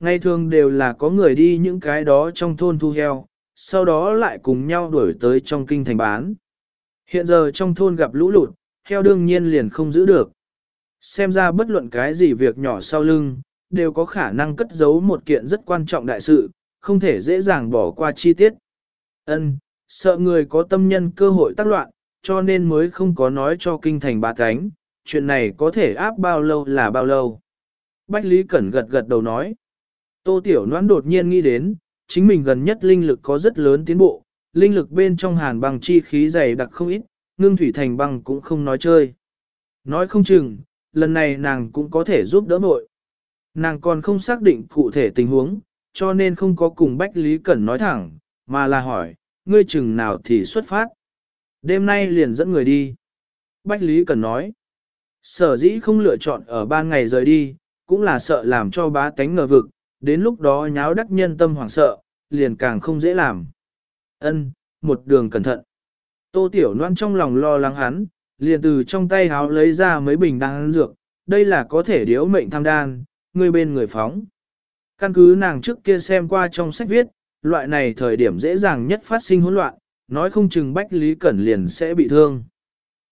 Ngày thường đều là có người đi những cái đó trong thôn thu heo, sau đó lại cùng nhau đuổi tới trong kinh thành bán. Hiện giờ trong thôn gặp lũ lụt, heo đương nhiên liền không giữ được. Xem ra bất luận cái gì việc nhỏ sau lưng, đều có khả năng cất giấu một kiện rất quan trọng đại sự, không thể dễ dàng bỏ qua chi tiết. Ân, sợ người có tâm nhân cơ hội tác loạn, cho nên mới không có nói cho kinh thành bà cánh, chuyện này có thể áp bao lâu là bao lâu. Bách Lý Cẩn gật gật đầu nói. Tô Tiểu Noãn đột nhiên nghĩ đến, chính mình gần nhất linh lực có rất lớn tiến bộ, linh lực bên trong hàn băng chi khí dày đặc không ít, ngưng thủy thành băng cũng không nói chơi. Nói không chừng, lần này nàng cũng có thể giúp đỡ vội. Nàng còn không xác định cụ thể tình huống, cho nên không có cùng Bách Lý Cẩn nói thẳng, mà là hỏi, ngươi chừng nào thì xuất phát. Đêm nay liền dẫn người đi. Bách Lý Cẩn nói, sở dĩ không lựa chọn ở ban ngày rời đi, cũng là sợ làm cho bá tánh ngờ vực, đến lúc đó nháo đắc nhân tâm hoảng sợ, liền càng không dễ làm. Ân, một đường cẩn thận. Tô Tiểu Loan trong lòng lo lắng hắn, liền từ trong tay háo lấy ra mấy bình đan dược, đây là có thể điếu mệnh tham đan, người bên người phóng. Căn cứ nàng trước kia xem qua trong sách viết, loại này thời điểm dễ dàng nhất phát sinh hỗn loạn, nói không chừng Bách Lý Cẩn liền sẽ bị thương.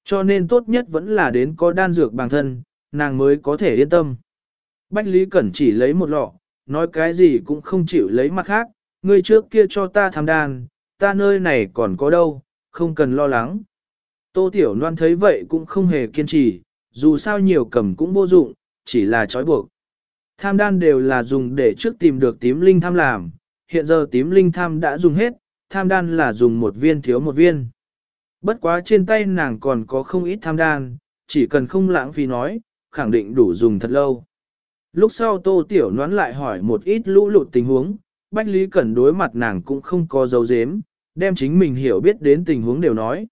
Cho nên tốt nhất vẫn là đến có đan dược bằng thân, nàng mới có thể yên tâm. Bách Lý Cẩn chỉ lấy một lọ, nói cái gì cũng không chịu lấy mặt khác, ngươi trước kia cho ta tham đan, ta nơi này còn có đâu, không cần lo lắng. Tô Tiểu Loan thấy vậy cũng không hề kiên trì, dù sao nhiều cầm cũng vô dụng, chỉ là trói buộc. Tham đan đều là dùng để trước tìm được tím linh tham làm, hiện giờ tím linh tham đã dùng hết, tham đan là dùng một viên thiếu một viên. Bất quá trên tay nàng còn có không ít tham đan, chỉ cần không lãng phí nói, khẳng định đủ dùng thật lâu. Lúc sau tô tiểu noán lại hỏi một ít lũ lụt tình huống, Bách Lý Cẩn đối mặt nàng cũng không có dấu dếm, đem chính mình hiểu biết đến tình huống đều nói.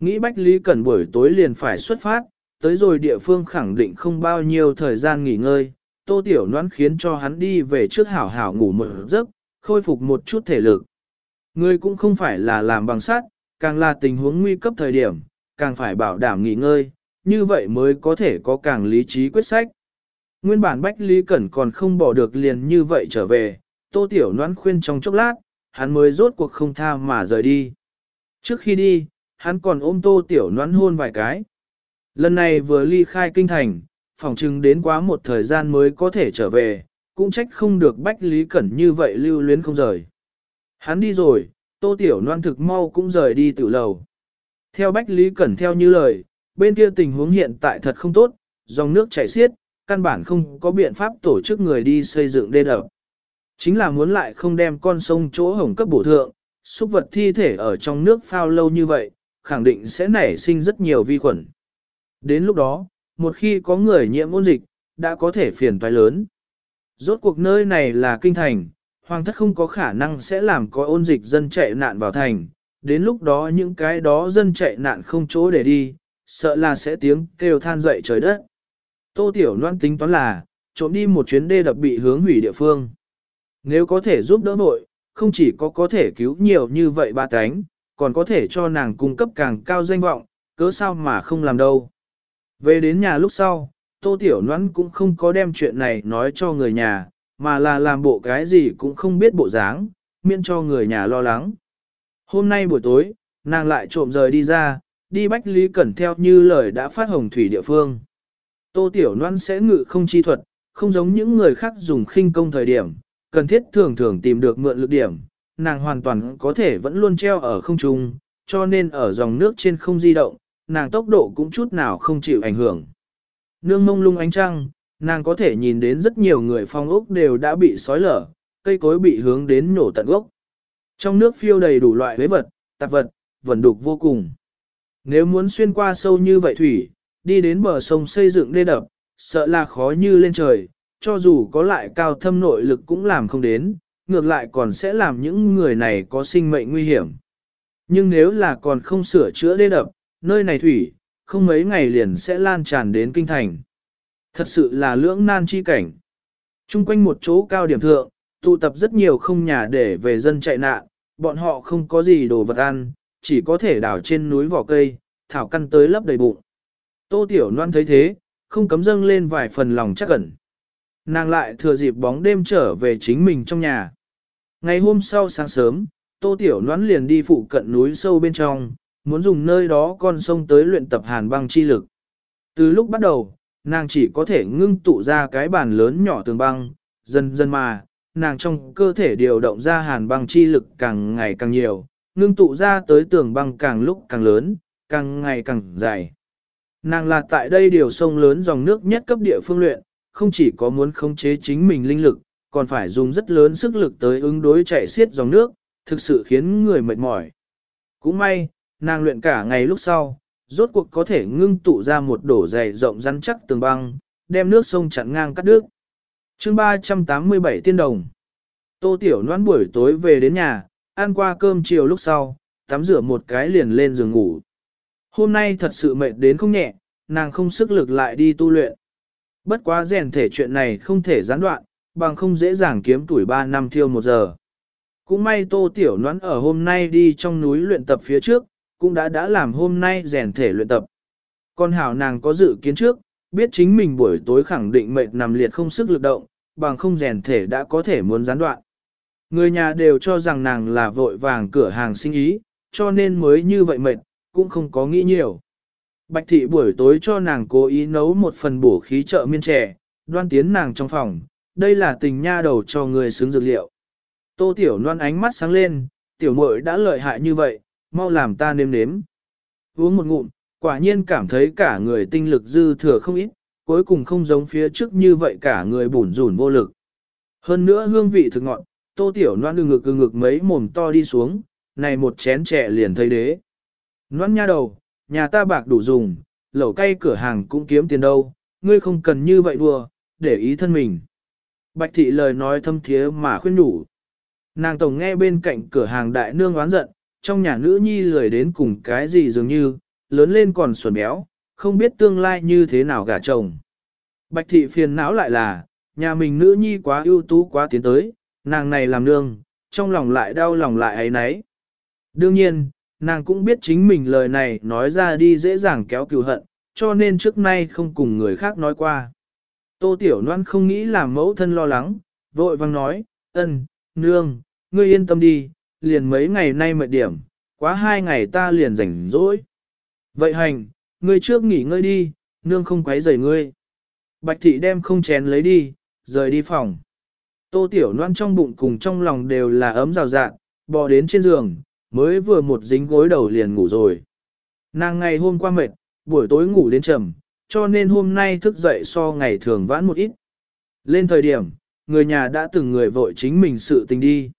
Nghĩ Bách Lý Cẩn buổi tối liền phải xuất phát, tới rồi địa phương khẳng định không bao nhiêu thời gian nghỉ ngơi, tô tiểu noãn khiến cho hắn đi về trước hảo hảo ngủ một giấc, khôi phục một chút thể lực. Người cũng không phải là làm bằng sắt càng là tình huống nguy cấp thời điểm, càng phải bảo đảm nghỉ ngơi, như vậy mới có thể có càng lý trí quyết sách. Nguyên bản Bách Lý Cẩn còn không bỏ được liền như vậy trở về, tô tiểu Loan khuyên trong chốc lát, hắn mới rốt cuộc không tha mà rời đi. Trước khi đi, hắn còn ôm tô tiểu Loan hôn vài cái. Lần này vừa ly khai kinh thành, phòng chừng đến quá một thời gian mới có thể trở về, cũng trách không được Bách Lý Cẩn như vậy lưu luyến không rời. Hắn đi rồi, tô tiểu Loan thực mau cũng rời đi tự lầu. Theo Bách Lý Cẩn theo như lời, bên kia tình huống hiện tại thật không tốt, dòng nước chảy xiết, căn bản không có biện pháp tổ chức người đi xây dựng đê đập. Chính là muốn lại không đem con sông chỗ hồng cấp bổ thượng, xúc vật thi thể ở trong nước phao lâu như vậy, khẳng định sẽ nảy sinh rất nhiều vi khuẩn. Đến lúc đó, một khi có người nhiễm ôn dịch, đã có thể phiền toái lớn. Rốt cuộc nơi này là kinh thành, hoàng thất không có khả năng sẽ làm có ôn dịch dân chạy nạn vào thành, đến lúc đó những cái đó dân chạy nạn không chỗ để đi, sợ là sẽ tiếng kêu than dậy trời đất. Tô Tiểu Loan tính toán là, trộm đi một chuyến đê đập bị hướng hủy địa phương. Nếu có thể giúp đỡ nội, không chỉ có có thể cứu nhiều như vậy ba cánh, còn có thể cho nàng cung cấp càng cao danh vọng, cớ sao mà không làm đâu. Về đến nhà lúc sau, Tô Tiểu Loan cũng không có đem chuyện này nói cho người nhà, mà là làm bộ cái gì cũng không biết bộ dáng, miễn cho người nhà lo lắng. Hôm nay buổi tối, nàng lại trộm rời đi ra, đi Bách Lý Cẩn theo như lời đã phát hồng thủy địa phương. Tô Tiểu Loan sẽ ngự không chi thuật, không giống những người khác dùng khinh công thời điểm, cần thiết thường thường tìm được mượn lực điểm, nàng hoàn toàn có thể vẫn luôn treo ở không trung, cho nên ở dòng nước trên không di động, nàng tốc độ cũng chút nào không chịu ảnh hưởng. Nương mông lung ánh trăng, nàng có thể nhìn đến rất nhiều người phong ốc đều đã bị sói lở, cây cối bị hướng đến nổ tận gốc. Trong nước phiêu đầy đủ loại huế vật, tạp vật, vẩn đục vô cùng. Nếu muốn xuyên qua sâu như vậy thủy, đi đến bờ sông xây dựng đê đập, sợ là khó như lên trời, cho dù có lại cao thâm nội lực cũng làm không đến, ngược lại còn sẽ làm những người này có sinh mệnh nguy hiểm. Nhưng nếu là còn không sửa chữa đê đập, nơi này thủy, không mấy ngày liền sẽ lan tràn đến kinh thành. Thật sự là lưỡng nan chi cảnh. Trung quanh một chỗ cao điểm thượng, tụ tập rất nhiều không nhà để về dân chạy nạn, bọn họ không có gì đồ vật ăn, chỉ có thể đào trên núi vỏ cây, thảo căn tới lấp đầy bụng. Tô Tiểu Loan thấy thế, không cấm dâng lên vài phần lòng chắc ẩn. Nàng lại thừa dịp bóng đêm trở về chính mình trong nhà. Ngày hôm sau sáng sớm, Tô Tiểu Loan liền đi phụ cận núi sâu bên trong, muốn dùng nơi đó con sông tới luyện tập hàn băng chi lực. Từ lúc bắt đầu, nàng chỉ có thể ngưng tụ ra cái bàn lớn nhỏ tường băng, dần dần mà, nàng trong cơ thể điều động ra hàn băng chi lực càng ngày càng nhiều, ngưng tụ ra tới tường băng càng lúc càng lớn, càng ngày càng dài. Nàng là tại đây điều sông lớn dòng nước nhất cấp địa phương luyện, không chỉ có muốn khống chế chính mình linh lực, còn phải dùng rất lớn sức lực tới ứng đối chạy xiết dòng nước, thực sự khiến người mệt mỏi. Cũng may, nàng luyện cả ngày lúc sau, rốt cuộc có thể ngưng tụ ra một đổ dày rộng rắn chắc tường băng, đem nước sông chặn ngang cắt đứt. Chương 387 tiên đồng. Tô Tiểu Loan buổi tối về đến nhà, ăn qua cơm chiều lúc sau, tắm rửa một cái liền lên giường ngủ. Hôm nay thật sự mệt đến không nhẹ, nàng không sức lực lại đi tu luyện. Bất quá rèn thể chuyện này không thể gián đoạn, bằng không dễ dàng kiếm tuổi 3 năm thiêu một giờ. Cũng may Tô Tiểu Loan ở hôm nay đi trong núi luyện tập phía trước, cũng đã đã làm hôm nay rèn thể luyện tập. Con hảo nàng có dự kiến trước, biết chính mình buổi tối khẳng định mệt nằm liệt không sức lực động, bằng không rèn thể đã có thể muốn gián đoạn. Người nhà đều cho rằng nàng là vội vàng cửa hàng sinh ý, cho nên mới như vậy mệt, cũng không có nghĩ nhiều. Bạch thị buổi tối cho nàng cố ý nấu một phần bổ khí trợ miên trẻ, đoan tiến nàng trong phòng, đây là tình nha đầu cho người xứng dược liệu. Tô tiểu loan ánh mắt sáng lên, tiểu muội đã lợi hại như vậy, mau làm ta nếm nếm. Uống một ngụm, quả nhiên cảm thấy cả người tinh lực dư thừa không ít, cuối cùng không giống phía trước như vậy cả người bủn rủn vô lực. Hơn nữa hương vị thực ngọt, tô tiểu noan ngực ngực ngực mấy mồm to đi xuống, này một chén trẻ liền thấy đế. Noan nha đầu, nhà ta bạc đủ dùng, lẩu cay cửa hàng cũng kiếm tiền đâu, ngươi không cần như vậy đùa, để ý thân mình. Bạch thị lời nói thâm thiế mà khuyên nhủ. Nàng tổng nghe bên cạnh cửa hàng đại nương oán giận, trong nhà nữ nhi lười đến cùng cái gì dường như, lớn lên còn xuẩn béo, không biết tương lai như thế nào gả chồng. Bạch thị phiền não lại là, nhà mình nữ nhi quá ưu tú quá tiến tới, nàng này làm nương, trong lòng lại đau lòng lại ấy nấy. Đương nhiên, nàng cũng biết chính mình lời này nói ra đi dễ dàng kéo cừu hận, cho nên trước nay không cùng người khác nói qua. Tô Tiểu Loan không nghĩ làm mẫu thân lo lắng, vội vang nói, ân, nương, ngươi yên tâm đi, liền mấy ngày nay mệt điểm, quá hai ngày ta liền rảnh rỗi. Vậy hành, ngươi trước nghỉ ngơi đi, nương không quấy rầy ngươi. Bạch thị đem không chén lấy đi, rời đi phòng. Tô tiểu Loan trong bụng cùng trong lòng đều là ấm rào rạng, bò đến trên giường, mới vừa một dính gối đầu liền ngủ rồi. Nàng ngày hôm qua mệt, buổi tối ngủ đến trầm, cho nên hôm nay thức dậy so ngày thường vãn một ít. Lên thời điểm, người nhà đã từng người vội chính mình sự tình đi.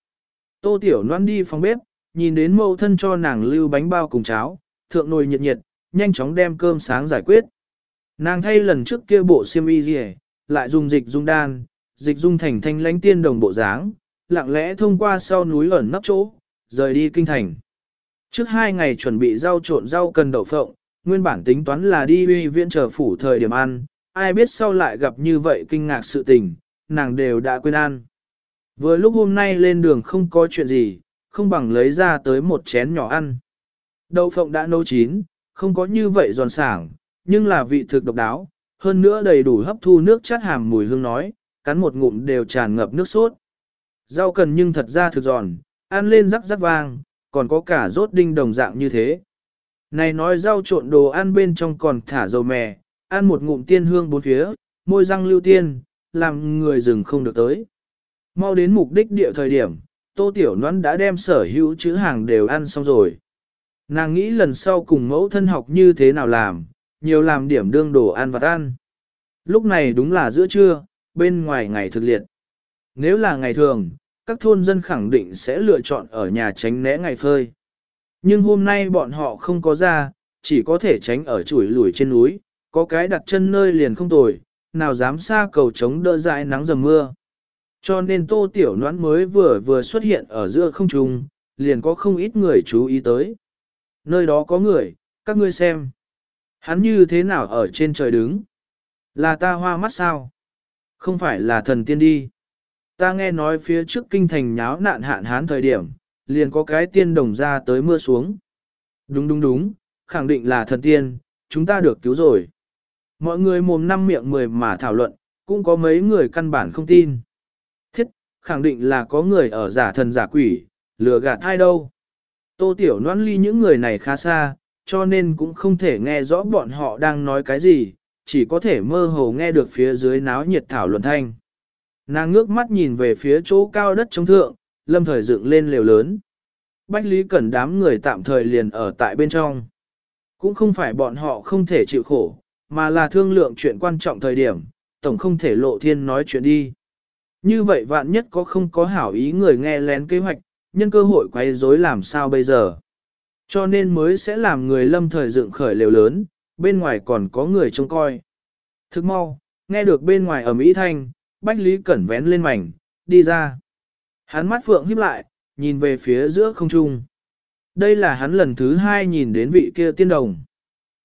Tô Tiểu Loan đi phòng bếp, nhìn đến mẫu thân cho nàng lưu bánh bao cùng cháo, thượng nồi nhiệt nhiệt, nhanh chóng đem cơm sáng giải quyết. Nàng thay lần trước kia bộ xiêm y gì, lại dùng dịch dung đan, dịch dung thành thanh lãnh tiên đồng bộ dáng, lặng lẽ thông qua sau núi ẩn nấp chỗ, rời đi kinh thành. Trước hai ngày chuẩn bị rau trộn rau cần đậu phộng, nguyên bản tính toán là đi uy viện chờ phủ thời điểm ăn, ai biết sau lại gặp như vậy kinh ngạc sự tình, nàng đều đã quên ăn. Vừa lúc hôm nay lên đường không có chuyện gì, không bằng lấy ra tới một chén nhỏ ăn. Đậu phộng đã nấu chín, không có như vậy giòn sảng, nhưng là vị thực độc đáo, hơn nữa đầy đủ hấp thu nước chát hàm mùi hương nói, cắn một ngụm đều tràn ngập nước sốt. Rau cần nhưng thật ra thực giòn, ăn lên rắc rắc vàng, còn có cả rốt đinh đồng dạng như thế. Này nói rau trộn đồ ăn bên trong còn thả dầu mè, ăn một ngụm tiên hương bốn phía, môi răng lưu tiên, làm người rừng không được tới. Mau đến mục đích địa thời điểm, Tô Tiểu nón đã đem sở hữu chữ hàng đều ăn xong rồi. Nàng nghĩ lần sau cùng mẫu thân học như thế nào làm, nhiều làm điểm đương đồ ăn vặt ăn. Lúc này đúng là giữa trưa, bên ngoài ngày thực liệt. Nếu là ngày thường, các thôn dân khẳng định sẽ lựa chọn ở nhà tránh né ngày phơi. Nhưng hôm nay bọn họ không có ra, chỉ có thể tránh ở chuỗi lùi trên núi, có cái đặt chân nơi liền không tồi, nào dám xa cầu chống đỡ dại nắng dầm mưa. Cho nên tô tiểu noãn mới vừa vừa xuất hiện ở giữa không trung, liền có không ít người chú ý tới. Nơi đó có người, các ngươi xem. Hắn như thế nào ở trên trời đứng? Là ta hoa mắt sao? Không phải là thần tiên đi. Ta nghe nói phía trước kinh thành nháo nạn hạn hán thời điểm, liền có cái tiên đồng ra tới mưa xuống. Đúng đúng đúng, khẳng định là thần tiên, chúng ta được cứu rồi. Mọi người mồm năm miệng mười mà thảo luận, cũng có mấy người căn bản không tin. Thiết, khẳng định là có người ở giả thần giả quỷ, lừa gạt ai đâu. Tô Tiểu noan ly những người này khá xa, cho nên cũng không thể nghe rõ bọn họ đang nói cái gì, chỉ có thể mơ hồ nghe được phía dưới náo nhiệt thảo luận thanh. Nàng ngước mắt nhìn về phía chỗ cao đất trống thượng, lâm thời dựng lên lều lớn. Bách Lý Cẩn đám người tạm thời liền ở tại bên trong. Cũng không phải bọn họ không thể chịu khổ, mà là thương lượng chuyện quan trọng thời điểm, tổng không thể lộ thiên nói chuyện đi. Như vậy vạn nhất có không có hảo ý người nghe lén kế hoạch, nhân cơ hội quay rối làm sao bây giờ. Cho nên mới sẽ làm người lâm thời dựng khởi lều lớn, bên ngoài còn có người trông coi. Thức mau, nghe được bên ngoài ở Mỹ Thanh, Bách Lý Cẩn vén lên mảnh, đi ra. Hắn mắt phượng híp lại, nhìn về phía giữa không trung. Đây là hắn lần thứ hai nhìn đến vị kia tiên đồng.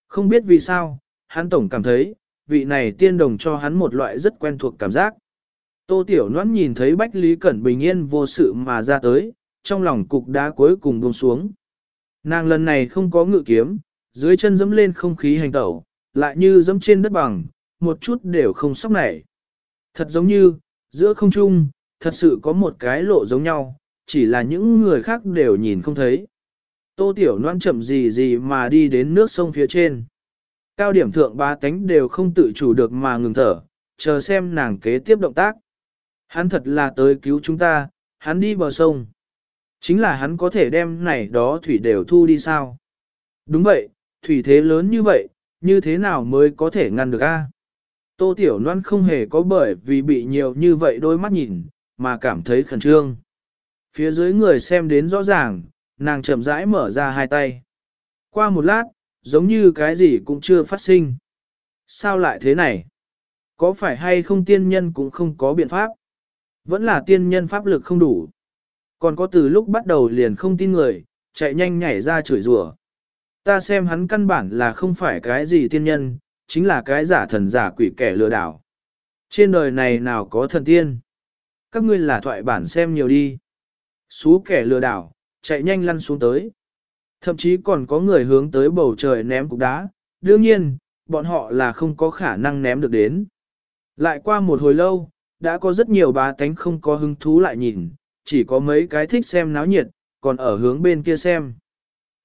Không biết vì sao, hắn tổng cảm thấy, vị này tiên đồng cho hắn một loại rất quen thuộc cảm giác. Tô Tiểu Loan nhìn thấy Bách Lý Cẩn bình yên vô sự mà ra tới, trong lòng cục đá cuối cùng buông xuống. Nàng lần này không có ngự kiếm, dưới chân dẫm lên không khí hành tẩu, lại như dẫm trên đất bằng, một chút đều không sóc nảy. Thật giống như, giữa không trung, thật sự có một cái lộ giống nhau, chỉ là những người khác đều nhìn không thấy. Tô Tiểu Loan chậm gì gì mà đi đến nước sông phía trên. Cao điểm thượng ba tánh đều không tự chủ được mà ngừng thở, chờ xem nàng kế tiếp động tác. Hắn thật là tới cứu chúng ta, hắn đi bờ sông. Chính là hắn có thể đem này đó thủy đều thu đi sao? Đúng vậy, thủy thế lớn như vậy, như thế nào mới có thể ngăn được a? Tô Tiểu Loan không hề có bởi vì bị nhiều như vậy đôi mắt nhìn, mà cảm thấy khẩn trương. Phía dưới người xem đến rõ ràng, nàng chậm rãi mở ra hai tay. Qua một lát, giống như cái gì cũng chưa phát sinh. Sao lại thế này? Có phải hay không tiên nhân cũng không có biện pháp? Vẫn là tiên nhân pháp lực không đủ. Còn có từ lúc bắt đầu liền không tin người, chạy nhanh nhảy ra chửi rủa. Ta xem hắn căn bản là không phải cái gì tiên nhân, chính là cái giả thần giả quỷ kẻ lừa đảo. Trên đời này nào có thần tiên? Các ngươi là thoại bản xem nhiều đi. Xú kẻ lừa đảo, chạy nhanh lăn xuống tới. Thậm chí còn có người hướng tới bầu trời ném cục đá, đương nhiên, bọn họ là không có khả năng ném được đến. Lại qua một hồi lâu, đã có rất nhiều bá tánh không có hứng thú lại nhìn, chỉ có mấy cái thích xem náo nhiệt, còn ở hướng bên kia xem.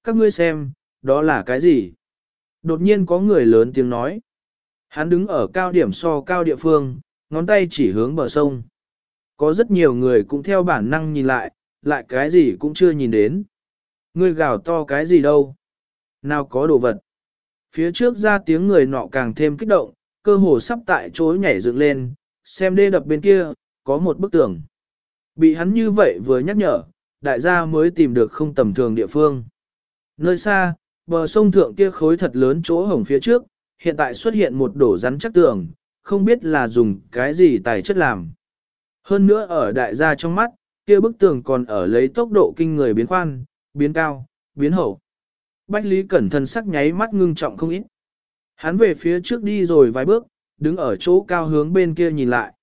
Các ngươi xem, đó là cái gì? Đột nhiên có người lớn tiếng nói. Hắn đứng ở cao điểm so cao địa phương, ngón tay chỉ hướng bờ sông. Có rất nhiều người cũng theo bản năng nhìn lại, lại cái gì cũng chưa nhìn đến. người gào to cái gì đâu? Nào có đồ vật? Phía trước ra tiếng người nọ càng thêm kích động, cơ hồ sắp tại chỗ nhảy dựng lên, xem đê đập bên kia, có một bức tường. Bị hắn như vậy vừa nhắc nhở, đại gia mới tìm được không tầm thường địa phương. Nơi xa, bờ sông thượng kia khối thật lớn chỗ hổng phía trước, hiện tại xuất hiện một đổ rắn chắc tường, không biết là dùng cái gì tài chất làm. Hơn nữa ở đại gia trong mắt, kia bức tường còn ở lấy tốc độ kinh người biến khoan, biến cao, biến hậu. Bách Lý Cẩn thận sắc nháy mắt ngưng trọng không ít. Hắn về phía trước đi rồi vài bước, đứng ở chỗ cao hướng bên kia nhìn lại.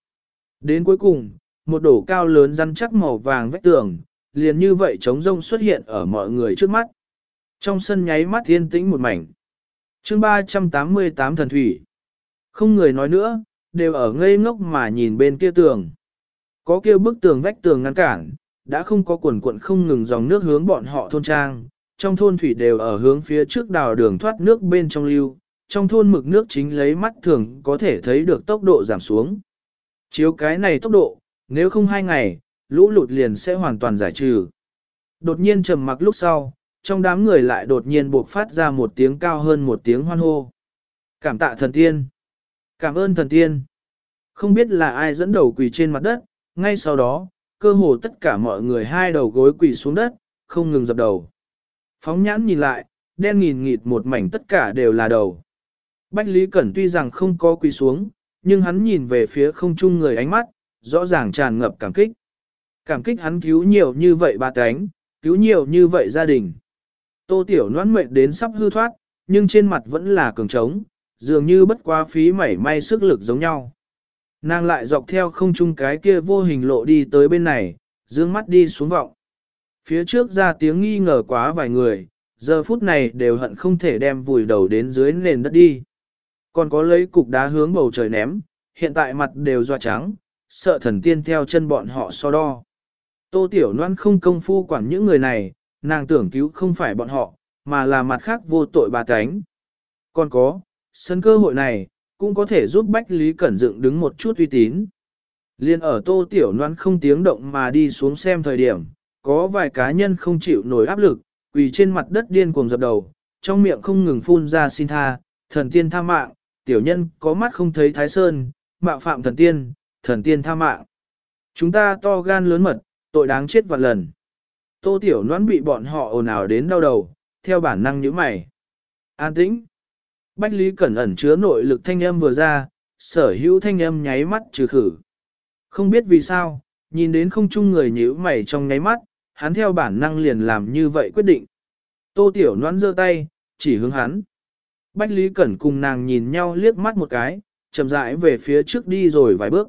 Đến cuối cùng, một đổ cao lớn rắn chắc màu vàng vách tường, liền như vậy trống rông xuất hiện ở mọi người trước mắt. Trong sân nháy mắt thiên tĩnh một mảnh. chương 388 thần thủy. Không người nói nữa, đều ở ngây ngốc mà nhìn bên kia tường. Có kia bức tường vách tường ngăn cản, đã không có quần quận không ngừng dòng nước hướng bọn họ thôn trang. Trong thôn thủy đều ở hướng phía trước đào đường thoát nước bên trong lưu, trong thôn mực nước chính lấy mắt thường có thể thấy được tốc độ giảm xuống. Chiếu cái này tốc độ, nếu không hai ngày, lũ lụt liền sẽ hoàn toàn giải trừ. Đột nhiên trầm mặc lúc sau, trong đám người lại đột nhiên buộc phát ra một tiếng cao hơn một tiếng hoan hô. Cảm tạ thần tiên. Cảm ơn thần tiên. Không biết là ai dẫn đầu quỳ trên mặt đất, ngay sau đó, cơ hồ tất cả mọi người hai đầu gối quỳ xuống đất, không ngừng dập đầu. Phóng nhãn nhìn lại, đen nghìn nghịt một mảnh tất cả đều là đầu. Bách Lý Cẩn tuy rằng không có quỳ xuống, nhưng hắn nhìn về phía không chung người ánh mắt, rõ ràng tràn ngập cảm kích. Cảm kích hắn cứu nhiều như vậy ba cánh, cứu nhiều như vậy gia đình. Tô Tiểu Loan mệt đến sắp hư thoát, nhưng trên mặt vẫn là cường trống, dường như bất quá phí mảy may sức lực giống nhau. Nàng lại dọc theo không chung cái kia vô hình lộ đi tới bên này, dương mắt đi xuống vọng. Phía trước ra tiếng nghi ngờ quá vài người, giờ phút này đều hận không thể đem vùi đầu đến dưới nền đất đi. Còn có lấy cục đá hướng bầu trời ném, hiện tại mặt đều doa trắng, sợ thần tiên theo chân bọn họ so đo. Tô Tiểu Loan không công phu quản những người này, nàng tưởng cứu không phải bọn họ, mà là mặt khác vô tội bà tánh. Còn có, sân cơ hội này, cũng có thể giúp Bách Lý Cẩn dựng đứng một chút uy tín. Liên ở Tô Tiểu noan không tiếng động mà đi xuống xem thời điểm, có vài cá nhân không chịu nổi áp lực, quỳ trên mặt đất điên cuồng dập đầu, trong miệng không ngừng phun ra xin tha, thần tiên tha mạng, tiểu nhân có mắt không thấy thái sơn, mạo phạm thần tiên, thần tiên tha mạng. Chúng ta to gan lớn mật, tội đáng chết vạn lần. Tô tiểu noãn bị bọn họ ồn ào đến đau đầu, theo bản năng như mày. An tĩnh. Bách Lý Cẩn ẩn chứa nội lực thanh âm vừa ra, sở hữu thanh âm nháy mắt trừ khử. Không biết vì sao, nhìn đến không chung người nhíu mày trong nháy mắt, hắn theo bản năng liền làm như vậy quyết định. Tô Tiểu Loan giơ tay, chỉ hướng hắn. Bách Lý Cẩn cùng nàng nhìn nhau liếc mắt một cái, chậm rãi về phía trước đi rồi vài bước.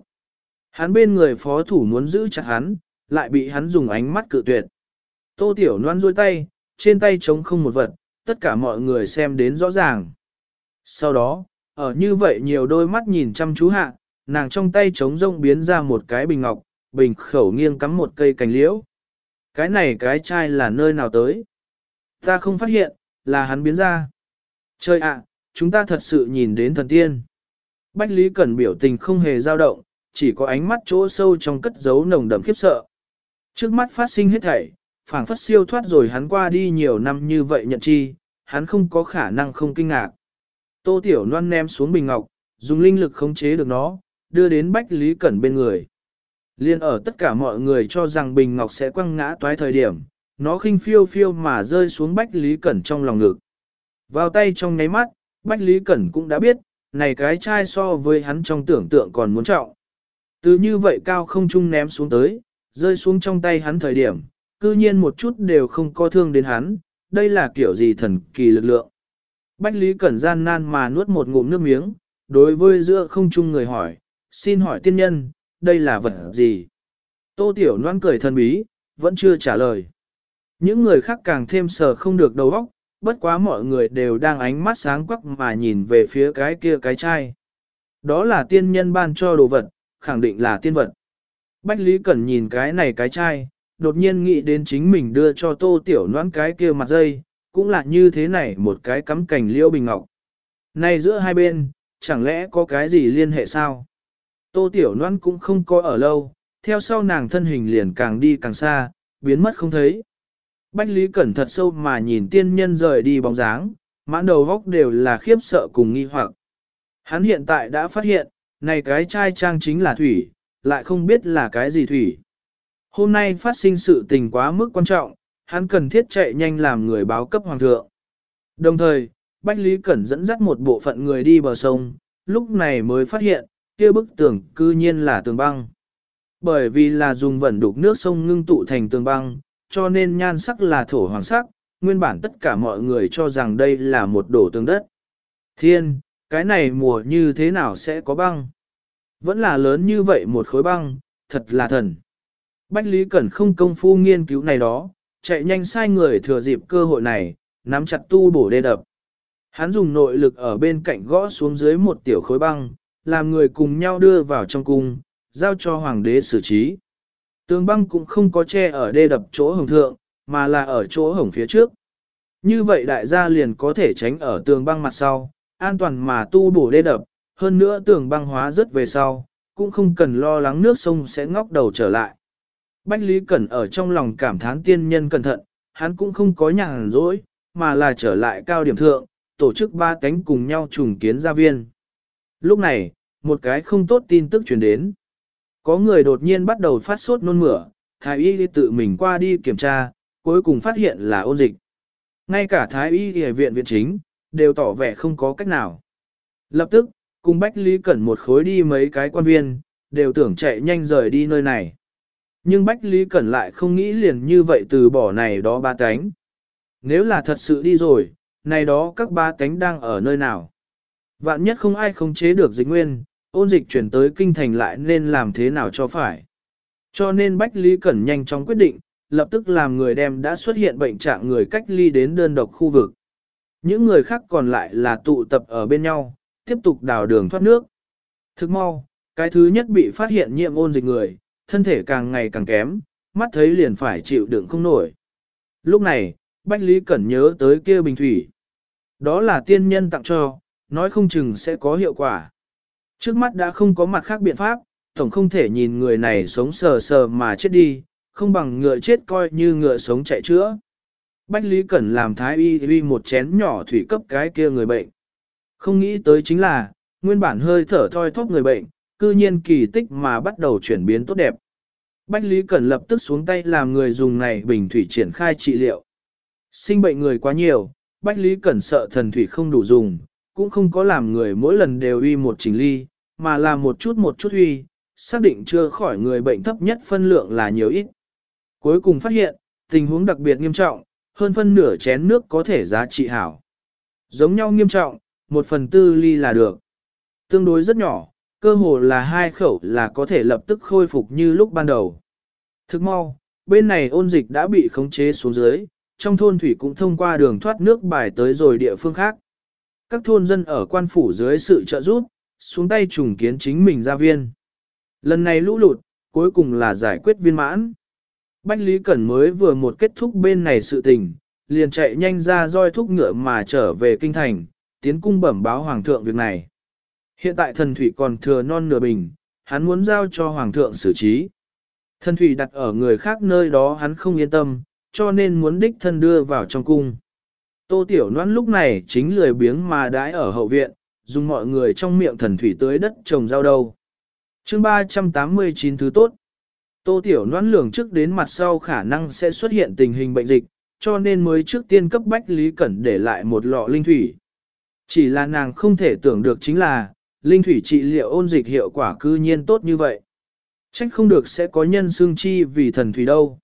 Hắn bên người phó thủ muốn giữ chặt hắn, lại bị hắn dùng ánh mắt cự tuyệt. Tô Tiểu Loan duỗi tay, trên tay trống không một vật, tất cả mọi người xem đến rõ ràng. Sau đó, ở như vậy nhiều đôi mắt nhìn chăm chú hạ, nàng trong tay trống rông biến ra một cái bình ngọc, bình khẩu nghiêng cắm một cây cành liễu. Cái này cái chai là nơi nào tới? Ta không phát hiện, là hắn biến ra. Trời ạ, chúng ta thật sự nhìn đến thần tiên. Bách Lý Cẩn biểu tình không hề dao động, chỉ có ánh mắt chỗ sâu trong cất giấu nồng đậm khiếp sợ. Trước mắt phát sinh hết thảy, phảng phất siêu thoát rồi hắn qua đi nhiều năm như vậy nhận chi, hắn không có khả năng không kinh ngạc. Tô Tiểu Loan ném xuống bình ngọc, dùng linh lực khống chế được nó, đưa đến Bách Lý Cẩn bên người. Liên ở tất cả mọi người cho rằng bình ngọc sẽ quăng ngã toái thời điểm, nó khinh phiêu phiêu mà rơi xuống Bách Lý Cẩn trong lòng ngực. Vào tay trong nháy mắt, Bách Lý Cẩn cũng đã biết, này cái chai so với hắn trong tưởng tượng còn muốn trọng. Từ như vậy cao không trung ném xuống tới, rơi xuống trong tay hắn thời điểm, cư nhiên một chút đều không có thương đến hắn, đây là kiểu gì thần kỳ lực lượng. Bách Lý Cẩn gian nan mà nuốt một ngụm nước miếng, đối với giữa không chung người hỏi, xin hỏi tiên nhân, đây là vật gì? Tô Tiểu Loan cười thần bí, vẫn chưa trả lời. Những người khác càng thêm sờ không được đầu óc, bất quá mọi người đều đang ánh mắt sáng quắc mà nhìn về phía cái kia cái chai. Đó là tiên nhân ban cho đồ vật, khẳng định là tiên vật. Bách Lý Cẩn nhìn cái này cái chai, đột nhiên nghĩ đến chính mình đưa cho tô tiểu noãn cái kia mặt dây, cũng là như thế này một cái cắm cành liễu bình ngọc. Này giữa hai bên, chẳng lẽ có cái gì liên hệ sao? Tô tiểu noãn cũng không có ở lâu, theo sau nàng thân hình liền càng đi càng xa, biến mất không thấy. Bách Lý Cẩn thật sâu mà nhìn tiên nhân rời đi bóng dáng, mãn đầu góc đều là khiếp sợ cùng nghi hoặc. Hắn hiện tại đã phát hiện, này cái chai trang chính là thủy, lại không biết là cái gì thủy. Hôm nay phát sinh sự tình quá mức quan trọng, hắn cần thiết chạy nhanh làm người báo cấp hoàng thượng. Đồng thời, Bách Lý Cẩn dẫn dắt một bộ phận người đi bờ sông, lúc này mới phát hiện, kia bức tường cư nhiên là tường băng. Bởi vì là dùng vẩn đục nước sông ngưng tụ thành tường băng, cho nên nhan sắc là thổ hoàng sắc, nguyên bản tất cả mọi người cho rằng đây là một đổ tường đất. Thiên, cái này mùa như thế nào sẽ có băng? Vẫn là lớn như vậy một khối băng, thật là thần. Bách Lý Cẩn không công phu nghiên cứu này đó, chạy nhanh sai người thừa dịp cơ hội này, nắm chặt tu bổ đê đập. Hắn dùng nội lực ở bên cạnh gõ xuống dưới một tiểu khối băng, làm người cùng nhau đưa vào trong cung, giao cho hoàng đế xử trí. Tường băng cũng không có che ở đê đập chỗ hồng thượng, mà là ở chỗ hồng phía trước. Như vậy đại gia liền có thể tránh ở tường băng mặt sau, an toàn mà tu bổ đê đập, hơn nữa tường băng hóa rất về sau, cũng không cần lo lắng nước sông sẽ ngóc đầu trở lại. Bách Lý Cẩn ở trong lòng cảm thán tiên nhân cẩn thận, hắn cũng không có nhàn rỗi, mà là trở lại cao điểm thượng, tổ chức ba cánh cùng nhau trùng kiến gia viên. Lúc này, một cái không tốt tin tức truyền đến. Có người đột nhiên bắt đầu phát sốt nôn mửa, thái y tự mình qua đi kiểm tra, cuối cùng phát hiện là ôn dịch. Ngay cả thái y y viện viện chính, đều tỏ vẻ không có cách nào. Lập tức, cùng Bách Lý Cẩn một khối đi mấy cái quan viên, đều tưởng chạy nhanh rời đi nơi này. Nhưng Bách Lý Cẩn lại không nghĩ liền như vậy từ bỏ này đó ba cánh. Nếu là thật sự đi rồi, này đó các ba cánh đang ở nơi nào? Vạn nhất không ai khống chế được dịch nguyên, ôn dịch chuyển tới kinh thành lại nên làm thế nào cho phải. Cho nên Bách Lý Cẩn nhanh chóng quyết định, lập tức làm người đem đã xuất hiện bệnh trạng người cách ly đến đơn độc khu vực. Những người khác còn lại là tụ tập ở bên nhau, tiếp tục đào đường thoát nước. Thức mau, cái thứ nhất bị phát hiện nhiễm ôn dịch người, thân thể càng ngày càng kém, mắt thấy liền phải chịu đựng không nổi. Lúc này, Bách Lý Cẩn nhớ tới kia bình thủy. Đó là tiên nhân tặng cho, nói không chừng sẽ có hiệu quả. Trước mắt đã không có mặt khác biện pháp, tổng không thể nhìn người này sống sờ sờ mà chết đi, không bằng ngựa chết coi như ngựa sống chạy chữa. Bách Lý Cẩn làm thái y uy một chén nhỏ thủy cấp cái kia người bệnh. Không nghĩ tới chính là, nguyên bản hơi thở thoi thóp người bệnh, cư nhiên kỳ tích mà bắt đầu chuyển biến tốt đẹp. Bách Lý Cẩn lập tức xuống tay làm người dùng này bình thủy triển khai trị liệu. Sinh bệnh người quá nhiều, Bách Lý Cẩn sợ thần thủy không đủ dùng, cũng không có làm người mỗi lần đều uy một trình ly, mà là một chút một chút uy, xác định chưa khỏi người bệnh thấp nhất phân lượng là nhiều ít. Cuối cùng phát hiện, tình huống đặc biệt nghiêm trọng, hơn phân nửa chén nước có thể giá trị hảo. Giống nhau nghiêm trọng, một phần tư ly là được. Tương đối rất nhỏ, cơ hồ là hai khẩu là có thể lập tức khôi phục như lúc ban đầu. Thức mau, bên này ôn dịch đã bị khống chế xuống dưới, trong thôn thủy cũng thông qua đường thoát nước bài tới rồi địa phương khác. Các thôn dân ở quan phủ dưới sự trợ giúp, xuống tay trùng kiến chính mình ra viên. Lần này lũ lụt, cuối cùng là giải quyết viên mãn. Bách Lý Cẩn mới vừa một kết thúc bên này sự tình, liền chạy nhanh ra roi thúc ngựa mà trở về kinh thành, tiến cung bẩm báo hoàng thượng việc này. Hiện tại thần thủy còn thừa non nửa bình, hắn muốn giao cho hoàng thượng xử trí. Thần thủy đặt ở người khác nơi đó hắn không yên tâm, cho nên muốn đích thân đưa vào trong cung. Tô Tiểu Loan lúc này chính lười biếng mà đãi ở hậu viện, dùng mọi người trong miệng thần thủy tới đất trồng rau đâu. chương 389 thứ tốt. Tô Tiểu Loan lường trước đến mặt sau khả năng sẽ xuất hiện tình hình bệnh dịch, cho nên mới trước tiên cấp bách Lý Cẩn để lại một lọ linh thủy. Chỉ là nàng không thể tưởng được chính là, linh thủy trị liệu ôn dịch hiệu quả cư nhiên tốt như vậy. Trách không được sẽ có nhân xương chi vì thần thủy đâu.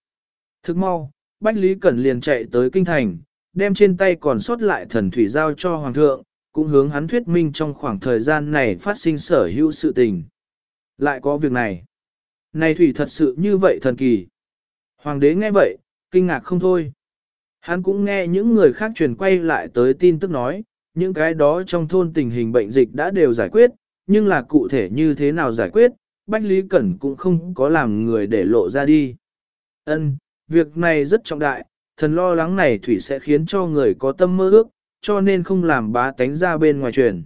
Thức mau, Bách Lý Cẩn liền chạy tới kinh thành, đem trên tay còn sót lại thần thủy giao cho Hoàng thượng, cũng hướng hắn thuyết minh trong khoảng thời gian này phát sinh sở hữu sự tình. Lại có việc này. Này thủy thật sự như vậy thần kỳ. Hoàng đế nghe vậy, kinh ngạc không thôi. Hắn cũng nghe những người khác truyền quay lại tới tin tức nói, những cái đó trong thôn tình hình bệnh dịch đã đều giải quyết, nhưng là cụ thể như thế nào giải quyết, Bách Lý Cẩn cũng không có làm người để lộ ra đi. Ân, việc này rất trọng đại, thần lo lắng này thủy sẽ khiến cho người có tâm mơ ước, cho nên không làm bá tánh ra bên ngoài truyền.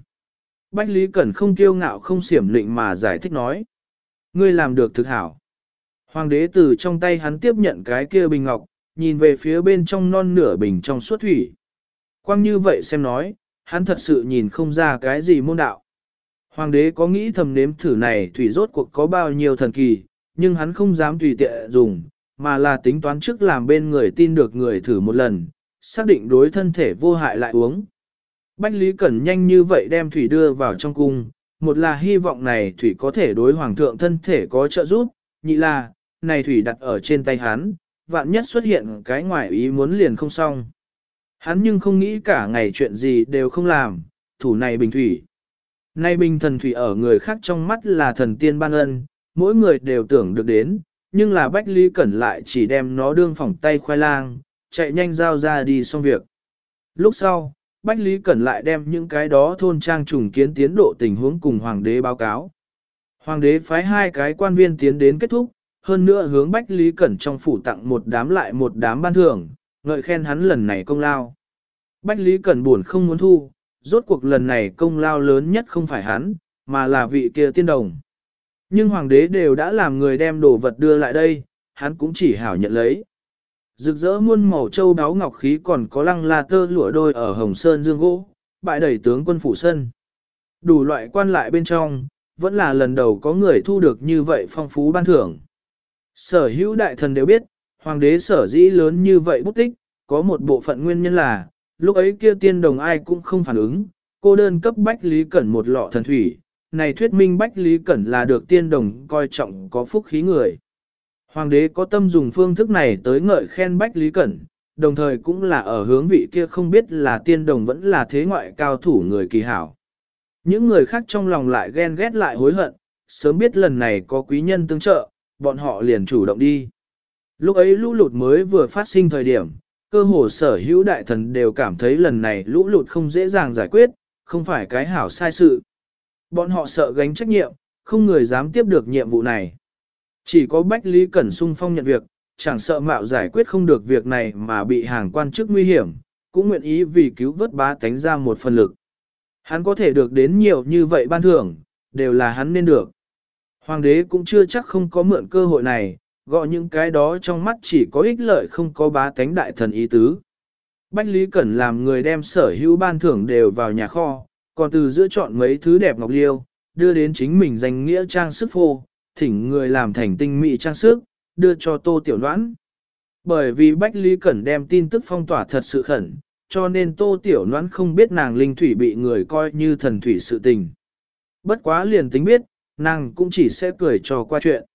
Bách Lý Cẩn không kiêu ngạo không xiểm lịnh mà giải thích nói. Ngươi làm được thực hảo. Hoàng đế từ trong tay hắn tiếp nhận cái kia bình ngọc, nhìn về phía bên trong non nửa bình trong suốt thủy. Quang như vậy xem nói, hắn thật sự nhìn không ra cái gì môn đạo. Hoàng đế có nghĩ thầm nếm thử này thủy rốt cuộc có bao nhiêu thần kỳ, nhưng hắn không dám tùy tiện dùng, mà là tính toán trước làm bên người tin được người thử một lần, xác định đối thân thể vô hại lại uống. Bách Lý Cẩn nhanh như vậy đem thủy đưa vào trong cung, một là hy vọng này thủy có thể đối hoàng thượng thân thể có trợ giúp, nhị là, này thủy đặt ở trên tay hắn, vạn nhất xuất hiện cái ngoại ý muốn liền không xong. Hắn nhưng không nghĩ cả ngày chuyện gì đều không làm, thủ này bình thủy. Nay bình thần thủy ở người khác trong mắt là thần tiên ban ân, mỗi người đều tưởng được đến, nhưng là Bách Lý Cẩn lại chỉ đem nó đương phỏng tay khoai lang, chạy nhanh giao ra đi xong việc. Lúc sau, Bách Lý Cẩn lại đem những cái đó thôn trang trùng kiến tiến độ tình huống cùng Hoàng đế báo cáo. Hoàng đế phái hai cái quan viên tiến đến kết thúc, hơn nữa hướng Bách Lý Cẩn trong phủ tặng một đám lại một đám ban thưởng, ngợi khen hắn lần này công lao. Bách Lý Cẩn buồn không muốn thu, rốt cuộc lần này công lao lớn nhất không phải hắn, mà là vị kia tiên đồng. Nhưng hoàng đế đều đã làm người đem đồ vật đưa lại đây, hắn cũng chỉ hảo nhận lấy. Rực rỡ muôn màu châu đáo ngọc khí còn có lăng la tơ lụa đôi ở Hồng Sơn Dương Gỗ, bại đẩy tướng quân phủ sân. Đủ loại quan lại bên trong, vẫn là lần đầu có người thu được như vậy phong phú ban thưởng. Sở hữu đại thần đều biết, hoàng đế sở dĩ lớn như vậy bút tích, có một bộ phận nguyên nhân là, lúc ấy kia tiên đồng ai cũng không phản ứng, cô đơn cấp Bách Lý Cẩn một lọ thần thủy, này thuyết minh Bách Lý Cẩn là được tiên đồng coi trọng có phúc khí người. Hoàng đế có tâm dùng phương thức này tới ngợi khen Bách Lý Cẩn, đồng thời cũng là ở hướng vị kia không biết là tiên đồng vẫn là thế ngoại cao thủ người kỳ hảo. Những người khác trong lòng lại ghen ghét lại hối hận, sớm biết lần này có quý nhân tương trợ, bọn họ liền chủ động đi. Lúc ấy lũ lụt mới vừa phát sinh thời điểm, cơ hồ sở hữu đại thần đều cảm thấy lần này lũ lụt không dễ dàng giải quyết, không phải cái hảo sai sự. Bọn họ sợ gánh trách nhiệm, không người dám tiếp được nhiệm vụ này. Chỉ có Bách Lý Cẩn sung phong nhận việc, chẳng sợ mạo giải quyết không được việc này mà bị hàng quan chức nguy hiểm, cũng nguyện ý vì cứu vớt bá tánh ra một phần lực. Hắn có thể được đến nhiều như vậy ban thưởng, đều là hắn nên được. Hoàng đế cũng chưa chắc không có mượn cơ hội này, gọi những cái đó trong mắt chỉ có ích lợi không có bá tánh đại thần ý tứ. Bách Lý Cẩn làm người đem sở hữu ban thưởng đều vào nhà kho, còn từ giữa chọn mấy thứ đẹp ngọc liêu, đưa đến chính mình danh nghĩa trang sức phô, thỉnh người làm thành tinh mỹ trang sức, đưa cho tô tiểu noãn. Bởi vì Bách Lý Cẩn đem tin tức phong tỏa thật sự khẩn, cho nên tô tiểu noãn không biết nàng linh thủy bị người coi như thần thủy sự tình. Bất quá liền tính biết, nàng cũng chỉ sẽ cười cho qua chuyện.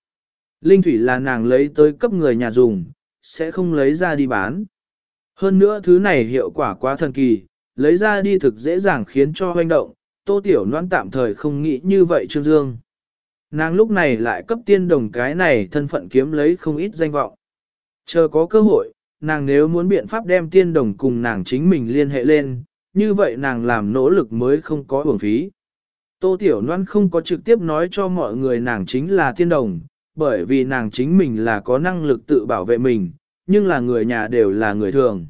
Linh thủy là nàng lấy tới cấp người nhà dùng, sẽ không lấy ra đi bán. Hơn nữa thứ này hiệu quả quá thần kỳ, lấy ra đi thực dễ dàng khiến cho hoành động, tô tiểu noan tạm thời không nghĩ như vậy Trương Dương. Nàng lúc này lại cấp tiên đồng cái này thân phận kiếm lấy không ít danh vọng. Chờ có cơ hội, nàng nếu muốn biện pháp đem tiên đồng cùng nàng chính mình liên hệ lên, như vậy nàng làm nỗ lực mới không có uổng phí. Tô Tiểu Loan không có trực tiếp nói cho mọi người nàng chính là tiên đồng, bởi vì nàng chính mình là có năng lực tự bảo vệ mình, nhưng là người nhà đều là người thường.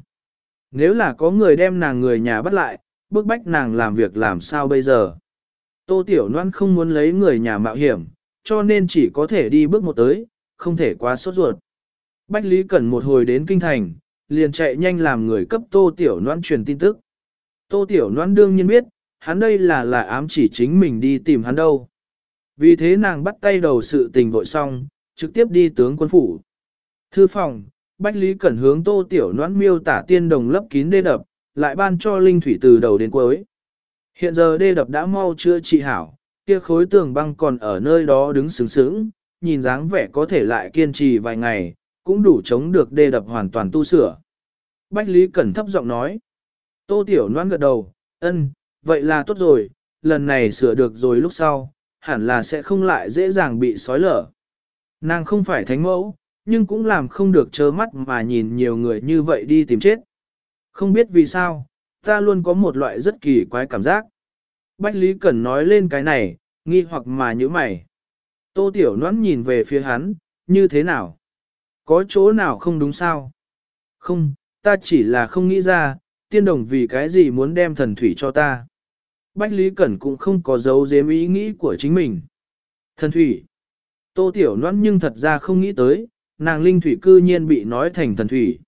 Nếu là có người đem nàng người nhà bắt lại, bức bách nàng làm việc làm sao bây giờ? Tô Tiểu Loan không muốn lấy người nhà mạo hiểm, cho nên chỉ có thể đi bước một tới, không thể quá sốt ruột. Bách Lý Cẩn một hồi đến kinh thành, liền chạy nhanh làm người cấp Tô Tiểu Loan truyền tin tức. Tô Tiểu Loan đương nhiên biết, hắn đây là là ám chỉ chính mình đi tìm hắn đâu. Vì thế nàng bắt tay đầu sự tình vội xong, trực tiếp đi tướng quân phủ. Thư phòng, Bách Lý Cẩn hướng Tô Tiểu noãn miêu tả tiên đồng lấp kín đê đập, lại ban cho linh thủy từ đầu đến cuối. Hiện giờ đê đập đã mau chưa trị hảo, kia khối tường băng còn ở nơi đó đứng sướng sướng, nhìn dáng vẻ có thể lại kiên trì vài ngày, cũng đủ chống được đê đập hoàn toàn tu sửa. Bách Lý Cẩn thấp giọng nói. Tô Tiểu Loan gật đầu, ân, vậy là tốt rồi, lần này sửa được rồi lúc sau, hẳn là sẽ không lại dễ dàng bị sói lở. Nàng không phải thánh mẫu, nhưng cũng làm không được trơ mắt mà nhìn nhiều người như vậy đi tìm chết. Không biết vì sao, ta luôn có một loại rất kỳ quái cảm giác. Bách Lý Cẩn nói lên cái này, nghi hoặc mà như mày. Tô Tiểu Noãn nhìn về phía hắn, như thế nào? Có chỗ nào không đúng sao? Không, ta chỉ là không nghĩ ra, tiên đồng vì cái gì muốn đem thần thủy cho ta. Bách Lý Cẩn cũng không có dấu giếm ý nghĩ của chính mình. Thần thủy. Tô Tiểu Noãn nhưng thật ra không nghĩ tới, nàng linh thủy cư nhiên bị nói thành thần thủy.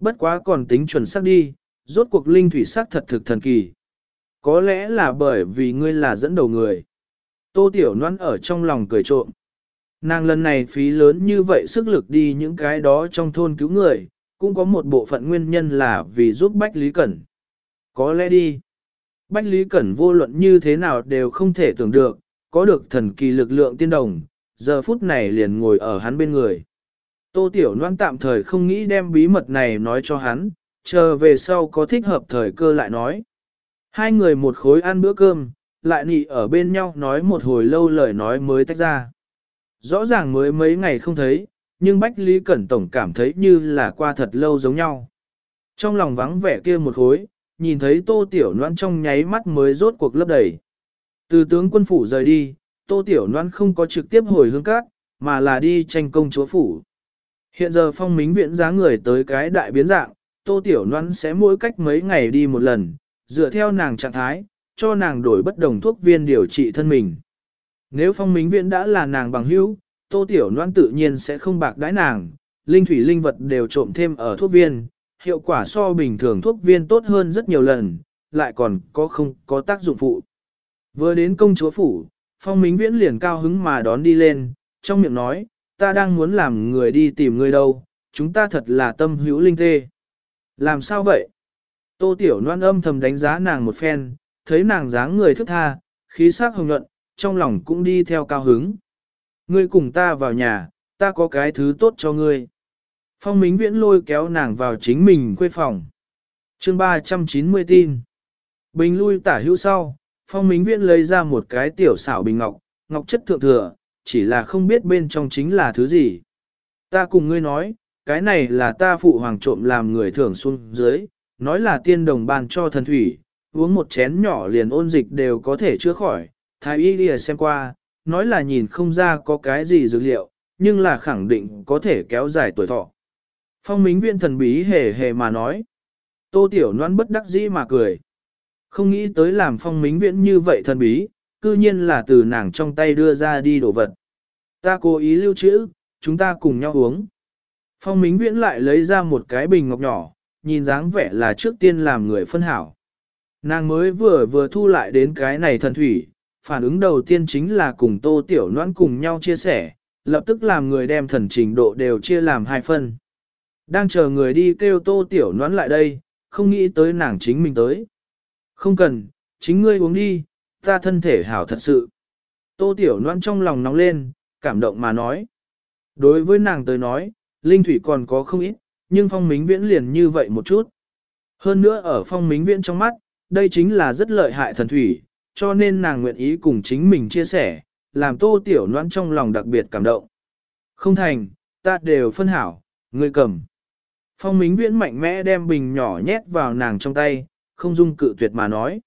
Bất quá còn tính chuẩn xác đi, rốt cuộc linh thủy sắc thật thực thần kỳ. Có lẽ là bởi vì ngươi là dẫn đầu người. Tô Tiểu Loan ở trong lòng cười trộm. Nàng lần này phí lớn như vậy sức lực đi những cái đó trong thôn cứu người, cũng có một bộ phận nguyên nhân là vì giúp Bách Lý Cẩn. Có lẽ đi. Bách Lý Cẩn vô luận như thế nào đều không thể tưởng được, có được thần kỳ lực lượng tiên đồng, giờ phút này liền ngồi ở hắn bên người. Tô Tiểu Loan tạm thời không nghĩ đem bí mật này nói cho hắn, chờ về sau có thích hợp thời cơ lại nói. Hai người một khối ăn bữa cơm, lại nị ở bên nhau nói một hồi lâu lời nói mới tách ra. Rõ ràng mới mấy ngày không thấy, nhưng Bách Lý Cẩn Tổng cảm thấy như là qua thật lâu giống nhau. Trong lòng vắng vẻ kia một khối, nhìn thấy tô tiểu noan trong nháy mắt mới rốt cuộc lấp đầy. Từ tướng quân phủ rời đi, tô tiểu noan không có trực tiếp hồi hương cát, mà là đi tranh công chúa phủ. Hiện giờ phong mính viện giá người tới cái đại biến dạng, tô tiểu noan sẽ mỗi cách mấy ngày đi một lần, dựa theo nàng trạng thái, cho nàng đổi bất đồng thuốc viên điều trị thân mình. Nếu phong mính viện đã là nàng bằng hữu, tô tiểu noan tự nhiên sẽ không bạc đãi nàng, linh thủy linh vật đều trộm thêm ở thuốc viên, hiệu quả so bình thường thuốc viên tốt hơn rất nhiều lần, lại còn có không có tác dụng phụ. Vừa đến công chúa phủ, phong minh viễn liền cao hứng mà đón đi lên, trong miệng nói, ta đang muốn làm người đi tìm người đâu, chúng ta thật là tâm hữu linh tê. Làm sao vậy? Tô Tiểu Loan âm thầm đánh giá nàng một phen, thấy nàng dáng người thức tha, khí sắc hồng nhuận, trong lòng cũng đi theo cao hứng. Ngươi cùng ta vào nhà, ta có cái thứ tốt cho ngươi. Phong Mính Viễn lôi kéo nàng vào chính mình quê phòng. chương 390 tin. Bình lui tả hữu sau, Phong Mính Viễn lấy ra một cái tiểu xảo bình ngọc, ngọc chất thượng thừa, chỉ là không biết bên trong chính là thứ gì. Ta cùng ngươi nói, cái này là ta phụ hoàng trộm làm người thưởng xuống dưới, nói là tiên đồng ban cho thần thủy, uống một chén nhỏ liền ôn dịch đều có thể chữa khỏi, thái y lìa xem qua, nói là nhìn không ra có cái gì dược liệu, nhưng là khẳng định có thể kéo dài tuổi thọ. Phong mính Viên thần bí hề hề mà nói. Tô tiểu Loan bất đắc dĩ mà cười. Không nghĩ tới làm phong mính viễn như vậy thần bí, cư nhiên là từ nàng trong tay đưa ra đi đồ vật. Ta cố ý lưu trữ, chúng ta cùng nhau uống. Phong mính viễn lại lấy ra một cái bình ngọc nhỏ, nhìn dáng vẻ là trước tiên làm người phân hảo. Nàng mới vừa vừa thu lại đến cái này thần thủy, phản ứng đầu tiên chính là cùng tô tiểu Loan cùng nhau chia sẻ, lập tức làm người đem thần trình độ đều chia làm hai phần. Đang chờ người đi kêu tô tiểu noan lại đây, không nghĩ tới nàng chính mình tới. Không cần, chính ngươi uống đi, ta thân thể hảo thật sự. Tô tiểu noan trong lòng nóng lên, cảm động mà nói. Đối với nàng tới nói, linh thủy còn có không ít, nhưng phong mính viễn liền như vậy một chút. Hơn nữa ở phong mính viễn trong mắt, đây chính là rất lợi hại thần thủy, cho nên nàng nguyện ý cùng chính mình chia sẻ, làm tô tiểu noan trong lòng đặc biệt cảm động. Không thành, ta đều phân hảo, ngươi cầm. Phong mính viễn mạnh mẽ đem bình nhỏ nhét vào nàng trong tay, không dung cự tuyệt mà nói.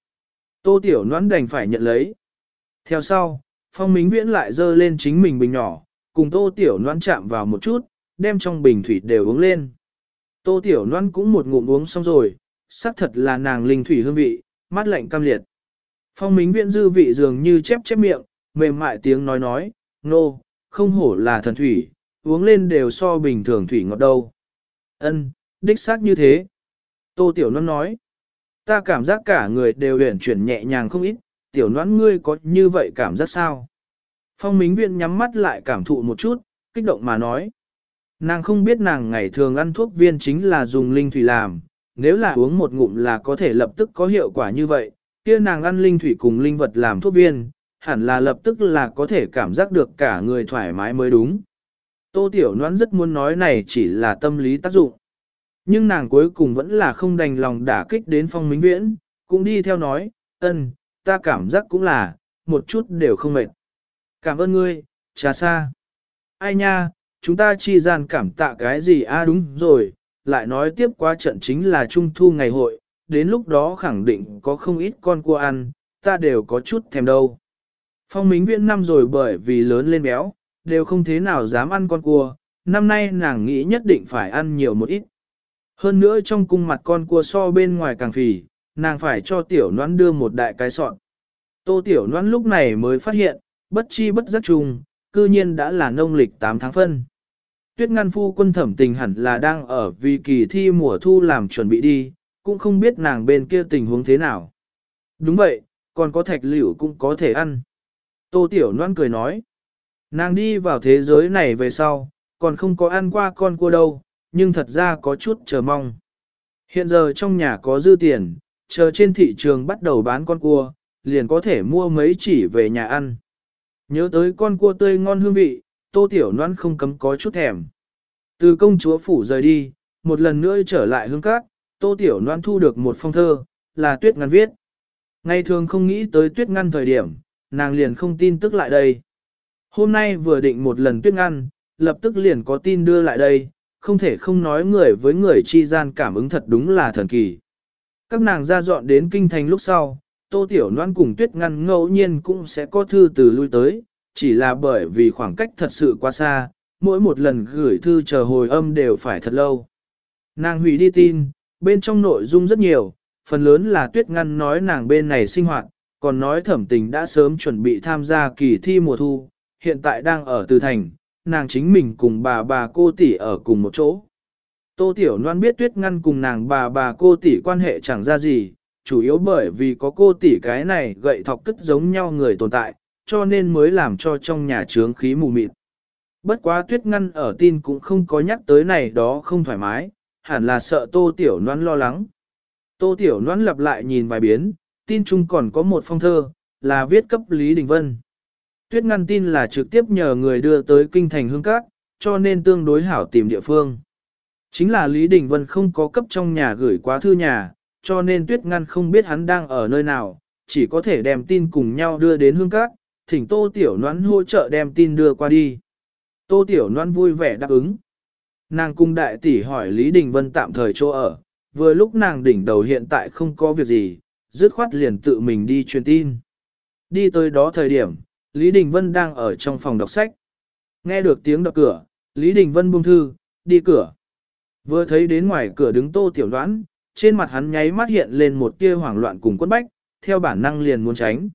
Tô tiểu Noãn đành phải nhận lấy. Theo sau, phong mính viễn lại dơ lên chính mình bình nhỏ, cùng tô tiểu Noãn chạm vào một chút, đem trong bình thủy đều uống lên. Tô tiểu Loan cũng một ngụm uống xong rồi, xác thật là nàng linh thủy hương vị, mát lạnh cam liệt. Phong mính viễn dư vị dường như chép chép miệng, mềm mại tiếng nói nói, nô, no, không hổ là thần thủy, uống lên đều so bình thường thủy ngọt đâu. Ân, đích xác như thế. Tô Tiểu Loan nói, ta cảm giác cả người đều uyển chuyển nhẹ nhàng không ít, Tiểu Loan ngươi có như vậy cảm giác sao? Phong Mính Viện nhắm mắt lại cảm thụ một chút, kích động mà nói. Nàng không biết nàng ngày thường ăn thuốc viên chính là dùng linh thủy làm, nếu là uống một ngụm là có thể lập tức có hiệu quả như vậy, kia nàng ăn linh thủy cùng linh vật làm thuốc viên, hẳn là lập tức là có thể cảm giác được cả người thoải mái mới đúng. Tô Tiểu Noãn rất muốn nói này chỉ là tâm lý tác dụng. Nhưng nàng cuối cùng vẫn là không đành lòng đả kích đến phong minh viễn, cũng đi theo nói, ân, ta cảm giác cũng là, một chút đều không mệt. Cảm ơn ngươi, trà xa. Ai nha, chúng ta chi gian cảm tạ cái gì a à đúng rồi, lại nói tiếp qua trận chính là trung thu ngày hội, đến lúc đó khẳng định có không ít con cua ăn, ta đều có chút thèm đâu. Phong Mính Viễn năm rồi bởi vì lớn lên béo, đều không thế nào dám ăn con cua, năm nay nàng nghĩ nhất định phải ăn nhiều một ít. Hơn nữa trong cung mặt con cua so bên ngoài càng phì, nàng phải cho tiểu noãn đưa một đại cái sọn. Tô tiểu noãn lúc này mới phát hiện, bất chi bất giác trùng, cư nhiên đã là nông lịch 8 tháng phân. Tuyết ngăn phu quân thẩm tình hẳn là đang ở vì kỳ thi mùa thu làm chuẩn bị đi, cũng không biết nàng bên kia tình huống thế nào. Đúng vậy, còn có thạch liễu cũng có thể ăn. Tô Tiểu Loan cười nói, nàng đi vào thế giới này về sau, còn không có ăn qua con cua đâu, nhưng thật ra có chút chờ mong. Hiện giờ trong nhà có dư tiền, chờ trên thị trường bắt đầu bán con cua, liền có thể mua mấy chỉ về nhà ăn. Nhớ tới con cua tươi ngon hương vị, Tô Tiểu noan không cấm có chút thèm. Từ công chúa phủ rời đi, một lần nữa trở lại hương cát, Tô Tiểu noan thu được một phong thơ, là tuyết ngăn viết. Ngày thường không nghĩ tới tuyết ngăn thời điểm, nàng liền không tin tức lại đây. Hôm nay vừa định một lần tuyết ngăn, lập tức liền có tin đưa lại đây, không thể không nói người với người chi gian cảm ứng thật đúng là thần kỳ. Các nàng ra dọn đến kinh thành lúc sau, tô tiểu loan cùng tuyết ngăn ngẫu nhiên cũng sẽ có thư từ lui tới, chỉ là bởi vì khoảng cách thật sự quá xa, mỗi một lần gửi thư chờ hồi âm đều phải thật lâu. Nàng hủy đi tin, bên trong nội dung rất nhiều, phần lớn là tuyết ngăn nói nàng bên này sinh hoạt, còn nói thẩm tình đã sớm chuẩn bị tham gia kỳ thi mùa thu, hiện tại đang ở Từ Thành, nàng chính mình cùng bà bà cô tỷ ở cùng một chỗ. Tô Tiểu Loan biết tuyết ngăn cùng nàng bà bà cô tỷ quan hệ chẳng ra gì, chủ yếu bởi vì có cô tỷ cái này gậy thọc cất giống nhau người tồn tại, cho nên mới làm cho trong nhà trướng khí mù mịt. Bất quá tuyết ngăn ở tin cũng không có nhắc tới này đó không thoải mái, hẳn là sợ Tô Tiểu Loan lo lắng. Tô Tiểu Loan lặp lại nhìn vài biến, tin chung còn có một phong thơ, là viết cấp Lý Đình Vân. Tuyết ngăn tin là trực tiếp nhờ người đưa tới kinh thành hương cát, cho nên tương đối hảo tìm địa phương. Chính là Lý Đình Vân không có cấp trong nhà gửi quá thư nhà, cho nên tuyết ngăn không biết hắn đang ở nơi nào, chỉ có thể đem tin cùng nhau đưa đến hương cát, thỉnh Tô Tiểu Noãn hỗ trợ đem tin đưa qua đi. Tô Tiểu Noãn vui vẻ đáp ứng. Nàng cung đại tỷ hỏi Lý Đình Vân tạm thời chỗ ở, vừa lúc nàng đỉnh đầu hiện tại không có việc gì, dứt khoát liền tự mình đi truyền tin. Đi tới đó thời điểm, Lý Đình Vân đang ở trong phòng đọc sách. Nghe được tiếng đập cửa, Lý Đình Vân buông thư, đi cửa. Vừa thấy đến ngoài cửa đứng tô tiểu đoán, trên mặt hắn nháy mắt hiện lên một tia hoảng loạn cùng quất bách, theo bản năng liền muốn tránh.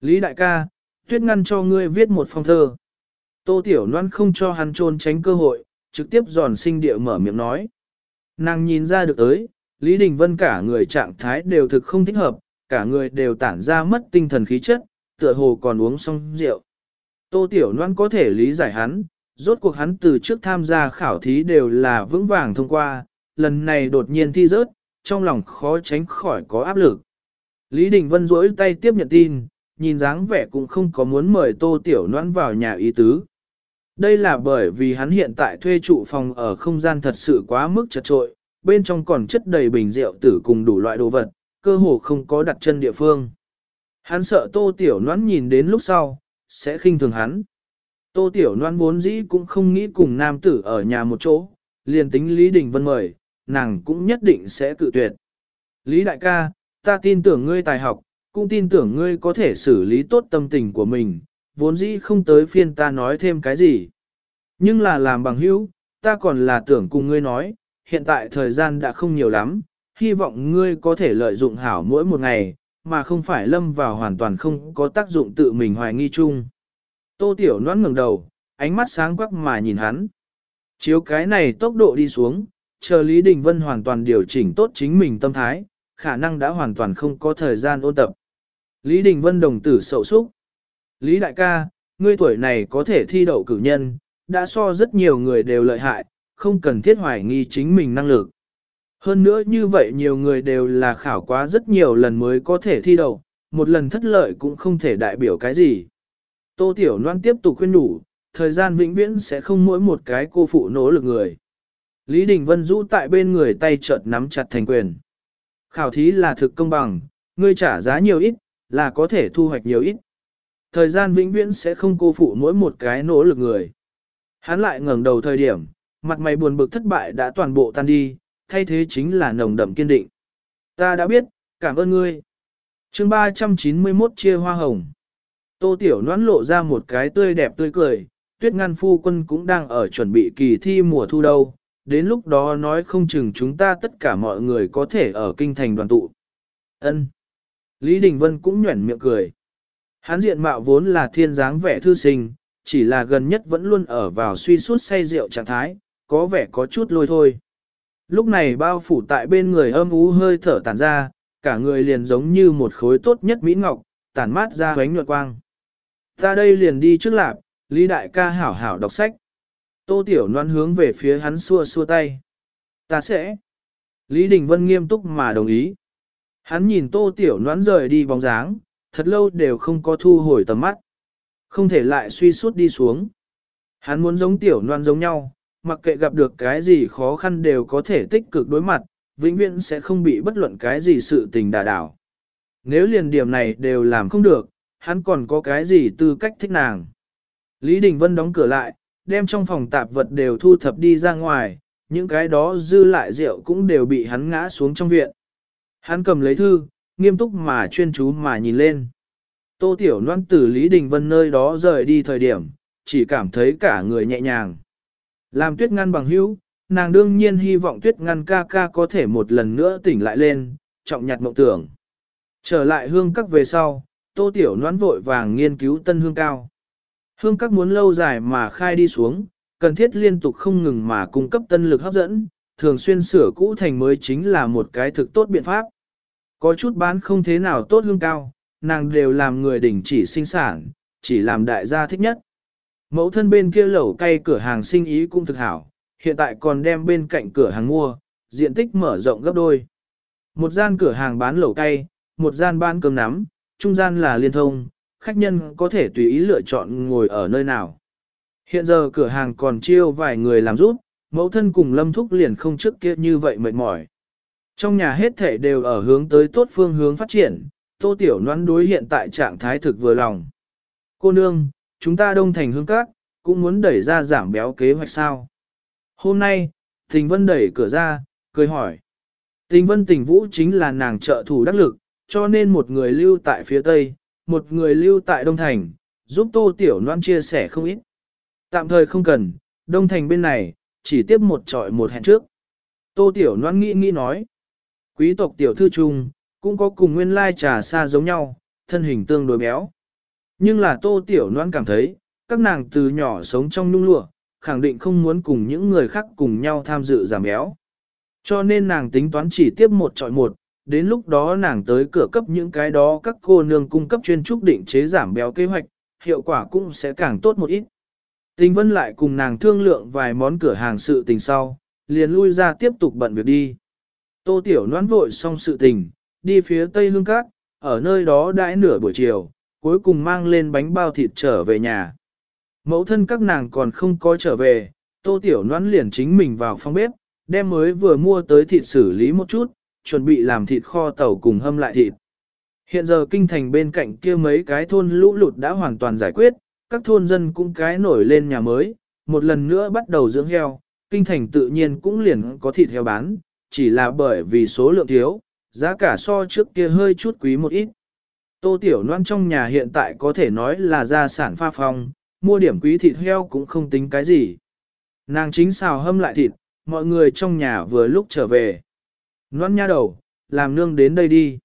Lý đại ca, tuyết ngăn cho ngươi viết một phong thơ. Tô tiểu đoán không cho hắn trôn tránh cơ hội, trực tiếp giòn sinh địa mở miệng nói. Nàng nhìn ra được tới, Lý Đình Vân cả người trạng thái đều thực không thích hợp, cả người đều tản ra mất tinh thần khí chất, tựa hồ còn uống xong rượu. Tô Tiểu Loan có thể lý giải hắn, rốt cuộc hắn từ trước tham gia khảo thí đều là vững vàng thông qua, lần này đột nhiên thi rớt, trong lòng khó tránh khỏi có áp lực. Lý Đình Vân duỗi tay tiếp nhận tin, nhìn dáng vẻ cũng không có muốn mời Tô Tiểu Loan vào nhà ý tứ. Đây là bởi vì hắn hiện tại thuê trụ phòng ở không gian thật sự quá mức chật trội, bên trong còn chất đầy bình rượu tử cùng đủ loại đồ vật, cơ hồ không có đặt chân địa phương. Hắn sợ Tô Tiểu Loan nhìn đến lúc sau, sẽ khinh thường hắn. Tô Tiểu Loan vốn dĩ cũng không nghĩ cùng nam tử ở nhà một chỗ, liền tính Lý Đình Vân mời, nàng cũng nhất định sẽ cự tuyệt. Lý đại ca, ta tin tưởng ngươi tài học, cũng tin tưởng ngươi có thể xử lý tốt tâm tình của mình, vốn dĩ không tới phiên ta nói thêm cái gì. Nhưng là làm bằng hữu, ta còn là tưởng cùng ngươi nói, hiện tại thời gian đã không nhiều lắm, hy vọng ngươi có thể lợi dụng hảo mỗi một ngày, mà không phải lâm vào hoàn toàn không có tác dụng tự mình hoài nghi chung. Tô Tiểu Loan ngẩng đầu, ánh mắt sáng quắc mà nhìn hắn. Chiếu cái này tốc độ đi xuống, chờ Lý Đình Vân hoàn toàn điều chỉnh tốt chính mình tâm thái, khả năng đã hoàn toàn không có thời gian ôn tập. Lý Đình Vân đồng tử sậu súc. Lý đại ca, ngươi tuổi này có thể thi đậu cử nhân, đã so rất nhiều người đều lợi hại, không cần thiết hoài nghi chính mình năng lực. Hơn nữa như vậy nhiều người đều là khảo quá rất nhiều lần mới có thể thi đậu, một lần thất lợi cũng không thể đại biểu cái gì. Tô Tiểu Loan tiếp tục khuyên nhủ thời gian vĩnh viễn sẽ không mỗi một cái cô phụ nỗ lực người. Lý Đình Vân rũ tại bên người tay chợt nắm chặt thành quyền. Khảo thí là thực công bằng, ngươi trả giá nhiều ít, là có thể thu hoạch nhiều ít. Thời gian vĩnh viễn sẽ không cô phụ mỗi một cái nỗ lực người. Hắn lại ngẩng đầu thời điểm, mặt mày buồn bực thất bại đã toàn bộ tan đi, thay thế chính là nồng đậm kiên định. Ta đã biết, cảm ơn ngươi. chương 391 chia hoa hồng. Tô Tiểu Noãn lộ ra một cái tươi đẹp tươi cười, tuyết ngăn phu quân cũng đang ở chuẩn bị kỳ thi mùa thu đâu, đến lúc đó nói không chừng chúng ta tất cả mọi người có thể ở kinh thành đoàn tụ. Ân. Lý Đình Vân cũng nhuẩn miệng cười. Hán diện mạo vốn là thiên dáng vẻ thư sinh, chỉ là gần nhất vẫn luôn ở vào suy suốt say rượu trạng thái, có vẻ có chút lôi thôi. Lúc này bao phủ tại bên người âm ú hơi thở tản ra, cả người liền giống như một khối tốt nhất mỹ ngọc, tản mát ra ánh nhuận quang. Ta đây liền đi trước lạp, Lý Đại ca hảo hảo đọc sách. Tô Tiểu Loan hướng về phía hắn xua xua tay. Ta sẽ. Lý Đình Vân nghiêm túc mà đồng ý. Hắn nhìn Tô Tiểu Loan rời đi bóng dáng, thật lâu đều không có thu hồi tầm mắt. Không thể lại suy suốt đi xuống. Hắn muốn giống Tiểu Loan giống nhau, mặc kệ gặp được cái gì khó khăn đều có thể tích cực đối mặt, vĩnh viễn sẽ không bị bất luận cái gì sự tình đả đảo. Nếu liền điểm này đều làm không được, hắn còn có cái gì tư cách thích nàng. Lý Đình Vân đóng cửa lại, đem trong phòng tạp vật đều thu thập đi ra ngoài, những cái đó dư lại rượu cũng đều bị hắn ngã xuống trong viện. Hắn cầm lấy thư, nghiêm túc mà chuyên chú mà nhìn lên. Tô Tiểu Loan từ Lý Đình Vân nơi đó rời đi thời điểm, chỉ cảm thấy cả người nhẹ nhàng. Làm tuyết ngăn bằng hữu, nàng đương nhiên hy vọng tuyết ngăn ca ca có thể một lần nữa tỉnh lại lên, trọng nhặt mộng tưởng. Trở lại hương các về sau, tô tiểu noãn vội vàng nghiên cứu tân hương cao. Hương các muốn lâu dài mà khai đi xuống, cần thiết liên tục không ngừng mà cung cấp tân lực hấp dẫn, thường xuyên sửa cũ thành mới chính là một cái thực tốt biện pháp. Có chút bán không thế nào tốt hương cao, nàng đều làm người đỉnh chỉ sinh sản, chỉ làm đại gia thích nhất. Mẫu thân bên kia lẩu cay cửa hàng sinh ý cũng thực hảo, hiện tại còn đem bên cạnh cửa hàng mua, diện tích mở rộng gấp đôi. Một gian cửa hàng bán lẩu cay, một gian bán cơm nắm, trung gian là liên thông, khách nhân có thể tùy ý lựa chọn ngồi ở nơi nào. Hiện giờ cửa hàng còn chiêu vài người làm giúp, mẫu thân cùng lâm thúc liền không trước kia như vậy mệt mỏi. Trong nhà hết thể đều ở hướng tới tốt phương hướng phát triển, tô tiểu noan đối hiện tại trạng thái thực vừa lòng. Cô nương, chúng ta đông thành hương các, cũng muốn đẩy ra giảm béo kế hoạch sao. Hôm nay, Tình Vân đẩy cửa ra, cười hỏi. Tình Vân Tình Vũ chính là nàng trợ thủ đắc lực, cho nên một người lưu tại phía Tây, một người lưu tại Đông Thành, giúp tô tiểu Loan chia sẻ không ít. Tạm thời không cần, đông thành bên này, chỉ tiếp một trọi một hẹn trước. Tô tiểu Loan nghĩ nghĩ nói. Quý tộc tiểu thư trung, cũng có cùng nguyên lai trà xa giống nhau, thân hình tương đối béo. Nhưng là tô tiểu noan cảm thấy, các nàng từ nhỏ sống trong nung lụa, khẳng định không muốn cùng những người khác cùng nhau tham dự giảm béo. Cho nên nàng tính toán chỉ tiếp một trọi một, đến lúc đó nàng tới cửa cấp những cái đó các cô nương cung cấp chuyên trúc định chế giảm béo kế hoạch, hiệu quả cũng sẽ càng tốt một ít. Tình vân lại cùng nàng thương lượng vài món cửa hàng sự tình sau, liền lui ra tiếp tục bận việc đi. Tô Tiểu noan vội xong sự tình, đi phía Tây Hương Cát, ở nơi đó đãi nửa buổi chiều, cuối cùng mang lên bánh bao thịt trở về nhà. Mẫu thân các nàng còn không có trở về, Tô Tiểu noãn liền chính mình vào phòng bếp, đem mới vừa mua tới thịt xử lý một chút, chuẩn bị làm thịt kho tàu cùng hâm lại thịt. Hiện giờ kinh thành bên cạnh kia mấy cái thôn lũ lụt đã hoàn toàn giải quyết, các thôn dân cũng cái nổi lên nhà mới, một lần nữa bắt đầu dưỡng heo, kinh thành tự nhiên cũng liền có thịt heo bán, chỉ là bởi vì số lượng thiếu, giá cả so trước kia hơi chút quý một ít. Tô Tiểu Loan trong nhà hiện tại có thể nói là gia sản pha phong, mua điểm quý thịt heo cũng không tính cái gì. Nàng chính xào hâm lại thịt, mọi người trong nhà vừa lúc trở về. Loan nha đầu, làm nương đến đây đi.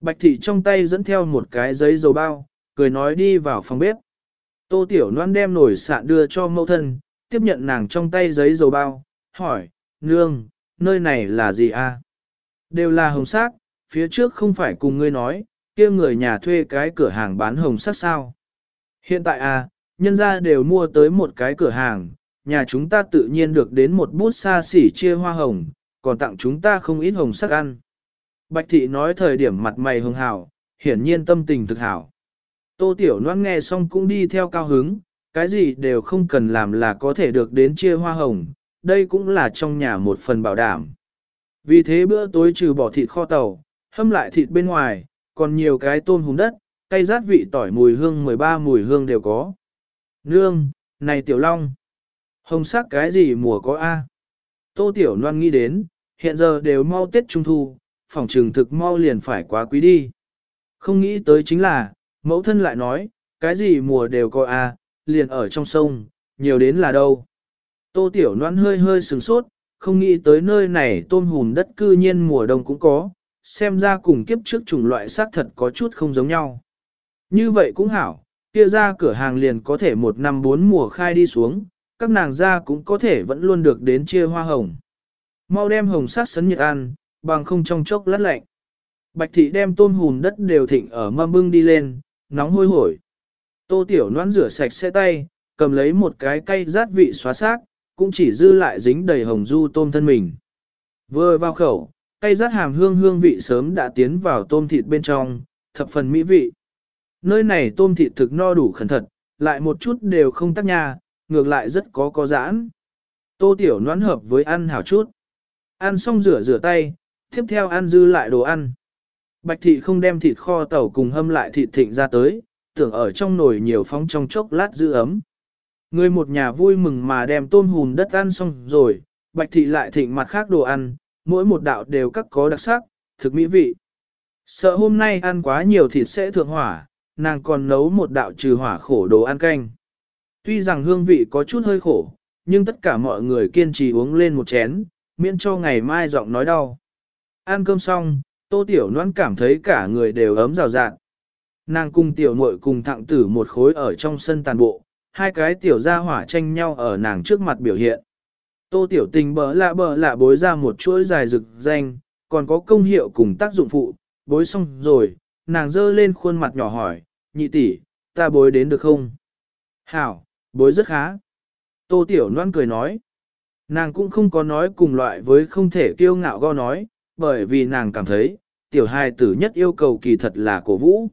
Bạch thị trong tay dẫn theo một cái giấy dầu bao, cười nói đi vào phòng bếp. Tô Tiểu Loan đem nổi sạn đưa cho mẫu thân, tiếp nhận nàng trong tay giấy dầu bao, hỏi, nương, nơi này là gì a? Đều là hồng sắc, phía trước không phải cùng ngươi nói, kia người nhà thuê cái cửa hàng bán hồng sắc sao. Hiện tại a, nhân gia đều mua tới một cái cửa hàng, nhà chúng ta tự nhiên được đến một bút xa xỉ chia hoa hồng, còn tặng chúng ta không ít hồng sắc ăn. Bạch thị nói thời điểm mặt mày hưng hảo, hiển nhiên tâm tình thực hảo. Tô Tiểu Loan nghe xong cũng đi theo cao hứng, cái gì đều không cần làm là có thể được đến chia hoa hồng, đây cũng là trong nhà một phần bảo đảm. Vì thế bữa tối trừ bỏ thịt kho tàu, hâm lại thịt bên ngoài, còn nhiều cái tôm hùm đất, cay rát vị tỏi mùi hương 13 mùi hương đều có. Nương, này Tiểu Long, hồng sắc cái gì mùa có A? Tô Tiểu Loan nghĩ đến, hiện giờ đều mau Tết Trung Thu, phòng trường thực mau liền phải quá quý đi. Không nghĩ tới chính là, mẫu thân lại nói, cái gì mùa đều có A, liền ở trong sông, nhiều đến là đâu. Tô Tiểu Loan hơi hơi sừng sốt, không nghĩ tới nơi này tôm hùm đất cư nhiên mùa đông cũng có, xem ra cùng kiếp trước chủng loại xác thật có chút không giống nhau. Như vậy cũng hảo, kia ra cửa hàng liền có thể một năm bốn mùa khai đi xuống, các nàng ra cũng có thể vẫn luôn được đến chia hoa hồng. Mau đem hồng sát sấn nhiệt ăn, bằng không trong chốc lát lạnh. Bạch thị đem tôm hùm đất đều thịnh ở mâm bưng đi lên, nóng hôi hổi. Tô tiểu noãn rửa sạch xe tay, cầm lấy một cái cây rát vị xóa xác, cũng chỉ dư lại dính đầy hồng du tôm thân mình. Vừa vào khẩu, cây rát hàm hương hương vị sớm đã tiến vào tôm thịt bên trong, thập phần mỹ vị. Nơi này tôm thịt thực no đủ khẩn thật, lại một chút đều không tắc nha, ngược lại rất có có giãn. Tô tiểu noãn hợp với ăn hảo chút. Ăn xong rửa rửa tay, tiếp theo ăn dư lại đồ ăn. Bạch thị không đem thịt kho tàu cùng hâm lại thịt thịnh ra tới, tưởng ở trong nồi nhiều phóng trong chốc lát giữ ấm. Người một nhà vui mừng mà đem tôm hùm đất ăn xong rồi, bạch thị lại thịnh mặt khác đồ ăn, mỗi một đạo đều các có đặc sắc, thực mỹ vị. Sợ hôm nay ăn quá nhiều thịt sẽ thượng hỏa, nàng còn nấu một đạo trừ hỏa khổ đồ ăn canh. Tuy rằng hương vị có chút hơi khổ, nhưng tất cả mọi người kiên trì uống lên một chén, miễn cho ngày mai giọng nói đau. Ăn cơm xong, tô tiểu noan cảm thấy cả người đều ấm rào rạng. Nàng cùng tiểu muội cùng thặng tử một khối ở trong sân tàn bộ, hai cái tiểu gia hỏa tranh nhau ở nàng trước mặt biểu hiện. Tô tiểu tình bỡ lạ bỡ lạ bối ra một chuỗi dài rực danh, còn có công hiệu cùng tác dụng phụ, bối xong rồi, nàng dơ lên khuôn mặt nhỏ hỏi, nhị tỷ, ta bối đến được không? Hảo, bối rất khá. Tô tiểu Loan cười nói, nàng cũng không có nói cùng loại với không thể kiêu ngạo go nói, bởi vì nàng cảm thấy, tiểu hài tử nhất yêu cầu kỳ thật là cổ vũ.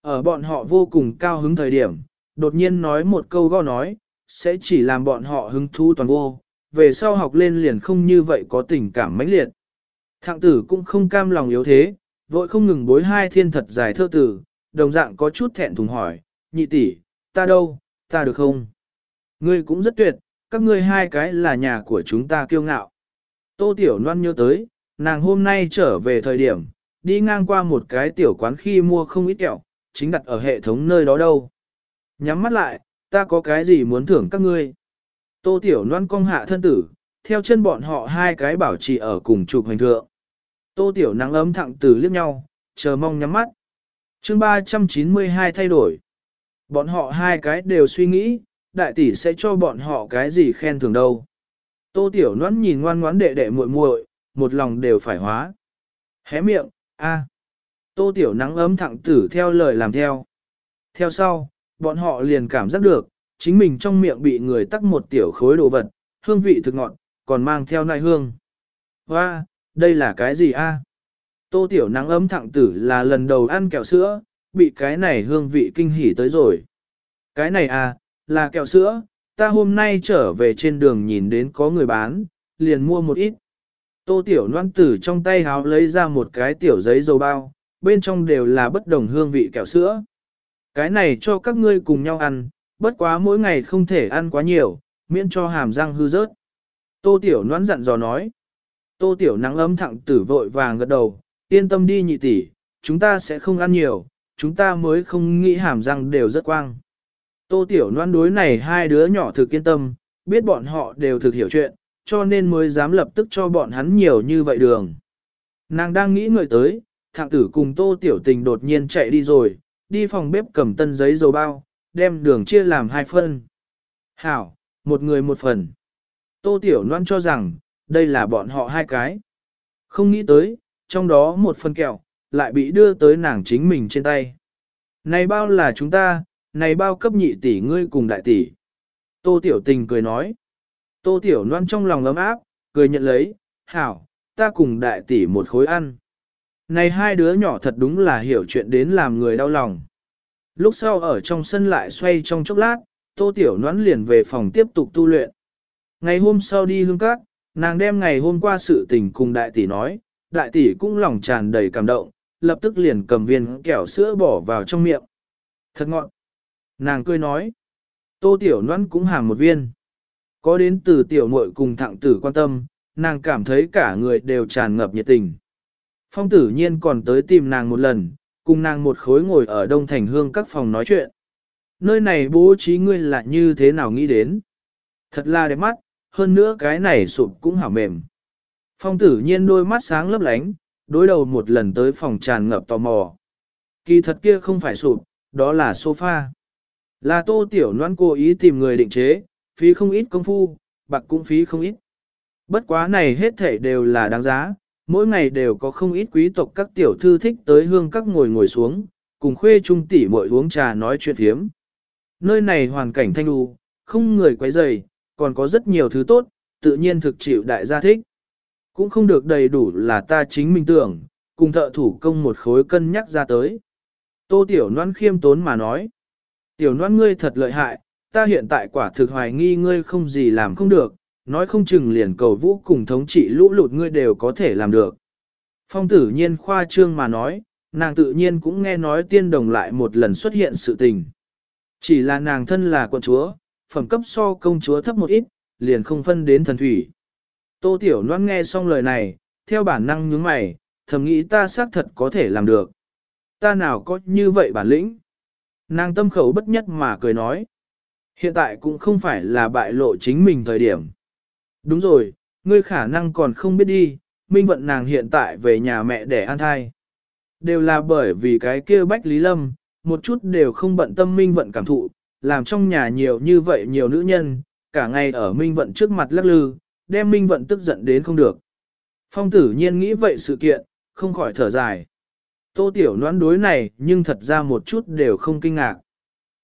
Ở bọn họ vô cùng cao hứng thời điểm, đột nhiên nói một câu go nói, sẽ chỉ làm bọn họ hứng thú toàn vô, về sau học lên liền không như vậy có tình cảm mãnh liệt. Thạng tử cũng không cam lòng yếu thế, vội không ngừng bối hai thiên thật dài thơ tử, đồng dạng có chút thẹn thùng hỏi, nhị tỷ, ta đâu, ta được không? Ngươi cũng rất tuyệt, các ngươi hai cái là nhà của chúng ta kiêu ngạo. Tô Tiểu Loan nhớ tới, nàng hôm nay trở về thời điểm, đi ngang qua một cái tiểu quán khi mua không ít kẹo, chính đặt ở hệ thống nơi đó đâu. Nhắm mắt lại, ta có cái gì muốn thưởng các ngươi. Tô Tiểu Loan cong hạ thân tử, theo chân bọn họ hai cái bảo trì ở cùng chụp hành thượng. Tô Tiểu nắng ấm thẳng tử liếc nhau, chờ mong nhắm mắt. chương 392 thay đổi. Bọn họ hai cái đều suy nghĩ, đại tỷ sẽ cho bọn họ cái gì khen thưởng đâu. Tô Tiểu Loan nhìn ngoan ngoãn đệ đệ muội muội, một lòng đều phải hóa. Hé miệng, a. Tô Tiểu nắng ấm thẳng tử theo lời làm theo. Theo sau, bọn họ liền cảm giác được, chính mình trong miệng bị người tắc một tiểu khối đồ vật, hương vị thực ngọt, còn mang theo nai hương. Hoa, đây là cái gì a? Tô tiểu nắng ấm thẳng tử là lần đầu ăn kẹo sữa, bị cái này hương vị kinh hỉ tới rồi. Cái này à, là kẹo sữa, ta hôm nay trở về trên đường nhìn đến có người bán, liền mua một ít. Tô tiểu noan tử trong tay háo lấy ra một cái tiểu giấy dầu bao, bên trong đều là bất đồng hương vị kẹo sữa. Cái này cho các ngươi cùng nhau ăn, bất quá mỗi ngày không thể ăn quá nhiều, miễn cho hàm răng hư rớt. Tô Tiểu nón dặn dò nói. Tô Tiểu nắng ấm thẳng tử vội vàng gật đầu, yên tâm đi nhị tỷ, chúng ta sẽ không ăn nhiều, chúng ta mới không nghĩ hàm răng đều rất quang. Tô Tiểu noan đối này hai đứa nhỏ thực yên tâm, biết bọn họ đều thực hiểu chuyện, cho nên mới dám lập tức cho bọn hắn nhiều như vậy đường. Nàng đang nghĩ người tới, thạng tử cùng Tô Tiểu tình đột nhiên chạy đi rồi, đi phòng bếp cầm tân giấy dầu bao, đem đường chia làm hai phân. Hảo, một người một phần. Tô Tiểu Loan cho rằng, đây là bọn họ hai cái. Không nghĩ tới, trong đó một phần kẹo, lại bị đưa tới nàng chính mình trên tay. Này bao là chúng ta, này bao cấp nhị tỷ ngươi cùng đại tỷ. Tô Tiểu Tình cười nói. Tô Tiểu Loan trong lòng ấm áp, cười nhận lấy, hảo, ta cùng đại tỷ một khối ăn. Này hai đứa nhỏ thật đúng là hiểu chuyện đến làm người đau lòng. Lúc sau ở trong sân lại xoay trong chốc lát, tô tiểu noãn liền về phòng tiếp tục tu luyện. Ngày hôm sau đi hương cát, nàng đem ngày hôm qua sự tình cùng đại tỷ nói, đại tỷ cũng lòng tràn đầy cảm động, lập tức liền cầm viên kẹo sữa bỏ vào trong miệng. Thật ngọn. Nàng cười nói. Tô tiểu noãn cũng hàng một viên. Có đến từ tiểu muội cùng thẳng tử quan tâm, nàng cảm thấy cả người đều tràn ngập nhiệt tình. Phong tử nhiên còn tới tìm nàng một lần, cùng nàng một khối ngồi ở đông thành hương các phòng nói chuyện. Nơi này bố trí ngươi là như thế nào nghĩ đến? Thật là đẹp mắt, hơn nữa cái này sụp cũng hảo mềm. Phong tử nhiên đôi mắt sáng lấp lánh, đối đầu một lần tới phòng tràn ngập tò mò. Kỳ thật kia không phải sụp, đó là sofa. Là tô tiểu noan cố ý tìm người định chế, phí không ít công phu, bạc cũng phí không ít. Bất quá này hết thể đều là đáng giá, mỗi ngày đều có không ít quý tộc các tiểu thư thích tới hương các ngồi ngồi xuống, cùng khuê trung tỷ muội uống trà nói chuyện thiếm. Nơi này hoàn cảnh thanh đu, không người quấy rầy, còn có rất nhiều thứ tốt, tự nhiên thực chịu đại gia thích. Cũng không được đầy đủ là ta chính mình tưởng, cùng thợ thủ công một khối cân nhắc ra tới. Tô Tiểu Loan khiêm tốn mà nói. Tiểu Loan ngươi thật lợi hại, ta hiện tại quả thực hoài nghi ngươi không gì làm không được, nói không chừng liền cầu vũ cùng thống trị lũ lụt ngươi đều có thể làm được. Phong tử nhiên khoa trương mà nói, nàng tự nhiên cũng nghe nói tiên đồng lại một lần xuất hiện sự tình. Chỉ là nàng thân là quận chúa, phẩm cấp so công chúa thấp một ít, liền không phân đến thần thủy. Tô Tiểu Loan nghe xong lời này, theo bản năng nhướng mày, thầm nghĩ ta xác thật có thể làm được. Ta nào có như vậy bản lĩnh. Nàng tâm khẩu bất nhất mà cười nói. Hiện tại cũng không phải là bại lộ chính mình thời điểm. Đúng rồi, ngươi khả năng còn không biết đi, Minh Vận nàng hiện tại về nhà mẹ để an thai. Đều là bởi vì cái kia Bách Lý Lâm, một chút đều không bận tâm Minh Vận cảm thụ, làm trong nhà nhiều như vậy nhiều nữ nhân, cả ngày ở Minh Vận trước mặt lắc lư, đem Minh Vận tức giận đến không được. Phong tử nhiên nghĩ vậy sự kiện, không khỏi thở dài. Tô Tiểu noãn đối này nhưng thật ra một chút đều không kinh ngạc.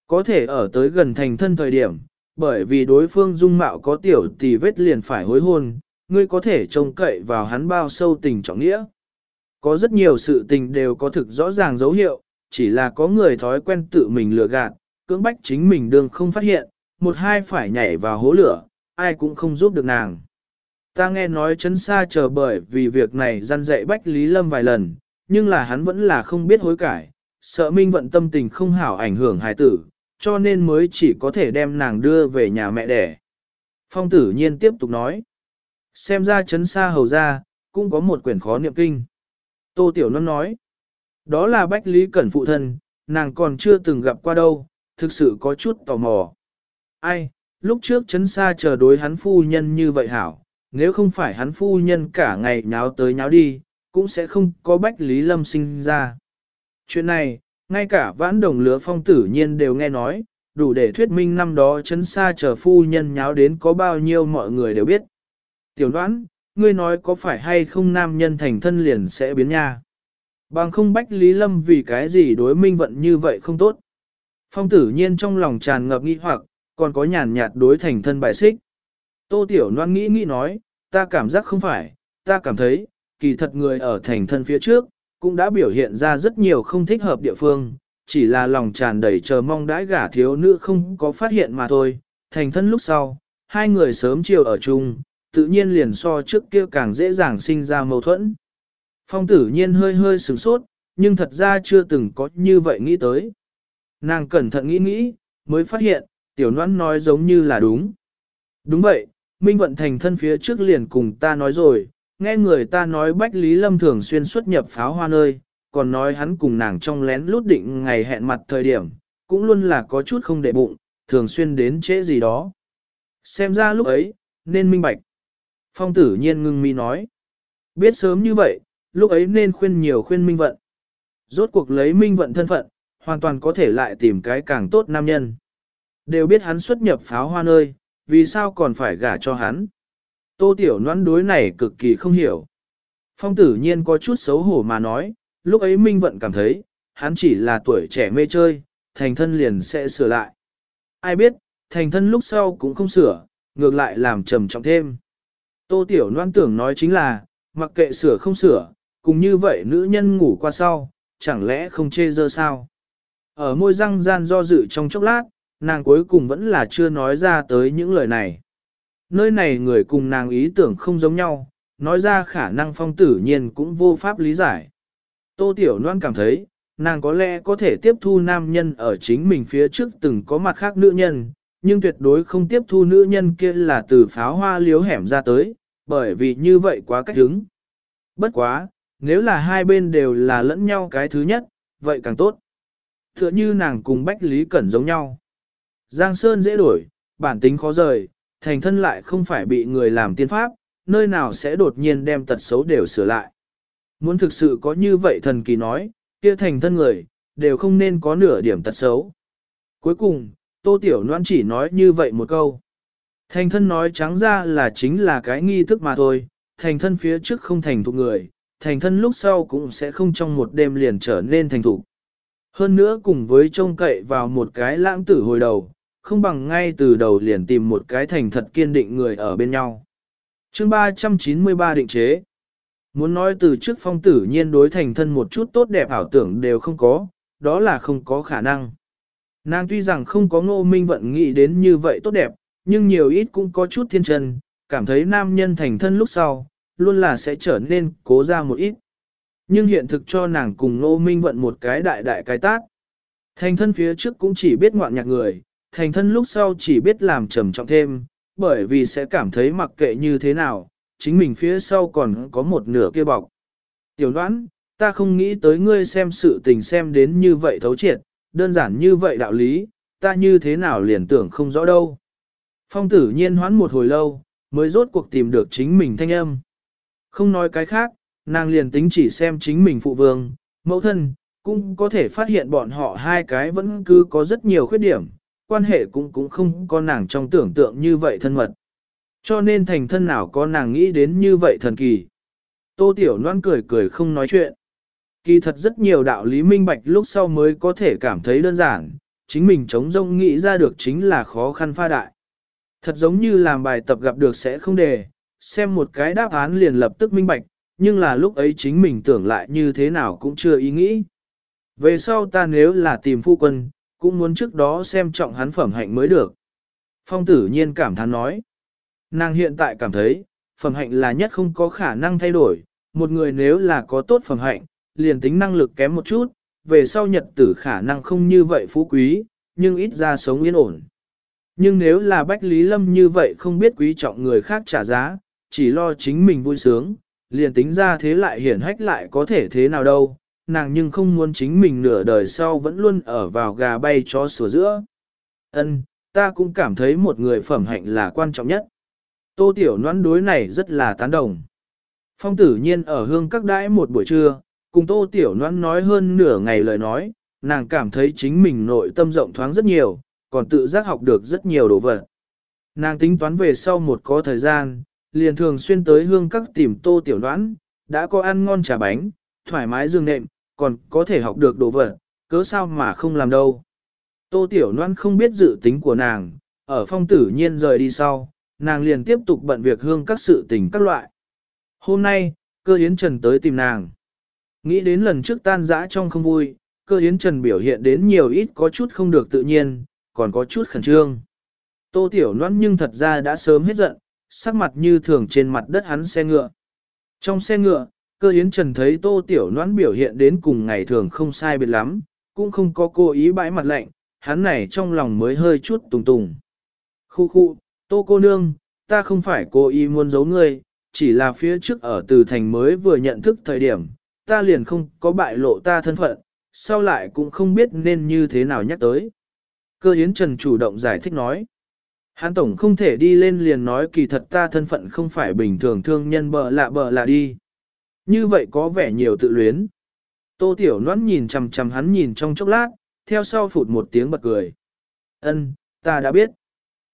Có thể ở tới gần thành thân thời điểm, bởi vì đối phương dung mạo có tiểu tỷ vết liền phải hối hôn, ngươi có thể trông cậy vào hắn bao sâu tình trọng nghĩa. Có rất nhiều sự tình đều có thực rõ ràng dấu hiệu, chỉ là có người thói quen tự mình lừa gạt, cưỡng bách chính mình đương không phát hiện, một hai phải nhảy vào hố lửa, ai cũng không giúp được nàng. Ta nghe nói chấn xa chờ bởi vì việc này gian dạy Bách Lý Lâm vài lần, nhưng là hắn vẫn là không biết hối cải, sợ minh vận tâm tình không hảo ảnh hưởng hài tử, cho nên mới chỉ có thể đem nàng đưa về nhà mẹ đẻ. Phong tử nhiên tiếp tục nói. Xem ra chấn xa hầu ra, cũng có một quyển khó niệm kinh. Tô Tiểu Loan nói. Đó là Bách Lý Cẩn phụ thân, nàng còn chưa từng gặp qua đâu, thực sự có chút tò mò. Ai, lúc trước chấn xa chờ đối hắn phu nhân như vậy hảo, nếu không phải hắn phu nhân cả ngày nháo tới nháo đi, cũng sẽ không có Bách Lý Lâm sinh ra. Chuyện này, ngay cả vãn đồng lứa phong tử nhiên đều nghe nói, đủ để thuyết minh năm đó chấn xa chờ phu nhân nháo đến có bao nhiêu mọi người đều biết. Tiểu đoán, ngươi nói có phải hay không nam nhân thành thân liền sẽ biến nha. Bằng không Bách Lý Lâm vì cái gì đối minh vận như vậy không tốt. Phong tử nhiên trong lòng tràn ngập nghi hoặc, còn có nhàn nhạt đối thành thân bại xích. Tô Tiểu Loan nghĩ nghĩ nói, ta cảm giác không phải, ta cảm thấy, kỳ thật người ở thành thân phía trước, cũng đã biểu hiện ra rất nhiều không thích hợp địa phương, chỉ là lòng tràn đầy chờ mong đãi gả thiếu nữ không có phát hiện mà thôi. Thành thân lúc sau, hai người sớm chiều ở chung, tự nhiên liền so trước kia càng dễ dàng sinh ra mâu thuẫn. Phong tử nhiên hơi hơi sửng sốt, nhưng thật ra chưa từng có như vậy nghĩ tới. Nàng cẩn thận nghĩ nghĩ, mới phát hiện, tiểu noãn nói giống như là đúng. Đúng vậy, Minh Vận thành thân phía trước liền cùng ta nói rồi, nghe người ta nói Bách Lý Lâm thường xuyên xuất nhập pháo hoa nơi, còn nói hắn cùng nàng trong lén lút định ngày hẹn mặt thời điểm, cũng luôn là có chút không để bụng, thường xuyên đến trễ gì đó. Xem ra lúc ấy, nên minh bạch. Phong tử nhiên ngưng mi nói. Biết sớm như vậy, lúc ấy nên khuyên nhiều khuyên minh vận. Rốt cuộc lấy minh vận thân phận, hoàn toàn có thể lại tìm cái càng tốt nam nhân. Đều biết hắn xuất nhập pháo hoa nơi, vì sao còn phải gả cho hắn. Tô Tiểu Loan đối này cực kỳ không hiểu. Phong tử nhiên có chút xấu hổ mà nói, lúc ấy Minh Vận cảm thấy, hắn chỉ là tuổi trẻ mê chơi, thành thân liền sẽ sửa lại. Ai biết, thành thân lúc sau cũng không sửa, ngược lại làm trầm trọng thêm. Tô Tiểu Loan tưởng nói chính là, mặc kệ sửa không sửa, cùng như vậy nữ nhân ngủ qua sau, chẳng lẽ không chê dơ sao? Ở môi răng gian do dự trong chốc lát, nàng cuối cùng vẫn là chưa nói ra tới những lời này. Nơi này người cùng nàng ý tưởng không giống nhau, nói ra khả năng phong tử nhiên cũng vô pháp lý giải. Tô Tiểu Loan cảm thấy, nàng có lẽ có thể tiếp thu nam nhân ở chính mình phía trước từng có mặt khác nữ nhân, nhưng tuyệt đối không tiếp thu nữ nhân kia là từ pháo hoa liếu hẻm ra tới, bởi vì như vậy quá cách hứng. Bất quá, nếu là hai bên đều là lẫn nhau cái thứ nhất, vậy càng tốt. Tựa như nàng cùng Bách Lý Cẩn giống nhau. Giang Sơn dễ đổi, bản tính khó rời, thành thân lại không phải bị người làm tiên pháp, nơi nào sẽ đột nhiên đem tật xấu đều sửa lại. Muốn thực sự có như vậy thần kỳ nói, kia thành thân người, đều không nên có nửa điểm tật xấu. Cuối cùng, Tô Tiểu Loan chỉ nói như vậy một câu. Thành thân nói trắng ra là chính là cái nghi thức mà thôi, thành thân phía trước không thành thục người, thành thân lúc sau cũng sẽ không trong một đêm liền trở nên thành thục. Hơn nữa cùng với trông cậy vào một cái lãng tử hồi đầu, không bằng ngay từ đầu liền tìm một cái thành thật kiên định người ở bên nhau. chương 393 định chế Muốn nói từ trước phong tử nhiên đối thành thân một chút tốt đẹp ảo tưởng đều không có, đó là không có khả năng. Nàng tuy rằng không có ngô minh vận nghĩ đến như vậy tốt đẹp, nhưng nhiều ít cũng có chút thiên chân, cảm thấy nam nhân thành thân lúc sau, luôn là sẽ trở nên cố ra một ít. Nhưng hiện thực cho nàng cùng ngô minh vận một cái đại đại cái tác, Thành thân phía trước cũng chỉ biết ngoạn nhạc người, thành thân lúc sau chỉ biết làm trầm trọng thêm, bởi vì sẽ cảm thấy mặc kệ như thế nào, chính mình phía sau còn có một nửa kia bọc. Tiểu đoán, ta không nghĩ tới ngươi xem sự tình xem đến như vậy thấu triệt, đơn giản như vậy đạo lý, ta như thế nào liền tưởng không rõ đâu. Phong tử nhiên hoán một hồi lâu, mới rốt cuộc tìm được chính mình thanh âm. Không nói cái khác, nàng liền tính chỉ xem chính mình phụ vương, mẫu thân, cũng có thể phát hiện bọn họ hai cái vẫn cứ có rất nhiều khuyết điểm, quan hệ cũng cũng không có nàng trong tưởng tượng như vậy thân mật. Cho nên thành thân nào có nàng nghĩ đến như vậy thần kỳ. Tô Tiểu Loan cười cười không nói chuyện. Kỳ thật rất nhiều đạo lý minh bạch lúc sau mới có thể cảm thấy đơn giản, chính mình chống rông nghĩ ra được chính là khó khăn pha đại. Thật giống như làm bài tập gặp được sẽ không đề, xem một cái đáp án liền lập tức minh bạch, nhưng là lúc ấy chính mình tưởng lại như thế nào cũng chưa ý nghĩ. Về sau ta nếu là tìm phu quân, cũng muốn trước đó xem trọng hắn phẩm hạnh mới được. Phong tử nhiên cảm thán nói. Nàng hiện tại cảm thấy, phẩm hạnh là nhất không có khả năng thay đổi, một người nếu là có tốt phẩm hạnh, liền tính năng lực kém một chút, về sau nhật tử khả năng không như vậy phú quý, nhưng ít ra sống yên ổn. Nhưng nếu là Bách Lý Lâm như vậy không biết quý trọng người khác trả giá, chỉ lo chính mình vui sướng, liền tính ra thế lại hiển hách lại có thể thế nào đâu, nàng nhưng không muốn chính mình nửa đời sau vẫn luôn ở vào gà bay chó sủa giữa. Ân, ta cũng cảm thấy một người phẩm hạnh là quan trọng nhất. Tô Tiểu Noãn đối này rất là tán đồng. Phong tử nhiên ở hương các đãi một buổi trưa, cùng Tô Tiểu Noãn nói hơn nửa ngày lời nói, nàng cảm thấy chính mình nội tâm rộng thoáng rất nhiều, còn tự giác học được rất nhiều đồ vật. Nàng tính toán về sau một có thời gian, liền thường xuyên tới hương các tìm Tô Tiểu Noãn, đã có ăn ngon trà bánh, thoải mái giường nệm, còn có thể học được đồ vật, cớ sao mà không làm đâu. Tô Tiểu Loan không biết dự tính của nàng, ở phong tử nhiên rời đi sau, nàng liền tiếp tục bận việc hương các sự tình các loại. Hôm nay, cơ yến trần tới tìm nàng. Nghĩ đến lần trước tan dã trong không vui, cơ yến trần biểu hiện đến nhiều ít có chút không được tự nhiên, còn có chút khẩn trương. Tô Tiểu Loan nhưng thật ra đã sớm hết giận, sắc mặt như thường trên mặt đất hắn xe ngựa. Trong xe ngựa, cơ yến trần thấy Tô Tiểu noãn biểu hiện đến cùng ngày thường không sai biệt lắm, cũng không có cố ý bãi mặt lạnh, hắn này trong lòng mới hơi chút tùng tùng. Khu khu, Tô cô nương, ta không phải cố ý muốn giấu ngươi, chỉ là phía trước ở từ thành mới vừa nhận thức thời điểm, ta liền không có bại lộ ta thân phận, sau lại cũng không biết nên như thế nào nhắc tới. Cơ Yến Trần chủ động giải thích nói. Hán Tổng không thể đi lên liền nói kỳ thật ta thân phận không phải bình thường thương nhân bợ lạ bợ lạ đi. Như vậy có vẻ nhiều tự luyến. Tô Tiểu Loan nhìn chằm chằm hắn nhìn trong chốc lát, theo sau phụt một tiếng bật cười. Ân, ta đã biết.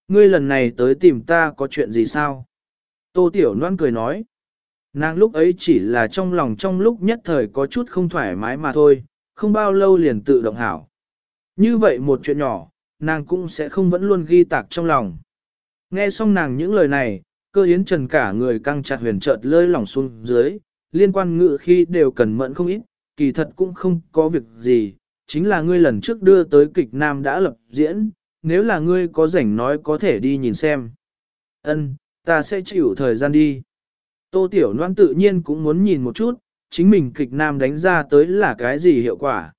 Ngươi lần này tới tìm ta có chuyện gì sao? Tô Tiểu Loan cười nói. Nàng lúc ấy chỉ là trong lòng trong lúc nhất thời có chút không thoải mái mà thôi, không bao lâu liền tự động hảo. Như vậy một chuyện nhỏ, nàng cũng sẽ không vẫn luôn ghi tạc trong lòng. Nghe xong nàng những lời này, cơ yến trần cả người căng chặt huyền chợt lơi lỏng xuống dưới, liên quan ngự khi đều cần mẫn không ít, kỳ thật cũng không có việc gì, chính là ngươi lần trước đưa tới kịch nam đã lập diễn, nếu là ngươi có rảnh nói có thể đi nhìn xem. Ân, ta sẽ chịu thời gian đi. Tô Tiểu Loan tự nhiên cũng muốn nhìn một chút, chính mình kịch nam đánh ra tới là cái gì hiệu quả.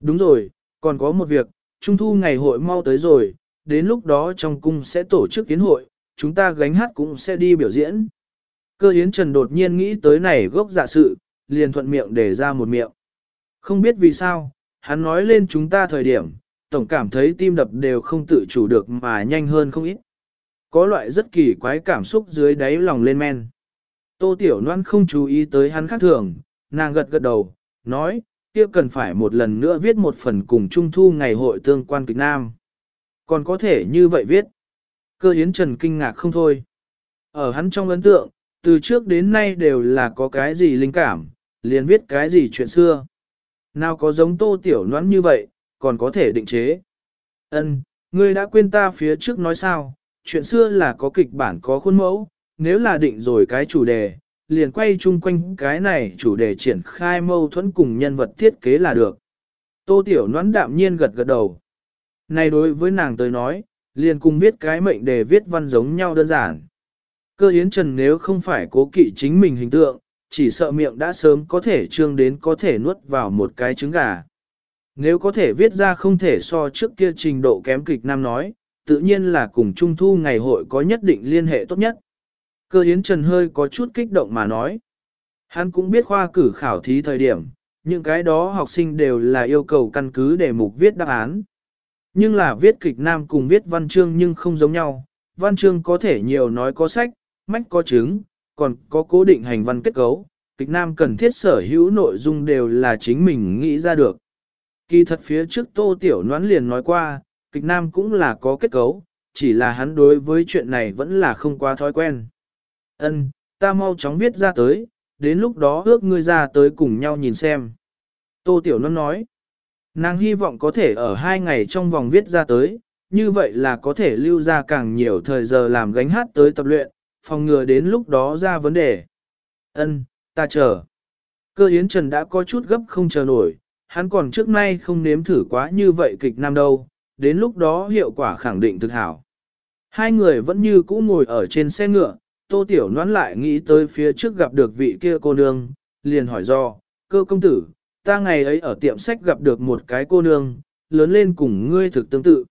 Đúng rồi, còn có một việc, Trung thu ngày hội mau tới rồi, đến lúc đó trong cung sẽ tổ chức kiến hội, chúng ta gánh hát cũng sẽ đi biểu diễn. Cơ Yến Trần đột nhiên nghĩ tới này gốc dạ sự, liền thuận miệng để ra một miệng. Không biết vì sao, hắn nói lên chúng ta thời điểm, tổng cảm thấy tim đập đều không tự chủ được mà nhanh hơn không ít. Có loại rất kỳ quái cảm xúc dưới đáy lòng lên men. Tô Tiểu Loan không chú ý tới hắn khác thường, nàng gật gật đầu, nói, kia cần phải một lần nữa viết một phần cùng Trung Thu ngày hội tương quan kịch Nam. Còn có thể như vậy viết. Cơ Yến Trần kinh ngạc không thôi. Ở hắn trong ấn tượng, từ trước đến nay đều là có cái gì linh cảm, liền viết cái gì chuyện xưa. Nào có giống tô tiểu noãn như vậy, còn có thể định chế. Ân, ngươi đã quên ta phía trước nói sao, chuyện xưa là có kịch bản có khuôn mẫu, nếu là định rồi cái chủ đề, liền quay chung quanh cái này chủ đề triển khai mâu thuẫn cùng nhân vật thiết kế là được. Tô Tiểu Noãn đạm nhiên gật gật đầu. Này đối với nàng tới nói, liền cùng viết cái mệnh đề viết văn giống nhau đơn giản. Cơ Yến Trần nếu không phải cố kỵ chính mình hình tượng, chỉ sợ miệng đã sớm có thể trương đến có thể nuốt vào một cái trứng gà. Nếu có thể viết ra không thể so trước kia trình độ kém kịch nam nói, tự nhiên là cùng Trung Thu ngày hội có nhất định liên hệ tốt nhất. Cơ Yến Trần hơi có chút kích động mà nói. Hắn cũng biết khoa cử khảo thí thời điểm, những cái đó học sinh đều là yêu cầu căn cứ để mục viết đáp án. Nhưng là viết kịch nam cùng viết văn chương nhưng không giống nhau, văn chương có thể nhiều nói có sách, mách có chứng, còn có cố định hành văn kết cấu, kịch nam cần thiết sở hữu nội dung đều là chính mình nghĩ ra được. Kỳ thật phía trước tô tiểu Noãn liền nói qua, kịch nam cũng là có kết cấu, chỉ là hắn đối với chuyện này vẫn là không quá thói quen. Ân, ta mau chóng viết ra tới, đến lúc đó ước ngươi ra tới cùng nhau nhìn xem. Tô Tiểu Noãn nói, nàng hy vọng có thể ở hai ngày trong vòng viết ra tới, như vậy là có thể lưu ra càng nhiều thời giờ làm gánh hát tới tập luyện, phòng ngừa đến lúc đó ra vấn đề. Ân, ta chờ. Cơ Yến Trần đã có chút gấp không chờ nổi, hắn còn trước nay không nếm thử quá như vậy kịch nam đâu, đến lúc đó hiệu quả khẳng định thực hảo. Hai người vẫn như cũ ngồi ở trên xe ngựa, tô tiểu noán lại nghĩ tới phía trước gặp được vị kia cô nương, liền hỏi do, cơ công tử, ta ngày ấy ở tiệm sách gặp được một cái cô nương, lớn lên cùng ngươi thực tương tự.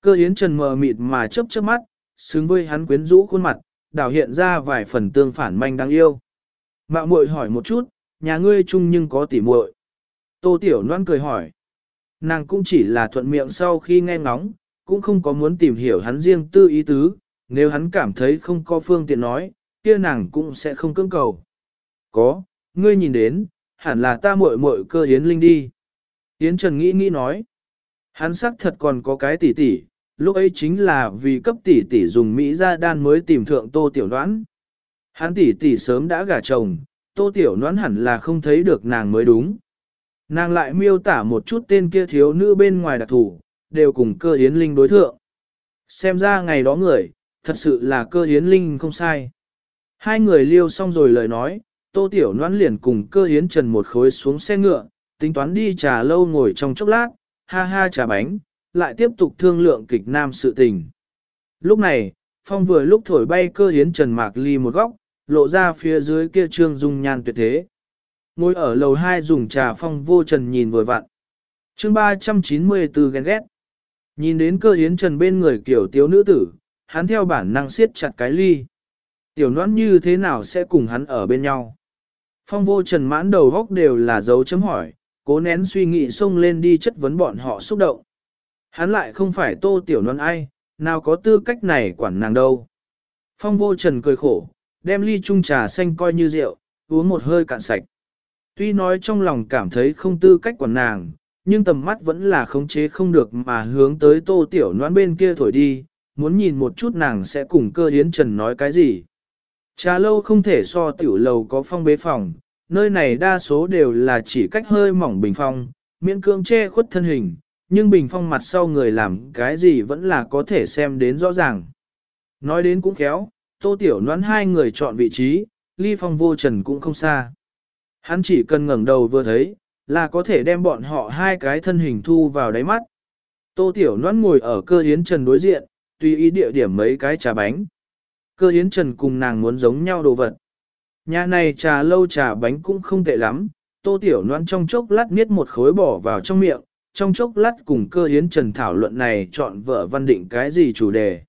Cơ Yến Trần mờ mịt mà chớp chớp mắt, xứng với hắn quyến rũ khuôn mặt, đảo hiện ra vài phần tương phản manh đáng yêu. Mạo muội hỏi một chút, nhà ngươi chung nhưng có tỉ muội. Tô Tiểu Loan cười hỏi. Nàng cũng chỉ là thuận miệng sau khi nghe ngóng, cũng không có muốn tìm hiểu hắn riêng tư ý tứ, nếu hắn cảm thấy không có phương tiện nói, kia nàng cũng sẽ không cưỡng cầu. Có, ngươi nhìn đến, hẳn là ta muội muội cơ Yến Linh đi. Yến Trần nghĩ nghĩ nói, hắn xác thật còn có cái tỷ tỷ, lúc ấy chính là vì cấp tỷ tỷ dùng Mỹ ra đan mới tìm thượng tô tiểu đoán. Hắn tỷ tỷ sớm đã gả chồng, tô tiểu đoán hẳn là không thấy được nàng mới đúng. Nàng lại miêu tả một chút tên kia thiếu nữ bên ngoài đặc thủ, đều cùng cơ Yến Linh đối thượng. Xem ra ngày đó người, thật sự là cơ Yến Linh không sai. Hai người liêu xong rồi lời nói, tô tiểu noan liền cùng cơ Yến Trần một khối xuống xe ngựa, tính toán đi trà lâu ngồi trong chốc lát, ha ha trà bánh, lại tiếp tục thương lượng kịch nam sự tình. Lúc này, phong vừa lúc thổi bay cơ hiến Trần Mạc Ly một góc, lộ ra phía dưới kia trương dung nhan tuyệt thế. Ngồi ở lầu 2 dùng trà phong vô trần nhìn vừa vặn. chương 394 ghen ghét. Nhìn đến cơ hiến Trần bên người kiểu tiếu nữ tử, hắn theo bản năng siết chặt cái ly. Tiểu noãn như thế nào sẽ cùng hắn ở bên nhau? Phong vô trần mãn đầu góc đều là dấu chấm hỏi, cố nén suy nghĩ xông lên đi chất vấn bọn họ xúc động. Hắn lại không phải tô tiểu non ai, nào có tư cách này quản nàng đâu. Phong vô trần cười khổ, đem ly chung trà xanh coi như rượu, uống một hơi cạn sạch. Tuy nói trong lòng cảm thấy không tư cách quản nàng, nhưng tầm mắt vẫn là khống chế không được mà hướng tới tô tiểu noan bên kia thổi đi, muốn nhìn một chút nàng sẽ cùng cơ hiến trần nói cái gì. Trà lâu không thể so tiểu lầu có phong bế phòng, nơi này đa số đều là chỉ cách hơi mỏng bình phong, miễn cưỡng che khuất thân hình, nhưng bình phong mặt sau người làm cái gì vẫn là có thể xem đến rõ ràng. Nói đến cũng khéo, tô tiểu noán hai người chọn vị trí, ly phong vô trần cũng không xa. Hắn chỉ cần ngẩng đầu vừa thấy, là có thể đem bọn họ hai cái thân hình thu vào đáy mắt. Tô tiểu noán ngồi ở cơ hiến trần đối diện, tùy ý địa điểm mấy cái trà bánh. Cơ hiến trần cùng nàng muốn giống nhau đồ vật. Nhà này trà lâu trà bánh cũng không tệ lắm, tô tiểu noan trong chốc lát niết một khối bỏ vào trong miệng, trong chốc lát cùng cơ hiến trần thảo luận này chọn vợ văn định cái gì chủ đề.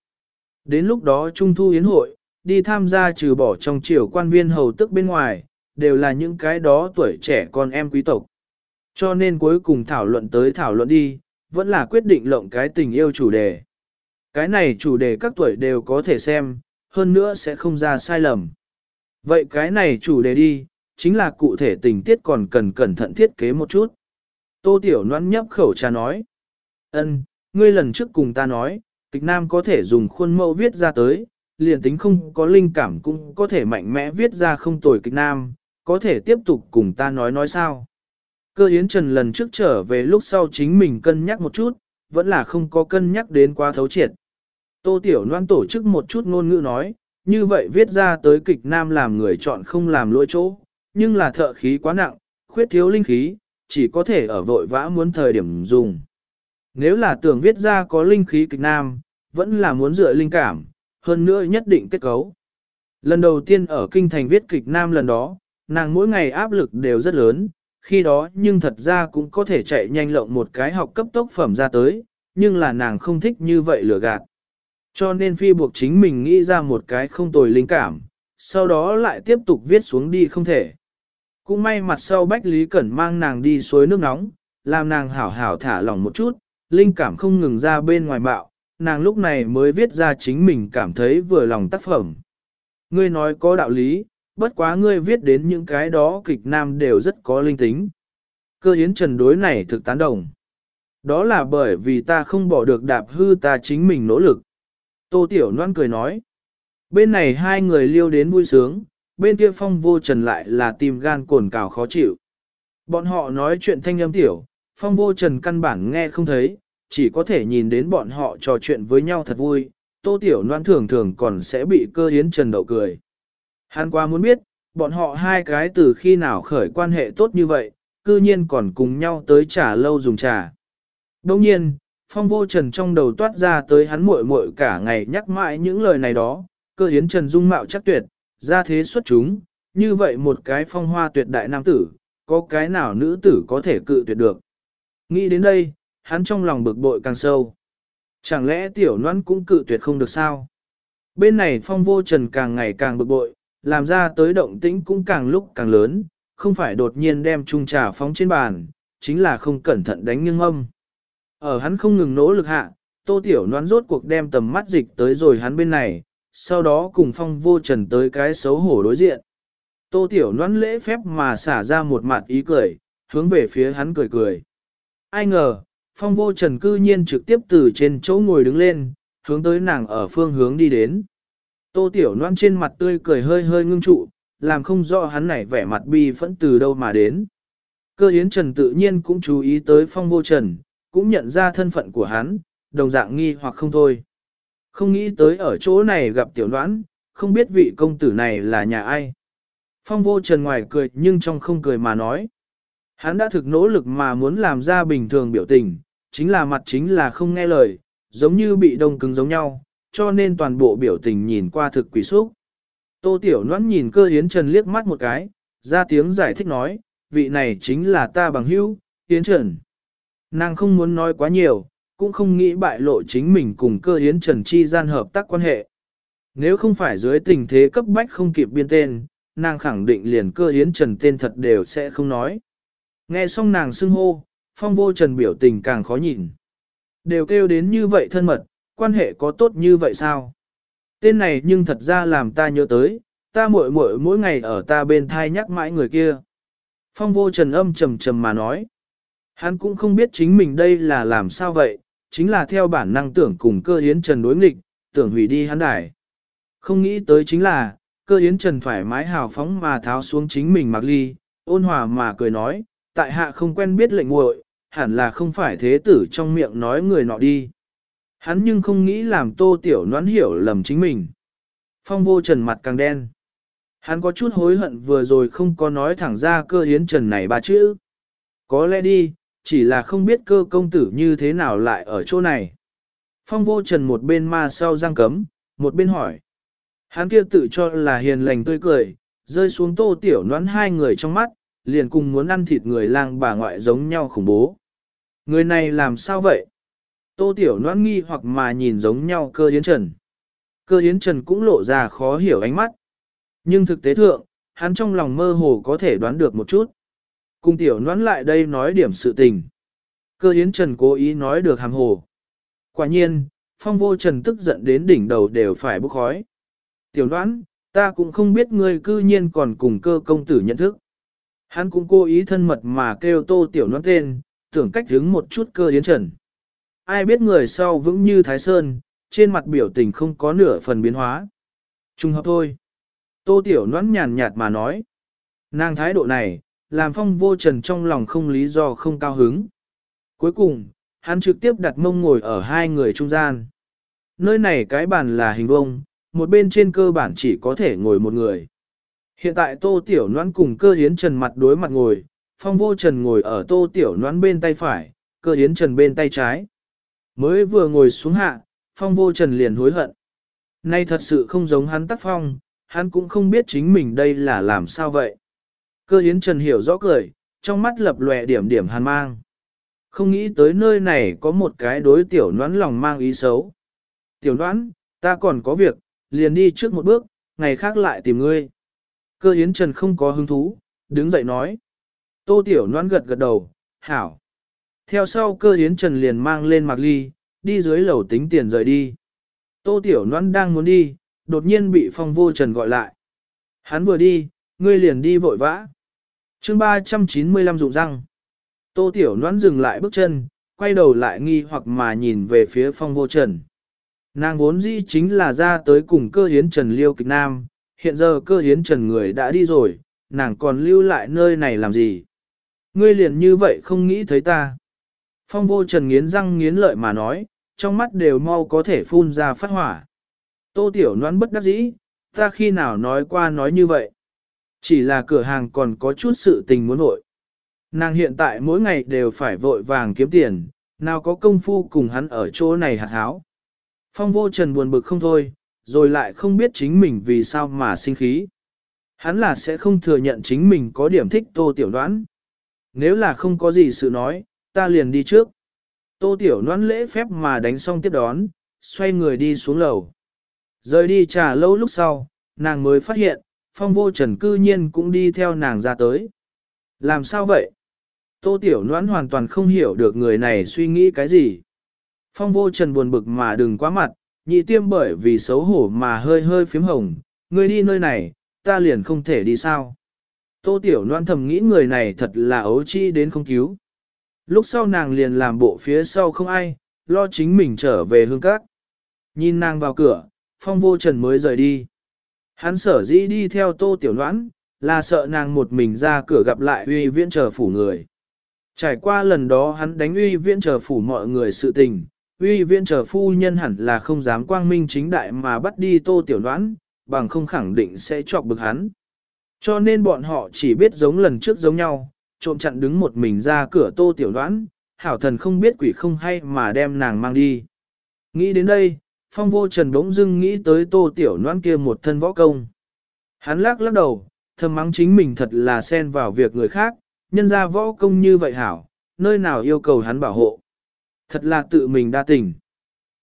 Đến lúc đó trung thu yến hội, đi tham gia trừ bỏ trong triều quan viên hầu tức bên ngoài, đều là những cái đó tuổi trẻ con em quý tộc. Cho nên cuối cùng thảo luận tới thảo luận đi, vẫn là quyết định lộng cái tình yêu chủ đề. Cái này chủ đề các tuổi đều có thể xem, hơn nữa sẽ không ra sai lầm. Vậy cái này chủ đề đi, chính là cụ thể tình tiết còn cần cẩn thận thiết kế một chút. Tô Tiểu Loan nhấp khẩu trà nói. ân, ngươi lần trước cùng ta nói, kịch nam có thể dùng khuôn mẫu viết ra tới, liền tính không có linh cảm cũng có thể mạnh mẽ viết ra không tồi kịch nam, có thể tiếp tục cùng ta nói nói sao. Cơ Yến Trần lần trước trở về lúc sau chính mình cân nhắc một chút, vẫn là không có cân nhắc đến quá thấu triệt. Tô Tiểu Loan tổ chức một chút ngôn ngữ nói, như vậy viết ra tới kịch nam làm người chọn không làm lỗi chỗ, nhưng là thợ khí quá nặng, khuyết thiếu linh khí, chỉ có thể ở vội vã muốn thời điểm dùng. Nếu là tưởng viết ra có linh khí kịch nam, vẫn là muốn dựa linh cảm, hơn nữa nhất định kết cấu. Lần đầu tiên ở kinh thành viết kịch nam lần đó, nàng mỗi ngày áp lực đều rất lớn, khi đó nhưng thật ra cũng có thể chạy nhanh lộng một cái học cấp tốc phẩm ra tới, nhưng là nàng không thích như vậy lừa gạt. Cho nên phi buộc chính mình nghĩ ra một cái không tồi linh cảm, sau đó lại tiếp tục viết xuống đi không thể. Cũng may mặt sau Bách Lý Cẩn mang nàng đi suối nước nóng, làm nàng hảo hảo thả lỏng một chút, linh cảm không ngừng ra bên ngoài bạo, nàng lúc này mới viết ra chính mình cảm thấy vừa lòng tác phẩm. Ngươi nói có đạo lý, bất quá ngươi viết đến những cái đó kịch nam đều rất có linh tính. Cơ Yến trần đối này thực tán đồng. Đó là bởi vì ta không bỏ được đạp hư ta chính mình nỗ lực. Tô Tiểu Loan cười nói. Bên này hai người liêu đến vui sướng, bên kia phong vô trần lại là tìm gan cồn cào khó chịu. Bọn họ nói chuyện thanh âm tiểu, phong vô trần căn bản nghe không thấy, chỉ có thể nhìn đến bọn họ trò chuyện với nhau thật vui. Tô Tiểu Loan thường thường còn sẽ bị cơ yến trần đậu cười. Hắn qua muốn biết, bọn họ hai cái từ khi nào khởi quan hệ tốt như vậy, cư nhiên còn cùng nhau tới trà lâu dùng trà. Đồng nhiên, phong vô trần trong đầu toát ra tới hắn muội muội cả ngày nhắc mãi những lời này đó, cơ hiến trần dung mạo chắc tuyệt, ra thế xuất chúng, như vậy một cái phong hoa tuyệt đại nam tử, có cái nào nữ tử có thể cự tuyệt được. Nghĩ đến đây, hắn trong lòng bực bội càng sâu. Chẳng lẽ tiểu noan cũng cự tuyệt không được sao? Bên này phong vô trần càng ngày càng bực bội, làm ra tới động tĩnh cũng càng lúc càng lớn, không phải đột nhiên đem chung trà phóng trên bàn, chính là không cẩn thận đánh nghiêng âm. Ở hắn không ngừng nỗ lực hạ, tô tiểu noan rốt cuộc đem tầm mắt dịch tới rồi hắn bên này, sau đó cùng phong vô trần tới cái xấu hổ đối diện. Tô tiểu Loan lễ phép mà xả ra một mặt ý cười, hướng về phía hắn cười cười. Ai ngờ, phong vô trần cư nhiên trực tiếp từ trên chỗ ngồi đứng lên, hướng tới nàng ở phương hướng đi đến. Tô tiểu Loan trên mặt tươi cười hơi hơi ngưng trụ, làm không rõ hắn này vẻ mặt bi phẫn từ đâu mà đến. Cơ Yến Trần tự nhiên cũng chú ý tới phong vô trần, cũng nhận ra thân phận của hắn, đồng dạng nghi hoặc không thôi. Không nghĩ tới ở chỗ này gặp tiểu đoán, không biết vị công tử này là nhà ai. Phong vô trần ngoài cười nhưng trong không cười mà nói. Hắn đã thực nỗ lực mà muốn làm ra bình thường biểu tình, chính là mặt chính là không nghe lời, giống như bị đông cứng giống nhau, cho nên toàn bộ biểu tình nhìn qua thực quỷ xúc. Tô Tiểu Loan nhìn cơ Yến Trần liếc mắt một cái, ra tiếng giải thích nói, vị này chính là ta bằng hữu, Yến Trần. Nàng không muốn nói quá nhiều, cũng không nghĩ bại lộ chính mình cùng cơ Hiến Trần chi gian hợp tác quan hệ. Nếu không phải dưới tình thế cấp bách không kịp biên tên, nàng khẳng định liền cơ Hiến Trần tên thật đều sẽ không nói. Nghe xong nàng xưng hô, phong vô trần biểu tình càng khó nhìn. Đều kêu đến như vậy thân mật, quan hệ có tốt như vậy sao? Tên này nhưng thật ra làm ta nhớ tới, ta muội muội mỗi ngày ở ta bên thai nhắc mãi người kia. Phong vô trần âm trầm trầm mà nói. Hắn cũng không biết chính mình đây là làm sao vậy, chính là theo bản năng tưởng cùng cơ hiến trần đối nghịch, tưởng hủy đi hắn đài. Không nghĩ tới chính là, cơ hiến trần thoải mái hào phóng mà tháo xuống chính mình mặc ly, ôn hòa mà cười nói, tại hạ không quen biết lệnh nguội hẳn là không phải thế tử trong miệng nói người nọ đi. Hắn nhưng không nghĩ làm tô tiểu noãn hiểu lầm chính mình. Phong vô trần mặt càng đen. Hắn có chút hối hận vừa rồi không có nói thẳng ra cơ hiến trần này ba chữ. Có lẽ đi, chỉ là không biết cơ công tử như thế nào lại ở chỗ này. Phong vô trần một bên ma sau giang cấm, một bên hỏi. Hắn kia tự cho là hiền lành tươi cười, rơi xuống tô tiểu noãn hai người trong mắt, liền cùng muốn ăn thịt người lang bà ngoại giống nhau khủng bố. Người này làm sao vậy? Tô Tiểu Loan nghi hoặc mà nhìn giống nhau cơ yến trần. Cơ yến trần cũng lộ ra khó hiểu ánh mắt. Nhưng thực tế thượng, hắn trong lòng mơ hồ có thể đoán được một chút. Cùng Tiểu noãn lại đây nói điểm sự tình. Cơ yến trần cố ý nói được hàm hồ. Quả nhiên, phong vô trần tức giận đến đỉnh đầu đều phải bốc khói. Tiểu noãn, ta cũng không biết ngươi cư nhiên còn cùng cơ công tử nhận thức. Hắn cũng cố ý thân mật mà kêu tô tiểu noãn tên, tưởng cách hướng một chút cơ yến trần ai biết người sau vững như Thái Sơn, trên mặt biểu tình không có nửa phần biến hóa. Trung hợp thôi. Tô Tiểu Noãn nhàn nhạt mà nói. Nàng thái độ này, làm phong vô trần trong lòng không lý do không cao hứng. Cuối cùng, hắn trực tiếp đặt mông ngồi ở hai người trung gian. Nơi này cái bàn là hình vông, một bên trên cơ bản chỉ có thể ngồi một người. Hiện tại tô tiểu noãn cùng cơ hiến trần mặt đối mặt ngồi, phong vô trần ngồi ở tô tiểu noãn bên tay phải, cơ hiến trần bên tay trái. Mới vừa ngồi xuống hạ, phong vô trần liền hối hận. Nay thật sự không giống hắn tác phong, hắn cũng không biết chính mình đây là làm sao vậy. Cơ yến trần hiểu rõ cười, trong mắt lập lòe điểm điểm hàn mang. Không nghĩ tới nơi này có một cái đối tiểu noãn lòng mang ý xấu. Tiểu noãn, ta còn có việc, liền đi trước một bước, ngày khác lại tìm ngươi. Cơ yến trần không có hứng thú, đứng dậy nói. Tô tiểu noãn gật gật đầu, hảo. Theo sau cơ hiến trần liền mang lên mặc ly, đi dưới lầu tính tiền rời đi. Tô Tiểu noãn đang muốn đi, đột nhiên bị phong vô trần gọi lại. Hắn vừa đi, ngươi liền đi vội vã chương 395 dụng răng. Tô Tiểu Loan dừng lại bước chân, quay đầu lại nghi hoặc mà nhìn về phía phong vô trần. Nàng vốn dĩ chính là ra tới cùng cơ hiến trần liêu kịch nam, hiện giờ cơ hiến trần người đã đi rồi, nàng còn lưu lại nơi này làm gì? Ngươi liền như vậy không nghĩ thấy ta. Phong vô trần nghiến răng nghiến lợi mà nói, trong mắt đều mau có thể phun ra phát hỏa. Tô tiểu noan bất đắc dĩ, ta khi nào nói qua nói như vậy. Chỉ là cửa hàng còn có chút sự tình muốn vội. Nàng hiện tại mỗi ngày đều phải vội vàng kiếm tiền, nào có công phu cùng hắn ở chỗ này hạt háo. Phong vô trần buồn bực không thôi, rồi lại không biết chính mình vì sao mà sinh khí. Hắn là sẽ không thừa nhận chính mình có điểm thích tô tiểu đoán. Nếu là không có gì sự nói, ta liền đi trước. Tô Tiểu đoán lễ phép mà đánh xong tiếp đón, xoay người đi xuống lầu. Rời đi trà lâu lúc sau, nàng mới phát hiện, phong vô trần cư nhiên cũng đi theo nàng ra tới. Làm sao vậy? Tô Tiểu Loan hoàn toàn không hiểu được người này suy nghĩ cái gì. Phong vô trần buồn bực mà đừng quá mặt, nhị tiêm bởi vì xấu hổ mà hơi hơi phím hồng, người đi nơi này, ta liền không thể đi sao. Tô tiểu loan thầm nghĩ người này thật là ấu chi đến không cứu. Lúc sau nàng liền làm bộ phía sau không ai, lo chính mình trở về hương cát. Nhìn nàng vào cửa, phong vô trần mới rời đi. Hắn sở dĩ đi theo tô tiểu noãn, là sợ nàng một mình ra cửa gặp lại uy viễn chờ phủ người. Trải qua lần đó hắn đánh uy viễn chờ phủ mọi người sự tình, uy viễn chờ phu nhân hẳn là không dám quang minh chính đại mà bắt đi tô tiểu noãn, bằng không khẳng định sẽ chọc bực hắn. Cho nên bọn họ chỉ biết giống lần trước giống nhau, trộm chặn đứng một mình ra cửa tô tiểu đoán, hảo thần không biết quỷ không hay mà đem nàng mang đi. Nghĩ đến đây, phong vô trần bỗng dưng nghĩ tới tô tiểu noan kia một thân võ công. Hắn lắc lắc đầu, thầm mắng chính mình thật là xen vào việc người khác, nhân ra võ công như vậy hảo, nơi nào yêu cầu hắn bảo hộ. Thật là tự mình đa tình.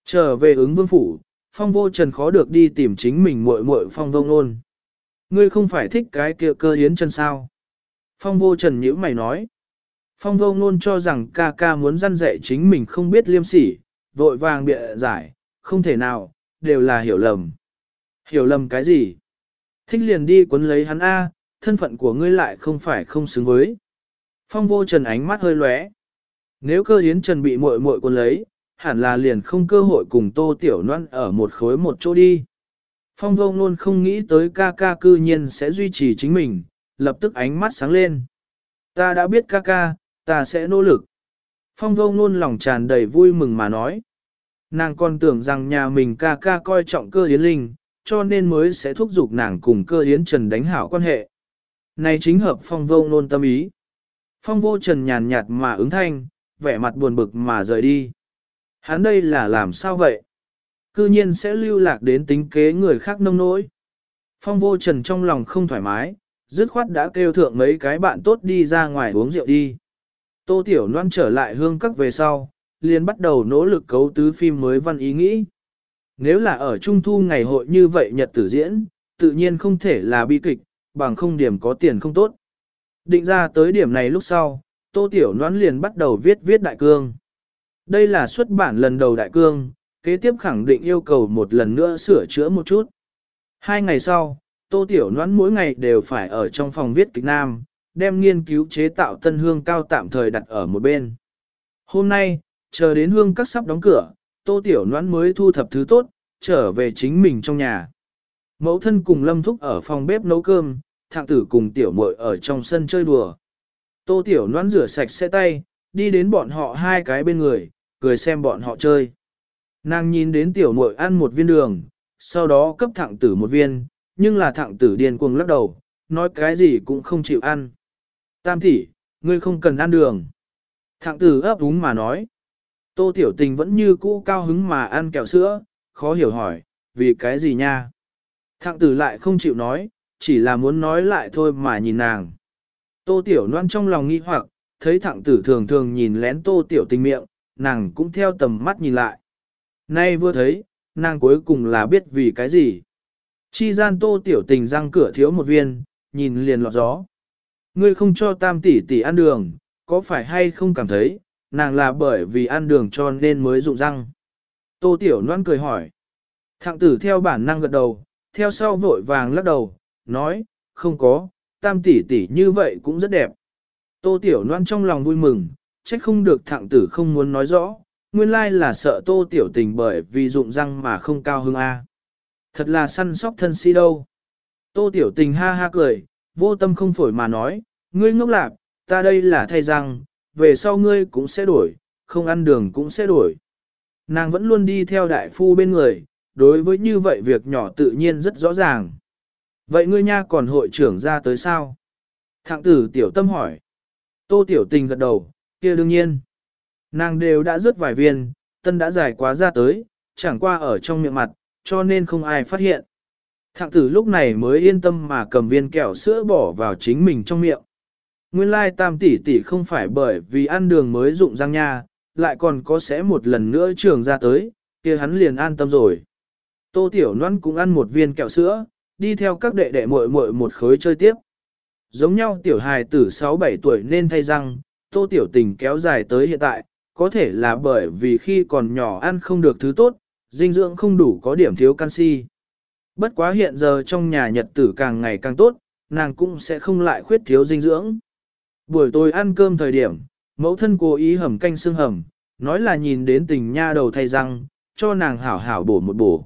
Trở về ứng vương phủ, phong vô trần khó được đi tìm chính mình muội muội phong vông ôn. Ngươi không phải thích cái kia cơ yến chân sao? Phong vô trần nhữ mày nói. Phong vô ngôn cho rằng ca ca muốn răn dạy chính mình không biết liêm sỉ, vội vàng bịa giải, không thể nào, đều là hiểu lầm. Hiểu lầm cái gì? Thích liền đi quấn lấy hắn A, thân phận của ngươi lại không phải không xứng với. Phong vô trần ánh mắt hơi lóe. Nếu cơ yến trần bị muội muội quấn lấy, hẳn là liền không cơ hội cùng tô tiểu noan ở một khối một chỗ đi. Phong vô luôn không nghĩ tới ca ca cư nhiên sẽ duy trì chính mình, lập tức ánh mắt sáng lên. Ta đã biết ca ca, ta sẽ nỗ lực. Phong vô luôn lòng tràn đầy vui mừng mà nói. Nàng còn tưởng rằng nhà mình ca ca coi trọng cơ yến linh, cho nên mới sẽ thúc giục nàng cùng cơ yến trần đánh hảo quan hệ. Này chính hợp phong vô nôn tâm ý. Phong vô trần nhàn nhạt mà ứng thanh, vẻ mặt buồn bực mà rời đi. Hắn đây là làm sao vậy? Cư nhiên sẽ lưu lạc đến tính kế người khác nông nỗi. Phong vô trần trong lòng không thoải mái, dứt khoát đã kêu thượng mấy cái bạn tốt đi ra ngoài uống rượu đi. Tô Tiểu Loan trở lại hương các về sau, liền bắt đầu nỗ lực cấu tứ phim mới văn ý nghĩ. Nếu là ở trung thu ngày hội như vậy nhật tử diễn, tự nhiên không thể là bi kịch, bằng không điểm có tiền không tốt. Định ra tới điểm này lúc sau, Tô Tiểu Noãn liền bắt đầu viết viết đại cương. Đây là xuất bản lần đầu đại cương, kế tiếp khẳng định yêu cầu một lần nữa sửa chữa một chút. Hai ngày sau, Tô Tiểu Noãn mỗi ngày đều phải ở trong phòng viết kịch nam, đem nghiên cứu chế tạo tân hương cao tạm thời đặt ở một bên. Hôm nay, chờ đến hương các sắp đóng cửa, Tô Tiểu Noãn mới thu thập thứ tốt, trở về chính mình trong nhà. Mẫu thân cùng Lâm Thúc ở phòng bếp nấu cơm, thạng tử cùng Tiểu muội ở trong sân chơi đùa. Tô Tiểu Noãn rửa sạch xe tay, đi đến bọn họ hai cái bên người, cười xem bọn họ chơi. Nàng nhìn đến Tiểu muội ăn một viên đường, sau đó cấp thạng tử một viên, nhưng là thạng tử điên cuồng lắc đầu, nói cái gì cũng không chịu ăn. Tam tỷ, ngươi không cần ăn đường. thạng tử ấp úng mà nói. Tô tiểu tình vẫn như cũ cao hứng mà ăn kẹo sữa, khó hiểu hỏi, vì cái gì nha? Thạng tử lại không chịu nói, chỉ là muốn nói lại thôi mà nhìn nàng. Tô tiểu loan trong lòng nghi hoặc, thấy thạng tử thường thường nhìn lén tô tiểu tình miệng, nàng cũng theo tầm mắt nhìn lại. Nay vừa thấy, nàng cuối cùng là biết vì cái gì. Chi gian tô tiểu tình răng cửa thiếu một viên, nhìn liền lọt gió. Ngươi không cho tam tỷ tỷ ăn đường, có phải hay không cảm thấy, nàng là bởi vì ăn đường cho nên mới rụng răng. Tô tiểu Loan cười hỏi. Thạng tử theo bản năng gật đầu, theo sau vội vàng lắc đầu, nói, không có, tam tỷ tỷ như vậy cũng rất đẹp. Tô tiểu Loan trong lòng vui mừng, trách không được thạng tử không muốn nói rõ, nguyên lai là sợ tô tiểu tình bởi vì rụng răng mà không cao hứng A. Thật là săn sóc thân si đâu. Tô tiểu tình ha ha cười, vô tâm không phổi mà nói, ngươi ngốc lạc, ta đây là thay răng, về sau ngươi cũng sẽ đổi, không ăn đường cũng sẽ đổi. Nàng vẫn luôn đi theo đại phu bên người, đối với như vậy việc nhỏ tự nhiên rất rõ ràng. Vậy ngươi nha còn hội trưởng ra tới sao? Thạng tử tiểu tâm hỏi. Tô tiểu tình gật đầu, kia đương nhiên. Nàng đều đã rớt vài viên, tân đã giải quá ra tới, chẳng qua ở trong miệng mặt, cho nên không ai phát hiện. Thạng tử lúc này mới yên tâm mà cầm viên kẹo sữa bỏ vào chính mình trong miệng. Nguyên lai tam tỷ tỷ không phải bởi vì ăn đường mới dụng răng nha, lại còn có sẽ một lần nữa trường ra tới, kia hắn liền an tâm rồi. Tô Tiểu Loan cũng ăn một viên kẹo sữa, đi theo các đệ đệ muội muội một khối chơi tiếp. Giống nhau tiểu hài tử 6-7 tuổi nên thay răng, Tô Tiểu Tình kéo dài tới hiện tại, có thể là bởi vì khi còn nhỏ ăn không được thứ tốt, dinh dưỡng không đủ có điểm thiếu canxi. Bất quá hiện giờ trong nhà nhật tử càng ngày càng tốt, nàng cũng sẽ không lại khuyết thiếu dinh dưỡng. Buổi tối ăn cơm thời điểm, mẫu thân cố ý hầm canh xương hầm, nói là nhìn đến tình nha đầu thay răng, cho nàng hảo hảo bổ một bổ.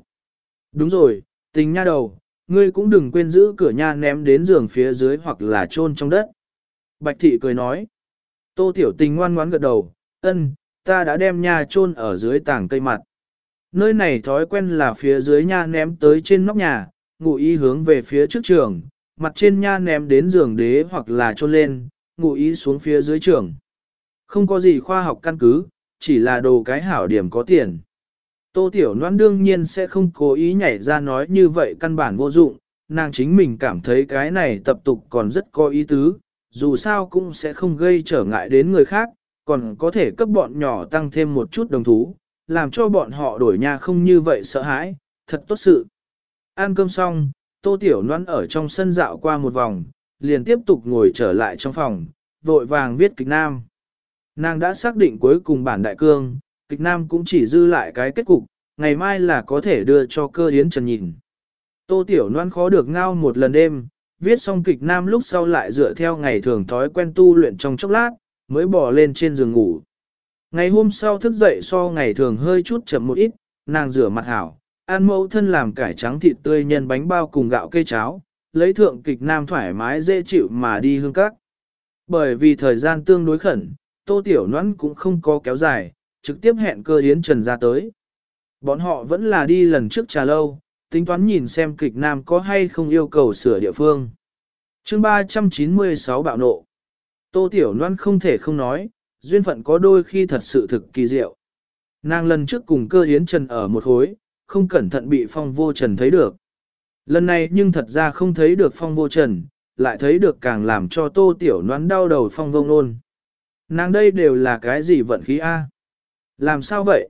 Đúng rồi, tình nha đầu, ngươi cũng đừng quên giữ cửa nha ném đến giường phía dưới hoặc là chôn trong đất. Bạch thị cười nói. Tô tiểu tình ngoan ngoãn gật đầu, ân, ta đã đem nha chôn ở dưới tảng cây mặt. Nơi này thói quen là phía dưới nha ném tới trên nóc nhà, ngụ ý hướng về phía trước trường, mặt trên nha ném đến giường đế hoặc là chôn lên, ngụ ý xuống phía dưới trường. Không có gì khoa học căn cứ, chỉ là đồ cái hảo điểm có tiền. Tô Tiểu Loan đương nhiên sẽ không cố ý nhảy ra nói như vậy căn bản vô dụng, nàng chính mình cảm thấy cái này tập tục còn rất có ý tứ, dù sao cũng sẽ không gây trở ngại đến người khác, còn có thể cấp bọn nhỏ tăng thêm một chút đồng thú, làm cho bọn họ đổi nhà không như vậy sợ hãi, thật tốt sự. Ăn cơm xong, Tô Tiểu Loan ở trong sân dạo qua một vòng, liền tiếp tục ngồi trở lại trong phòng, vội vàng viết kịch nam. Nàng đã xác định cuối cùng bản đại cương, kịch nam cũng chỉ dư lại cái kết cục, ngày mai là có thể đưa cho cơ yến trần nhìn. Tô Tiểu Loan khó được ngao một lần đêm, viết xong kịch nam lúc sau lại dựa theo ngày thường thói quen tu luyện trong chốc lát, mới bỏ lên trên giường ngủ. Ngày hôm sau thức dậy so ngày thường hơi chút chậm một ít, nàng rửa mặt hảo, ăn mẫu thân làm cải trắng thịt tươi nhân bánh bao cùng gạo cây cháo, lấy thượng kịch nam thoải mái dễ chịu mà đi hương các. Bởi vì thời gian tương đối khẩn, tô tiểu noãn cũng không có kéo dài, trực tiếp hẹn cơ yến trần ra tới. Bọn họ vẫn là đi lần trước trà lâu, tính toán nhìn xem kịch nam có hay không yêu cầu sửa địa phương. chương 396 bạo nộ. Tô Tiểu Loan không thể không nói, duyên phận có đôi khi thật sự thực kỳ diệu. Nàng lần trước cùng cơ yến trần ở một hối, không cẩn thận bị phong vô trần thấy được. Lần này nhưng thật ra không thấy được phong vô trần, lại thấy được càng làm cho tô tiểu noán đau đầu phong vông nôn. Nàng đây đều là cái gì vận khí A? Làm sao vậy?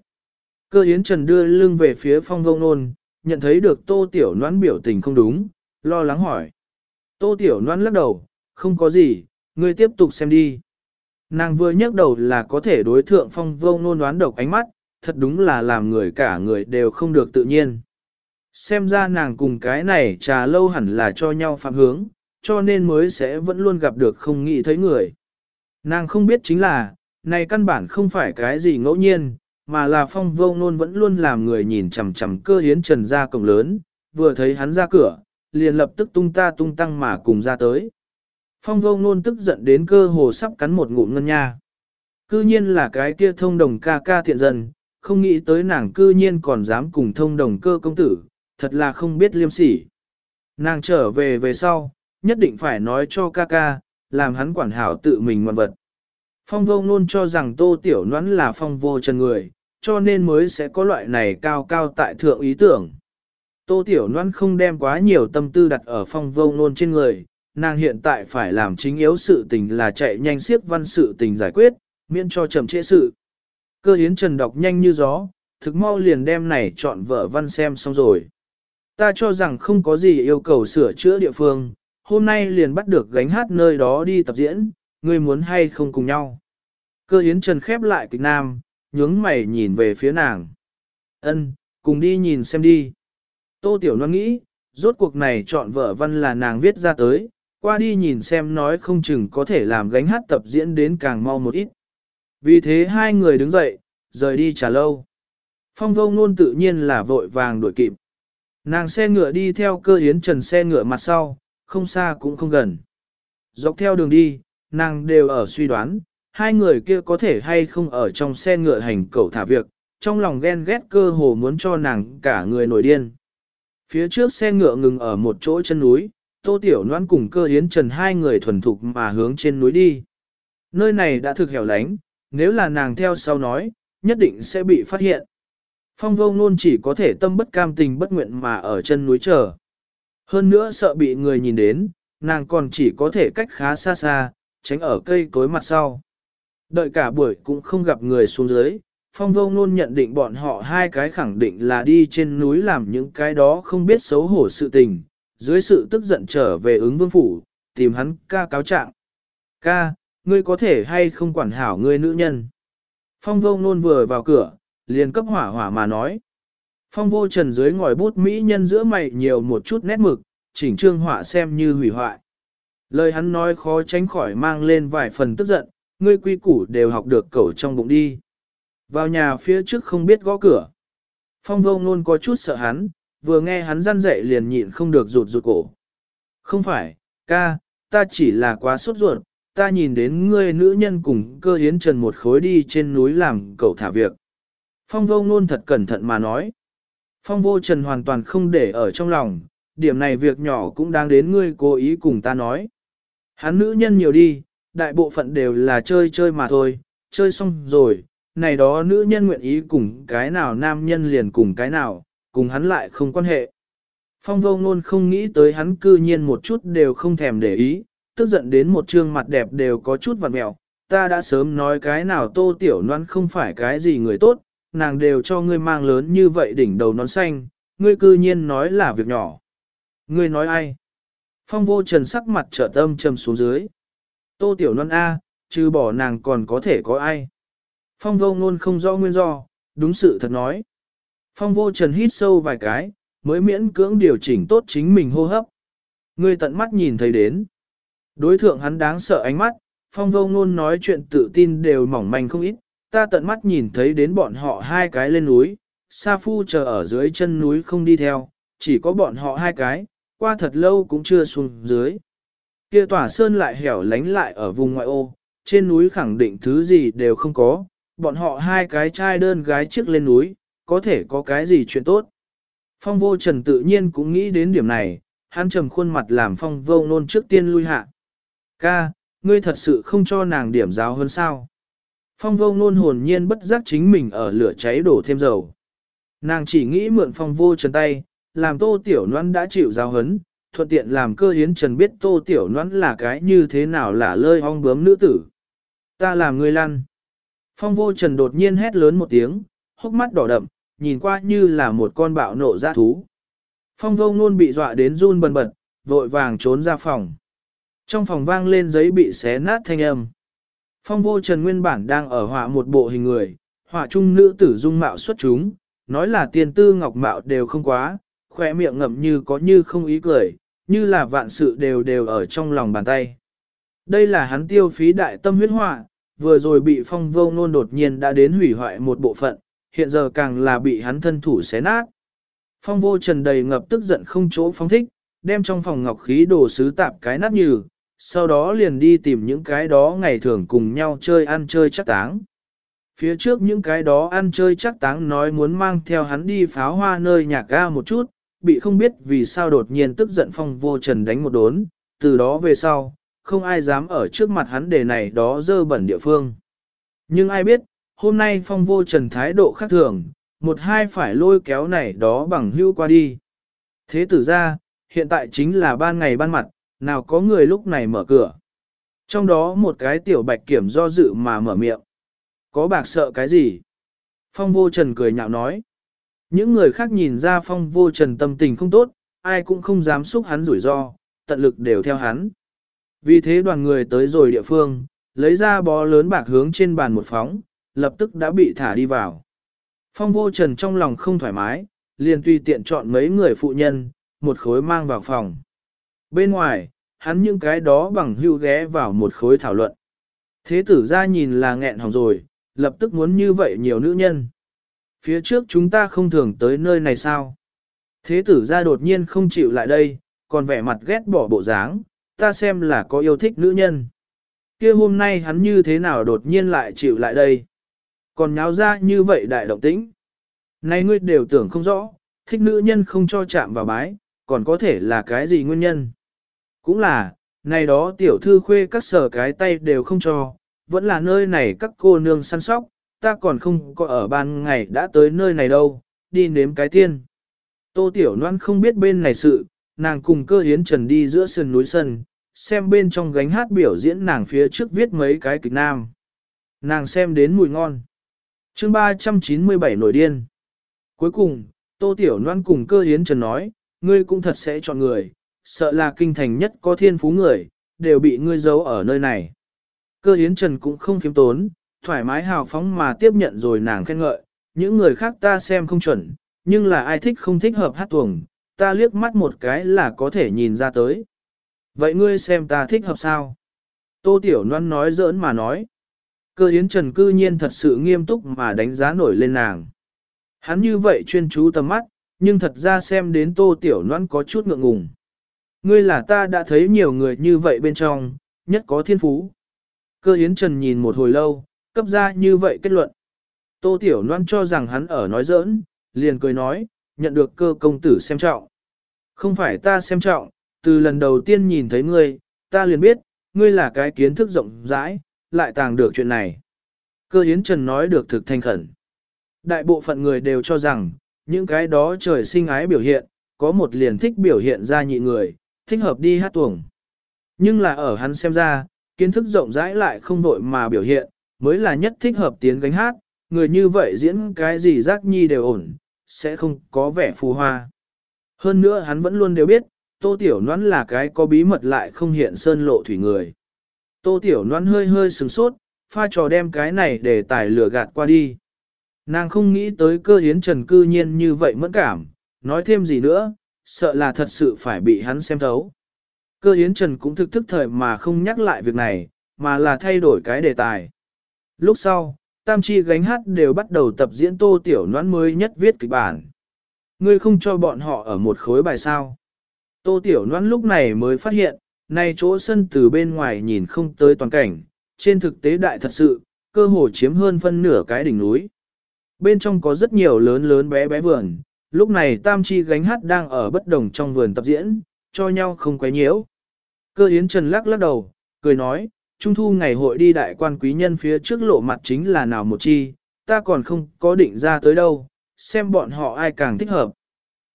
Cơ yến trần đưa lưng về phía phong vông nôn, nhận thấy được tô tiểu noán biểu tình không đúng, lo lắng hỏi. Tô tiểu noán lắc đầu, không có gì, ngươi tiếp tục xem đi. Nàng vừa nhấc đầu là có thể đối thượng phong vông nôn đoán độc ánh mắt, thật đúng là làm người cả người đều không được tự nhiên. Xem ra nàng cùng cái này trà lâu hẳn là cho nhau phạm hướng, cho nên mới sẽ vẫn luôn gặp được không nghĩ thấy người. Nàng không biết chính là, này căn bản không phải cái gì ngẫu nhiên, mà là phong vô nôn vẫn luôn làm người nhìn chằm chằm cơ hiến trần ra cổng lớn, vừa thấy hắn ra cửa, liền lập tức tung ta tung tăng mà cùng ra tới. Phong vô ngôn tức giận đến cơ hồ sắp cắn một ngụm ngân nha. Cư nhiên là cái kia thông đồng ca ca thiện dân, không nghĩ tới nàng cư nhiên còn dám cùng thông đồng cơ công tử, thật là không biết liêm sỉ. Nàng trở về về sau, nhất định phải nói cho ca ca, làm hắn quản hảo tự mình ngoan vật. Phong vô ngôn cho rằng tô tiểu nhoắn là phong vô trần người, cho nên mới sẽ có loại này cao cao tại thượng ý tưởng. Tô tiểu nhoắn không đem quá nhiều tâm tư đặt ở phong vô ngôn trên người, nàng hiện tại phải làm chính yếu sự tình là chạy nhanh siết văn sự tình giải quyết, miễn cho chậm trễ sự. Cơ hiến trần đọc nhanh như gió, thực mau liền đem này chọn vợ văn xem xong rồi. Ta cho rằng không có gì yêu cầu sửa chữa địa phương, hôm nay liền bắt được gánh hát nơi đó đi tập diễn, ngươi muốn hay không cùng nhau. Cơ hiến trần khép lại kịch nam, nhướng mày nhìn về phía nàng. Ân, cùng đi nhìn xem đi. Tô Tiểu Loan nghĩ, rốt cuộc này chọn vợ văn là nàng viết ra tới, qua đi nhìn xem nói không chừng có thể làm gánh hát tập diễn đến càng mau một ít. Vì thế hai người đứng dậy, rời đi trả lâu. Phong vô ngôn tự nhiên là vội vàng đuổi kịp. Nàng xe ngựa đi theo cơ yến trần xe ngựa mặt sau, không xa cũng không gần. Dọc theo đường đi, nàng đều ở suy đoán, hai người kia có thể hay không ở trong xe ngựa hành cầu thả việc, trong lòng ghen ghét cơ hồ muốn cho nàng cả người nổi điên. Phía trước xe ngựa ngừng ở một chỗ chân núi, Tô Tiểu Loan cùng cơ Yến trần hai người thuần thục mà hướng trên núi đi. Nơi này đã thực hẻo lánh, nếu là nàng theo sau nói, nhất định sẽ bị phát hiện. Phong vô ngôn chỉ có thể tâm bất cam tình bất nguyện mà ở chân núi chờ. Hơn nữa sợ bị người nhìn đến, nàng còn chỉ có thể cách khá xa xa, tránh ở cây cối mặt sau. Đợi cả buổi cũng không gặp người xuống dưới, phong vô ngôn nhận định bọn họ hai cái khẳng định là đi trên núi làm những cái đó không biết xấu hổ sự tình, dưới sự tức giận trở về ứng vương phủ, tìm hắn ca cáo trạng. Ca, ngươi có thể hay không quản hảo ngươi nữ nhân? Phong vô ngôn vừa vào cửa, liền cấp hỏa hỏa mà nói. Phong vô trần dưới ngòi bút mỹ nhân giữa mày nhiều một chút nét mực, chỉnh trương họa xem như hủy hoại. Lời hắn nói khó tránh khỏi mang lên vài phần tức giận, ngươi quy củ đều học được cẩu trong bụng đi. Vào nhà phía trước không biết gõ cửa. Phong vô ngôn có chút sợ hắn, vừa nghe hắn răn dậy liền nhịn không được rụt rụt cổ. Không phải, ca, ta chỉ là quá sốt ruột, ta nhìn đến ngươi nữ nhân cùng cơ hiến trần một khối đi trên núi làm cậu thả việc. Phong vô ngôn thật cẩn thận mà nói. Phong vô trần hoàn toàn không để ở trong lòng, điểm này việc nhỏ cũng đang đến ngươi cố ý cùng ta nói. Hắn nữ nhân nhiều đi, đại bộ phận đều là chơi chơi mà thôi, chơi xong rồi, này đó nữ nhân nguyện ý cùng cái nào nam nhân liền cùng cái nào, cùng hắn lại không quan hệ. Phong vô ngôn không nghĩ tới hắn cư nhiên một chút đều không thèm để ý, tức giận đến một trương mặt đẹp đều có chút vặt mẹo. Ta đã sớm nói cái nào tô tiểu noan không phải cái gì người tốt, nàng đều cho ngươi mang lớn như vậy đỉnh đầu nón xanh, ngươi cư nhiên nói là việc nhỏ. Ngươi nói ai? Phong vô trần sắc mặt trở tâm trầm xuống dưới. Tô tiểu non A, trừ bỏ nàng còn có thể có ai? Phong vô ngôn không rõ nguyên do, đúng sự thật nói. Phong vô trần hít sâu vài cái, mới miễn cưỡng điều chỉnh tốt chính mình hô hấp. Ngươi tận mắt nhìn thấy đến. Đối thượng hắn đáng sợ ánh mắt, phong vô ngôn nói chuyện tự tin đều mỏng manh không ít, ta tận mắt nhìn thấy đến bọn họ hai cái lên núi, Sa Phu chờ ở dưới chân núi không đi theo, chỉ có bọn họ hai cái, qua thật lâu cũng chưa xuống dưới. Kia tỏa sơn lại hẻo lánh lại ở vùng ngoại ô, trên núi khẳng định thứ gì đều không có, bọn họ hai cái trai đơn gái trước lên núi, có thể có cái gì chuyện tốt. Phong vô trần tự nhiên cũng nghĩ đến điểm này, hắn trầm khuôn mặt làm phong vô nôn trước tiên lui hạ. Ca, ngươi thật sự không cho nàng điểm giáo hơn sao? Phong vô nôn hồn nhiên bất giác chính mình ở lửa cháy đổ thêm dầu. Nàng chỉ nghĩ mượn phong vô trần tay, làm tô tiểu noan đã chịu giáo hấn, thuận tiện làm cơ hiến trần biết tô tiểu noan là cái như thế nào là lơi ong bướm nữ tử. Ta làm người lăn. Phong vô trần đột nhiên hét lớn một tiếng, hốc mắt đỏ đậm, nhìn qua như là một con bạo nộ ra thú. Phong vô ngôn bị dọa đến run bần bật, vội vàng trốn ra phòng. Trong phòng vang lên giấy bị xé nát thanh âm. Phong vô trần nguyên bản đang ở họa một bộ hình người, họa trung nữ tử dung mạo xuất chúng, nói là tiền tư ngọc mạo đều không quá, khỏe miệng ngậm như có như không ý cười, như là vạn sự đều đều ở trong lòng bàn tay. Đây là hắn tiêu phí đại tâm huyết họa, vừa rồi bị phong vô nôn đột nhiên đã đến hủy hoại một bộ phận, hiện giờ càng là bị hắn thân thủ xé nát. Phong vô trần đầy ngập tức giận không chỗ phóng thích, đem trong phòng ngọc khí đồ sứ tạp cái nát như, sau đó liền đi tìm những cái đó ngày thường cùng nhau chơi ăn chơi chắc táng. Phía trước những cái đó ăn chơi chắc táng nói muốn mang theo hắn đi pháo hoa nơi nhạc ga một chút, bị không biết vì sao đột nhiên tức giận phong vô trần đánh một đốn, từ đó về sau, không ai dám ở trước mặt hắn để này đó dơ bẩn địa phương. Nhưng ai biết, hôm nay phong vô trần thái độ khác thường, một hai phải lôi kéo này đó bằng hưu qua đi. Thế tử ra, hiện tại chính là ban ngày ban mặt, nào có người lúc này mở cửa. Trong đó một cái tiểu bạch kiểm do dự mà mở miệng. Có bạc sợ cái gì? Phong vô trần cười nhạo nói. Những người khác nhìn ra phong vô trần tâm tình không tốt, ai cũng không dám xúc hắn rủi ro, tận lực đều theo hắn. Vì thế đoàn người tới rồi địa phương, lấy ra bó lớn bạc hướng trên bàn một phóng, lập tức đã bị thả đi vào. Phong vô trần trong lòng không thoải mái, liền tùy tiện chọn mấy người phụ nhân, một khối mang vào phòng. Bên ngoài, hắn những cái đó bằng hưu ghé vào một khối thảo luận. Thế tử ra nhìn là nghẹn hỏng rồi, lập tức muốn như vậy nhiều nữ nhân. Phía trước chúng ta không thường tới nơi này sao? Thế tử ra đột nhiên không chịu lại đây, còn vẻ mặt ghét bỏ bộ dáng, ta xem là có yêu thích nữ nhân. kia hôm nay hắn như thế nào đột nhiên lại chịu lại đây? Còn nháo ra như vậy đại động tĩnh. Này ngươi đều tưởng không rõ, thích nữ nhân không cho chạm vào bái, còn có thể là cái gì nguyên nhân? Cũng là, này đó tiểu thư khuê các sở cái tay đều không cho, vẫn là nơi này các cô nương săn sóc, ta còn không có ở ban ngày đã tới nơi này đâu, đi nếm cái tiên. Tô Tiểu Loan không biết bên này sự, nàng cùng cơ hiến trần đi giữa sườn núi sân, xem bên trong gánh hát biểu diễn nàng phía trước viết mấy cái kịch nam. Nàng xem đến mùi ngon. chương 397 nổi điên. Cuối cùng, Tô Tiểu Loan cùng cơ hiến trần nói, ngươi cũng thật sẽ chọn người, sợ là kinh thành nhất có thiên phú người, đều bị ngươi giấu ở nơi này. Cơ hiến trần cũng không khiếm tốn, thoải mái hào phóng mà tiếp nhận rồi nàng khen ngợi, những người khác ta xem không chuẩn, nhưng là ai thích không thích hợp hát tuồng, ta liếc mắt một cái là có thể nhìn ra tới. Vậy ngươi xem ta thích hợp sao? Tô Tiểu Loan nói giỡn mà nói. Cơ Yến Trần cư nhiên thật sự nghiêm túc mà đánh giá nổi lên nàng. Hắn như vậy chuyên chú tầm mắt, nhưng thật ra xem đến Tô Tiểu Loan có chút ngượng ngùng. Ngươi là ta đã thấy nhiều người như vậy bên trong, nhất có thiên phú. Cơ Yến Trần nhìn một hồi lâu, cấp ra như vậy kết luận. Tô Tiểu Loan cho rằng hắn ở nói giỡn, liền cười nói, nhận được cơ công tử xem trọng. Không phải ta xem trọng, từ lần đầu tiên nhìn thấy ngươi, ta liền biết, ngươi là cái kiến thức rộng rãi, lại tàng được chuyện này. Cơ Yến Trần nói được thực thanh khẩn. Đại bộ phận người đều cho rằng, những cái đó trời sinh ái biểu hiện, có một liền thích biểu hiện ra nhị người, thích hợp đi hát tuồng. Nhưng là ở hắn xem ra, kiến thức rộng rãi lại không vội mà biểu hiện, mới là nhất thích hợp tiến gánh hát, người như vậy diễn cái gì giác nhi đều ổn, sẽ không có vẻ phù hoa. Hơn nữa hắn vẫn luôn đều biết, Tô Tiểu Noãn là cái có bí mật lại không hiện sơn lộ thủy người. Tô Tiểu Noãn hơi hơi sừng sốt, pha trò đem cái này để tài lửa gạt qua đi. Nàng không nghĩ tới cơ hiến trần cư nhiên như vậy mẫn cảm, nói thêm gì nữa, sợ là thật sự phải bị hắn xem thấu. Cơ hiến trần cũng thực thức thời mà không nhắc lại việc này, mà là thay đổi cái đề tài. Lúc sau, tam chi gánh hát đều bắt đầu tập diễn tô tiểu noãn mới nhất viết kịch bản. Ngươi không cho bọn họ ở một khối bài sao. Tô tiểu noãn lúc này mới phát hiện, nay chỗ sân từ bên ngoài nhìn không tới toàn cảnh, trên thực tế đại thật sự, cơ hồ chiếm hơn phân nửa cái đỉnh núi. Bên trong có rất nhiều lớn lớn bé bé vườn, lúc này tam chi gánh hát đang ở bất đồng trong vườn tập diễn, cho nhau không quấy nhiễu. Cơ Yến Trần lắc lắc đầu, cười nói, Trung thu ngày hội đi đại quan quý nhân phía trước lộ mặt chính là nào một chi, ta còn không có định ra tới đâu, xem bọn họ ai càng thích hợp.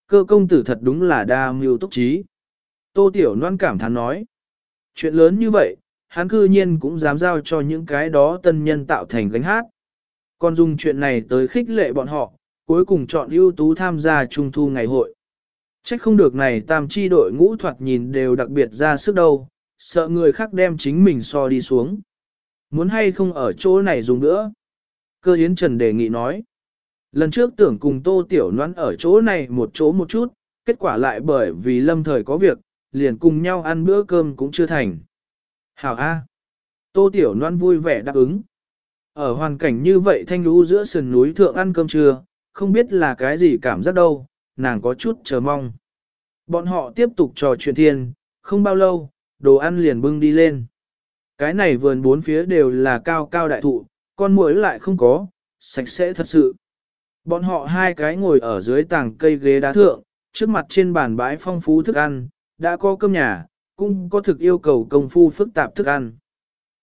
Cơ công tử thật đúng là đa mưu túc trí. Tô Tiểu Loan cảm thán nói, chuyện lớn như vậy, hắn cư nhiên cũng dám giao cho những cái đó tân nhân tạo thành gánh hát. Còn dùng chuyện này tới khích lệ bọn họ, cuối cùng chọn ưu tú tham gia trung thu ngày hội. Trách không được này tam chi đội ngũ thoạt nhìn đều đặc biệt ra sức đâu, sợ người khác đem chính mình so đi xuống. Muốn hay không ở chỗ này dùng nữa? Cơ Yến Trần đề nghị nói. Lần trước tưởng cùng Tô Tiểu Loan ở chỗ này một chỗ một chút, kết quả lại bởi vì lâm thời có việc, liền cùng nhau ăn bữa cơm cũng chưa thành. Hảo A. Tô Tiểu Loan vui vẻ đáp ứng. Ở hoàn cảnh như vậy thanh lũ giữa sườn núi thượng ăn cơm trưa, không biết là cái gì cảm giác đâu, nàng có chút chờ mong. Bọn họ tiếp tục trò chuyện thiên, không bao lâu, đồ ăn liền bưng đi lên. Cái này vườn bốn phía đều là cao cao đại thụ, con muỗi lại không có, sạch sẽ thật sự. Bọn họ hai cái ngồi ở dưới tảng cây ghế đá thượng, trước mặt trên bàn bãi phong phú thức ăn, đã có cơm nhà, cũng có thực yêu cầu công phu phức tạp thức ăn.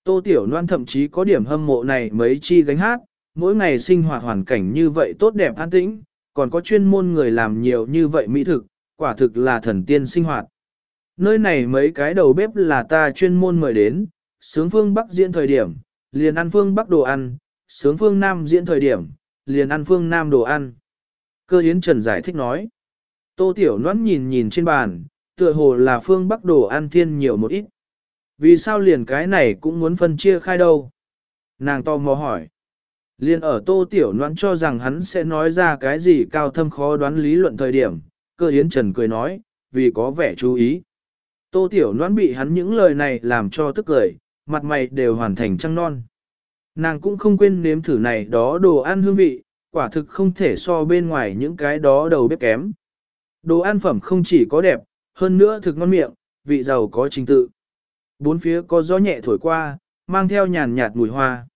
Tô Tiểu Loan thậm chí có điểm hâm mộ này mấy chi gánh hát, mỗi ngày sinh hoạt hoàn cảnh như vậy tốt đẹp an tĩnh, còn có chuyên môn người làm nhiều như vậy mỹ thực, quả thực là thần tiên sinh hoạt. Nơi này mấy cái đầu bếp là ta chuyên môn mời đến, sướng phương Bắc diễn thời điểm, liền ăn phương Bắc đồ ăn, sướng phương Nam diễn thời điểm, liền ăn phương Nam đồ ăn. Cơ Yến Trần giải thích nói. Tô Tiểu Noãn nhìn nhìn trên bàn, tựa hồ là phương Bắc đồ ăn thiên nhiều một ít. Vì sao liền cái này cũng muốn phân chia khai đâu? Nàng to mò hỏi. Liên ở Tô Tiểu Noãn cho rằng hắn sẽ nói ra cái gì cao thâm khó đoán lý luận thời điểm, cơ Yến Trần cười nói, vì có vẻ chú ý. Tô Tiểu Loan bị hắn những lời này làm cho tức cười, mặt mày đều hoàn thành trăng non. Nàng cũng không quên nếm thử này đó đồ ăn hương vị, quả thực không thể so bên ngoài những cái đó đầu bếp kém. Đồ ăn phẩm không chỉ có đẹp, hơn nữa thực ngon miệng, vị giàu có trình tự. Bốn phía có gió nhẹ thổi qua, mang theo nhàn nhạt mùi hoa.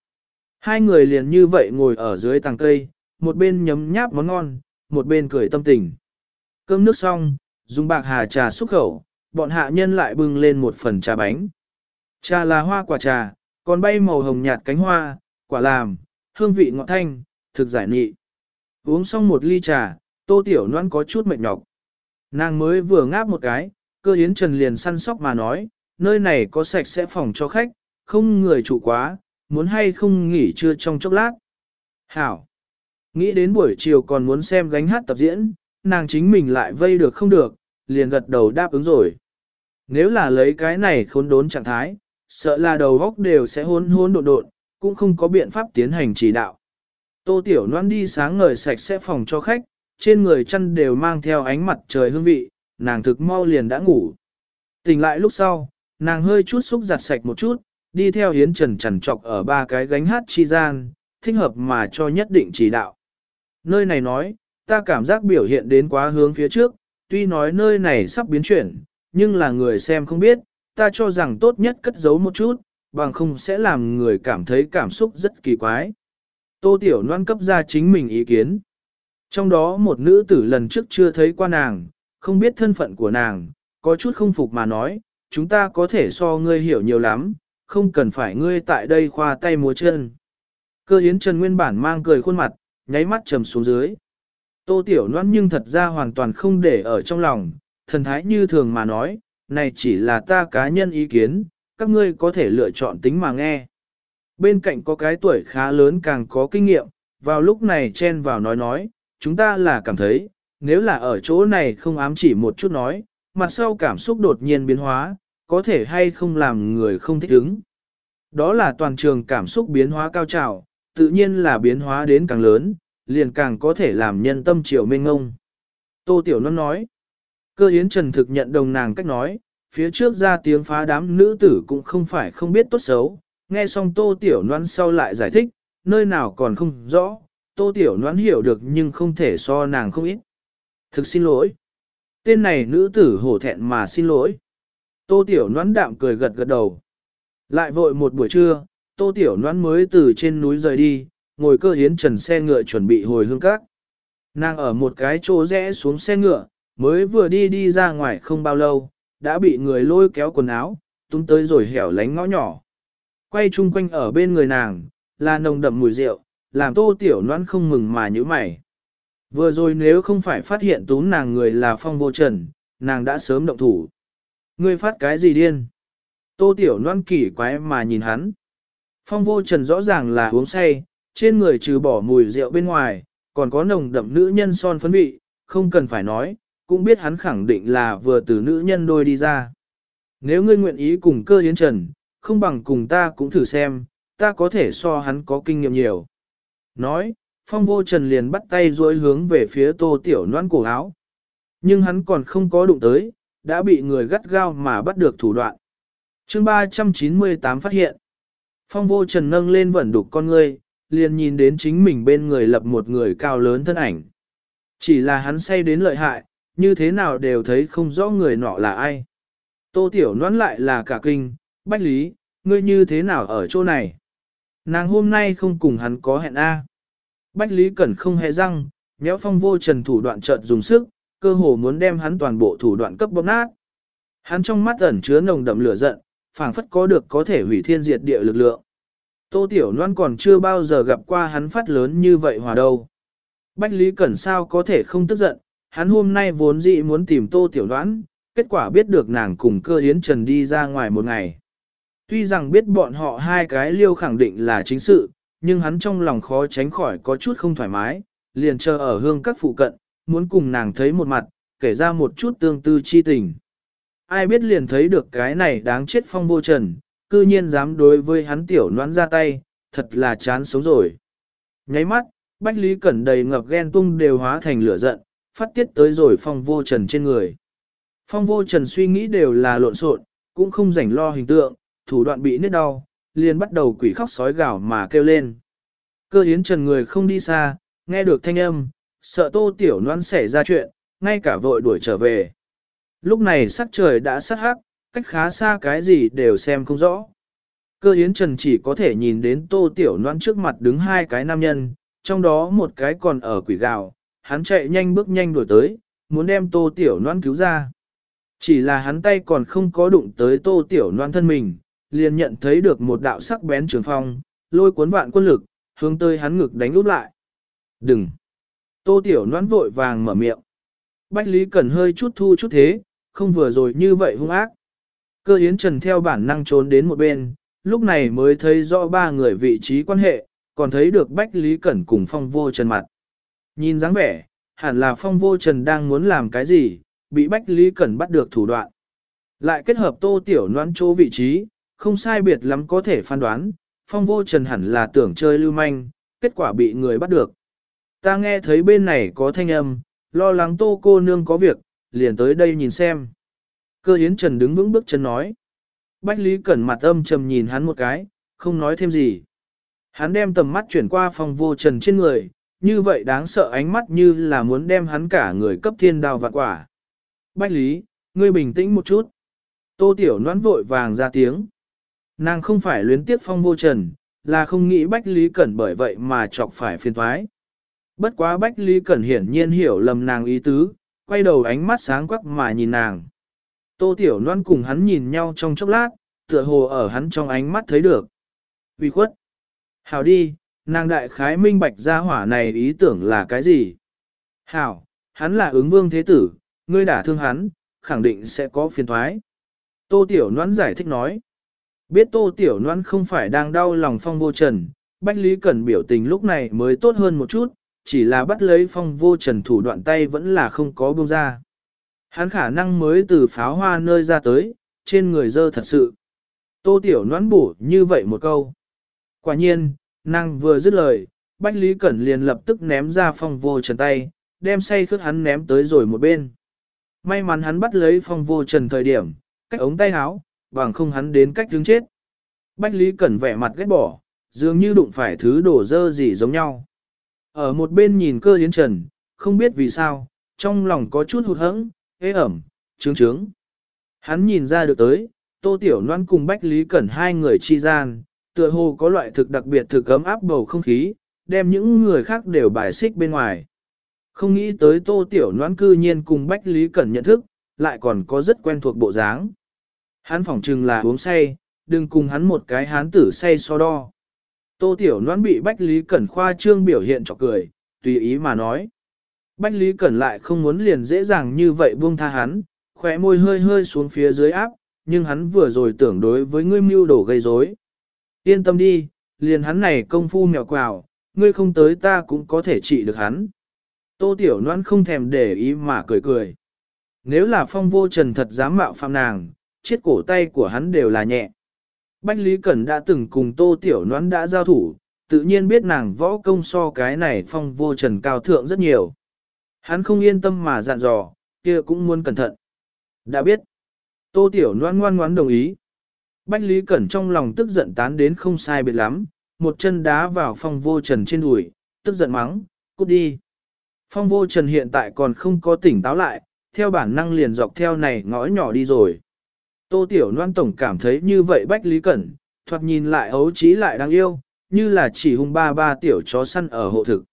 Hai người liền như vậy ngồi ở dưới tàng cây, một bên nhấm nháp món ngon, một bên cười tâm tình. Cơm nước xong, dùng bạc hà trà xúc khẩu, bọn hạ nhân lại bưng lên một phần trà bánh. Trà là hoa quả trà, còn bay màu hồng nhạt cánh hoa, quả làm, hương vị ngọt thanh, thực giải nị. Uống xong một ly trà, tô tiểu noan có chút mệt nhọc. Nàng mới vừa ngáp một cái, cơ yến trần liền săn sóc mà nói, nơi này có sạch sẽ phòng cho khách, không người chủ quá, muốn hay không nghỉ trưa trong chốc lát. Hảo! Nghĩ đến buổi chiều còn muốn xem gánh hát tập diễn, nàng chính mình lại vây được không được, liền gật đầu đáp ứng rồi. Nếu là lấy cái này khốn đốn trạng thái, sợ là đầu góc đều sẽ hôn hôn đột đột, cũng không có biện pháp tiến hành chỉ đạo. Tô Tiểu Loan đi sáng ngời sạch sẽ phòng cho khách, trên người chăn đều mang theo ánh mặt trời hương vị, nàng thực mau liền đã ngủ. Tỉnh lại lúc sau, nàng hơi chút xúc giặt sạch một chút, đi theo Yến Trần trần trọc ở ba cái gánh hát chi gian, thích hợp mà cho nhất định chỉ đạo. Nơi này nói, ta cảm giác biểu hiện đến quá hướng phía trước, tuy nói nơi này sắp biến chuyển, nhưng là người xem không biết, ta cho rằng tốt nhất cất giấu một chút, bằng không sẽ làm người cảm thấy cảm xúc rất kỳ quái. Tô Tiểu Loan cấp ra chính mình ý kiến. Trong đó một nữ tử lần trước chưa thấy qua nàng, không biết thân phận của nàng, có chút không phục mà nói, chúng ta có thể so ngươi hiểu nhiều lắm, không cần phải ngươi tại đây khoa tay múa chân. Cơ Yến Trần nguyên bản mang cười khuôn mặt, nháy mắt trầm xuống dưới. Tô Tiểu Loan nhưng thật ra hoàn toàn không để ở trong lòng, thần thái như thường mà nói, này chỉ là ta cá nhân ý kiến, các ngươi có thể lựa chọn tính mà nghe. Bên cạnh có cái tuổi khá lớn càng có kinh nghiệm, vào lúc này chen vào nói nói, chúng ta là cảm thấy, nếu là ở chỗ này không ám chỉ một chút nói, mặt sau cảm xúc đột nhiên biến hóa, có thể hay không làm người không thích ứng. Đó là toàn trường cảm xúc biến hóa cao trào, tự nhiên là biến hóa đến càng lớn, liền càng có thể làm nhân tâm triều mênh ngông. Tô Tiểu Non nói, cơ yến trần thực nhận đồng nàng cách nói, phía trước ra tiếng phá đám nữ tử cũng không phải không biết tốt xấu, nghe xong Tô Tiểu Loan sau lại giải thích, nơi nào còn không rõ, Tô Tiểu Loan hiểu được nhưng không thể so nàng không ít. Thực xin lỗi. Tên này nữ tử hổ thẹn mà xin lỗi. Tô Tiểu Noãn đạm cười gật gật đầu. Lại vội một buổi trưa, Tô Tiểu Noãn mới từ trên núi rời đi, ngồi cơ hiến trần xe ngựa chuẩn bị hồi hương các. Nàng ở một cái chỗ rẽ xuống xe ngựa, mới vừa đi đi ra ngoài không bao lâu, đã bị người lôi kéo quần áo, tung tới rồi hẻo lánh ngõ nhỏ. Quay chung quanh ở bên người nàng, là nồng đậm mùi rượu, làm tô tiểu Noãn không mừng mà nhíu mày. Vừa rồi nếu không phải phát hiện tú nàng người là phong vô trần, nàng đã sớm động thủ. Ngươi phát cái gì điên? Tô tiểu Loan kỳ quái mà nhìn hắn. Phong vô trần rõ ràng là uống say, trên người trừ bỏ mùi rượu bên ngoài, còn có nồng đậm nữ nhân son phấn vị, không cần phải nói, cũng biết hắn khẳng định là vừa từ nữ nhân đôi đi ra. Nếu ngươi nguyện ý cùng cơ yến trần, không bằng cùng ta cũng thử xem, ta có thể so hắn có kinh nghiệm nhiều. Nói, phong vô trần liền bắt tay duỗi hướng về phía tô tiểu noan cổ áo. Nhưng hắn còn không có đụng tới, đã bị người gắt gao mà bắt được thủ đoạn. chương 398 phát hiện. Phong vô trần nâng lên vẩn đục con ngươi, liền nhìn đến chính mình bên người lập một người cao lớn thân ảnh. Chỉ là hắn say đến lợi hại, như thế nào đều thấy không rõ người nọ là ai. Tô Tiểu Loan lại là cả kinh, Bách Lý, ngươi như thế nào ở chỗ này? Nàng hôm nay không cùng hắn có hẹn A. Bách Lý Cẩn không hề răng, méo phong vô trần thủ đoạn chợt dùng sức, cơ hồ muốn đem hắn toàn bộ thủ đoạn cấp bóp nát. Hắn trong mắt ẩn chứa nồng đậm lửa giận, phảng phất có được có thể hủy thiên diệt địa lực lượng. Tô Tiểu Loan còn chưa bao giờ gặp qua hắn phát lớn như vậy hòa đâu. Bách Lý Cẩn sao có thể không tức giận, hắn hôm nay vốn dĩ muốn tìm Tô Tiểu Loan, kết quả biết được nàng cùng cơ yến trần đi ra ngoài một ngày. Tuy rằng biết bọn họ hai cái liêu khẳng định là chính sự, nhưng hắn trong lòng khó tránh khỏi có chút không thoải mái, liền chờ ở hương các phụ cận, muốn cùng nàng thấy một mặt, kể ra một chút tương tư chi tình. Ai biết liền thấy được cái này đáng chết phong vô trần, cư nhiên dám đối với hắn tiểu noãn ra tay, thật là chán sống rồi. Nháy mắt, Bách Lý Cẩn đầy ngập ghen tung đều hóa thành lửa giận, phát tiết tới rồi phong vô trần trên người. Phong vô trần suy nghĩ đều là lộn xộn, cũng không rảnh lo hình tượng, thủ đoạn bị nứt đau, liền bắt đầu quỷ khóc sói gào mà kêu lên. Cơ hiến trần người không đi xa, nghe được thanh âm, sợ tô tiểu noan xảy ra chuyện, ngay cả vội đuổi trở về. Lúc này sắc trời đã sát hắc, cách khá xa cái gì đều xem không rõ. Cơ Yến trần chỉ có thể nhìn đến tô tiểu noan trước mặt đứng hai cái nam nhân, trong đó một cái còn ở quỷ gạo. hắn chạy nhanh bước nhanh đuổi tới, muốn đem tô tiểu noan cứu ra. Chỉ là hắn tay còn không có đụng tới tô tiểu noan thân mình, liền nhận thấy được một đạo sắc bén trường phong, lôi cuốn vạn quân lực, hướng tới hắn ngực đánh úp lại. Đừng! Tô tiểu noan vội vàng mở miệng. Bách Lý Cẩn hơi chút thu chút thế, không vừa rồi như vậy hung ác. Cơ Yến Trần theo bản năng trốn đến một bên, lúc này mới thấy rõ ba người vị trí quan hệ, còn thấy được Bách Lý Cẩn cùng Phong Vô Trần mặt. Nhìn dáng vẻ, hẳn là Phong Vô Trần đang muốn làm cái gì, bị Bách Lý Cẩn bắt được thủ đoạn. Lại kết hợp tô tiểu noan chỗ vị trí, không sai biệt lắm có thể phán đoán, phong vô trần hẳn là tưởng chơi lưu manh, kết quả bị người bắt được. Ta nghe thấy bên này có thanh âm, lo lắng tô cô nương có việc, liền tới đây nhìn xem. Cơ yến trần đứng vững bước chân nói. Bách Lý Cẩn mặt âm trầm nhìn hắn một cái, không nói thêm gì. Hắn đem tầm mắt chuyển qua phong vô trần trên người, như vậy đáng sợ ánh mắt như là muốn đem hắn cả người cấp thiên đào vạn quả. Bách Lý, ngươi bình tĩnh một chút. Tô Tiểu noãn vội vàng ra tiếng. Nàng không phải luyến tiếp phong vô trần, là không nghĩ Bách Lý Cẩn bởi vậy mà chọc phải phiền thoái. Bất quá Bách Lý Cẩn hiển nhiên hiểu lầm nàng ý tứ, quay đầu ánh mắt sáng quắc mà nhìn nàng. Tô Tiểu Loan cùng hắn nhìn nhau trong chốc lát, tựa hồ ở hắn trong ánh mắt thấy được. Vì khuất. Hảo đi, nàng đại khái minh bạch ra hỏa này ý tưởng là cái gì? Hảo, hắn là ứng vương thế tử, ngươi đả thương hắn, khẳng định sẽ có phiền thoái. Tô Tiểu Loan giải thích nói. Biết Tô Tiểu Loan không phải đang đau lòng phong vô trần, Bách Lý Cẩn biểu tình lúc này mới tốt hơn một chút, chỉ là bắt lấy phong vô trần thủ đoạn tay vẫn là không có buông ra. Hắn khả năng mới từ pháo hoa nơi ra tới, trên người dơ thật sự. Tô Tiểu noãn bổ như vậy một câu. Quả nhiên, nàng vừa dứt lời, Bách Lý Cẩn liền lập tức ném ra phong vô trần tay, đem say khước hắn ném tới rồi một bên. May mắn hắn bắt lấy phong vô trần thời điểm, cách ống tay áo, bằng không hắn đến cách đứng chết. Bách Lý Cẩn vẻ mặt ghét bỏ, dường như đụng phải thứ đổ dơ gì giống nhau. Ở một bên nhìn cơ yến trần, không biết vì sao, trong lòng có chút hụt hẫng, ế ẩm, trướng trướng. Hắn nhìn ra được tới, Tô Tiểu Loan cùng Bách Lý Cẩn hai người chi gian, tựa hồ có loại thực đặc biệt thực ấm áp bầu không khí, đem những người khác đều bài xích bên ngoài. Không nghĩ tới Tô Tiểu Loan cư nhiên cùng Bách Lý Cẩn nhận thức, lại còn có rất quen thuộc bộ dáng. Hắn phỏng chừng là uống say, đừng cùng hắn một cái hán tử say so đo. Tô Tiểu Loan bị Bách Lý Cẩn khoa trương biểu hiện cho cười, tùy ý mà nói. Bách Lý Cẩn lại không muốn liền dễ dàng như vậy buông tha hắn, khóe môi hơi hơi xuống phía dưới áp, nhưng hắn vừa rồi tưởng đối với ngươi mưu đổ gây rối. Yên tâm đi, liền hắn này công phu mèo quào, ngươi không tới ta cũng có thể trị được hắn. Tô Tiểu Loan không thèm để ý mà cười cười. Nếu là phong vô trần thật dám mạo phạm nàng, chiếc cổ tay của hắn đều là nhẹ. Bách Lý Cẩn đã từng cùng Tô Tiểu Noãn đã giao thủ, tự nhiên biết nàng võ công so cái này phong vô trần cao thượng rất nhiều. Hắn không yên tâm mà dặn dò, kia cũng muốn cẩn thận. Đã biết. Tô Tiểu Loan ngoan ngoãn đồng ý. Bách Lý Cẩn trong lòng tức giận tán đến không sai biệt lắm, một chân đá vào phong vô trần trên đùi, tức giận mắng, cút đi. Phong vô trần hiện tại còn không có tỉnh táo lại, theo bản năng liền dọc theo này ngõ nhỏ đi rồi. Tô Tiểu Loan Tổng cảm thấy như vậy Bách Lý Cẩn, thoạt nhìn lại ấu trí lại đáng yêu, như là chỉ hung ba ba tiểu chó săn ở hộ thực.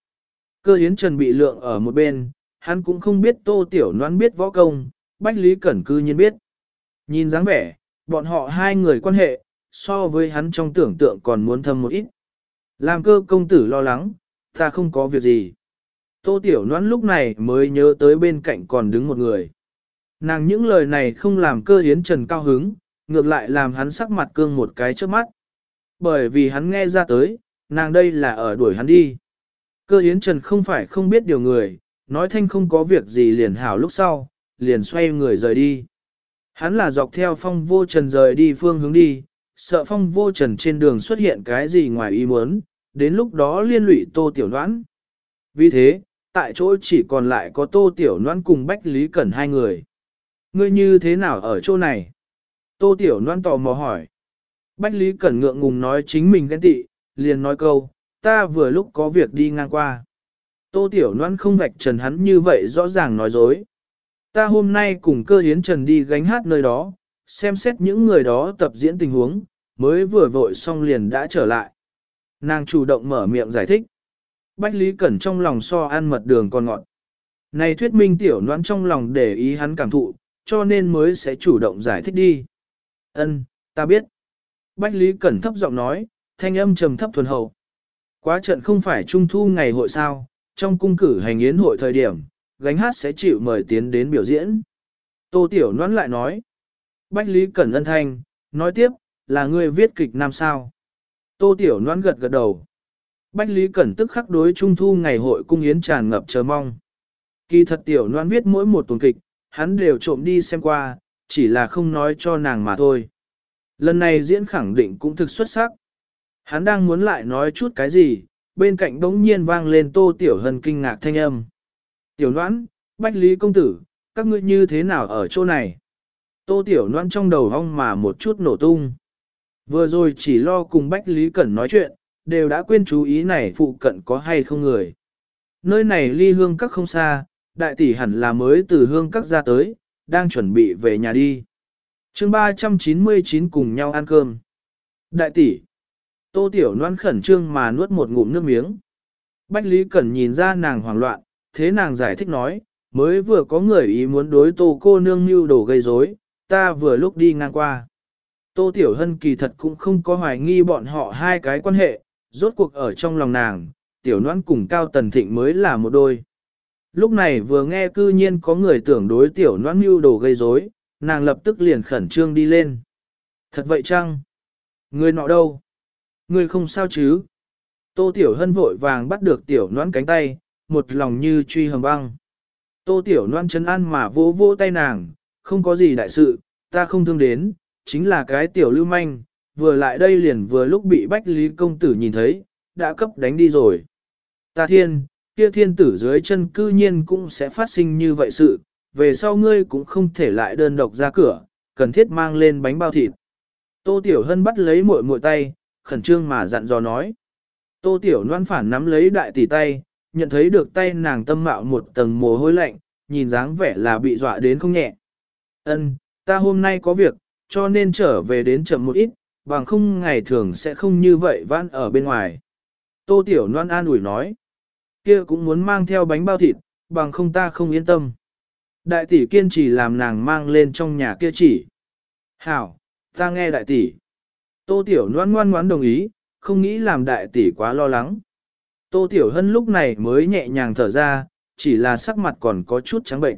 Cơ Yến Trần bị lượng ở một bên, hắn cũng không biết Tô Tiểu Loan biết võ công, Bách Lý Cẩn cư nhiên biết. Nhìn dáng vẻ, bọn họ hai người quan hệ, so với hắn trong tưởng tượng còn muốn thâm một ít. Làm cơ công tử lo lắng, ta không có việc gì. Tô Tiểu Loan lúc này mới nhớ tới bên cạnh còn đứng một người. Nàng những lời này không làm cơ yến trần cao hứng, ngược lại làm hắn sắc mặt cương một cái trước mắt. Bởi vì hắn nghe ra tới, nàng đây là ở đuổi hắn đi. Cơ yến trần không phải không biết điều người, nói thanh không có việc gì liền hảo lúc sau, liền xoay người rời đi. Hắn là dọc theo phong vô trần rời đi phương hướng đi, sợ phong vô trần trên đường xuất hiện cái gì ngoài ý muốn, đến lúc đó liên lụy tô tiểu đoán. Vì thế, tại chỗ chỉ còn lại có tô tiểu đoán cùng Bách Lý Cẩn hai người. Ngươi như thế nào ở chỗ này? Tô tiểu Loan tò mò hỏi. Bách Lý Cẩn ngượng ngùng nói chính mình ghen tị, liền nói câu, ta vừa lúc có việc đi ngang qua. Tô Tiểu Loan không vạch trần hắn như vậy rõ ràng nói dối. Ta hôm nay cùng cơ hiến trần đi gánh hát nơi đó, xem xét những người đó tập diễn tình huống, mới vừa vội xong liền đã trở lại. Nàng chủ động mở miệng giải thích. Bách Lý Cẩn trong lòng so ăn mật đường còn ngọt. Này thuyết minh tiểu Loan trong lòng để ý hắn cảm thụ, cho nên mới sẽ chủ động giải thích đi. Ân, ta biết. Bách Lý Cẩn thấp giọng nói, thanh âm trầm thấp thuần hậu. Quá trận không phải trung thu ngày hội sao, trong cung cử hành yến hội thời điểm, gánh hát sẽ chịu mời tiến đến biểu diễn. Tô Tiểu Noãn lại nói. Bách Lý Cẩn ân thanh, nói tiếp, là người viết kịch nam sao. Tô Tiểu Noãn gật gật đầu. Bách Lý Cẩn tức khắc đối trung thu ngày hội cung yến tràn ngập chờ mong. Kỳ thật Tiểu Noãn viết mỗi một tuần kịch, hắn đều trộm đi xem qua, chỉ là không nói cho nàng mà thôi. Lần này diễn khẳng định cũng thực xuất sắc. Hắn đang muốn lại nói chút cái gì, bên cạnh đống nhiên vang lên tô tiểu hân kinh ngạc thanh âm. Tiểu noãn, bách lý công tử, các ngươi như thế nào ở chỗ này? Tô tiểu noãn trong đầu hong mà một chút nổ tung. Vừa rồi chỉ lo cùng bách lý cẩn nói chuyện, đều đã quên chú ý này phụ cận có hay không người. Nơi này ly hương các không xa, đại tỷ hẳn là mới từ hương các ra tới, đang chuẩn bị về nhà đi. chương 399 cùng nhau ăn cơm. Đại tỷ, tô tiểu noan khẩn trương mà nuốt một ngụm nước miếng. Bách Lý Cẩn nhìn ra nàng hoảng loạn, thế nàng giải thích nói, mới vừa có người ý muốn đối tô cô nương mưu đồ gây rối, ta vừa lúc đi ngang qua. Tô Tiểu Hân kỳ thật cũng không có hoài nghi bọn họ hai cái quan hệ, rốt cuộc ở trong lòng nàng, Tiểu Noãn cùng Cao Tần Thịnh mới là một đôi. Lúc này vừa nghe cư nhiên có người tưởng đối Tiểu noan mưu đồ gây rối, nàng lập tức liền khẩn trương đi lên. Thật vậy chăng? Người nọ đâu? Người không sao chứ? Tô Tiểu Hân vội vàng bắt được Tiểu Noãn cánh tay, một lòng như truy hầm băng. Tô Tiểu Noãn chấn an mà vỗ vỗ tay nàng, không có gì đại sự, ta không thương đến, chính là cái Tiểu Lưu Manh, vừa lại đây liền vừa lúc bị Bách Lý Công Tử nhìn thấy, đã cấp đánh đi rồi. Ta thiên, kia thiên tử dưới chân cư nhiên cũng sẽ phát sinh như vậy sự, về sau ngươi cũng không thể lại đơn độc ra cửa, cần thiết mang lên bánh bao thịt. Tô Tiểu Hân bắt lấy muội muội tay, khẩn trương mà dặn dò nói. Tô Tiểu Loan phản nắm lấy đại tỷ tay, nhận thấy được tay nàng tâm mạo một tầng mồ hôi lạnh, nhìn dáng vẻ là bị dọa đến không nhẹ. Ân, ta hôm nay có việc, cho nên trở về đến chậm một ít, bằng không ngày thường sẽ không như vậy vãn ở bên ngoài. Tô Tiểu Loan an ủi nói, kia cũng muốn mang theo bánh bao thịt, bằng không ta không yên tâm. Đại tỷ kiên trì làm nàng mang lên trong nhà kia chỉ. Hảo, ta nghe đại tỷ. Tô Tiểu ngoan ngoan ngoãn đồng ý, không nghĩ làm đại tỷ quá lo lắng. Tô Tiểu Hân lúc này mới nhẹ nhàng thở ra, chỉ là sắc mặt còn có chút trắng bệnh.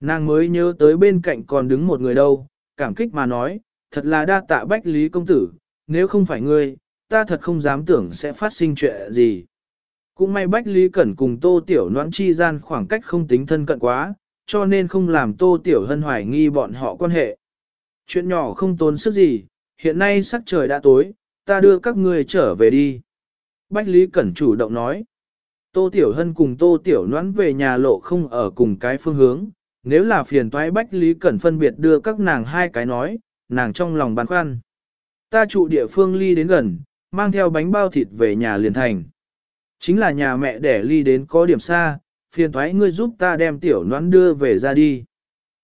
Nàng mới nhớ tới bên cạnh còn đứng một người đâu, cảm kích mà nói, thật là đa tạ bách lý công tử, nếu không phải ngươi, ta thật không dám tưởng sẽ phát sinh chuyện gì. Cũng may bách lý cẩn cùng tô tiểu noãn chi gian khoảng cách không tính thân cận quá, cho nên không làm tô tiểu hân hoài nghi bọn họ quan hệ. Chuyện nhỏ không tốn sức gì, hiện nay sắc trời đã tối, ta đưa các ngươi trở về đi. Bách Lý Cẩn chủ động nói. Tô Tiểu Hân cùng Tô Tiểu Noãn về nhà lộ không ở cùng cái phương hướng, nếu là phiền toái Bách Lý Cẩn phân biệt đưa các nàng hai cái nói, nàng trong lòng băn khoăn. Ta trụ địa phương ly đến gần, mang theo bánh bao thịt về nhà liền thành. Chính là nhà mẹ đẻ ly đến có điểm xa, phiền thoái ngươi giúp ta đem tiểu noãn đưa về ra đi.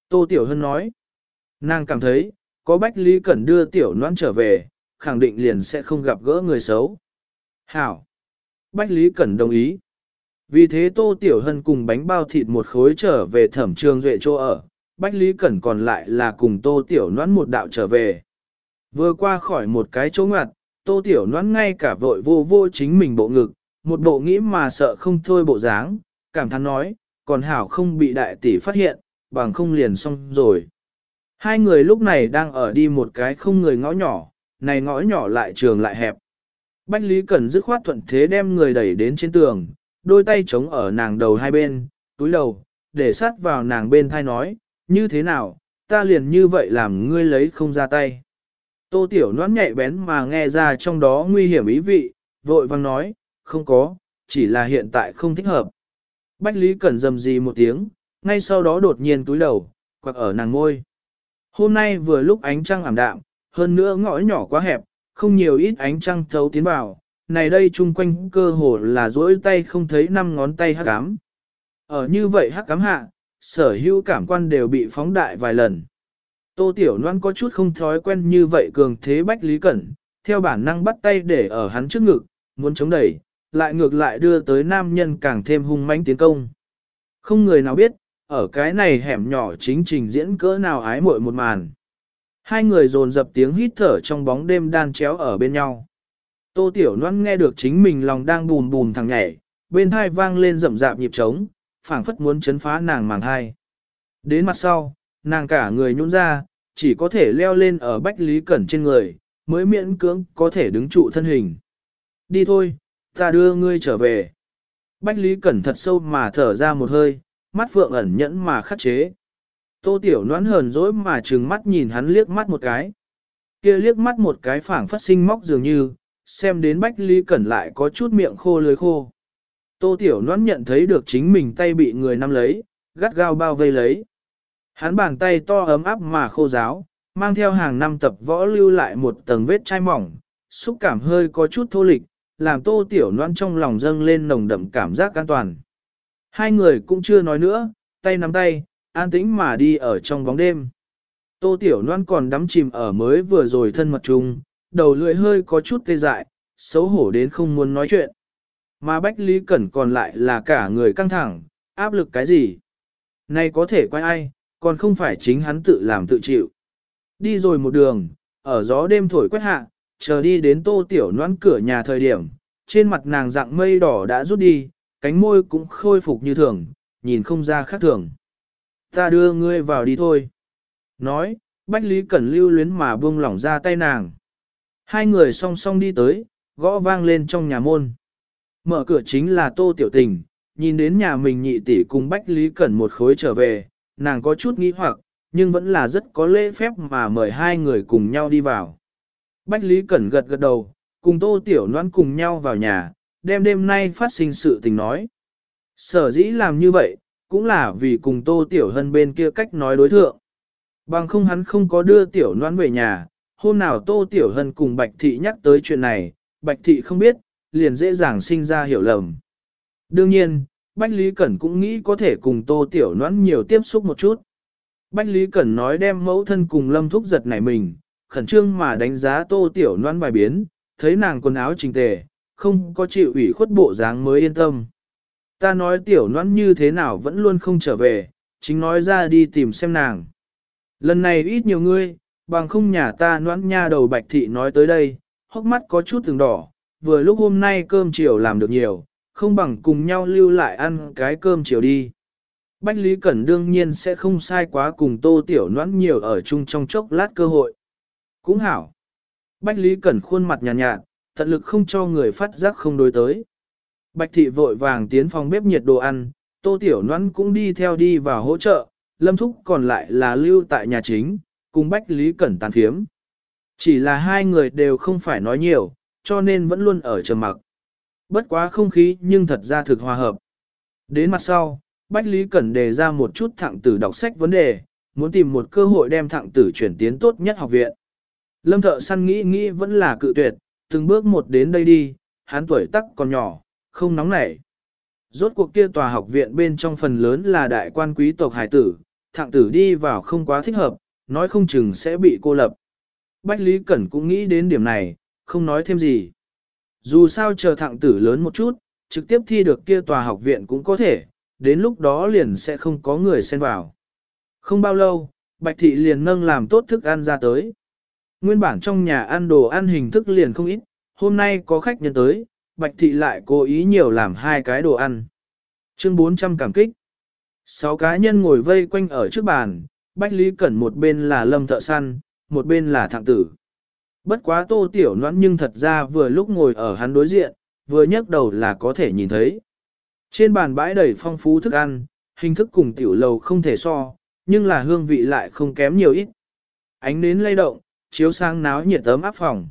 Tô Tiểu Hân nói, nàng cảm thấy, có Bách Lý Cẩn đưa tiểu noãn trở về, khẳng định liền sẽ không gặp gỡ người xấu. Hảo! Bách Lý Cẩn đồng ý. Vì thế Tô Tiểu Hân cùng bánh bao thịt một khối trở về thẩm trường duệ chỗ ở, Bách Lý Cẩn còn lại là cùng Tô Tiểu Noãn một đạo trở về. Vừa qua khỏi một cái chỗ ngoặt, Tô Tiểu Noãn ngay cả vội vô vô chính mình bộ ngực, một bộ nghĩ mà sợ không thôi bộ dáng, cảm thán nói, còn hảo không bị đại tỷ phát hiện, bằng không liền xong rồi. Hai người lúc này đang ở đi một cái không người ngõ nhỏ, này ngõ nhỏ lại trường lại hẹp. Bách Lý Cẩn dứt khoát thuận thế đem người đẩy đến trên tường, đôi tay chống ở nàng đầu hai bên, túi đầu, để sát vào nàng bên thai nói, như thế nào, ta liền như vậy làm ngươi lấy không ra tay. Tô Tiểu noãn nhạy bén mà nghe ra trong đó nguy hiểm ý vị, vội vang nói, không có, chỉ là hiện tại không thích hợp. Bách Lý Cẩn dầm gì một tiếng, ngay sau đó đột nhiên túi đầu, quặc ở nàng ngôi. Hôm nay vừa lúc ánh trăng ảm đạm, hơn nữa ngõ nhỏ quá hẹp, không nhiều ít ánh trăng thấu tiến vào, này đây chung quanh cơ hồ là duỗi tay không thấy năm ngón tay hắc ám. Ở như vậy hắc ám hạ, sở hữu cảm quan đều bị phóng đại vài lần. Tô Tiểu Loan có chút không thói quen như vậy cường thế Bách Lý Cẩn, theo bản năng bắt tay để ở hắn trước ngực, muốn chống đẩy, lại ngược lại đưa tới nam nhân càng thêm hung mãnh tiến công. Không người nào biết, ở cái này hẻm nhỏ chính trình diễn cỡ nào ái muội một màn. Hai người dồn dập tiếng hít thở trong bóng đêm đan chéo ở bên nhau. Tô Tiểu Loan nghe được chính mình lòng đang bùn bùn thằng nhảy, bên thai vang lên rậm rạp nhịp trống, phảng phất muốn chấn phá nàng màng hai. Đến mặt sau, nàng cả người nhũn ra, chỉ có thể leo lên ở Bách Lý Cẩn trên người, mới miễn cưỡng có thể đứng trụ thân hình. Đi thôi, ta đưa ngươi trở về. Bách Lý Cẩn thật sâu mà thở ra một hơi, mắt phượng ẩn nhẫn mà khắc chế. Tô Tiểu noãn hờn dỗi mà trừng mắt nhìn hắn liếc mắt một cái. kia liếc mắt một cái phảng phát sinh móc dường như, xem đến Bách Lý Cẩn lại có chút miệng khô lưới khô. Tô Tiểu Loan nhận thấy được chính mình tay bị người nắm lấy, gắt gao bao vây lấy. Hắn bàn tay to ấm áp mà khô giáo, mang theo hàng năm tập võ lưu lại một tầng vết chai mỏng, xúc cảm hơi có chút thô lịch, làm tô tiểu noan trong lòng dâng lên nồng đậm cảm giác an toàn. Hai người cũng chưa nói nữa, tay nắm tay, an tĩnh mà đi ở trong bóng đêm. Tô tiểu noan còn đắm chìm ở mới vừa rồi thân mật chung, đầu lưỡi hơi có chút tê dại, xấu hổ đến không muốn nói chuyện. Mà Bách Lý Cẩn còn lại là cả người căng thẳng, áp lực cái gì? Này có thể quay ai, còn không phải chính hắn tự làm tự chịu. Đi rồi một đường, ở gió đêm thổi quét hạ, chờ đi đến tô tiểu noãn cửa nhà thời điểm, trên mặt nàng dạng mây đỏ đã rút đi, cánh môi cũng khôi phục như thường, nhìn không ra khác thường. Ta đưa ngươi vào đi thôi. Nói, Bách Lý Cẩn lưu luyến mà buông lỏng ra tay nàng. Hai người song song đi tới, gõ vang lên trong nhà môn. Mở cửa chính là tô tiểu tình, nhìn đến nhà mình nhị tỷ cùng Bách Lý Cẩn một khối trở về, nàng có chút nghi hoặc, nhưng vẫn là rất có lễ phép mà mời hai người cùng nhau đi vào. Bách Lý Cẩn gật gật đầu, cùng Tô Tiểu Loan cùng nhau vào nhà, đem đêm nay phát sinh sự tình nói. Sở dĩ làm như vậy, cũng là vì cùng Tô Tiểu Hân bên kia cách nói đối thượng. Bằng không hắn không có đưa Tiểu Loan về nhà, hôm nào Tô Tiểu Hân cùng Bạch Thị nhắc tới chuyện này, Bạch Thị không biết, liền dễ dàng sinh ra hiểu lầm. Đương nhiên, Bách Lý Cẩn cũng nghĩ có thể cùng Tô Tiểu Loan nhiều tiếp xúc một chút. Bách Lý Cẩn nói đem mẫu thân cùng Lâm Thúc giật nảy mình, khẩn trương mà đánh giá Tô Tiểu noan vài biến, thấy nàng quần áo chỉnh tề, không có chịu ủy khuất bộ dáng mới yên tâm. Ta nói Tiểu noan như thế nào vẫn luôn không trở về, chính nói ra đi tìm xem nàng. Lần này ít nhiều ngươi, bằng không nhà ta noãn nha đầu bạch thị nói tới đây, hốc mắt có chút từng đỏ, vừa lúc hôm nay cơm chiều làm được nhiều, không bằng cùng nhau lưu lại ăn cái cơm chiều đi. Bách Lý Cẩn đương nhiên sẽ không sai quá cùng tô tiểu noãn nhiều ở chung trong chốc lát cơ hội. Cũng hảo. Bách Lý Cẩn khuôn mặt nhàn nhạt, nhạt, tận lực không cho người phát giác không đối tới. Bạch thị vội vàng tiến phòng bếp nhiệt đồ ăn, tô tiểu noãn cũng đi theo đi vào hỗ trợ, lâm thúc còn lại là lưu tại nhà chính, cùng Bách Lý Cẩn tàn phiếm. Chỉ là hai người đều không phải nói nhiều, cho nên vẫn luôn ở trầm mặc. Bất quá không khí nhưng thật ra thực hòa hợp. Đến mặt sau, Bách Lý Cẩn đề ra một chút thẳng tử đọc sách vấn đề, muốn tìm một cơ hội đem thẳng tử chuyển tiến tốt nhất học viện. Lâm thợ săn nghĩ nghĩ vẫn là cự tuyệt, từng bước một đến đây đi, hắn tuổi tắc còn nhỏ, không nóng nảy. Rốt cuộc kia tòa học viện bên trong phần lớn là đại quan quý tộc hải tử, thạng tử đi vào không quá thích hợp, nói không chừng sẽ bị cô lập. Bách Lý Cẩn cũng nghĩ đến điểm này, không nói thêm gì. Dù sao chờ thạng tử lớn một chút, trực tiếp thi được kia tòa học viện cũng có thể, đến lúc đó liền sẽ không có người xen vào. Không bao lâu, Bạch Thị liền nâng làm tốt thức ăn ra tới. Nguyên bản trong nhà ăn đồ ăn hình thức liền không ít, hôm nay có khách nhân tới, Bạch Thị lại cố ý nhiều làm hai cái đồ ăn. Chương 400 cảm kích. Sáu cá nhân ngồi vây quanh ở trước bàn, Bách Lý Cẩn một bên là lâm thợ săn, một bên là thạng tử. Bất quá tô tiểu noãn nhưng thật ra vừa lúc ngồi ở hắn đối diện, vừa nhấc đầu là có thể nhìn thấy. Trên bàn bãi đầy phong phú thức ăn, hình thức cùng tiểu lầu không thể so, nhưng là hương vị lại không kém nhiều ít. Ánh nến lay động, chiếu sang náo nhiệt tấm áp phòng.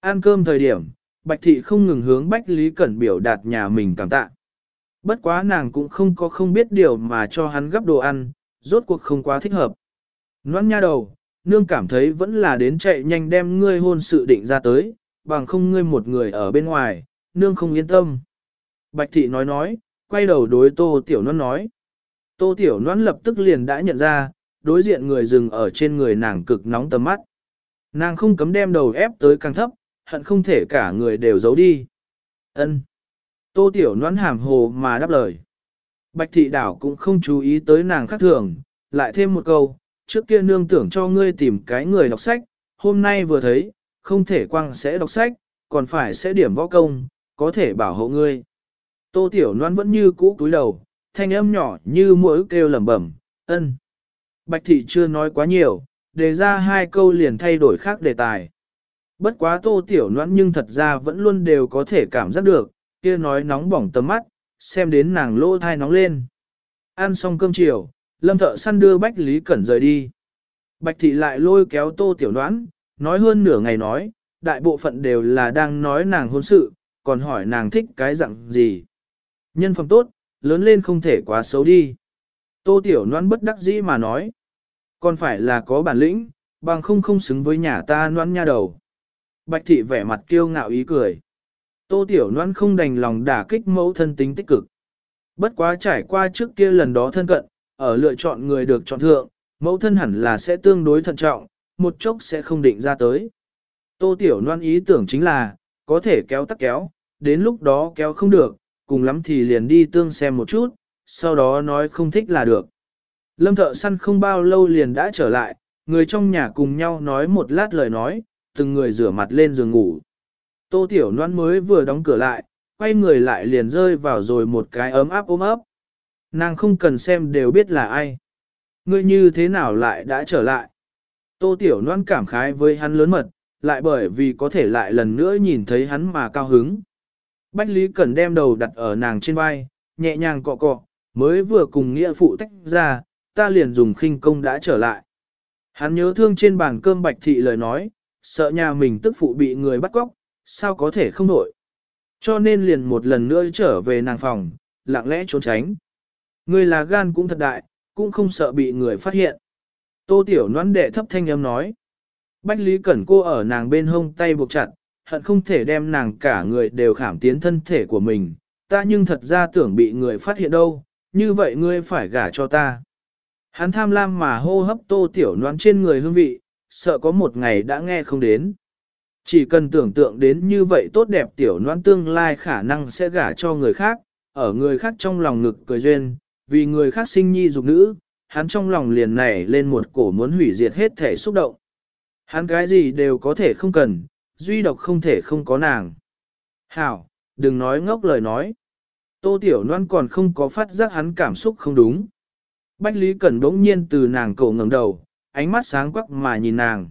Ăn cơm thời điểm, Bạch Thị không ngừng hướng Bách Lý Cẩn biểu đạt nhà mình cảm tạ. Bất quá nàng cũng không có không biết điều mà cho hắn gấp đồ ăn, rốt cuộc không quá thích hợp. Noan nha đầu, nương cảm thấy vẫn là đến chạy nhanh đem ngươi hôn sự định ra tới, bằng không ngươi một người ở bên ngoài, nương không yên tâm. Bạch thị nói nói, quay đầu đối tô tiểu noan nói. Tô tiểu noan lập tức liền đã nhận ra, đối diện người dừng ở trên người nàng cực nóng tầm mắt. Nàng không cấm đem đầu ép tới càng thấp, hận không thể cả người đều giấu đi. Ân. Tô tiểu noan hàm hồ mà đáp lời. Bạch thị đảo cũng không chú ý tới nàng khác thường, lại thêm một câu, trước kia nương tưởng cho ngươi tìm cái người đọc sách, hôm nay vừa thấy, không thể quăng sẽ đọc sách, còn phải sẽ điểm võ công, có thể bảo hộ ngươi. Tô Tiểu Loan vẫn như cũ cúi đầu, thanh âm nhỏ như mỗi kêu lẩm bẩm, ân. Bạch thị chưa nói quá nhiều, đề ra hai câu liền thay đổi khác đề tài. Bất quá Tô Tiểu noãn nhưng thật ra vẫn luôn đều có thể cảm giác được, kia nói nóng bỏng tầm mắt, xem đến nàng lỗ thai nóng lên. Ăn xong cơm chiều, lâm thợ săn đưa Bách Lý Cẩn rời đi. Bạch thị lại lôi kéo tô tiểu đoán, nói hơn nửa ngày nói, đại bộ phận đều là đang nói nàng hôn sự, còn hỏi nàng thích cái dạng gì. Nhân phẩm tốt, lớn lên không thể quá xấu đi. Tô Tiểu noãn bất đắc dĩ mà nói. Còn phải là có bản lĩnh, bằng không không xứng với nhà ta noan nha đầu. Bạch thị vẻ mặt kiêu ngạo ý cười. Tô Tiểu noan không đành lòng đả kích mẫu thân tính tích cực. Bất quá trải qua trước kia lần đó thân cận, ở lựa chọn người được chọn thượng, mẫu thân hẳn là sẽ tương đối thận trọng, một chốc sẽ không định ra tới. Tô Tiểu noan ý tưởng chính là, có thể kéo tắc kéo, đến lúc đó kéo không được, cùng lắm thì liền đi tương xem một chút, sau đó nói không thích là được. Lâm thợ săn không bao lâu liền đã trở lại, người trong nhà cùng nhau nói một lát lời nói, từng người rửa mặt lên giường ngủ. Tô Tiểu Loan mới vừa đóng cửa lại, quay người lại liền rơi vào rồi một cái ấm áp ôm ấp. Nàng không cần xem đều biết là ai. Ngươi như thế nào lại đã trở lại? Tô Tiểu Loan cảm khái với hắn lớn mật, lại bởi vì có thể lại lần nữa nhìn thấy hắn mà cao hứng. Bách Lý Cẩn đem đầu đặt ở nàng trên vai, nhẹ nhàng cọ cọ, mới vừa cùng nghĩa phụ tách ra, ta liền dùng khinh công đã trở lại. Hắn nhớ thương trên bàn cơm bạch thị lời nói, sợ nhà mình tức phụ bị người bắt cóc, sao có thể không nổi. Cho nên liền một lần nữa trở về nàng phòng, lặng lẽ trốn tránh. Người là gan cũng thật đại, cũng không sợ bị người phát hiện. Tô Tiểu noãn đệ thấp thanh âm nói. Bách Lý Cẩn cô ở nàng bên hông tay buộc chặt, hận không thể đem nàng cả người đều khảm tiến thân thể của mình. Ta nhưng thật ra tưởng bị người phát hiện đâu, như vậy ngươi phải gả cho ta. Hắn tham lam mà hô hấp tô tiểu noan trên người hương vị, sợ có một ngày đã nghe không đến. Chỉ cần tưởng tượng đến như vậy tốt đẹp tiểu noan tương lai khả năng sẽ gả cho người khác, ở người khác trong lòng ngực cười duyên, vì người khác sinh nhi dục nữ, hắn trong lòng liền nảy lên một cổ muốn hủy diệt hết thể xúc động. Hắn cái gì đều có thể không cần, duy độc không thể không có nàng. Hảo, đừng nói ngốc lời nói. Tô Tiểu Loan còn không có phát giác hắn cảm xúc không đúng. Bách Lý Cẩn đống nhiên từ nàng cổ ngẩng đầu, ánh mắt sáng quắc mà nhìn nàng.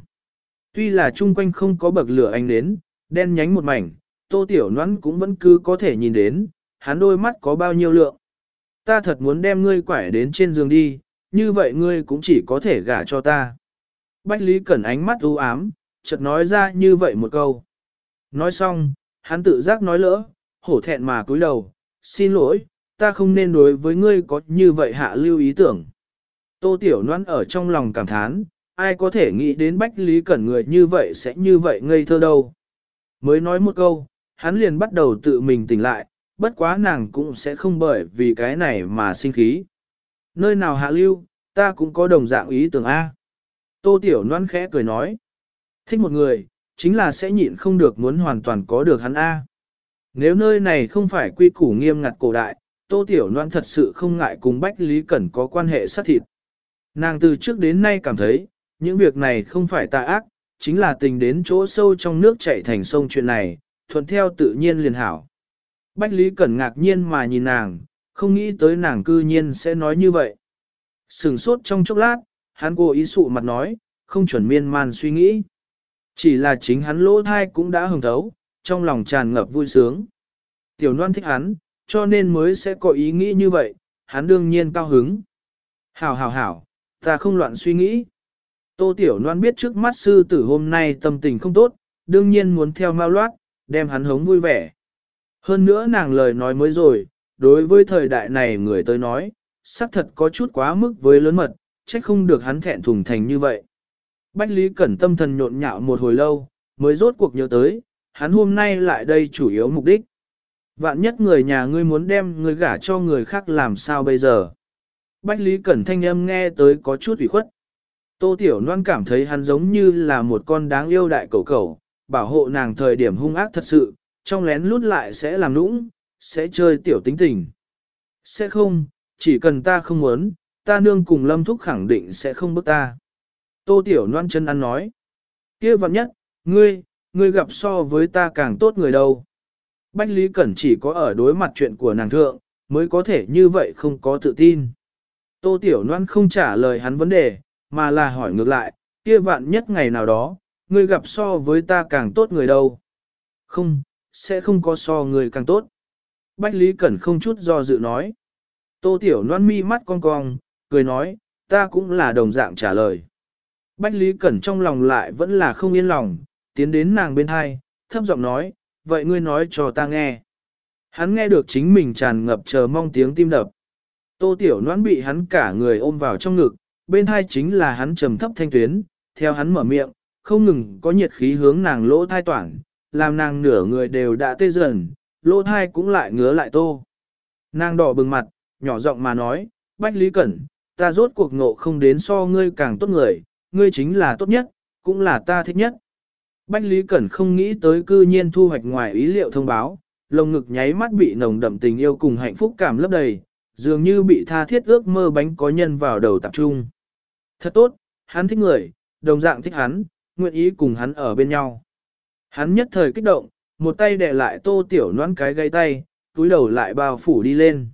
Tuy là chung quanh không có bậc lửa ánh đến, đen nhánh một mảnh, Tô Tiểu nhoắn cũng vẫn cứ có thể nhìn đến, hắn đôi mắt có bao nhiêu lượng. Ta thật muốn đem ngươi quải đến trên giường đi, như vậy ngươi cũng chỉ có thể gả cho ta. Bách Lý Cẩn ánh mắt u ám, chợt nói ra như vậy một câu. Nói xong, hắn tự giác nói lỡ, hổ thẹn mà cúi đầu, xin lỗi, ta không nên đối với ngươi có như vậy hạ lưu ý tưởng. Tô Tiểu Loan ở trong lòng cảm thán, ai có thể nghĩ đến Bách Lý Cẩn người như vậy sẽ như vậy ngây thơ đâu. Mới nói một câu, hắn liền bắt đầu tự mình tỉnh lại, bất quá nàng cũng sẽ không bởi vì cái này mà sinh khí. Nơi nào hạ lưu, ta cũng có đồng dạng ý tưởng A. Tô Tiểu Loan khẽ cười nói. Thích một người, chính là sẽ nhịn không được muốn hoàn toàn có được hắn A. Nếu nơi này không phải quy củ nghiêm ngặt cổ đại, Tô Tiểu Loan thật sự không ngại cùng Bách Lý Cẩn có quan hệ sát thịt. Nàng từ trước đến nay cảm thấy, những việc này không phải tà ác, chính là tình đến chỗ sâu trong nước chảy thành sông chuyện này, thuận theo tự nhiên liền hảo. Bách Lý Cẩn ngạc nhiên mà nhìn nàng, không nghĩ tới nàng cư nhiên sẽ nói như vậy. Sừng sốt trong chốc lát, hắn cố ý sụ mặt nói, không chuẩn miên man suy nghĩ. Chỉ là chính hắn lỗ thai cũng đã hưởng thấu, trong lòng tràn ngập vui sướng. Tiểu Loan thích hắn, cho nên mới sẽ có ý nghĩ như vậy, hắn đương nhiên cao hứng. Hảo hảo hảo, ta không loạn suy nghĩ. Tô Tiểu Loan biết trước mắt sư tử hôm nay tâm tình không tốt, đương nhiên muốn theo mau loát, đem hắn hống vui vẻ. Hơn nữa nàng lời nói mới rồi, đối với thời đại này người tới nói, xác thật có chút quá mức với lớn mật, trách không được hắn thẹn thùng thành như vậy. Bách Lý Cẩn tâm thần nhộn nhạo một hồi lâu, mới rốt cuộc nhớ tới, hắn hôm nay lại đây chủ yếu mục đích. Vạn nhất người nhà ngươi muốn đem ngươi gả cho người khác làm sao bây giờ. Bách Lý Cẩn thanh âm nghe tới có chút ủy khuất. Tô Tiểu Loan cảm thấy hắn giống như là một con đáng yêu đại cầu cầu, bảo hộ nàng thời điểm hung ác thật sự, trong lén lút lại sẽ làm nũng, sẽ chơi tiểu tính tình. Sẽ không, chỉ cần ta không muốn, ta nương cùng lâm thúc khẳng định sẽ không bức ta. Tô Tiểu Loan chân ăn nói. kia vạn nhất, ngươi, ngươi gặp so với ta càng tốt người đâu. Bách Lý Cẩn chỉ có ở đối mặt chuyện của nàng thượng, mới có thể như vậy không có tự tin. Tô Tiểu Loan không trả lời hắn vấn đề, mà là hỏi ngược lại, kia vạn nhất ngày nào đó, ngươi gặp so với ta càng tốt người đâu. Không, sẽ không có so người càng tốt. Bách Lý Cẩn không chút do dự nói. Tô Tiểu Loan mi mắt cong cong, cười nói, ta cũng là đồng dạng trả lời. Bách Lý Cẩn trong lòng lại vẫn là không yên lòng, tiến đến nàng bên hai, thấp giọng nói, vậy ngươi nói cho ta nghe. Hắn nghe được chính mình tràn ngập chờ mong tiếng tim đập. Tô Tiểu Noãn bị hắn cả người ôm vào trong ngực, bên hai chính là hắn trầm thấp thanh tuyến, theo hắn mở miệng, không ngừng có nhiệt khí hướng nàng lỗ thai toản, làm nàng nửa người đều đã tê dần, lỗ thai cũng lại ngứa lại tô. Nàng đỏ bừng mặt, nhỏ giọng mà nói, Bách Lý Cẩn, ta rốt cuộc ngộ không đến so ngươi càng tốt người, ngươi chính là tốt nhất, cũng là ta thích nhất. Bách Lý Cẩn không nghĩ tới cư nhiên thu hoạch ngoài ý liệu thông báo, lồng ngực nháy mắt bị nồng đậm tình yêu cùng hạnh phúc cảm lấp đầy, dường như bị tha thiết ước mơ bánh có nhân vào đầu tập trung. Thật tốt, hắn thích người, đồng dạng thích hắn, nguyện ý cùng hắn ở bên nhau. Hắn nhất thời kích động, một tay đè lại tô tiểu noãn cái gây tay, túi đầu lại bao phủ đi lên.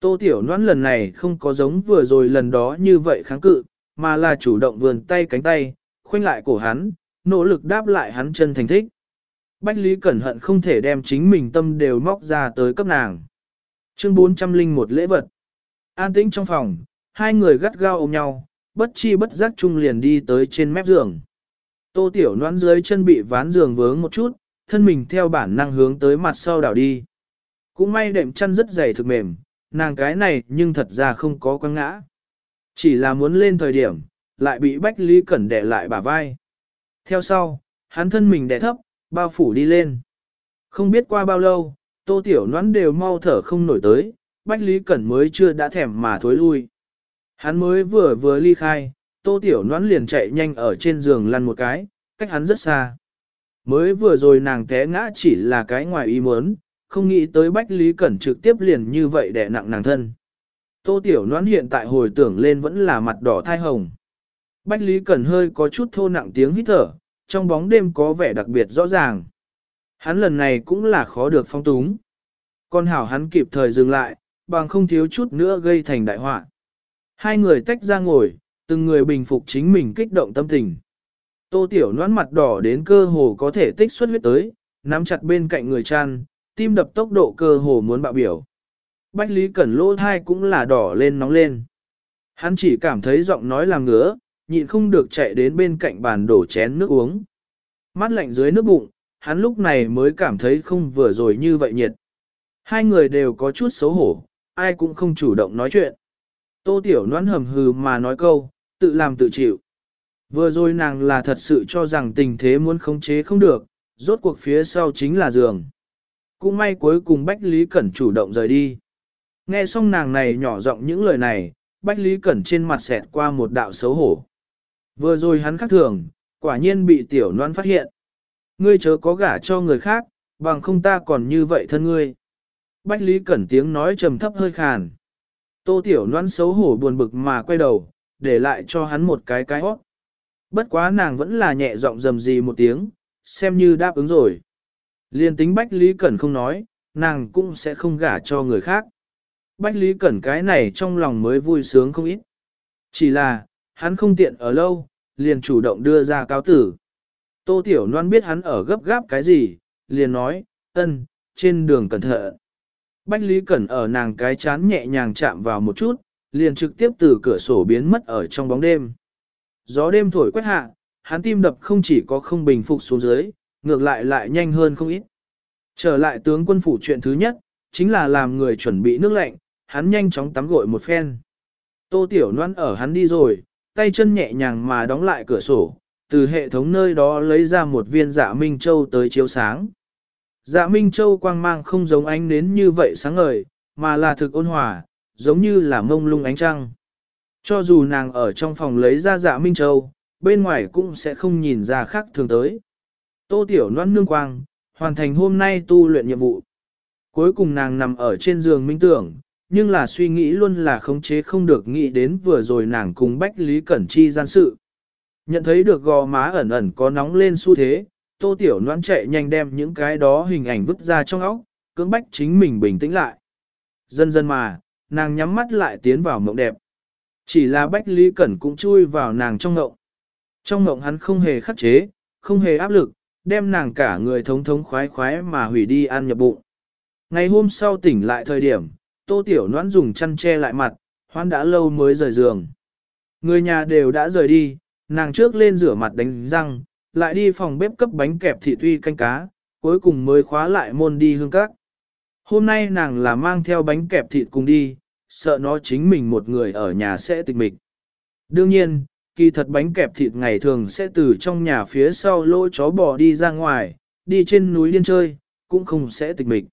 Tô tiểu noãn lần này không có giống vừa rồi lần đó như vậy kháng cự, mà là chủ động vườn tay cánh tay, khoanh lại cổ hắn, nỗ lực đáp lại hắn chân thành thích. Bách Lý cẩn hận không thể đem chính mình tâm đều móc ra tới cấp nàng. Chương 401 lễ vật. An tĩnh trong phòng, hai người gắt gao ôm nhau, bất chi bất giác chung liền đi tới trên mép giường. Tô Tiểu Loan dưới chân bị ván giường vướng một chút, thân mình theo bản năng hướng tới mặt sau đảo đi. Cũng may đệm chăn rất dày thực mềm, nàng cái này nhưng thật ra không có quăng ngã. Chỉ là muốn lên thời điểm, lại bị Bách Lý Cẩn đè lại bả vai. Theo sau, hắn thân mình đè thấp, bao phủ đi lên. Không biết qua bao lâu, Tô Tiểu Noãn đều mau thở không nổi tới, Bách Lý Cẩn mới chưa đã thèm mà thối lui. Hắn mới vừa vừa ly khai, Tô Tiểu Noãn liền chạy nhanh ở trên giường lăn một cái, cách hắn rất xa. Mới vừa rồi nàng té ngã chỉ là cái ngoài ý muốn, không nghĩ tới Bách Lý Cẩn trực tiếp liền như vậy để nặng nàng thân. Tô Tiểu Noãn hiện tại hồi tưởng lên vẫn là mặt đỏ thai hồng. Bách Lý Cẩn hơi có chút thô nặng tiếng hít thở, trong bóng đêm có vẻ đặc biệt rõ ràng. Hắn lần này cũng là khó được phong túng. Con hảo hắn kịp thời dừng lại, bằng không thiếu chút nữa gây thành đại họa. Hai người tách ra ngồi, từng người bình phục chính mình kích động tâm tình. Tô Tiểu noãn mặt đỏ đến cơ hồ có thể tích xuất huyết tới, nắm chặt bên cạnh người chăn, tim đập tốc độ cơ hồ muốn bạo biểu. Bách Lý Cẩn lỗ thai cũng là đỏ lên nóng lên. Hắn chỉ cảm thấy giọng nói làm ngứa, nhịn không được chạy đến bên cạnh bàn đổ chén nước uống. Mắt lạnh dưới nước bụng, hắn lúc này mới cảm thấy không vừa rồi như vậy nhiệt. Hai người đều có chút xấu hổ, ai cũng không chủ động nói chuyện. Tô Tiểu Loan hầm hừ mà nói câu, tự làm tự chịu. Vừa rồi nàng là thật sự cho rằng tình thế muốn khống chế không được, rốt cuộc phía sau chính là giường. Cũng may cuối cùng Bách Lý Cẩn chủ động rời đi. Nghe xong nàng này nhỏ giọng những lời này, Bách Lý Cẩn trên mặt xẹt qua một đạo xấu hổ. Vừa rồi hắn khắc thường, quả nhiên bị tiểu noan phát hiện. Ngươi chớ có gả cho người khác, bằng không ta còn như vậy thân ngươi. Bách Lý Cẩn tiếng nói trầm thấp hơi khàn. Tô tiểu noan xấu hổ buồn bực mà quay đầu, để lại cho hắn một cái cái hót. Bất quá nàng vẫn là nhẹ giọng dầm gì một tiếng, xem như đáp ứng rồi. Liên tính Bách Lý Cẩn không nói, nàng cũng sẽ không gả cho người khác. Bách Lý Cẩn cái này trong lòng mới vui sướng không ít. Chỉ là, hắn không tiện ở lâu, liền chủ động đưa ra cáo tử. Tô Tiểu Loan biết hắn ở gấp gáp cái gì, liền nói, ân, trên đường cẩn thận. Bách Lý Cẩn ở nàng cái chán nhẹ nhàng chạm vào một chút, liền trực tiếp từ cửa sổ biến mất ở trong bóng đêm. Gió đêm thổi quét hạ, hắn tim đập không chỉ có không bình phục xuống dưới, ngược lại lại nhanh hơn không ít. Trở lại tướng quân phủ chuyện thứ nhất, chính là làm người chuẩn bị nước lạnh, hắn nhanh chóng tắm gội một phen. Tô Tiểu Loan ở hắn đi rồi, tay chân nhẹ nhàng mà đóng lại cửa sổ, từ hệ thống nơi đó lấy ra một viên dạ Minh Châu tới chiếu sáng. Dạ Minh Châu quang mang không giống ánh nến như vậy sáng ngời, mà là thực ôn hòa, giống như là mông lung ánh trăng. Cho dù nàng ở trong phòng lấy ra dạ Minh Châu, bên ngoài cũng sẽ không nhìn ra khác thường tới. Tô Tiểu Loan nương quang, hoàn thành hôm nay tu luyện nhiệm vụ. Cuối cùng nàng nằm ở trên giường minh tưởng, nhưng là suy nghĩ luôn là khống chế không được nghĩ đến vừa rồi nàng cùng Bách Lý Cẩn Chi gian sự. Nhận thấy được gò má ẩn ẩn có nóng lên xu thế, tô tiểu noan chạy nhanh đem những cái đó hình ảnh vứt ra trong óc, cưỡng bách chính mình bình tĩnh lại. Dần dần mà, nàng nhắm mắt lại tiến vào mộng đẹp. Chỉ là Bách Lý Cẩn cũng chui vào nàng trong ngộng. Trong ngộng hắn không hề khắc chế, không hề áp lực, đem nàng cả người thống thống khoái khoái mà hủy đi ăn nhập bụng. Ngày hôm sau tỉnh lại thời điểm, Tô Tiểu Noãn dùng chăn che lại mặt, hoan đã lâu mới rời giường. Người nhà đều đã rời đi, nàng trước lên rửa mặt đánh răng, lại đi phòng bếp cấp bánh kẹp thị tuy canh cá, cuối cùng mới khóa lại môn đi hương các. Hôm nay nàng là mang theo bánh kẹp thịt cùng đi, sợ nó chính mình một người ở nhà sẽ tịch mịch. Đương nhiên, kỳ thật bánh kẹp thịt ngày thường sẽ từ trong nhà phía sau lỗ chó bò đi ra ngoài, đi trên núi liên chơi, cũng không sẽ tịch mịch.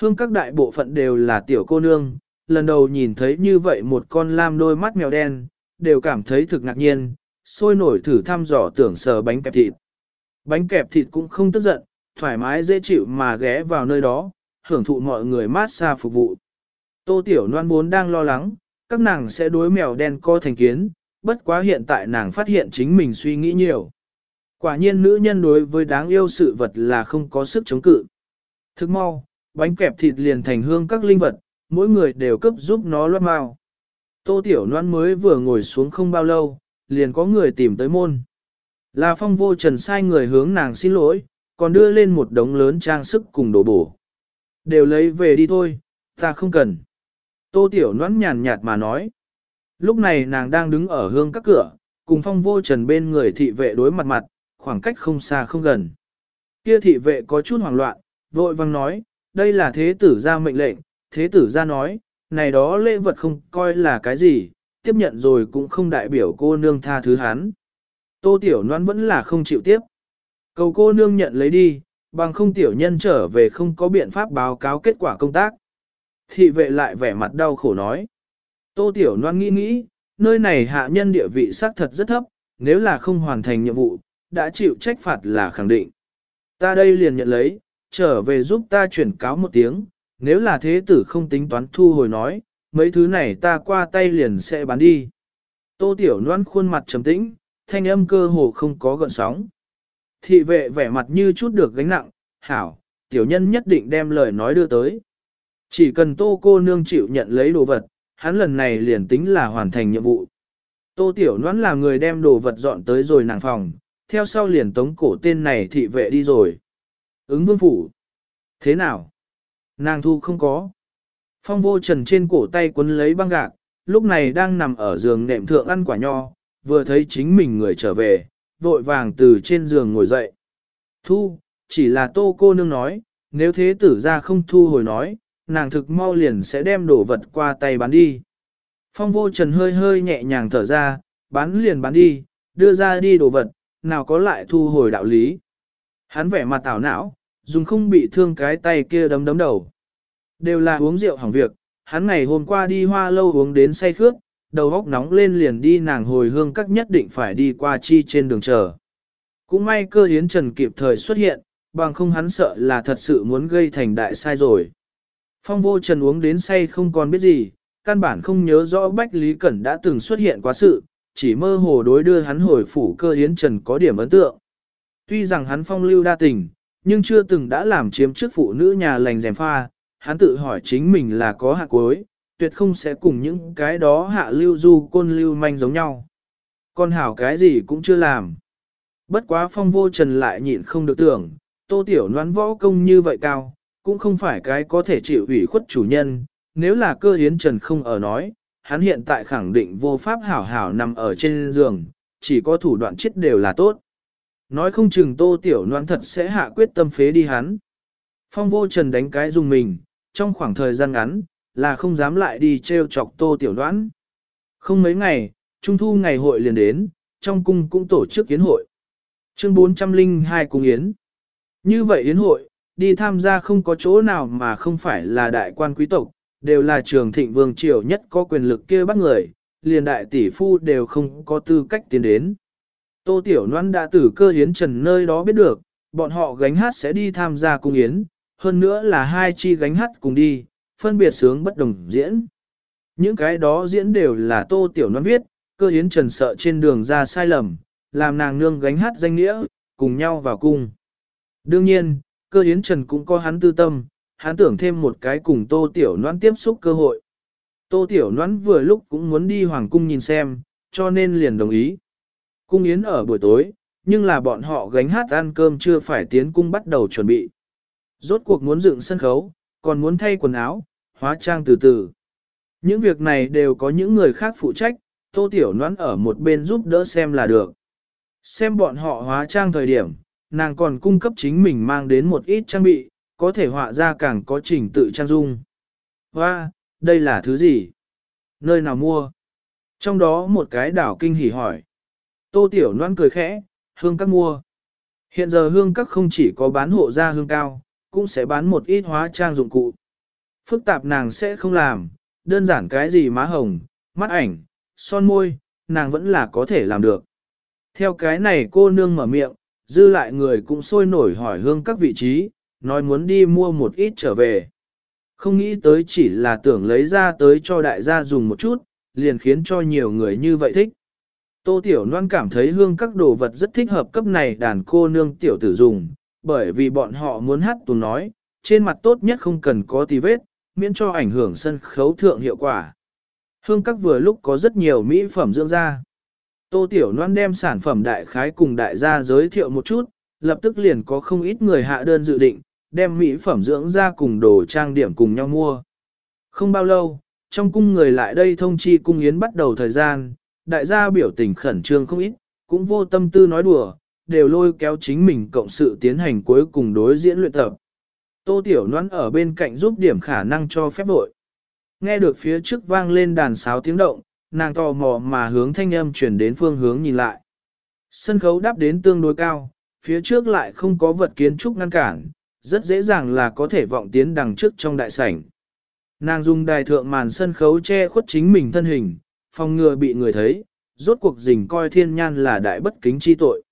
Hương các đại bộ phận đều là tiểu cô nương, lần đầu nhìn thấy như vậy một con lam đôi mắt mèo đen, đều cảm thấy thực ngạc nhiên, sôi nổi thử thăm dò tưởng sờ bánh kẹp thịt. Bánh kẹp thịt cũng không tức giận, thoải mái dễ chịu mà ghé vào nơi đó, hưởng thụ mọi người mát xa phục vụ. Tô Tiểu Loan vốn đang lo lắng, các nàng sẽ đối mèo đen co thành kiến, bất quá hiện tại nàng phát hiện chính mình suy nghĩ nhiều. Quả nhiên nữ nhân đối với đáng yêu sự vật là không có sức chống cự. Thức mau, bánh kẹp thịt liền thành hương các linh vật, mỗi người đều cấp giúp nó loát mau. Tô Tiểu Loan mới vừa ngồi xuống không bao lâu, liền có người tìm tới môn. Là phong vô trần sai người hướng nàng xin lỗi, còn đưa lên một đống lớn trang sức cùng đồ bổ. Đều lấy về đi thôi, ta không cần. Tô Tiểu Loan nhàn nhạt mà nói. Lúc này nàng đang đứng ở hương các cửa, cùng phong vô trần bên người thị vệ đối mặt mặt, khoảng cách không xa không gần. Kia thị vệ có chút hoảng loạn, vội vang nói, đây là thế tử ra mệnh lệnh, thế tử ra nói, này đó lễ vật không coi là cái gì, tiếp nhận rồi cũng không đại biểu cô nương tha thứ hắn. Tô Tiểu noan vẫn là không chịu tiếp. Cầu cô nương nhận lấy đi, bằng không tiểu nhân trở về không có biện pháp báo cáo kết quả công tác. Thị vệ lại vẻ mặt đau khổ nói. Tô Tiểu noan nghĩ nghĩ, nơi này hạ nhân địa vị xác thật rất thấp, nếu là không hoàn thành nhiệm vụ, đã chịu trách phạt là khẳng định. Ta đây liền nhận lấy, trở về giúp ta chuyển cáo một tiếng, nếu là thế tử không tính toán thu hồi nói, mấy thứ này ta qua tay liền sẽ bán đi. Tô Tiểu Loan khuôn mặt trầm tĩnh, thanh âm cơ hồ không có gợn sóng. Thị vệ vẻ mặt như chút được gánh nặng, hảo, tiểu nhân nhất định đem lời nói đưa tới. Chỉ cần tô cô nương chịu nhận lấy đồ vật, hắn lần này liền tính là hoàn thành nhiệm vụ. Tô Tiểu Loan là người đem đồ vật dọn tới rồi nàng phòng, theo sau liền tống cổ tên này thị vệ đi rồi. Ứng vương phủ. Thế nào? Nàng thu không có. Phong vô trần trên cổ tay quấn lấy băng gạc, lúc này đang nằm ở giường nệm thượng ăn quả nho, vừa thấy chính mình người trở về, vội vàng từ trên giường ngồi dậy. Thu, chỉ là tô cô nương nói, nếu thế tử ra không thu hồi nói, nàng thực mau liền sẽ đem đồ vật qua tay bán đi. Phong vô trần hơi hơi nhẹ nhàng thở ra, bán liền bán đi, đưa ra đi đồ vật, nào có lại thu hồi đạo lý. Hắn vẻ mặt tảo não, dùng không bị thương cái tay kia đấm đấm đầu. Đều là uống rượu hỏng việc, hắn ngày hôm qua đi hoa lâu uống đến say khước, đầu óc nóng lên liền đi nàng hồi hương các nhất định phải đi qua chi trên đường chờ. Cũng may cơ hiến trần kịp thời xuất hiện, bằng không hắn sợ là thật sự muốn gây thành đại sai rồi. Phong vô trần uống đến say không còn biết gì, căn bản không nhớ rõ Bách Lý Cẩn đã từng xuất hiện quá sự, chỉ mơ hồ đối đưa hắn hồi phủ cơ hiến trần có điểm ấn tượng. Tuy rằng hắn phong lưu đa tình, nhưng chưa từng đã làm chiếm trước phụ nữ nhà lành rèm pha, hắn tự hỏi chính mình là có hạ cuối, tuyệt không sẽ cùng những cái đó hạ lưu du côn lưu manh giống nhau. Con hảo cái gì cũng chưa làm. Bất quá phong vô trần lại nhịn không được tưởng, tô tiểu noán võ công như vậy cao, cũng không phải cái có thể chịu ủy khuất chủ nhân, nếu là cơ hiến trần không ở nói, hắn hiện tại khẳng định vô pháp hảo hảo nằm ở trên giường, chỉ có thủ đoạn chết đều là tốt. Nói không chừng tô tiểu noan thật sẽ hạ quyết tâm phế đi hắn. Phong vô trần đánh cái dùng mình, trong khoảng thời gian ngắn, là không dám lại đi treo chọc tô tiểu noan. Không mấy ngày, trung thu ngày hội liền đến, trong cung cũng tổ chức yến hội. Chương 402 cung yến. Như vậy yến hội, đi tham gia không có chỗ nào mà không phải là đại quan quý tộc, đều là trường thịnh vương triều nhất có quyền lực kia bắt người, liền đại tỷ phu đều không có tư cách tiến đến. Tô Tiểu Loan đã từ cơ yến trần nơi đó biết được, bọn họ gánh hát sẽ đi tham gia cung yến, hơn nữa là hai chi gánh hát cùng đi, phân biệt sướng bất đồng diễn. Những cái đó diễn đều là Tô Tiểu Loan viết, cơ yến trần sợ trên đường ra sai lầm, làm nàng nương gánh hát danh nghĩa, cùng nhau vào cung. Đương nhiên, cơ yến trần cũng có hắn tư tâm, hắn tưởng thêm một cái cùng Tô Tiểu Loan tiếp xúc cơ hội. Tô Tiểu Loan vừa lúc cũng muốn đi Hoàng Cung nhìn xem, cho nên liền đồng ý. Cung yến ở buổi tối, nhưng là bọn họ gánh hát ăn cơm chưa phải tiến cung bắt đầu chuẩn bị. Rốt cuộc muốn dựng sân khấu, còn muốn thay quần áo, hóa trang từ từ. Những việc này đều có những người khác phụ trách, tô tiểu noãn ở một bên giúp đỡ xem là được. Xem bọn họ hóa trang thời điểm, nàng còn cung cấp chính mình mang đến một ít trang bị, có thể họa ra càng có trình tự trang dung. Và, đây là thứ gì? Nơi nào mua? Trong đó một cái đảo kinh hỉ hỏi. Tô Tiểu Loan cười khẽ, hương các mua. Hiện giờ hương các không chỉ có bán hộ ra hương cao, cũng sẽ bán một ít hóa trang dụng cụ. Phức tạp nàng sẽ không làm, đơn giản cái gì má hồng, mắt ảnh, son môi, nàng vẫn là có thể làm được. Theo cái này cô nương mở miệng, dư lại người cũng sôi nổi hỏi hương các vị trí, nói muốn đi mua một ít trở về. Không nghĩ tới chỉ là tưởng lấy ra tới cho đại gia dùng một chút, liền khiến cho nhiều người như vậy thích. Tô Tiểu Loan cảm thấy hương các đồ vật rất thích hợp cấp này đàn cô nương tiểu tử dùng, bởi vì bọn họ muốn hát tuồng nói, trên mặt tốt nhất không cần có tí vết, miễn cho ảnh hưởng sân khấu thượng hiệu quả. Hương các vừa lúc có rất nhiều mỹ phẩm dưỡng da. Tô Tiểu Loan đem sản phẩm đại khái cùng đại gia giới thiệu một chút, lập tức liền có không ít người hạ đơn dự định, đem mỹ phẩm dưỡng da cùng đồ trang điểm cùng nhau mua. Không bao lâu, trong cung người lại đây thông chi cung yến bắt đầu thời gian, đại gia biểu tình khẩn trương không ít, cũng vô tâm tư nói đùa, đều lôi kéo chính mình cộng sự tiến hành cuối cùng đối diễn luyện tập. Tô Tiểu Loan ở bên cạnh giúp điểm khả năng cho phép vội. Nghe được phía trước vang lên đàn sáo tiếng động, nàng tò mò mà hướng thanh âm chuyển đến phương hướng nhìn lại. Sân khấu đáp đến tương đối cao, phía trước lại không có vật kiến trúc ngăn cản, rất dễ dàng là có thể vọng tiến đằng trước trong đại sảnh. Nàng dùng đài thượng màn sân khấu che khuất chính mình thân hình, phòng ngừa bị người thấy, rốt cuộc dình coi thiên nhan là đại bất kính chi tội.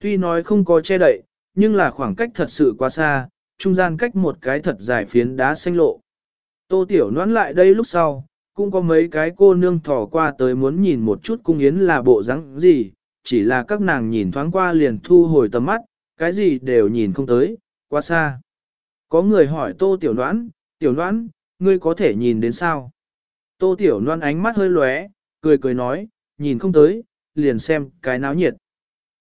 Tuy nói không có che đậy, nhưng là khoảng cách thật sự quá xa, trung gian cách một cái thật dài phiến đá xanh lộ. Tô Tiểu noãn lại đây lúc sau, cũng có mấy cái cô nương thỏ qua tới muốn nhìn một chút cung yến là bộ dáng gì, chỉ là các nàng nhìn thoáng qua liền thu hồi tầm mắt, cái gì đều nhìn không tới, quá xa. Có người hỏi Tô Tiểu Noãn, Tiểu Noãn, ngươi có thể nhìn đến sao? Tô Tiểu Noãn ánh mắt hơi lóe, cười cười nói, nhìn không tới, liền xem cái náo nhiệt.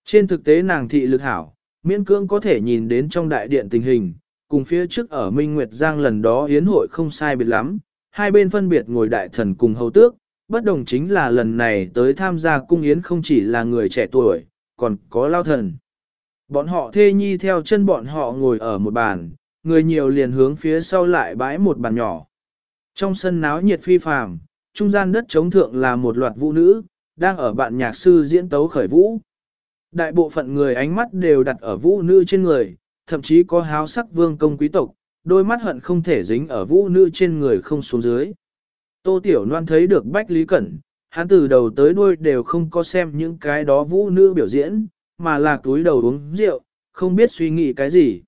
Trên thực tế nàng thị lực hảo, miễn cưỡng có thể nhìn đến trong đại điện tình hình, cùng phía trước ở Minh Nguyệt Giang lần đó hiến hội không sai biệt lắm, hai bên phân biệt ngồi đại thần cùng hầu tước, bất đồng chính là lần này tới tham gia cung yến không chỉ là người trẻ tuổi, còn có lao thần. Bọn họ thê nhi theo chân bọn họ ngồi ở một bàn, người nhiều liền hướng phía sau lại bãi một bàn nhỏ. Trong sân náo nhiệt phi phàm, trung gian đất chống thượng là một loạt vũ nữ, đang ở bạn nhạc sư diễn tấu khởi vũ. Đại bộ phận người ánh mắt đều đặt ở vũ nữ trên người, thậm chí có háo sắc vương công quý tộc, đôi mắt hận không thể dính ở vũ nữ trên người không xuống dưới. Tô Tiểu Loan thấy được Bách Lý Cẩn, hắn từ đầu tới đuôi đều không có xem những cái đó vũ nữ biểu diễn, mà là túi đầu uống rượu, không biết suy nghĩ cái gì.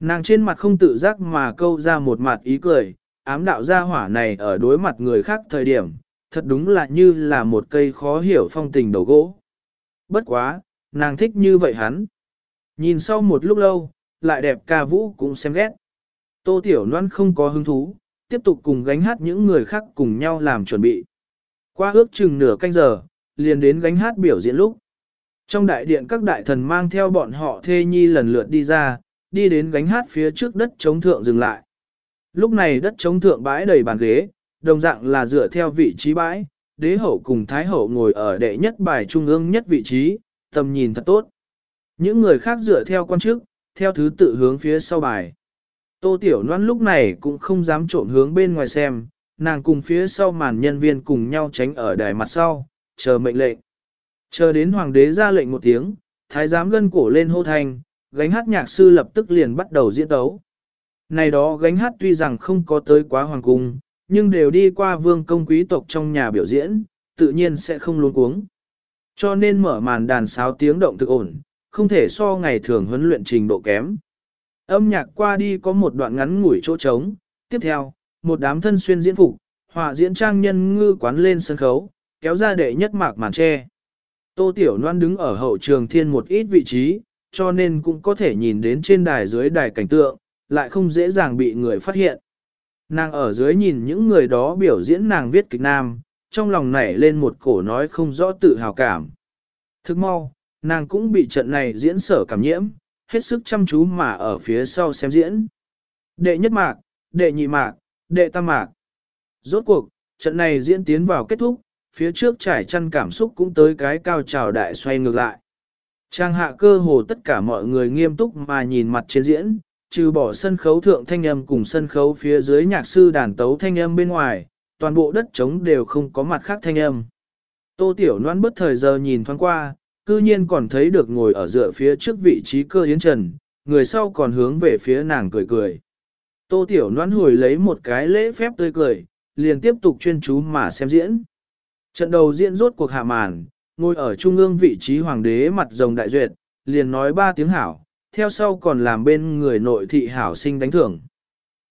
Nàng trên mặt không tự giác mà câu ra một mặt ý cười, ám đạo gia hỏa này ở đối mặt người khác thời điểm, thật đúng là như là một cây khó hiểu phong tình đầu gỗ. Bất quá, nàng thích như vậy hắn. Nhìn sau một lúc lâu, lại đẹp ca vũ cũng xem ghét. Tô Tiểu Loan không có hứng thú, tiếp tục cùng gánh hát những người khác cùng nhau làm chuẩn bị. Qua ước chừng nửa canh giờ, liền đến gánh hát biểu diễn lúc. Trong đại điện các đại thần mang theo bọn họ thê nhi lần lượt đi ra, đi đến gánh hát phía trước đất chống thượng dừng lại. Lúc này đất chống thượng bãi đầy bàn ghế, đồng dạng là dựa theo vị trí bãi, đế hậu cùng thái hậu ngồi ở đệ nhất bài trung ương nhất vị trí, tầm nhìn thật tốt. Những người khác dựa theo quan chức, theo thứ tự hướng phía sau bài. Tô Tiểu Loan lúc này cũng không dám trộn hướng bên ngoài xem, nàng cùng phía sau màn nhân viên cùng nhau tránh ở đài mặt sau, chờ mệnh lệnh. Chờ đến hoàng đế ra lệnh một tiếng, thái giám gân cổ lên hô thanh, gánh hát nhạc sư lập tức liền bắt đầu diễn tấu. Này đó gánh hát tuy rằng không có tới quá hoàng cung, nhưng đều đi qua vương công quý tộc trong nhà biểu diễn, tự nhiên sẽ không luống cuống. Cho nên mở màn đàn sáo tiếng động thực ổn, không thể so ngày thường huấn luyện trình độ kém. Âm nhạc qua đi có một đoạn ngắn ngủi chỗ trống, tiếp theo, một đám thân xuyên diễn phục, họa diễn trang nhân ngư quán lên sân khấu, kéo ra đệ nhất mạc màn tre. Tô Tiểu Loan đứng ở hậu trường thiên một ít vị trí, cho nên cũng có thể nhìn đến trên đài dưới đài cảnh tượng, lại không dễ dàng bị người phát hiện. Nàng ở dưới nhìn những người đó biểu diễn nàng viết kịch nam, trong lòng nảy lên một cổ nói không rõ tự hào cảm. Thức mau, nàng cũng bị trận này diễn sở cảm nhiễm, hết sức chăm chú mà ở phía sau xem diễn. Đệ nhất mạc, đệ nhị mạc, đệ tam mạc. Rốt cuộc, trận này diễn tiến vào kết thúc, phía trước trải chăn cảm xúc cũng tới cái cao trào đại xoay ngược lại. Trang hạ cơ hồ tất cả mọi người nghiêm túc mà nhìn mặt trên diễn, trừ bỏ sân khấu thượng thanh âm cùng sân khấu phía dưới nhạc sư đàn tấu thanh âm bên ngoài, toàn bộ đất trống đều không có mặt khác thanh âm. Tô Tiểu Loan bất thời giờ nhìn thoáng qua, cư nhiên còn thấy được ngồi ở dựa phía trước vị trí cơ yến trần, người sau còn hướng về phía nàng cười cười. Tô Tiểu Loan hồi lấy một cái lễ phép tươi cười, liền tiếp tục chuyên chú mà xem diễn. Trận đầu diễn rốt cuộc hạ màn, ngồi ở trung ương vị trí hoàng đế mặt rồng đại duyệt, liền nói ba tiếng hảo, theo sau còn làm bên người nội thị hảo sinh đánh thưởng.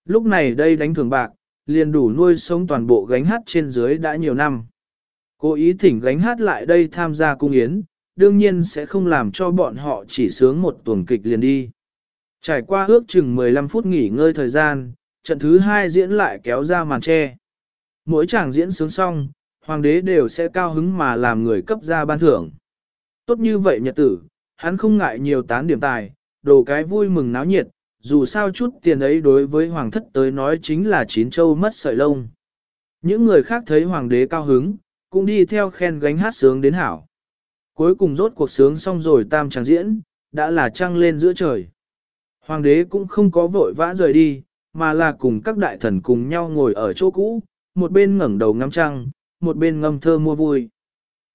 Lúc này đây đánh thưởng bạc, liền đủ nuôi sống toàn bộ gánh hát trên dưới đã nhiều năm. Cố ý thỉnh gánh hát lại đây tham gia cung yến, đương nhiên sẽ không làm cho bọn họ chỉ sướng một tuần kịch liền đi. Trải qua ước chừng 15 phút nghỉ ngơi thời gian, trận thứ hai diễn lại kéo ra màn che. Mỗi chàng diễn sướng xong, hoàng đế đều sẽ cao hứng mà làm người cấp ra ban thưởng. Tốt như vậy nhật tử, hắn không ngại nhiều tán điểm tài, đồ cái vui mừng náo nhiệt, dù sao chút tiền ấy đối với hoàng thất tới nói chính là chín châu mất sợi lông. Những người khác thấy hoàng đế cao hứng, cũng đi theo khen gánh hát sướng đến hảo. Cuối cùng rốt cuộc sướng xong rồi tam tràng diễn, đã là trăng lên giữa trời. Hoàng đế cũng không có vội vã rời đi, mà là cùng các đại thần cùng nhau ngồi ở chỗ cũ, một bên ngẩng đầu ngắm trăng, một bên ngâm thơ mua vui.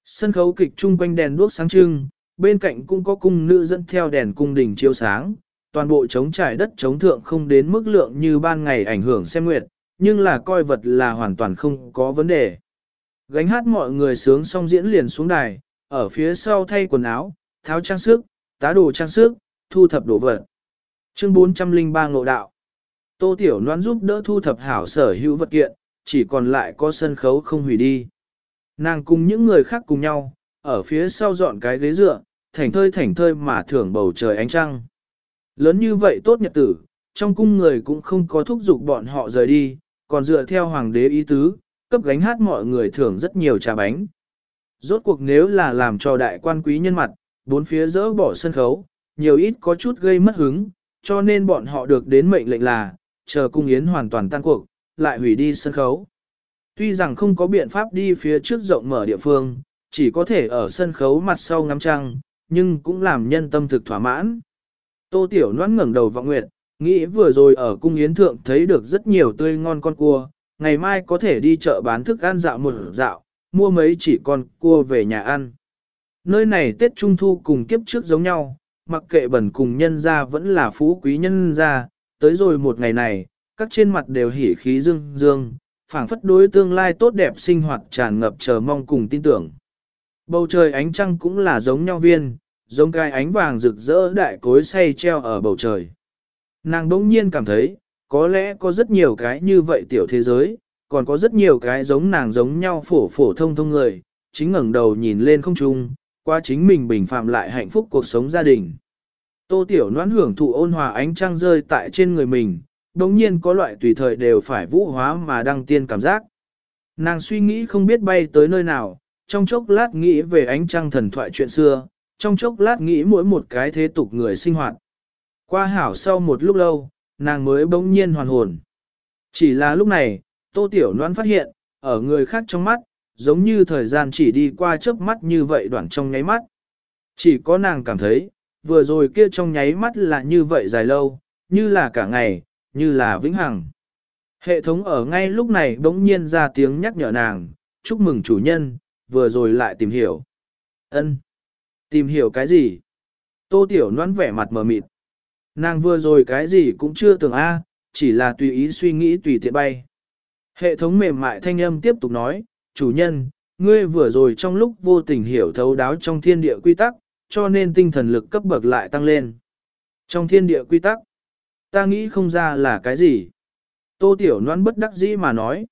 Sân khấu kịch chung quanh đèn đuốc sáng trưng, bên cạnh cũng có cung nữ dẫn theo đèn cung đình chiếu sáng, toàn bộ trống trải đất trống thượng không đến mức lượng như ban ngày ảnh hưởng xem nguyệt, nhưng là coi vật là hoàn toàn không có vấn đề. Gánh hát mọi người sướng xong diễn liền xuống đài, ở phía sau thay quần áo, tháo trang sức, tá đồ trang sức, thu thập đồ vật. Chương 403 Ngộ Đạo Tô Tiểu Loan giúp đỡ thu thập hảo sở hữu vật kiện, chỉ còn lại có sân khấu không hủy đi. Nàng cùng những người khác cùng nhau, ở phía sau dọn cái ghế dựa, thảnh thơi thảnh thơi mà thưởng bầu trời ánh trăng. Lớn như vậy tốt nhật tử, trong cung người cũng không có thúc giục bọn họ rời đi, còn dựa theo hoàng đế ý tứ, cấp gánh hát mọi người thưởng rất nhiều trà bánh. Rốt cuộc nếu là làm cho đại quan quý nhân mặt, bốn phía dỡ bỏ sân khấu, nhiều ít có chút gây mất hứng, cho nên bọn họ được đến mệnh lệnh là, chờ cung yến hoàn toàn tan cuộc, lại hủy đi sân khấu. Tuy rằng không có biện pháp đi phía trước rộng mở địa phương, chỉ có thể ở sân khấu mặt sau ngắm trăng, nhưng cũng làm nhân tâm thực thỏa mãn. Tô Tiểu Loan ngẩng đầu vọng nguyệt, nghĩ vừa rồi ở cung yến thượng thấy được rất nhiều tươi ngon con cua, ngày mai có thể đi chợ bán thức ăn dạo một dạo, mua mấy chỉ con cua về nhà ăn. Nơi này Tết Trung Thu cùng kiếp trước giống nhau, mặc kệ bẩn cùng nhân ra vẫn là phú quý nhân ra, tới rồi một ngày này, các trên mặt đều hỉ khí dương dương, phảng phất đối tương lai tốt đẹp sinh hoạt tràn ngập chờ mong cùng tin tưởng. Bầu trời ánh trăng cũng là giống nhau viên, giống cái ánh vàng rực rỡ đại cối say treo ở bầu trời. Nàng bỗng nhiên cảm thấy, có lẽ có rất nhiều cái như vậy tiểu thế giới, còn có rất nhiều cái giống nàng giống nhau phổ phổ thông thông người, chính ngẩng đầu nhìn lên không trung, qua chính mình bình phạm lại hạnh phúc cuộc sống gia đình. Tô Tiểu Noãn hưởng thụ ôn hòa ánh trăng rơi tại trên người mình, đồng nhiên có loại tùy thời đều phải vũ hóa mà đăng tiên cảm giác. Nàng suy nghĩ không biết bay tới nơi nào, trong chốc lát nghĩ về ánh trăng thần thoại chuyện xưa, trong chốc lát nghĩ mỗi một cái thế tục người sinh hoạt. Qua hảo sau một lúc lâu, nàng mới bỗng nhiên hoàn hồn. Chỉ là lúc này, Tô Tiểu Loan phát hiện, ở người khác trong mắt, giống như thời gian chỉ đi qua chớp mắt như vậy đoạn trong nháy mắt. Chỉ có nàng cảm thấy, vừa rồi kia trong nháy mắt là như vậy dài lâu, như là cả ngày, như là vĩnh hằng. Hệ thống ở ngay lúc này bỗng nhiên ra tiếng nhắc nhở nàng, chúc mừng chủ nhân, vừa rồi lại tìm hiểu. ân Tìm hiểu cái gì? Tô Tiểu Loan vẻ mặt mờ mịt. Nàng vừa rồi cái gì cũng chưa tưởng A, à, chỉ là tùy ý suy nghĩ tùy tiện bay. Hệ thống mềm mại thanh âm tiếp tục nói, chủ nhân, ngươi vừa rồi trong lúc vô tình hiểu thấu đáo trong thiên địa quy tắc, cho nên tinh thần lực cấp bậc lại tăng lên. Trong thiên địa quy tắc, ta nghĩ không ra là cái gì. Tô Tiểu Loan bất đắc dĩ mà nói.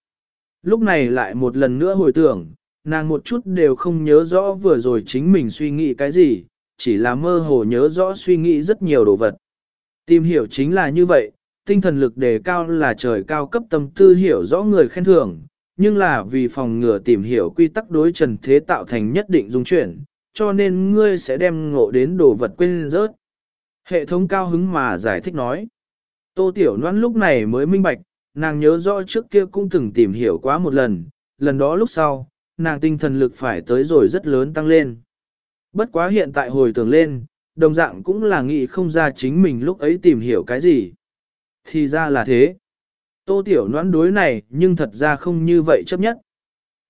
Lúc này lại một lần nữa hồi tưởng, nàng một chút đều không nhớ rõ vừa rồi chính mình suy nghĩ cái gì, chỉ là mơ hồ nhớ rõ suy nghĩ rất nhiều đồ vật. Tìm hiểu chính là như vậy, tinh thần lực đề cao là trời cao cấp tâm tư hiểu rõ người khen thưởng, nhưng là vì phòng ngừa tìm hiểu quy tắc đối trần thế tạo thành nhất định dung chuyển, cho nên ngươi sẽ đem ngộ đến đồ vật quên rớt. Hệ thống cao hứng mà giải thích nói. Tô Tiểu Loan lúc này mới minh bạch, nàng nhớ rõ trước kia cũng từng tìm hiểu quá một lần, lần đó lúc sau, nàng tinh thần lực phải tới rồi rất lớn tăng lên. Bất quá hiện tại hồi tưởng lên, đồng dạng cũng là nghĩ không ra chính mình lúc ấy tìm hiểu cái gì. Thì ra là thế. Tô Tiểu Noãn đối này nhưng thật ra không như vậy chấp nhất.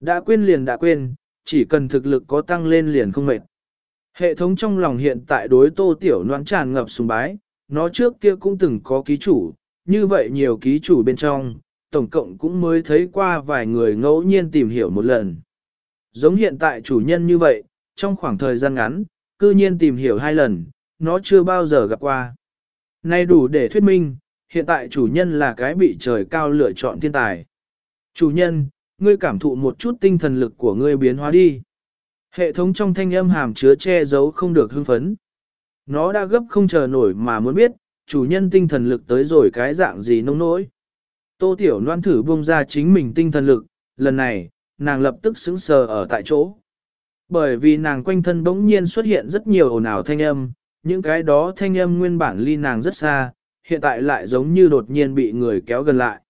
Đã quên liền đã quên, chỉ cần thực lực có tăng lên liền không mệt. Hệ thống trong lòng hiện tại đối Tô Tiểu Noãn tràn ngập sùng bái, nó trước kia cũng từng có ký chủ, như vậy nhiều ký chủ bên trong, tổng cộng cũng mới thấy qua vài người ngẫu nhiên tìm hiểu một lần. Giống hiện tại chủ nhân như vậy, trong khoảng thời gian ngắn, cư nhiên tìm hiểu hai lần, nó chưa bao giờ gặp qua. Nay đủ để thuyết minh, hiện tại chủ nhân là cái bị trời cao lựa chọn thiên tài. Chủ nhân, ngươi cảm thụ một chút tinh thần lực của ngươi biến hóa đi. Hệ thống trong thanh âm hàm chứa che giấu không được hưng phấn. Nó đã gấp không chờ nổi mà muốn biết, chủ nhân tinh thần lực tới rồi cái dạng gì nông nỗi. Tô Tiểu Loan thử buông ra chính mình tinh thần lực, lần này, nàng lập tức sững sờ ở tại chỗ. Bởi vì nàng quanh thân bỗng nhiên xuất hiện rất nhiều ồn ào thanh âm, những cái đó thanh âm nguyên bản ly nàng rất xa, hiện tại lại giống như đột nhiên bị người kéo gần lại.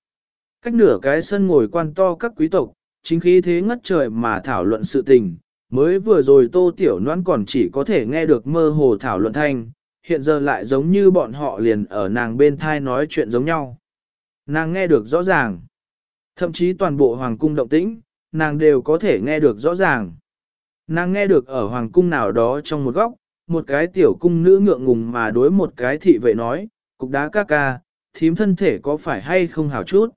Cách nửa cái sân ngồi quan to các quý tộc, chính khí thế ngất trời mà thảo luận sự tình, mới vừa rồi tô tiểu noan còn chỉ có thể nghe được mơ hồ thảo luận thanh, hiện giờ lại giống như bọn họ liền ở nàng bên thai nói chuyện giống nhau. Nàng nghe được rõ ràng. Thậm chí toàn bộ hoàng cung động tĩnh, nàng đều có thể nghe được rõ ràng. Nàng nghe được ở hoàng cung nào đó trong một góc, một cái tiểu cung nữ ngượng ngùng mà đối một cái thị vệ nói, cục đá ca ca, thím thân thể có phải hay không hảo chút.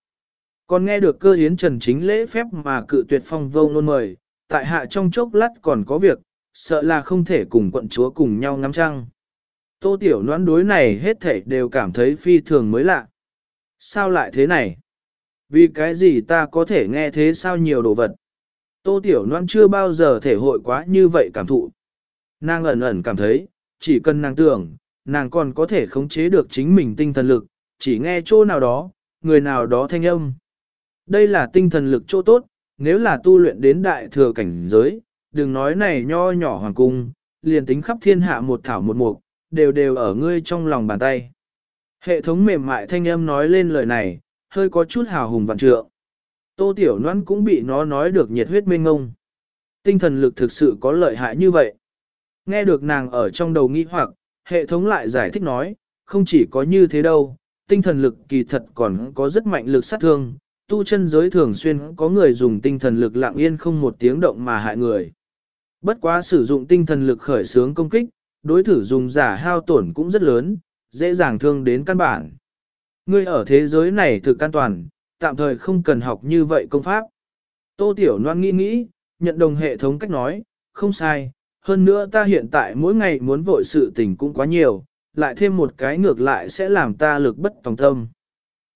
Còn nghe được cơ hiến trần chính lễ phép mà cự tuyệt phong vô nôn mời, tại hạ trong chốc lát còn có việc, sợ là không thể cùng quận chúa cùng nhau ngắm trăng. Tô tiểu noãn đối này hết thảy đều cảm thấy phi thường mới lạ. Sao lại thế này? Vì cái gì ta có thể nghe thế sao nhiều đồ vật? Tô tiểu Loan chưa bao giờ thể hội quá như vậy cảm thụ. Nàng ẩn ẩn cảm thấy, chỉ cần nàng tưởng, nàng còn có thể khống chế được chính mình tinh thần lực, chỉ nghe chỗ nào đó, người nào đó thanh âm. Đây là tinh thần lực chỗ tốt, nếu là tu luyện đến đại thừa cảnh giới, đừng nói này nho nhỏ hoàng cung, liền tính khắp thiên hạ một thảo một mục, đều đều ở ngươi trong lòng bàn tay. Hệ thống mềm mại thanh âm nói lên lời này, hơi có chút hào hùng vạn trượng. Tô Tiểu Loan cũng bị nó nói được nhiệt huyết mênh ngông. Tinh thần lực thực sự có lợi hại như vậy. Nghe được nàng ở trong đầu nghi hoặc, hệ thống lại giải thích nói, không chỉ có như thế đâu, tinh thần lực kỳ thật còn có rất mạnh lực sát thương, tu chân giới thường xuyên có người dùng tinh thần lực lặng yên không một tiếng động mà hại người. Bất quá sử dụng tinh thần lực khởi xướng công kích, đối thử dùng giả hao tổn cũng rất lớn, dễ dàng thương đến căn bản. Ngươi ở thế giới này thực an toàn, tạm thời không cần học như vậy công pháp. Tô Tiểu Loan nghĩ nghĩ, nhận đồng hệ thống cách nói, không sai, hơn nữa ta hiện tại mỗi ngày muốn vội sự tình cũng quá nhiều, lại thêm một cái ngược lại sẽ làm ta lực bất tòng tâm.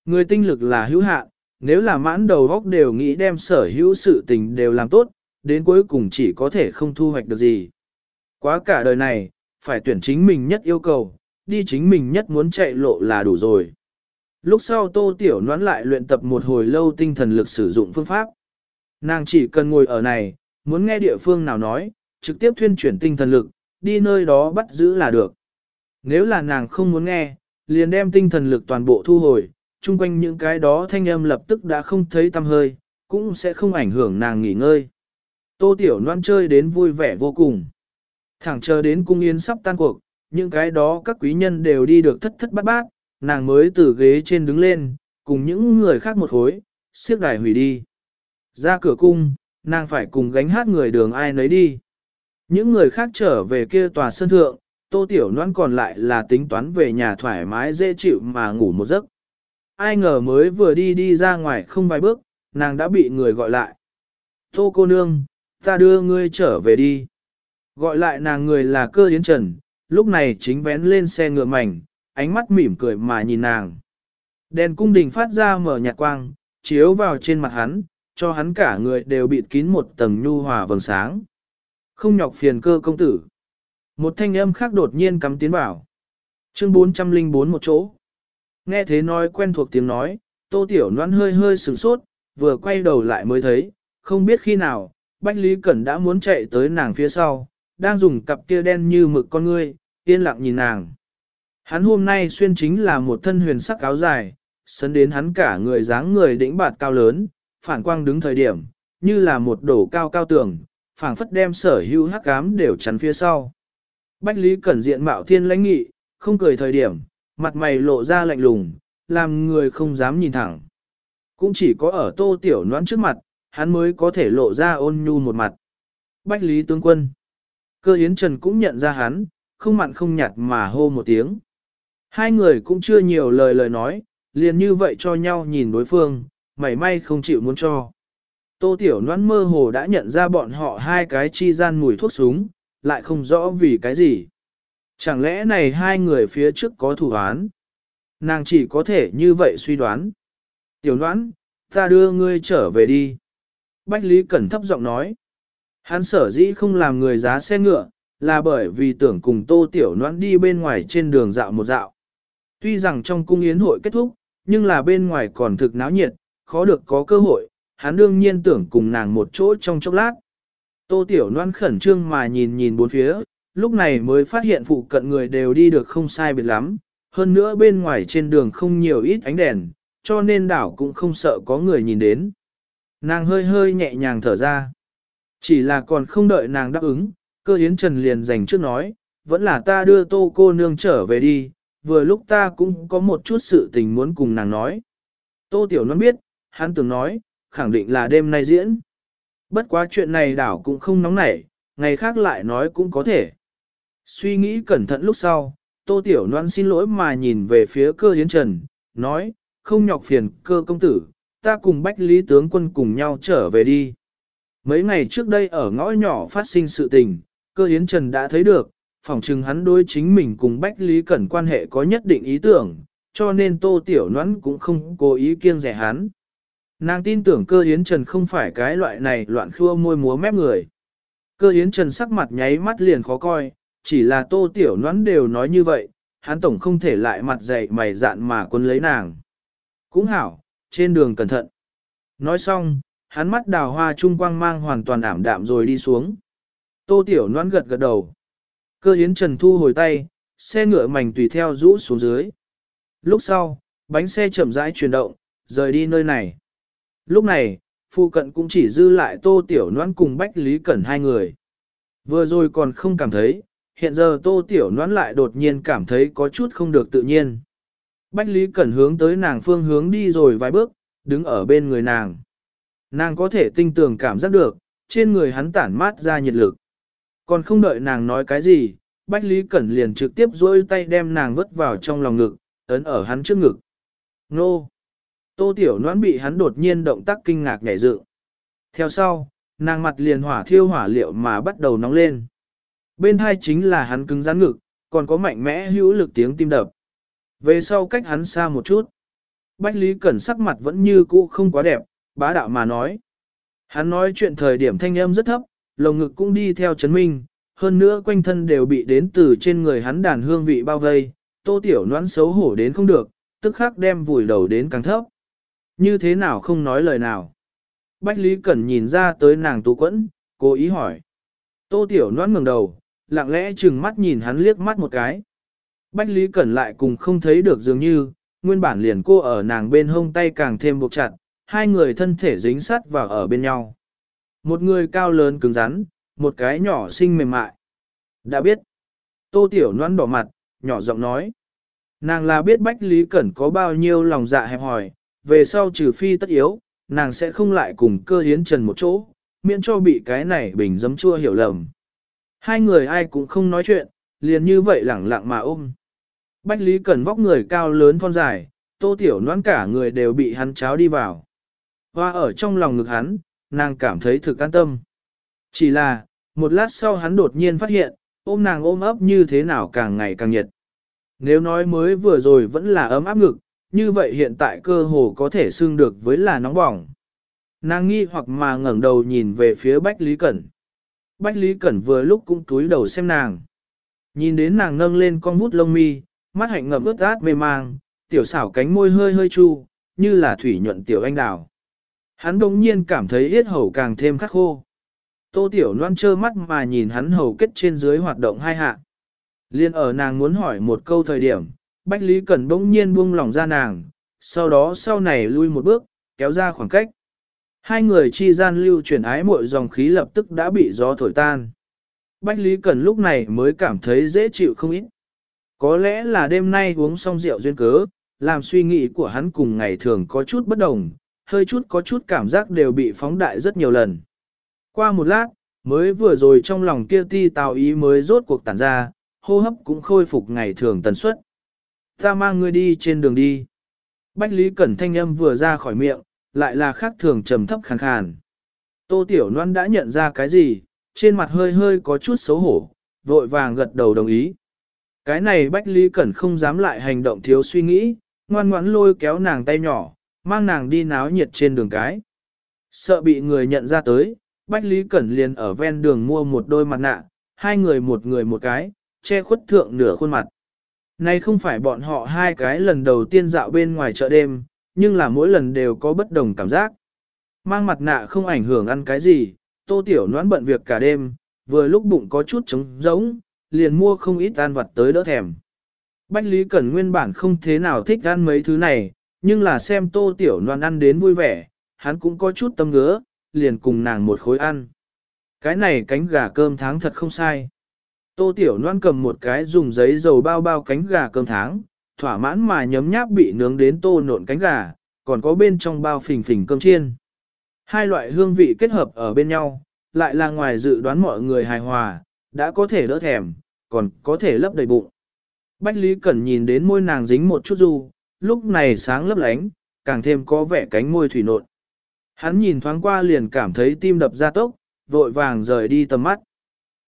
Người tinh lực là hữu hạn, nếu là mãn đầu góc đều nghĩ đem sở hữu sự tình đều làm tốt, đến cuối cùng chỉ có thể không thu hoạch được gì. Quá cả đời này, phải tuyển chính mình nhất yêu cầu, đi chính mình nhất muốn chạy lộ là đủ rồi. Lúc sau tô tiểu noán lại luyện tập một hồi lâu tinh thần lực sử dụng phương pháp. Nàng chỉ cần ngồi ở này, muốn nghe địa phương nào nói, trực tiếp thuyên chuyển tinh thần lực, đi nơi đó bắt giữ là được. Nếu là nàng không muốn nghe, liền đem tinh thần lực toàn bộ thu hồi, chung quanh những cái đó thanh âm lập tức đã không thấy tâm hơi, cũng sẽ không ảnh hưởng nàng nghỉ ngơi. Tô Tiểu Loan chơi đến vui vẻ vô cùng. Thẳng chờ đến cung yến sắp tan cuộc, những cái đó các quý nhân đều đi được thất thất bát bát, nàng mới từ ghế trên đứng lên, cùng những người khác một khối, siếc đài hủy đi. Ra cửa cung, nàng phải cùng gánh hát người đường ai nấy đi. Những người khác trở về kia tòa sân thượng, tô tiểu noan còn lại là tính toán về nhà thoải mái dễ chịu mà ngủ một giấc. Ai ngờ mới vừa đi đi ra ngoài không vài bước, nàng đã bị người gọi lại. Tô cô nương, ta đưa ngươi trở về đi. Gọi lại nàng người là cơ yến trần, lúc này chính vén lên xe ngựa mảnh, ánh mắt mỉm cười mà nhìn nàng. Đèn cung đình phát ra mở nhạt quang, chiếu vào trên mặt hắn, cho hắn cả người đều bịt kín một tầng nhu hòa vầng sáng. Không nhọc phiền cơ công tử. Một thanh âm khác đột nhiên cắm tiến vào. Chương 404 một chỗ. Nghe thế nói quen thuộc tiếng nói, tô tiểu noan hơi hơi sửng sốt, vừa quay đầu lại mới thấy, không biết khi nào, Bách Lý Cẩn đã muốn chạy tới nàng phía sau, đang dùng cặp kia đen như mực con ngươi, yên lặng nhìn nàng. Hắn hôm nay xuyên chính là một thân huyền sắc áo dài, sấn đến hắn cả người dáng người đĩnh bạt cao lớn, phản quang đứng thời điểm, như là một đổ cao cao tường, phảng phất đem sở hữu hắc ám đều chắn phía sau. Bách Lý Cẩn diện mạo thiên lãnh nghị, không cười thời điểm, mặt mày lộ ra lạnh lùng, làm người không dám nhìn thẳng. Cũng chỉ có ở tô tiểu noãn trước mặt, hắn mới có thể lộ ra ôn nhu một mặt. Bách Lý Tướng Quân Cơ Yến Trần cũng nhận ra hắn, không mặn không nhạt mà hô một tiếng. Hai người cũng chưa nhiều lời lời nói, liền như vậy cho nhau nhìn đối phương, mảy may không chịu muốn cho. Tô Tiểu Loan mơ hồ đã nhận ra bọn họ hai cái chi gian mùi thuốc súng, lại không rõ vì cái gì. Chẳng lẽ này hai người phía trước có thủ án? Nàng chỉ có thể như vậy suy đoán. Tiểu Loan, ta đưa ngươi trở về đi. Bách Lý Cẩn thấp giọng nói. Hắn sở dĩ không làm người giá xe ngựa, là bởi vì tưởng cùng Tô Tiểu Loan đi bên ngoài trên đường dạo một dạo. Tuy rằng trong cung yến hội kết thúc, nhưng là bên ngoài còn thực náo nhiệt, khó được có cơ hội, hắn đương nhiên tưởng cùng nàng một chỗ trong chốc lát. Tô Tiểu Loan khẩn trương mà nhìn nhìn bốn phía, lúc này mới phát hiện phụ cận người đều đi được không sai biệt lắm, hơn nữa bên ngoài trên đường không nhiều ít ánh đèn, cho nên đảo cũng không sợ có người nhìn đến. Nàng hơi hơi nhẹ nhàng thở ra. Chỉ là còn không đợi nàng đáp ứng, cơ yến trần liền dành trước nói, vẫn là ta đưa tô cô nương trở về đi, vừa lúc ta cũng có một chút sự tình muốn cùng nàng nói. Tô Tiểu Loan biết, hắn từng nói, khẳng định là đêm nay diễn. Bất quá chuyện này đảo cũng không nóng nảy, ngày khác lại nói cũng có thể. Suy nghĩ cẩn thận lúc sau, Tô Tiểu Loan xin lỗi mà nhìn về phía cơ hiến trần, nói, không nhọc phiền cơ công tử, ta cùng Bách Lý Tướng quân cùng nhau trở về đi. Mấy ngày trước đây ở ngõ nhỏ phát sinh sự tình, cơ hiến trần đã thấy được, phỏng chừng hắn đối chính mình cùng Bách Lý Cẩn quan hệ có nhất định ý tưởng, cho nên Tô Tiểu Noãn cũng không cố ý kiêng rẻ hắn. Nàng tin tưởng cơ yến trần không phải cái loại này loạn khua môi múa mép người. Cơ yến trần sắc mặt nháy mắt liền khó coi, chỉ là Tô Tiểu Noãn đều nói như vậy, hắn tổng không thể lại mặt dày mày dạn mà quân lấy nàng. Cũng hảo, trên đường cẩn thận. Nói xong, hắn mắt đào hoa trung quang mang hoàn toàn ảm đạm rồi đi xuống. Tô Tiểu Noãn gật gật đầu. Cơ yến trần thu hồi tay, xe ngựa mảnh tùy theo rũ xuống dưới. Lúc sau, bánh xe chậm rãi chuyển động, rời đi nơi này. Lúc này, phụ cận cũng chỉ dư lại tô tiểu noãn cùng Bách Lý Cẩn hai người. Vừa rồi còn không cảm thấy, hiện giờ tô tiểu noãn lại đột nhiên cảm thấy có chút không được tự nhiên. Bách Lý Cẩn hướng tới nàng phương hướng đi rồi vài bước, đứng ở bên người nàng. Nàng có thể tinh tường cảm giác được, trên người hắn tản mát ra nhiệt lực. Còn không đợi nàng nói cái gì, Bách Lý Cẩn liền trực tiếp duỗi tay đem nàng vứt vào trong lòng ngực, ấn ở hắn trước ngực. Nô! Tô Tiểu Noãn bị hắn đột nhiên động tác kinh ngạc nhảy dựng. Theo sau, nàng mặt liền hỏa thiêu hỏa liệu mà bắt đầu nóng lên. Bên hai chính là hắn cứng rắn ngực, còn có mạnh mẽ hữu lực tiếng tim đập. Về sau cách hắn xa một chút. Bách Lý Cẩn sắc mặt vẫn như cũ không quá đẹp, bá đạo mà nói. Hắn nói chuyện thời điểm thanh âm rất thấp, lồng ngực cũng đi theo chấn minh, hơn nữa quanh thân đều bị đến từ trên người hắn đàn hương vị bao vây, tô tiểu noãn xấu hổ đến không được, tức khắc đem vùi đầu đến càng thấp. Như thế nào không nói lời nào. Bách Lý Cẩn nhìn ra tới nàng tú quẫn, cố ý hỏi. Tô tiểu noãn ngẩng đầu, lặng lẽ chừng mắt nhìn hắn liếc mắt một cái. Bách Lý Cẩn lại cùng không thấy được dường như, nguyên bản liền cô ở nàng bên hông tay càng thêm buộc chặt, hai người thân thể dính sát vào ở bên nhau. Một người cao lớn cứng rắn, một cái nhỏ xinh mềm mại. Đã biết. Tô Tiểu Loan đỏ mặt, nhỏ giọng nói. Nàng là biết Bách Lý Cẩn có bao nhiêu lòng dạ hẹp hòi, về sau trừ phi tất yếu, nàng sẽ không lại cùng cơ hiến trần một chỗ, miễn cho bị cái này bình dấm chua hiểu lầm. Hai người ai cũng không nói chuyện, liền như vậy lẳng lặng mà ôm. Bách Lý Cẩn vóc người cao lớn thon dài, tô tiểu noan cả người đều bị hắn cháo đi vào. Hoa ở trong lòng ngực hắn, nàng cảm thấy thực an tâm. Chỉ là, một lát sau hắn đột nhiên phát hiện, ôm nàng ôm ấp như thế nào càng ngày càng nhiệt. Nếu nói mới vừa rồi vẫn là ấm áp ngực, như vậy hiện tại cơ hồ có thể xưng được với là nóng bỏng. Nàng nghi hoặc mà ngẩng đầu nhìn về phía Bách Lý Cẩn. Bách Lý Cẩn vừa lúc cũng túi đầu xem nàng. Nhìn đến nàng nâng lên con vút lông mi, mắt hạnh ngậm ướt át mê mang, tiểu xảo cánh môi hơi hơi chu, như là thủy nhuận tiểu anh đào. Hắn đồng nhiên cảm thấy yết hầu càng thêm khắc khô. Tô Tiểu Loan trơ mắt mà nhìn hắn hầu kết trên dưới hoạt động hai hạ. Liên ở nàng muốn hỏi một câu thời điểm, Bách Lý Cẩn bỗng nhiên buông lỏng ra nàng, sau đó sau này lui một bước, kéo ra khoảng cách. Hai người chi gian lưu chuyển ái muội dòng khí lập tức đã bị gió thổi tan. Bách Lý Cẩn lúc này mới cảm thấy dễ chịu không ít. Có lẽ là đêm nay uống xong rượu duyên cớ, làm suy nghĩ của hắn cùng ngày thường có chút bất đồng, hơi chút có chút cảm giác đều bị phóng đại rất nhiều lần. Qua một lát, mới vừa rồi trong lòng kia ti tào ý mới rốt cuộc tản ra, hô hấp cũng khôi phục ngày thường tần suất. Ta mang ngươi đi trên đường đi. Bách Lý Cẩn thanh âm vừa ra khỏi miệng, lại là khác thường trầm thấp khàn khàn. Tô Tiểu Loan đã nhận ra cái gì, trên mặt hơi hơi có chút xấu hổ, vội vàng gật đầu đồng ý. Cái này Bách Lý Cẩn không dám lại hành động thiếu suy nghĩ, ngoan ngoãn lôi kéo nàng tay nhỏ, mang nàng đi náo nhiệt trên đường cái. Sợ bị người nhận ra tới, Bách Lý Cẩn liền ở ven đường mua một đôi mặt nạ, hai người một người một cái, che khuất thượng nửa khuôn mặt. Này không phải bọn họ hai cái lần đầu tiên dạo bên ngoài chợ đêm, nhưng là mỗi lần đều có bất đồng cảm giác. Mang mặt nạ không ảnh hưởng ăn cái gì, tô tiểu noãn bận việc cả đêm, vừa lúc bụng có chút trống rỗng, liền mua không ít ăn vặt tới đỡ thèm. Bách Lý Cẩn nguyên bản không thế nào thích ăn mấy thứ này, nhưng là xem tô tiểu noan ăn đến vui vẻ, hắn cũng có chút tâm ngứa, liền cùng nàng một khối ăn. Cái này cánh gà cơm tháng thật không sai. Tô tiểu noan cầm một cái dùng giấy dầu bao bao cánh gà cơm tháng, thỏa mãn mà nhấm nháp bị nướng đến tô nộn cánh gà, còn có bên trong bao phình phình cơm chiên. Hai loại hương vị kết hợp ở bên nhau, lại là ngoài dự đoán mọi người hài hòa, đã có thể đỡ thèm, còn có thể lấp đầy bụng. Bách Lý Cẩn nhìn đến môi nàng dính một chút du, lúc này sáng lấp lánh, càng thêm có vẻ cánh môi thủy nộn. Hắn nhìn thoáng qua liền cảm thấy tim đập ra tốc, vội vàng rời đi tầm mắt.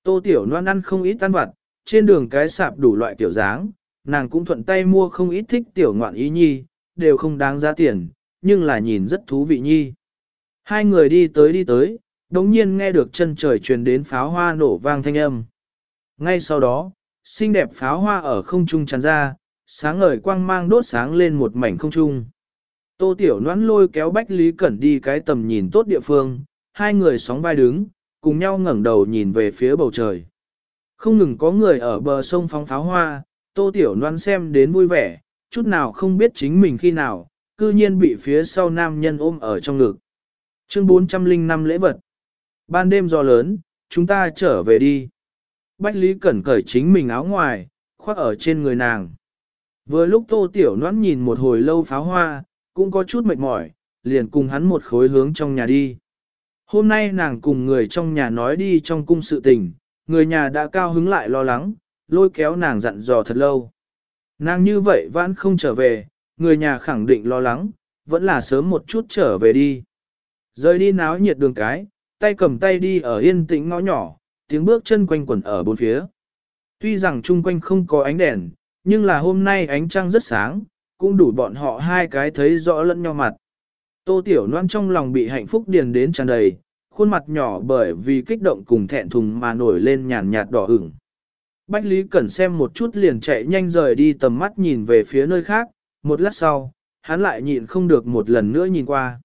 Tô Tiểu Loan ăn không ít ăn vặt, trên đường cái sạp đủ loại tiểu dáng, nàng cũng thuận tay mua không ít thích tiểu ngoạn ý nhi, đều không đáng giá tiền, nhưng là nhìn rất thú vị nhi. Hai người đi tới đi tới, đống nhiên nghe được chân trời truyền đến pháo hoa nổ vang thanh âm. Ngay sau đó, xinh đẹp pháo hoa ở không trung tràn ra, sáng ngời quang mang đốt sáng lên một mảnh không trung. Tô Tiểu Noãn lôi kéo Bách Lý Cẩn đi cái tầm nhìn tốt địa phương, hai người sóng vai đứng, cùng nhau ngẩng đầu nhìn về phía bầu trời. Không ngừng có người ở bờ sông phóng pháo hoa, Tô Tiểu Noãn xem đến vui vẻ, chút nào không biết chính mình khi nào, cư nhiên bị phía sau nam nhân ôm ở trong ngực. Chương 405 lễ vật. Ban đêm gió lớn, chúng ta trở về đi. Bách Lý Cẩn cởi chính mình áo ngoài, khoác ở trên người nàng. Vừa lúc Tô Tiểu Loan nhìn một hồi lâu pháo hoa, cũng có chút mệt mỏi, liền cùng hắn một khối hướng trong nhà đi. Hôm nay nàng cùng người trong nhà nói đi trong cung sự tình, người nhà đã cao hứng lại lo lắng, lôi kéo nàng dặn dò thật lâu. Nàng như vậy vẫn không trở về, người nhà khẳng định lo lắng, vẫn là sớm một chút trở về đi. Rời đi náo nhiệt đường cái, tay cầm tay đi ở yên tĩnh ngõ nhỏ, tiếng bước chân quanh quẩn ở bốn phía. Tuy rằng chung quanh không có ánh đèn, nhưng là hôm nay ánh trăng rất sáng, cũng đủ bọn họ hai cái thấy rõ lẫn nhau mặt. Tô Tiểu Loan trong lòng bị hạnh phúc điền đến tràn đầy, khuôn mặt nhỏ bởi vì kích động cùng thẹn thùng mà nổi lên nhàn nhạt đỏ ửng. Bách Lý Cẩn xem một chút liền chạy nhanh rời đi tầm mắt nhìn về phía nơi khác, một lát sau, hắn lại nhịn không được một lần nữa nhìn qua.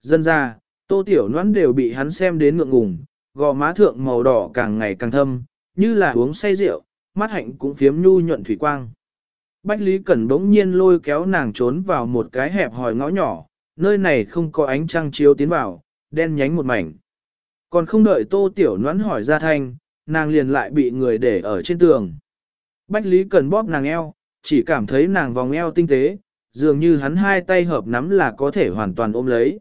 Dân ra, tô tiểu Loan đều bị hắn xem đến ngượng ngùng, gò má thượng màu đỏ càng ngày càng thâm, như là uống say rượu, mắt hạnh cũng phiếm nhu nhuận thủy quang. Bách Lý Cẩn bỗng nhiên lôi kéo nàng trốn vào một cái hẹp hòi ngõ nhỏ, nơi này không có ánh trăng chiếu tiến vào, đen nhánh một mảnh. Còn không đợi tô tiểu nhoắn hỏi ra thanh, nàng liền lại bị người để ở trên tường. Bách Lý Cần bóp nàng eo, chỉ cảm thấy nàng vòng eo tinh tế, dường như hắn hai tay hợp nắm là có thể hoàn toàn ôm lấy.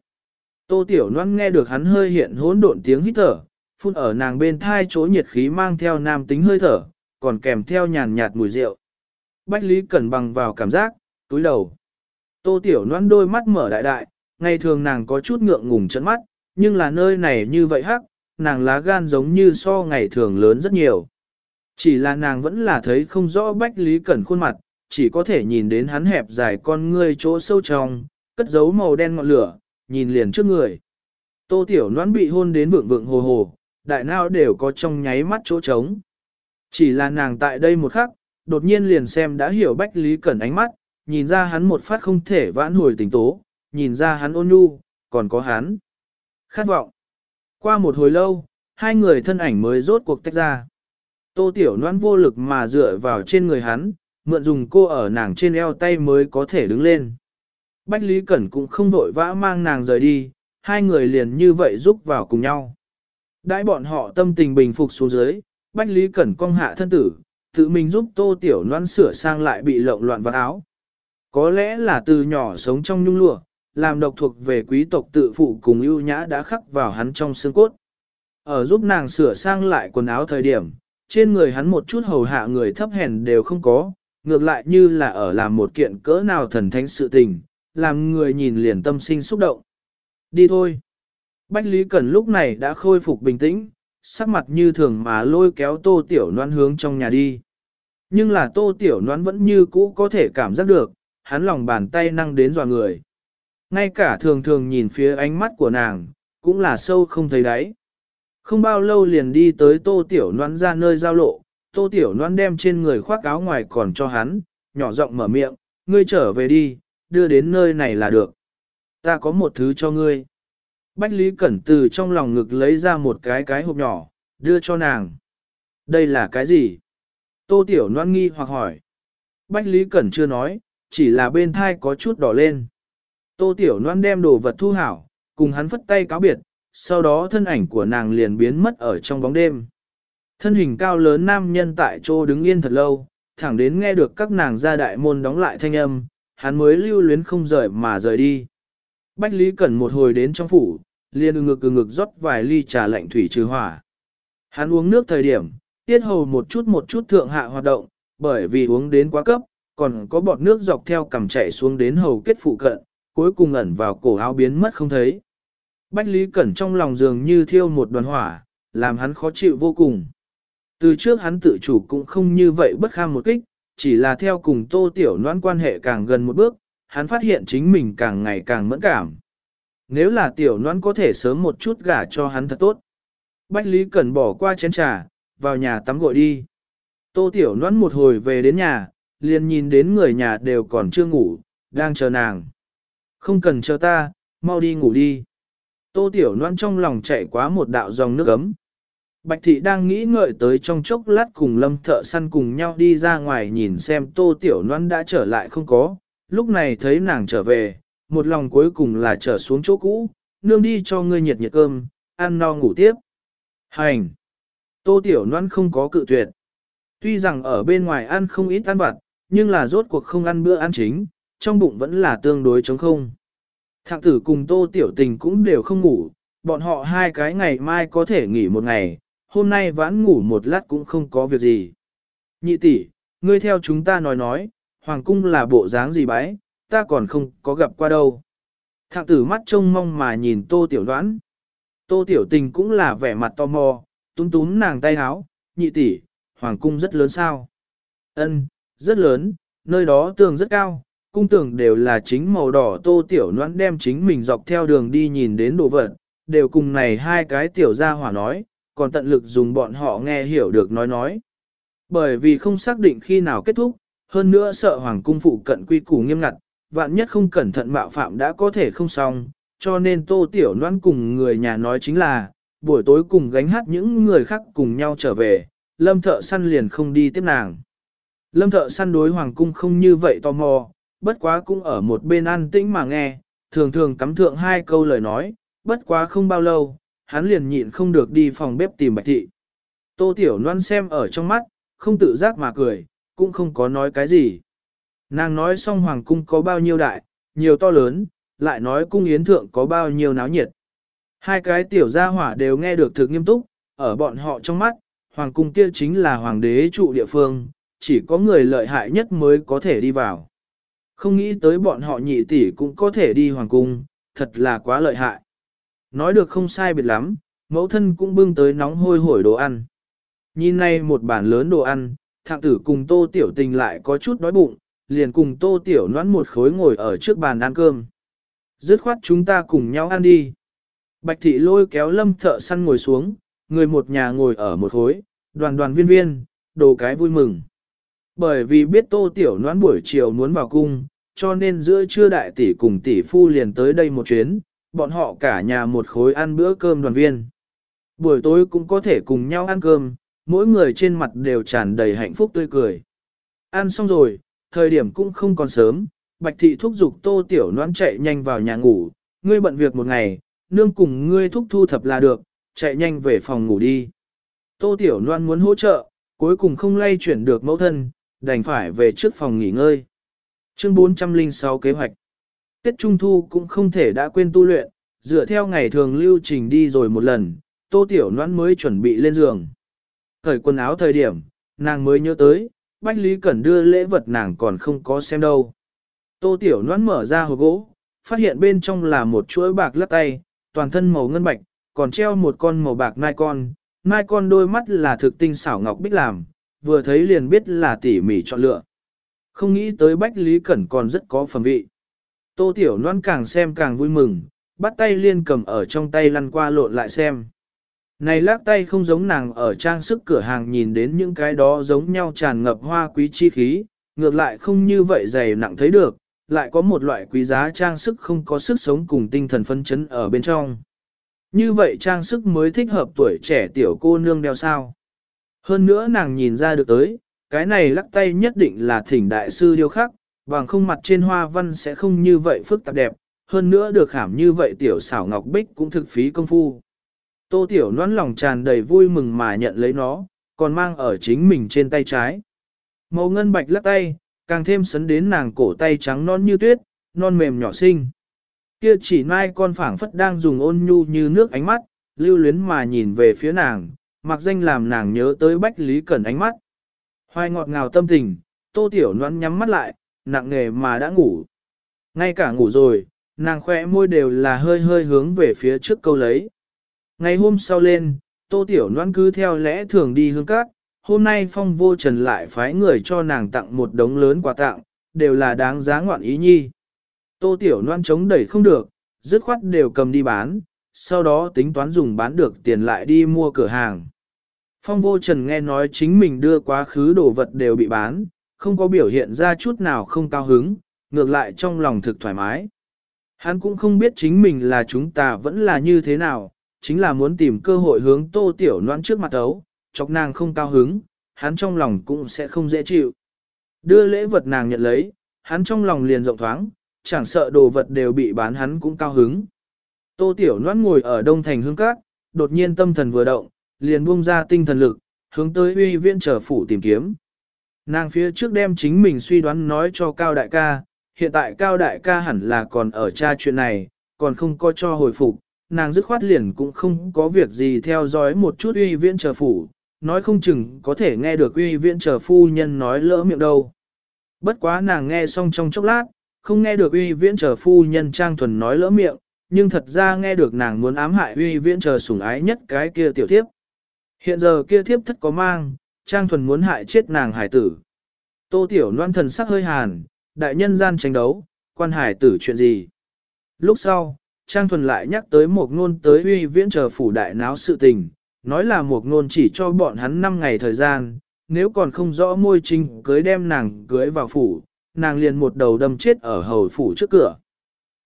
Tô Tiểu Loan nghe được hắn hơi hiện hỗn độn tiếng hít thở, phun ở nàng bên thai chỗ nhiệt khí mang theo nam tính hơi thở, còn kèm theo nhàn nhạt mùi rượu. Bách Lý Cẩn bằng vào cảm giác, túi đầu. Tô Tiểu Loan đôi mắt mở đại đại, ngày thường nàng có chút ngượng ngùng chấn mắt, nhưng là nơi này như vậy hắc, nàng lá gan giống như so ngày thường lớn rất nhiều. Chỉ là nàng vẫn là thấy không rõ Bách Lý Cẩn khuôn mặt, chỉ có thể nhìn đến hắn hẹp dài con ngươi chỗ sâu trong, cất giấu màu đen ngọn lửa, nhìn liền trước người. Tô Tiểu Noãn bị hôn đến vượng vượng hồ hồ, đại não đều có trong nháy mắt chỗ trống. Chỉ là nàng tại đây một khắc, đột nhiên liền xem đã hiểu Bách Lý Cẩn ánh mắt, nhìn ra hắn một phát không thể vãn hồi tình tố, nhìn ra hắn ôn nhu, còn có hắn. Khát vọng. Qua một hồi lâu, hai người thân ảnh mới rốt cuộc tách ra. Tô Tiểu Loan vô lực mà dựa vào trên người hắn, mượn dùng cô ở nàng trên eo tay mới có thể đứng lên. Bách Lý Cẩn cũng không vội vã mang nàng rời đi, hai người liền như vậy giúp vào cùng nhau. Đãi bọn họ tâm tình bình phục xuống dưới, Bách Lý Cẩn cong hạ thân tử, tự mình giúp tô tiểu noan sửa sang lại bị lộn loạn vào áo. Có lẽ là từ nhỏ sống trong nhung lụa, làm độc thuộc về quý tộc tự phụ cùng ưu nhã đã khắc vào hắn trong xương cốt. Ở giúp nàng sửa sang lại quần áo thời điểm, trên người hắn một chút hầu hạ người thấp hèn đều không có, ngược lại như là ở làm một kiện cỡ nào thần thánh sự tình, làm người nhìn liền tâm sinh xúc động. Đi thôi. Bách Lý Cẩn lúc này đã khôi phục bình tĩnh, sắc mặt như thường mà lôi kéo tô tiểu noan hướng trong nhà đi. Nhưng là tô tiểu noan vẫn như cũ có thể cảm giác được, hắn lòng bàn tay năng đến dò người. Ngay cả thường thường nhìn phía ánh mắt của nàng, cũng là sâu không thấy đáy. Không bao lâu liền đi tới tô tiểu noan ra nơi giao lộ, tô tiểu noan đem trên người khoác áo ngoài còn cho hắn, nhỏ giọng mở miệng, ngươi trở về đi, đưa đến nơi này là được. Ta có một thứ cho ngươi. Bách Lý Cẩn từ trong lòng ngực lấy ra một cái cái hộp nhỏ, đưa cho nàng. Đây là cái gì? Tô Tiểu Loan nghi hoặc hỏi. Bách Lý Cẩn chưa nói, chỉ là bên thai có chút đỏ lên. Tô Tiểu Loan đem đồ vật thu hảo, cùng hắn phất tay cáo biệt, sau đó thân ảnh của nàng liền biến mất ở trong bóng đêm. Thân hình cao lớn nam nhân tại chỗ đứng yên thật lâu, thẳng đến nghe được các nàng ra đại môn đóng lại thanh âm, hắn mới lưu luyến không rời mà rời đi. Bách Lý Cẩn một hồi đến trong phủ, liền ngực ngực rót vài ly trà lạnh thủy trừ hỏa. Hắn uống nước thời điểm, tiết hầu một chút một chút thượng hạ hoạt động, bởi vì uống đến quá cấp, còn có bọt nước dọc theo cằm chảy xuống đến hầu kết phụ cận, cuối cùng ẩn vào cổ áo biến mất không thấy. Bách Lý Cẩn trong lòng dường như thiêu một đoàn hỏa, làm hắn khó chịu vô cùng. Từ trước hắn tự chủ cũng không như vậy bất kham một kích, chỉ là theo cùng tô tiểu noan quan hệ càng gần một bước, hắn phát hiện chính mình càng ngày càng mẫn cảm. Nếu là tiểu noan có thể sớm một chút gả cho hắn thật tốt. Bách Lý Cẩn bỏ qua chén trà, vào nhà tắm gội đi. Tô tiểu noan một hồi về đến nhà, liền nhìn đến người nhà đều còn chưa ngủ, đang chờ nàng. Không cần chờ ta, mau đi ngủ đi. Tô tiểu noan trong lòng chạy quá một đạo dòng nước ấm. Bạch thị đang nghĩ ngợi tới trong chốc lát cùng lâm thợ săn cùng nhau đi ra ngoài nhìn xem tô tiểu noan đã trở lại không có, lúc này thấy nàng trở về, một lòng cuối cùng là trở xuống chỗ cũ, nương đi cho ngươi nhiệt nhiệt cơm, ăn no ngủ tiếp. Hành! Tô tiểu Loan không có cự tuyệt. Tuy rằng ở bên ngoài ăn không ít ăn vặt, nhưng là rốt cuộc không ăn bữa ăn chính, trong bụng vẫn là tương đối trống không. Thạng tử cùng tô tiểu tình cũng đều không ngủ, bọn họ hai cái ngày mai có thể nghỉ một ngày, hôm nay vãn ngủ một lát cũng không có việc gì. Nhị tỷ, ngươi theo chúng ta nói nói, hoàng cung là bộ dáng gì bái, ta còn không có gặp qua đâu. Thạng tử mắt trông mong mà nhìn tô tiểu đoán. Tô tiểu tình cũng là vẻ mặt tò mò, túm túm nàng tay háo, nhị tỷ, hoàng cung rất lớn sao. Ân, rất lớn, nơi đó tường rất cao, cung tường đều là chính màu đỏ tô tiểu noãn đem chính mình dọc theo đường đi nhìn đến đồ vật, đều cùng này hai cái tiểu gia hỏa nói, còn tận lực dùng bọn họ nghe hiểu được nói nói. Bởi vì không xác định khi nào kết thúc, hơn nữa sợ hoàng cung phụ cận quy củ nghiêm ngặt, vạn nhất không cẩn thận mạo phạm đã có thể không xong, cho nên tô tiểu noan cùng người nhà nói chính là, buổi tối cùng gánh hát những người khác cùng nhau trở về, lâm thợ săn liền không đi tiếp nàng. Lâm thợ săn đối hoàng cung không như vậy tò mò, bất quá cũng ở một bên an tĩnh mà nghe, thường thường cắm thượng hai câu lời nói, bất quá không bao lâu, hắn liền nhịn không được đi phòng bếp tìm bạch thị. Tô Tiểu Loan xem ở trong mắt, không tự giác mà cười, cũng không có nói cái gì. Nàng nói xong hoàng cung có bao nhiêu đại, nhiều to lớn, lại nói cung yến thượng có bao nhiêu náo nhiệt. Hai cái tiểu gia hỏa đều nghe được thực nghiêm túc, ở bọn họ trong mắt, hoàng cung kia chính là hoàng đế trụ địa phương, chỉ có người lợi hại nhất mới có thể đi vào. Không nghĩ tới bọn họ nhị tỷ cũng có thể đi hoàng cung, thật là quá lợi hại. Nói được không sai biệt lắm, mẫu thân cũng bưng tới nóng hôi hổi đồ ăn. Nhìn nay một bản lớn đồ ăn, thạng tử cùng tô tiểu tình lại có chút đói bụng, liền cùng tô tiểu noãn một khối ngồi ở trước bàn ăn cơm. Dứt khoát chúng ta cùng nhau ăn đi. Bạch thị lôi kéo lâm thợ săn ngồi xuống, người một nhà ngồi ở một khối, đoàn đoàn viên viên, đồ cái vui mừng. Bởi vì biết tô tiểu noãn buổi chiều muốn vào cung, cho nên giữa trưa đại tỷ cùng tỷ phu liền tới đây một chuyến, bọn họ cả nhà một khối ăn bữa cơm đoàn viên. Buổi tối cũng có thể cùng nhau ăn cơm, mỗi người trên mặt đều tràn đầy hạnh phúc tươi cười. Ăn xong rồi, thời điểm cũng không còn sớm, Bạch Thị thúc giục Tô Tiểu loan chạy nhanh vào nhà ngủ, ngươi bận việc một ngày, nương cùng ngươi thúc thu thập là được, chạy nhanh về phòng ngủ đi. Tô Tiểu Loan muốn hỗ trợ, cuối cùng không lay chuyển được mẫu thân, đành phải về trước phòng nghỉ ngơi. Chương 406 kế hoạch Tết Trung Thu cũng không thể đã quên tu luyện, dựa theo ngày thường lưu trình đi rồi một lần, Tô Tiểu Loan mới chuẩn bị lên giường. Thời quần áo thời điểm, nàng mới nhớ tới, Bách Lý Cẩn đưa lễ vật nàng còn không có xem đâu. Tô Tiểu Loan mở ra hộp gỗ, phát hiện bên trong là một chuỗi bạc lắc tay, toàn thân màu ngân bạch, còn treo một con màu bạc nai con. Nai con đôi mắt là thực tinh xảo ngọc bích làm, vừa thấy liền biết là tỉ mỉ chọn lựa. Không nghĩ tới Bách Lý Cẩn còn rất có phẩm vị. Tô Tiểu Loan càng xem càng vui mừng, bắt tay liên cầm ở trong tay lăn qua lộn lại xem. Này lắc tay không giống nàng ở trang sức cửa hàng nhìn đến những cái đó giống nhau tràn ngập hoa quý chi khí, ngược lại không như vậy dày nặng thấy được, lại có một loại quý giá trang sức không có sức sống cùng tinh thần phân chấn ở bên trong. Như vậy trang sức mới thích hợp tuổi trẻ tiểu cô nương đeo sao. Hơn nữa nàng nhìn ra được tới, cái này lắc tay nhất định là thỉnh đại sư điêu khắc, bằng không mặt trên hoa văn sẽ không như vậy phức tạp đẹp, hơn nữa được khảm như vậy tiểu xảo ngọc bích cũng thực phí công phu. Tô tiểu Loan lòng tràn đầy vui mừng mà nhận lấy nó, còn mang ở chính mình trên tay trái. Màu ngân bạch lắc tay, càng thêm sấn đến nàng cổ tay trắng non như tuyết, non mềm nhỏ xinh. Kia chỉ mai con phảng phất đang dùng ôn nhu như nước ánh mắt, lưu luyến mà nhìn về phía nàng, mặc danh làm nàng nhớ tới Bách Lý Cẩn ánh mắt. Hoài ngọt ngào tâm tình, tô tiểu Loan nhắm mắt lại, nặng nghề mà đã ngủ. Ngay cả ngủ rồi, nàng khỏe môi đều là hơi hơi hướng về phía trước câu lấy. Ngày hôm sau lên, tô tiểu noãn cứ theo lẽ thường đi hướng các, hôm nay phong vô trần lại phái người cho nàng tặng một đống lớn quà tặng, đều là đáng giá ngoạn ý nhi. Tô tiểu noan chống đẩy không được, dứt khoát đều cầm đi bán, sau đó tính toán dùng bán được tiền lại đi mua cửa hàng. Phong vô trần nghe nói chính mình đưa quá khứ đồ vật đều bị bán, không có biểu hiện ra chút nào không cao hứng, ngược lại trong lòng thực thoải mái. Hắn cũng không biết chính mình là chúng ta vẫn là như thế nào, chính là muốn tìm cơ hội hướng tô tiểu noan trước mặt ấu, chọc nàng không cao hứng, hắn trong lòng cũng sẽ không dễ chịu. Đưa lễ vật nàng nhận lấy, hắn trong lòng liền rộng thoáng, chẳng sợ đồ vật đều bị bán hắn cũng cao hứng. Tô Tiểu Loan ngồi ở đông thành hương cát, đột nhiên tâm thần vừa động, liền buông ra tinh thần lực, hướng tới uy viên trở phủ tìm kiếm. Nàng phía trước đem chính mình suy đoán nói cho Cao Đại ca, hiện tại Cao Đại ca hẳn là còn ở tra chuyện này, còn không có cho hồi phục, nàng dứt khoát liền cũng không có việc gì theo dõi một chút uy viễn trở phủ, nói không chừng có thể nghe được uy viễn trở phu nhân nói lỡ miệng đâu. Bất quá nàng nghe xong trong chốc lát, không nghe được uy viễn trở phu nhân trang thuần nói lỡ miệng, nhưng thật ra nghe được nàng muốn ám hại uy viễn trở sủng ái nhất cái kia tiểu thiếp. Hiện giờ kia thiếp thất có mang, trang thuần muốn hại chết nàng hải tử. Tô tiểu loan thần sắc hơi hàn, đại nhân gian tranh đấu, quan hải tử chuyện gì. Lúc sau, trang thuần lại nhắc tới một ngôn tới uy viễn trở phủ đại náo sự tình, nói là một ngôn chỉ cho bọn hắn 5 ngày thời gian, nếu còn không rõ môi trinh cưới đem nàng cưới vào phủ, nàng liền một đầu đâm chết ở hầu phủ trước cửa.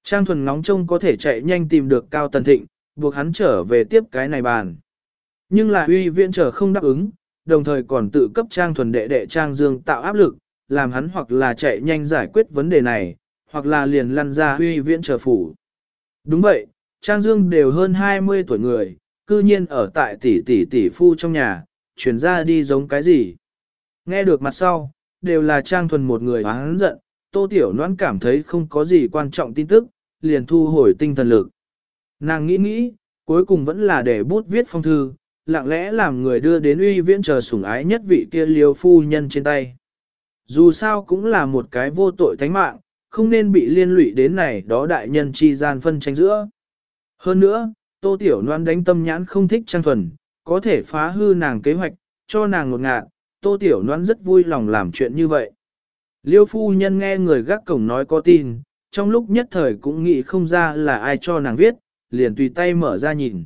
Trang thuần ngóng trông có thể chạy nhanh tìm được Cao Tần Thịnh, buộc hắn trở về tiếp cái này bàn. Nhưng là uy Viễn trở không đáp ứng, đồng thời còn tự cấp Trang thuần đệ đệ Trang Dương tạo áp lực, làm hắn hoặc là chạy nhanh giải quyết vấn đề này, hoặc là liền lăn ra uy Viễn trở phủ. Đúng vậy, Trang Dương đều hơn 20 tuổi người, cư nhiên ở tại tỷ tỷ tỷ phu trong nhà, chuyển ra đi giống cái gì. Nghe được mặt sau, đều là trang thuần một người hắn giận, tô tiểu Loan cảm thấy không có gì quan trọng tin tức, liền thu hồi tinh thần lực. Nàng nghĩ nghĩ, cuối cùng vẫn là để bút viết phong thư, lặng lẽ làm người đưa đến uy viễn chờ sủng ái nhất vị kia liêu phu nhân trên tay. Dù sao cũng là một cái vô tội thánh mạng, không nên bị liên lụy đến này đó đại nhân chi gian phân tranh giữa. Hơn nữa, Tô Tiểu Loan đánh tâm nhãn không thích Trang Thuần, có thể phá hư nàng kế hoạch, cho nàng ngột ngạt, Tô Tiểu Loan rất vui lòng làm chuyện như vậy. Liêu phu nhân nghe người gác cổng nói có tin, trong lúc nhất thời cũng nghĩ không ra là ai cho nàng viết, liền tùy tay mở ra nhìn.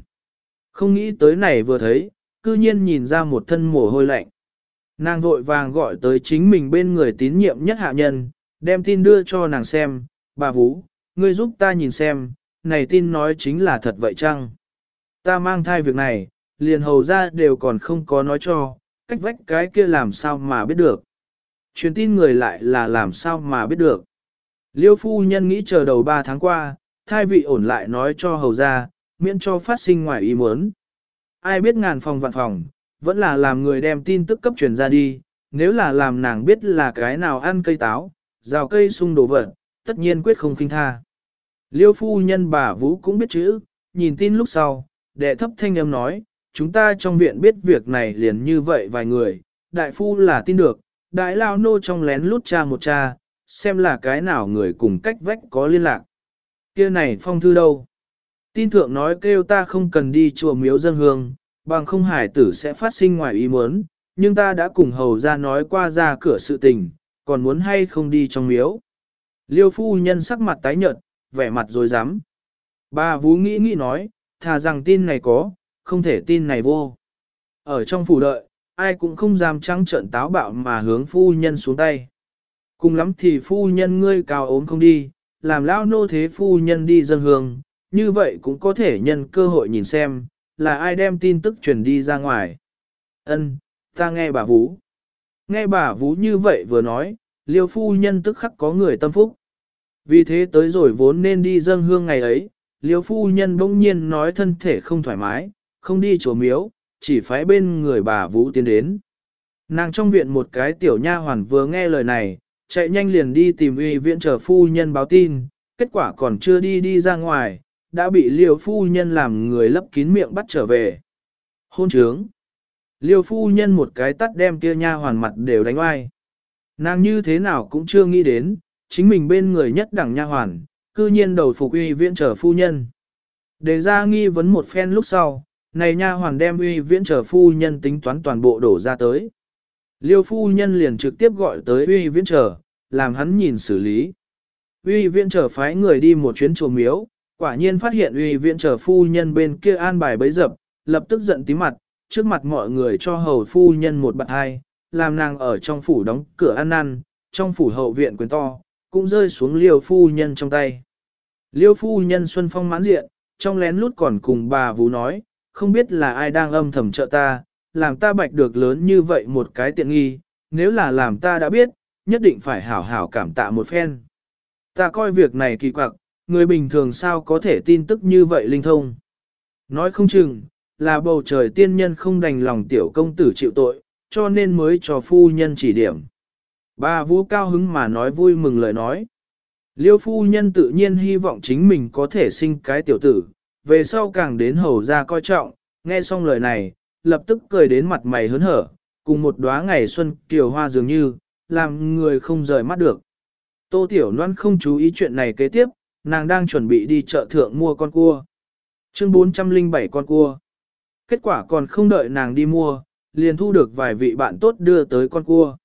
Không nghĩ tới này vừa thấy, cư nhiên nhìn ra một thân mồ hôi lạnh. Nàng vội vàng gọi tới chính mình bên người tín nhiệm nhất hạ nhân, đem tin đưa cho nàng xem, bà Vũ, ngươi giúp ta nhìn xem, này tin nói chính là thật vậy chăng? Ta mang thai việc này, liền hầu ra đều còn không có nói cho, cách vách cái kia làm sao mà biết được. Truyền tin người lại là làm sao mà biết được. Liêu phu nhân nghĩ chờ đầu 3 tháng qua, thai vị ổn lại nói cho hầu ra, miễn cho phát sinh ngoài ý muốn. Ai biết ngàn phòng vạn phòng, vẫn là làm người đem tin tức cấp truyền ra đi, nếu là làm nàng biết là cái nào ăn cây táo, rào cây sung đồ vật, tất nhiên quyết không kinh tha. Liêu phu nhân bà Vũ cũng biết chữ, nhìn tin lúc sau, đệ thấp thanh âm nói, chúng ta trong viện biết việc này liền như vậy vài người, đại phu là tin được, đại lao nô trong lén lút cha một cha, xem là cái nào người cùng cách vách có liên lạc. kia này phong thư đâu? Tin thượng nói kêu ta không cần đi chùa miếu dân hương, bằng không hải tử sẽ phát sinh ngoài ý muốn, nhưng ta đã cùng hầu ra nói qua ra cửa sự tình, còn muốn hay không đi trong miếu. Liêu phu nhân sắc mặt tái nhợt, vẻ mặt rồi dám. Bà Vú nghĩ nghĩ nói, thà rằng tin này có, không thể tin này vô. Ở trong phủ đợi, ai cũng không dám trăng trận táo bạo mà hướng phu nhân xuống tay. Cùng lắm thì phu nhân ngươi cao ốm không đi, làm lão nô thế phu nhân đi dân hương, như vậy cũng có thể nhân cơ hội nhìn xem, là ai đem tin tức truyền đi ra ngoài. Ân, ta nghe bà Vũ. Nghe bà Vũ như vậy vừa nói, liêu phu nhân tức khắc có người tâm phúc. Vì thế tới rồi vốn nên đi dâng hương ngày ấy, liêu phu nhân bỗng nhiên nói thân thể không thoải mái, không đi chùa miếu, chỉ phái bên người bà Vũ tiến đến. Nàng trong viện một cái tiểu nha hoàn vừa nghe lời này, chạy nhanh liền đi tìm uy viện trở phu nhân báo tin, kết quả còn chưa đi đi ra ngoài, đã bị liêu phu nhân làm người lấp kín miệng bắt trở về. Hôn trướng. Liêu phu nhân một cái tắt đem kia nha hoàn mặt đều đánh oai. Nàng như thế nào cũng chưa nghĩ đến, chính mình bên người nhất đẳng nha hoàn, cư nhiên đầu phục uy viễn trở phu nhân. Để ra nghi vấn một phen lúc sau, này nha hoàn đem uy viễn trở phu nhân tính toán toàn bộ đổ ra tới. Liêu phu nhân liền trực tiếp gọi tới uy viễn trở, làm hắn nhìn xử lý. Uy viễn trở phái người đi một chuyến chùa miếu, quả nhiên phát hiện uy viễn trở phu nhân bên kia an bài bấy dập, lập tức giận tí mặt, trước mặt mọi người cho hầu phu nhân một bạn hai, làm nàng ở trong phủ đóng cửa ăn năn, trong phủ hậu viện quyền to, cũng rơi xuống liêu phu nhân trong tay. Liêu phu nhân xuân phong mãn diện, trong lén lút còn cùng bà vú nói, không biết là ai đang âm thầm trợ ta, làm ta bạch được lớn như vậy một cái tiện nghi, nếu là làm ta đã biết, nhất định phải hảo hảo cảm tạ một phen. Ta coi việc này kỳ quặc, người bình thường sao có thể tin tức như vậy linh thông. Nói không chừng, là bầu trời tiên nhân không đành lòng tiểu công tử chịu tội, cho nên mới cho phu nhân chỉ điểm. Bà vũ cao hứng mà nói vui mừng lời nói. Liêu phu nhân tự nhiên hy vọng chính mình có thể sinh cái tiểu tử, về sau càng đến hầu ra coi trọng, nghe xong lời này, lập tức cười đến mặt mày hớn hở, cùng một đóa ngày xuân kiều hoa dường như, làm người không rời mắt được. Tô Tiểu Loan không chú ý chuyện này kế tiếp, nàng đang chuẩn bị đi chợ thượng mua con cua. Chương 407 con cua. Kết quả còn không đợi nàng đi mua, liền thu được vài vị bạn tốt đưa tới con cua.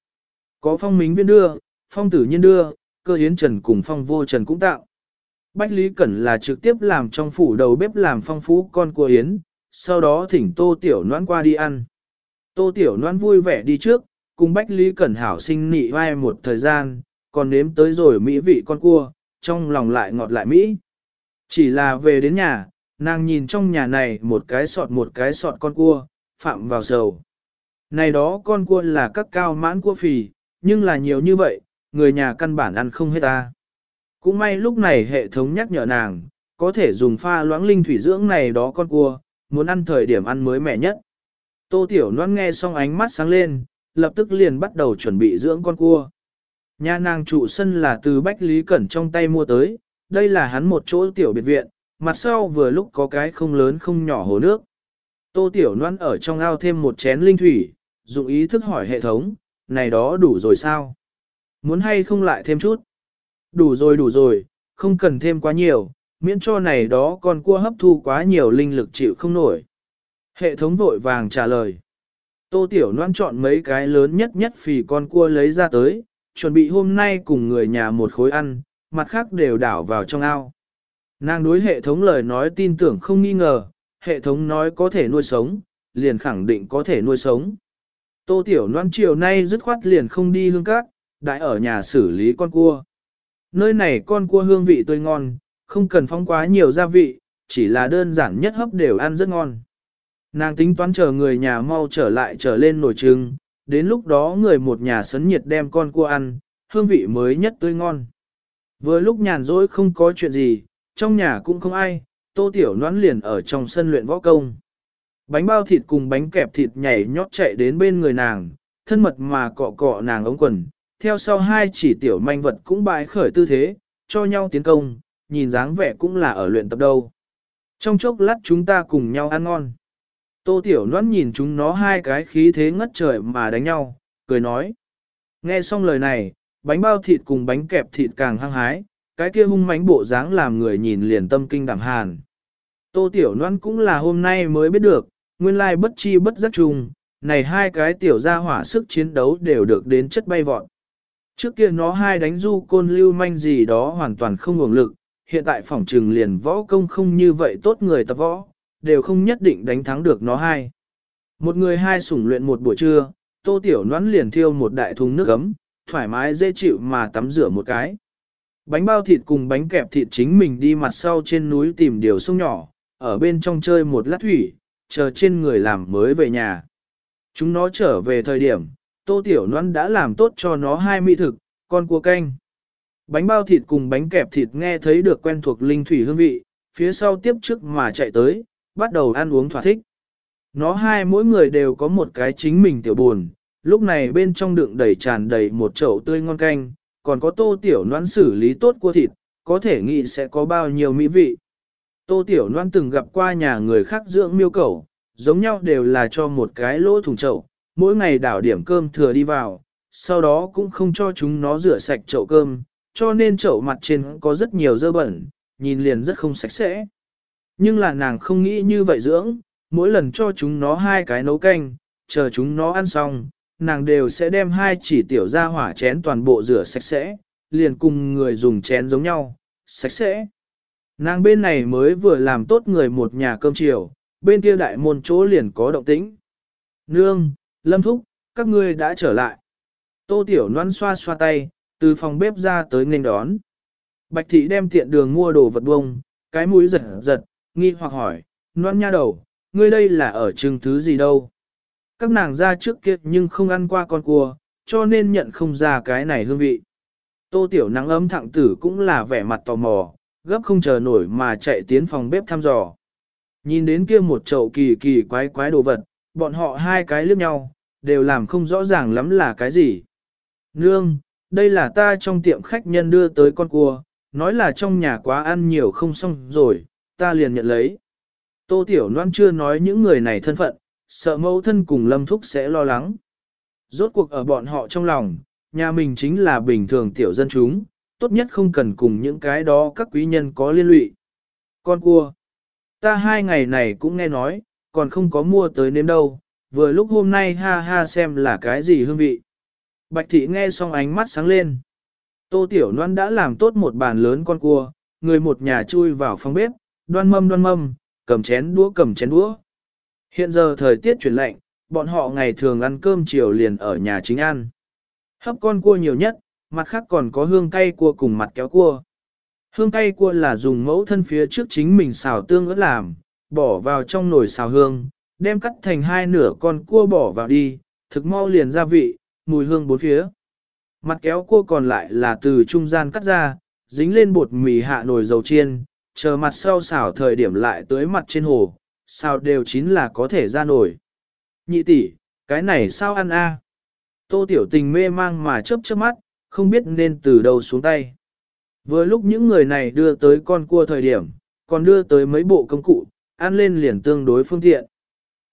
Có phong mính viên đưa, phong tử nhiên đưa, cơ hiến trần cùng phong vô trần cũng tạo. Bách Lý Cẩn là trực tiếp làm trong phủ đầu bếp làm phong phú con cua hiến, sau đó thỉnh tô tiểu noan qua đi ăn. Tô tiểu noan vui vẻ đi trước, cùng Bách Lý Cẩn hảo sinh nị vai một thời gian, còn nếm tới rồi mỹ vị con cua, trong lòng lại ngọt lại mỹ. Chỉ là về đến nhà, nàng nhìn trong nhà này một cái sọt một cái sọt con cua, phạm vào sầu. Này đó con cua là các cao mãn cua phì, nhưng là nhiều như vậy, người nhà căn bản ăn không hết ta. Cũng may lúc này hệ thống nhắc nhở nàng, có thể dùng pha loãng linh thủy dưỡng này đó con cua, muốn ăn thời điểm ăn mới mẻ nhất. Tô Tiểu Loan nghe xong ánh mắt sáng lên, lập tức liền bắt đầu chuẩn bị dưỡng con cua. Nhà nàng trụ sân là từ Bách Lý Cẩn trong tay mua tới, đây là hắn một chỗ tiểu biệt viện, mặt sau vừa lúc có cái không lớn không nhỏ hồ nước. Tô Tiểu Loan ở trong ao thêm một chén linh thủy, dụng ý thức hỏi hệ thống, này đó đủ rồi sao? Muốn hay không lại thêm chút? Đủ rồi đủ rồi, không cần thêm quá nhiều, miễn cho này đó con cua hấp thu quá nhiều linh lực chịu không nổi. Hệ thống vội vàng trả lời. Tô Tiểu Loan chọn mấy cái lớn nhất nhất phì con cua lấy ra tới, chuẩn bị hôm nay cùng người nhà một khối ăn, mặt khác đều đảo vào trong ao. Nàng đối hệ thống lời nói tin tưởng không nghi ngờ, hệ thống nói có thể nuôi sống, liền khẳng định có thể nuôi sống. Tô Tiểu Loan chiều nay dứt khoát liền không đi hương cát, đại ở nhà xử lý con cua. Nơi này con cua hương vị tươi ngon, không cần phong quá nhiều gia vị, chỉ là đơn giản nhất hấp đều ăn rất ngon. Nàng tính toán chờ người nhà mau trở lại trở lên nồi trưng, đến lúc đó người một nhà sấn nhiệt đem con cua ăn, hương vị mới nhất tươi ngon. Vừa lúc nhàn rỗi không có chuyện gì, trong nhà cũng không ai, tô tiểu noãn liền ở trong sân luyện võ công. Bánh bao thịt cùng bánh kẹp thịt nhảy nhót chạy đến bên người nàng, thân mật mà cọ cọ nàng ống quần, theo sau hai chỉ tiểu manh vật cũng bại khởi tư thế, cho nhau tiến công, nhìn dáng vẻ cũng là ở luyện tập đâu. Trong chốc lát chúng ta cùng nhau ăn ngon. Tô Tiểu Loan nhìn chúng nó hai cái khí thế ngất trời mà đánh nhau, cười nói. Nghe xong lời này, bánh bao thịt cùng bánh kẹp thịt càng hăng hái, cái kia hung mãnh bộ dáng làm người nhìn liền tâm kinh đảm hàn. Tô Tiểu Loan cũng là hôm nay mới biết được, nguyên lai bất chi bất giác chung, này hai cái tiểu gia hỏa sức chiến đấu đều được đến chất bay vọt. Trước kia nó hai đánh du côn lưu manh gì đó hoàn toàn không ngủng lực, hiện tại phỏng trừng liền võ công không như vậy tốt người tập võ, đều không nhất định đánh thắng được nó hai. Một người hai sủng luyện một buổi trưa, tô tiểu noãn liền thiêu một đại thùng nước ấm, thoải mái dễ chịu mà tắm rửa một cái. Bánh bao thịt cùng bánh kẹp thịt chính mình đi mặt sau trên núi tìm điều sông nhỏ, ở bên trong chơi một lát thủy, chờ trên người làm mới về nhà. Chúng nó trở về thời điểm, tô tiểu nón đã làm tốt cho nó hai mỹ thực, con cua canh. Bánh bao thịt cùng bánh kẹp thịt nghe thấy được quen thuộc linh thủy hương vị, phía sau tiếp trước mà chạy tới, bắt đầu ăn uống thỏa thích. Nó hai mỗi người đều có một cái chính mình tiểu buồn, lúc này bên trong đựng đầy tràn đầy một chậu tươi ngon canh, còn có tô tiểu noan xử lý tốt cua thịt, có thể nghĩ sẽ có bao nhiêu mỹ vị. Tô tiểu noan từng gặp qua nhà người khác dưỡng miêu cầu, giống nhau đều là cho một cái lỗ thùng chậu, mỗi ngày đảo điểm cơm thừa đi vào, sau đó cũng không cho chúng nó rửa sạch chậu cơm, cho nên chậu mặt trên có rất nhiều dơ bẩn, nhìn liền rất không sạch sẽ. Nhưng là nàng không nghĩ như vậy dưỡng, mỗi lần cho chúng nó hai cái nấu canh, chờ chúng nó ăn xong, nàng đều sẽ đem hai chỉ tiểu ra hỏa chén toàn bộ rửa sạch sẽ, liền cùng người dùng chén giống nhau, sạch sẽ. Nàng bên này mới vừa làm tốt người một nhà cơm chiều, bên kia đại môn chỗ liền có động tĩnh. Nương, Lâm Thúc, các ngươi đã trở lại. Tô Tiểu Loan xoa xoa tay, từ phòng bếp ra tới nghênh đón. Bạch thị đem tiện đường mua đồ vật bông, cái mũi giật giật, nghi hoặc hỏi, Loan nha đầu, ngươi đây là ở trường thứ gì đâu? Các nàng ra trước kia nhưng không ăn qua con cua, cho nên nhận không ra cái này hương vị. Tô Tiểu nắng ấm thẳng tử cũng là vẻ mặt tò mò, gấp không chờ nổi mà chạy tiến phòng bếp thăm dò. Nhìn đến kia một chậu kỳ kỳ quái quái đồ vật, bọn họ hai cái liếc nhau, đều làm không rõ ràng lắm là cái gì. Nương, đây là ta trong tiệm khách nhân đưa tới con cua, nói là trong nhà quá ăn nhiều không xong rồi, ta liền nhận lấy. Tô Tiểu Loan chưa nói những người này thân phận, sợ mẫu thân cùng Lâm Thúc sẽ lo lắng. Rốt cuộc ở bọn họ trong lòng, nhà mình chính là bình thường tiểu dân chúng, tốt nhất không cần cùng những cái đó các quý nhân có liên lụy. Con cua, ta hai ngày này cũng nghe nói, còn không có mua tới nếm đâu, vừa lúc hôm nay ha ha xem là cái gì hương vị. Bạch thị nghe xong ánh mắt sáng lên. Tô Tiểu Loan đã làm tốt một bàn lớn con cua, người một nhà chui vào phòng bếp, đoan mâm đoan mâm, cầm chén đũa cầm chén đũa. Hiện giờ thời tiết chuyển lạnh, bọn họ ngày thường ăn cơm chiều liền ở nhà chính ăn. Hấp con cua nhiều nhất, mặt khác còn có hương cay cua cùng mặt kéo cua. Hương cay cua là dùng mẫu thân phía trước chính mình xào tương ớt làm, bỏ vào trong nồi xào hương, đem cắt thành hai nửa con cua bỏ vào đi, thực mau liền gia vị, mùi hương bốn phía. Mặt kéo cua còn lại là từ trung gian cắt ra, dính lên bột mì hạ nồi dầu chiên, chờ mặt sau xào thời điểm lại tới mặt trên hồ, Sao đều chín là có thể ra nổi. Nhị tỷ, cái này sao ăn a? Tô tiểu tình mê mang mà chớp chớp mắt, không biết nên từ đâu xuống tay. Vừa lúc những người này đưa tới con cua thời điểm, còn đưa tới mấy bộ công cụ, ăn lên liền tương đối phương tiện.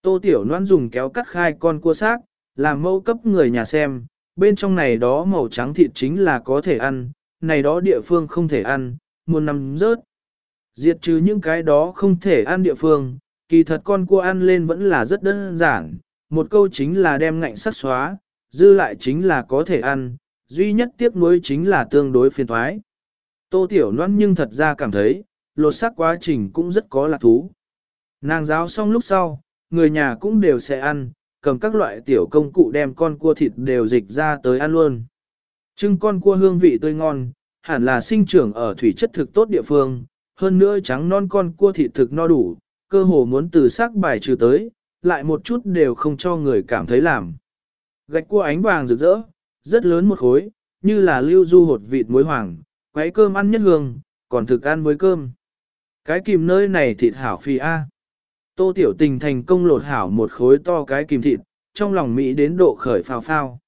Tô tiểu noan dùng kéo cắt khai con cua xác, làm mẫu cấp người nhà xem, bên trong này đó màu trắng thịt chính là có thể ăn, này đó địa phương không thể ăn, muốn nằm rớt. Diệt trừ những cái đó không thể ăn địa phương, kỳ thật con cua ăn lên vẫn là rất đơn giản, một câu chính là đem ngạnh sắc xóa, dư lại chính là có thể ăn, duy nhất tiếc nuối chính là tương đối phiền thoái. Tô Tiểu Loan nhưng thật ra cảm thấy, lột xác quá trình cũng rất có lạc thú. Nàng giáo xong lúc sau, người nhà cũng đều sẽ ăn, cầm các loại tiểu công cụ đem con cua thịt đều dịch ra tới ăn luôn. Trưng con cua hương vị tươi ngon, hẳn là sinh trưởng ở thủy chất thực tốt địa phương, hơn nữa trắng non con cua thịt thực no đủ, cơ hồ muốn từ sắc bài trừ tới, lại một chút đều không cho người cảm thấy làm. Gạch cua ánh vàng rực rỡ, rất lớn một khối, như là lưu du hột vịt muối hoàng, quấy cơm ăn nhất hương, còn thực ăn với cơm. Cái kìm nơi này thịt hảo phi A. Tô tiểu tình thành công lột hảo một khối to cái kìm thịt, trong lòng Mỹ đến độ khởi phao phao.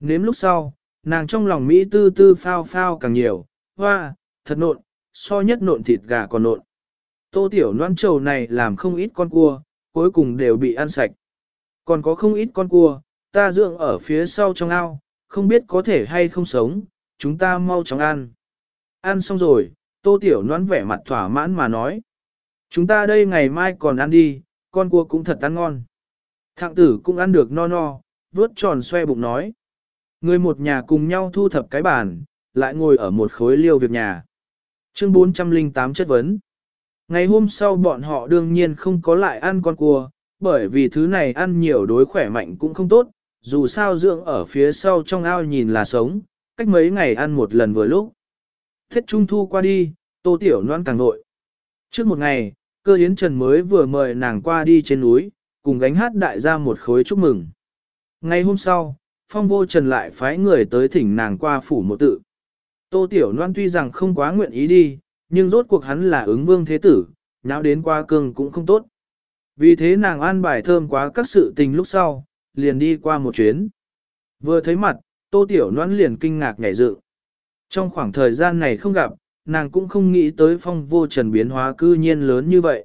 Nếm lúc sau, nàng trong lòng Mỹ tư tư phao phao càng nhiều, hoa, thật nộn, so nhất nộn thịt gà còn nộn. Tô tiểu noan trầu này làm không ít con cua, cuối cùng đều bị ăn sạch. Còn có không ít con cua, ta dưỡng ở phía sau trong ao, không biết có thể hay không sống, chúng ta mau chóng ăn. Ăn xong rồi, tô tiểu noan vẻ mặt thỏa mãn mà nói. Chúng ta đây ngày mai còn ăn đi, con cua cũng thật ăn ngon. Thạng tử cũng ăn được no no, vớt tròn xoe bụng nói. Người một nhà cùng nhau thu thập cái bàn, lại ngồi ở một khối liêu việc nhà. Chương 408 chất vấn. Ngày hôm sau bọn họ đương nhiên không có lại ăn con cua, bởi vì thứ này ăn nhiều đối khỏe mạnh cũng không tốt, dù sao dưỡng ở phía sau trong ao nhìn là sống, cách mấy ngày ăn một lần vừa lúc. Thiết trung thu qua đi, tô tiểu noan càng nội. Trước một ngày, cơ yến trần mới vừa mời nàng qua đi trên núi, cùng gánh hát đại gia một khối chúc mừng. Ngày hôm sau, phong vô trần lại phái người tới thỉnh nàng qua phủ một tự. Tô tiểu noan tuy rằng không quá nguyện ý đi, nhưng rốt cuộc hắn là ứng vương thế tử, nháo đến qua cương cũng không tốt. Vì thế nàng an bài thơm quá các sự tình lúc sau, liền đi qua một chuyến. Vừa thấy mặt, tô tiểu noãn liền kinh ngạc nhảy dự. Trong khoảng thời gian này không gặp, nàng cũng không nghĩ tới phong vô trần biến hóa cư nhiên lớn như vậy.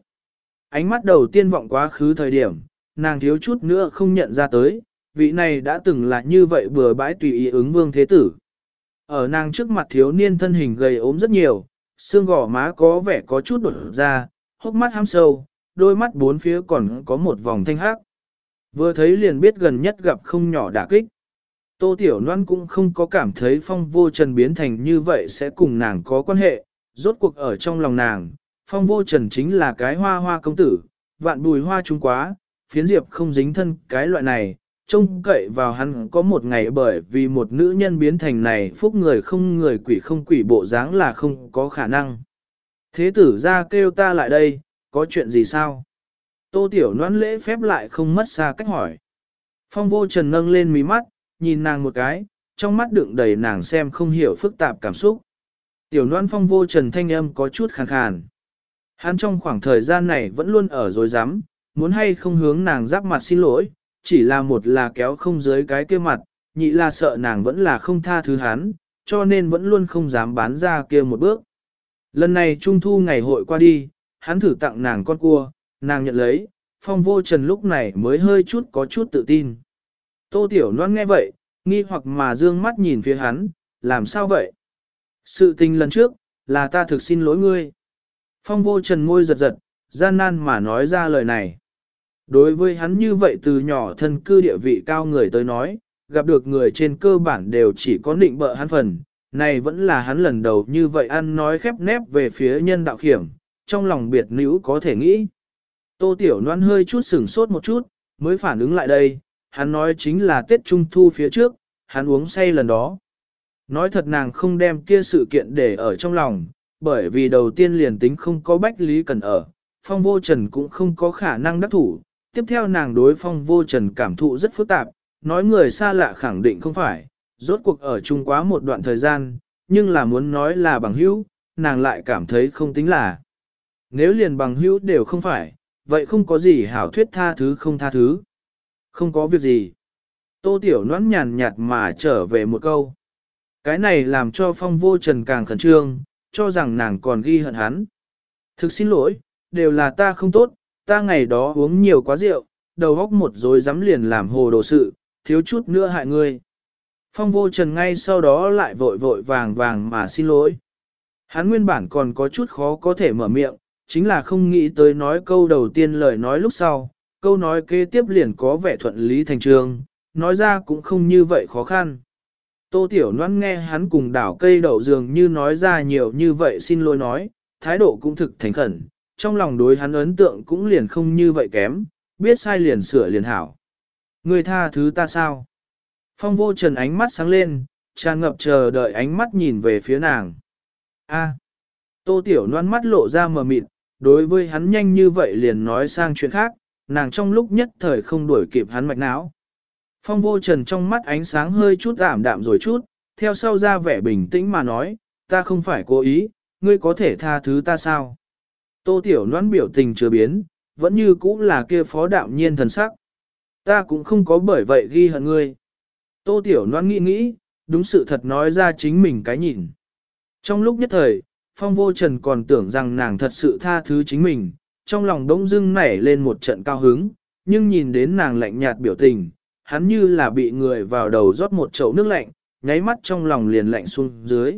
Ánh mắt đầu tiên vọng quá khứ thời điểm, nàng thiếu chút nữa không nhận ra tới, vị này đã từng là như vậy vừa bãi tùy ý ứng vương thế tử. Ở nàng trước mặt thiếu niên thân hình gầy ốm rất nhiều, xương gò má có vẻ có chút đột ra, hốc mắt ham sâu, đôi mắt bốn phía còn có một vòng thanh hắc. Vừa thấy liền biết gần nhất gặp không nhỏ đả kích. Tô Tiểu Loan cũng không có cảm thấy phong vô trần biến thành như vậy sẽ cùng nàng có quan hệ, rốt cuộc ở trong lòng nàng, phong vô trần chính là cái hoa hoa công tử, vạn bùi hoa trung quá, phiến diệp không dính thân cái loại này, trông cậy vào hắn có một ngày bởi vì một nữ nhân biến thành này phúc người không người quỷ không quỷ bộ dáng là không có khả năng. Thế tử ra kêu ta lại đây, có chuyện gì sao? Tô Tiểu Loan lễ phép lại không mất xa cách hỏi. Phong vô trần nâng lên mí mắt, nhìn nàng một cái, trong mắt đựng đầy nàng xem không hiểu phức tạp cảm xúc. Tiểu Loan phong vô trần thanh âm có chút khàn khàn. Hắn trong khoảng thời gian này vẫn luôn ở dối rắm muốn hay không hướng nàng giáp mặt xin lỗi, chỉ là một là kéo không dưới cái kia mặt, nhị là sợ nàng vẫn là không tha thứ hắn, cho nên vẫn luôn không dám bán ra kia một bước. Lần này trung thu ngày hội qua đi, hắn thử tặng nàng con cua, nàng nhận lấy, phong vô trần lúc này mới hơi chút có chút tự tin. Tô Tiểu Loan nghe vậy, nghi hoặc mà dương mắt nhìn phía hắn, làm sao vậy? Sự tình lần trước, là ta thực xin lỗi ngươi. Phong vô trần môi giật giật, gian nan mà nói ra lời này. Đối với hắn như vậy từ nhỏ thân cư địa vị cao người tới nói, gặp được người trên cơ bản đều chỉ có định bợ hắn phần, này vẫn là hắn lần đầu như vậy ăn nói khép nép về phía nhân đạo khiểm, trong lòng biệt nữ có thể nghĩ. Tô Tiểu Loan hơi chút sửng sốt một chút, mới phản ứng lại đây, hắn nói chính là Tết Trung Thu phía trước, hắn uống say lần đó. Nói thật nàng không đem kia sự kiện để ở trong lòng, bởi vì đầu tiên liền tính không có bách lý cần ở, phong vô trần cũng không có khả năng đắc thủ. Tiếp theo nàng đối phong vô trần cảm thụ rất phức tạp, nói người xa lạ khẳng định không phải, rốt cuộc ở chung quá một đoạn thời gian, nhưng là muốn nói là bằng hữu, nàng lại cảm thấy không tính là. Nếu liền bằng hữu đều không phải, vậy không có gì hảo thuyết tha thứ không tha thứ. Không có việc gì. Tô Tiểu noãn nhàn nhạt mà trở về một câu. Cái này làm cho phong vô trần càng khẩn trương, cho rằng nàng còn ghi hận hắn. Thực xin lỗi, đều là ta không tốt, ta ngày đó uống nhiều quá rượu, đầu góc một rồi dám liền làm hồ đồ sự, thiếu chút nữa hại ngươi. Phong vô trần ngay sau đó lại vội vội vàng vàng mà xin lỗi. Hắn nguyên bản còn có chút khó có thể mở miệng, chính là không nghĩ tới nói câu đầu tiên lời nói lúc sau, câu nói kế tiếp liền có vẻ thuận lý thành trường, nói ra cũng không như vậy khó khăn. Tô Tiểu Loan nghe hắn cùng đảo cây đậu dường như nói ra nhiều như vậy xin lỗi nói, thái độ cũng thực thành khẩn, trong lòng đối hắn ấn tượng cũng liền không như vậy kém, biết sai liền sửa liền hảo. Người tha thứ ta sao? Phong vô trần ánh mắt sáng lên, tràn ngập chờ đợi ánh mắt nhìn về phía nàng. A. À. Tô Tiểu noan mắt lộ ra mờ mịt, đối với hắn nhanh như vậy liền nói sang chuyện khác, nàng trong lúc nhất thời không đuổi kịp hắn mạch não. Phong vô trần trong mắt ánh sáng hơi chút ảm đạm rồi chút, theo sau ra vẻ bình tĩnh mà nói, ta không phải cố ý, ngươi có thể tha thứ ta sao? Tô Tiểu Loan biểu tình chưa biến, vẫn như cũ là kia phó đạm nhiên thần sắc. Ta cũng không có bởi vậy ghi hận ngươi. Tô Tiểu Loan nghĩ nghĩ, đúng sự thật nói ra chính mình cái nhìn. Trong lúc nhất thời, Phong Vô Trần còn tưởng rằng nàng thật sự tha thứ chính mình, trong lòng đống dưng nảy lên một trận cao hứng, nhưng nhìn đến nàng lạnh nhạt biểu tình, hắn như là bị người vào đầu rót một chậu nước lạnh, nháy mắt trong lòng liền lạnh xuống dưới.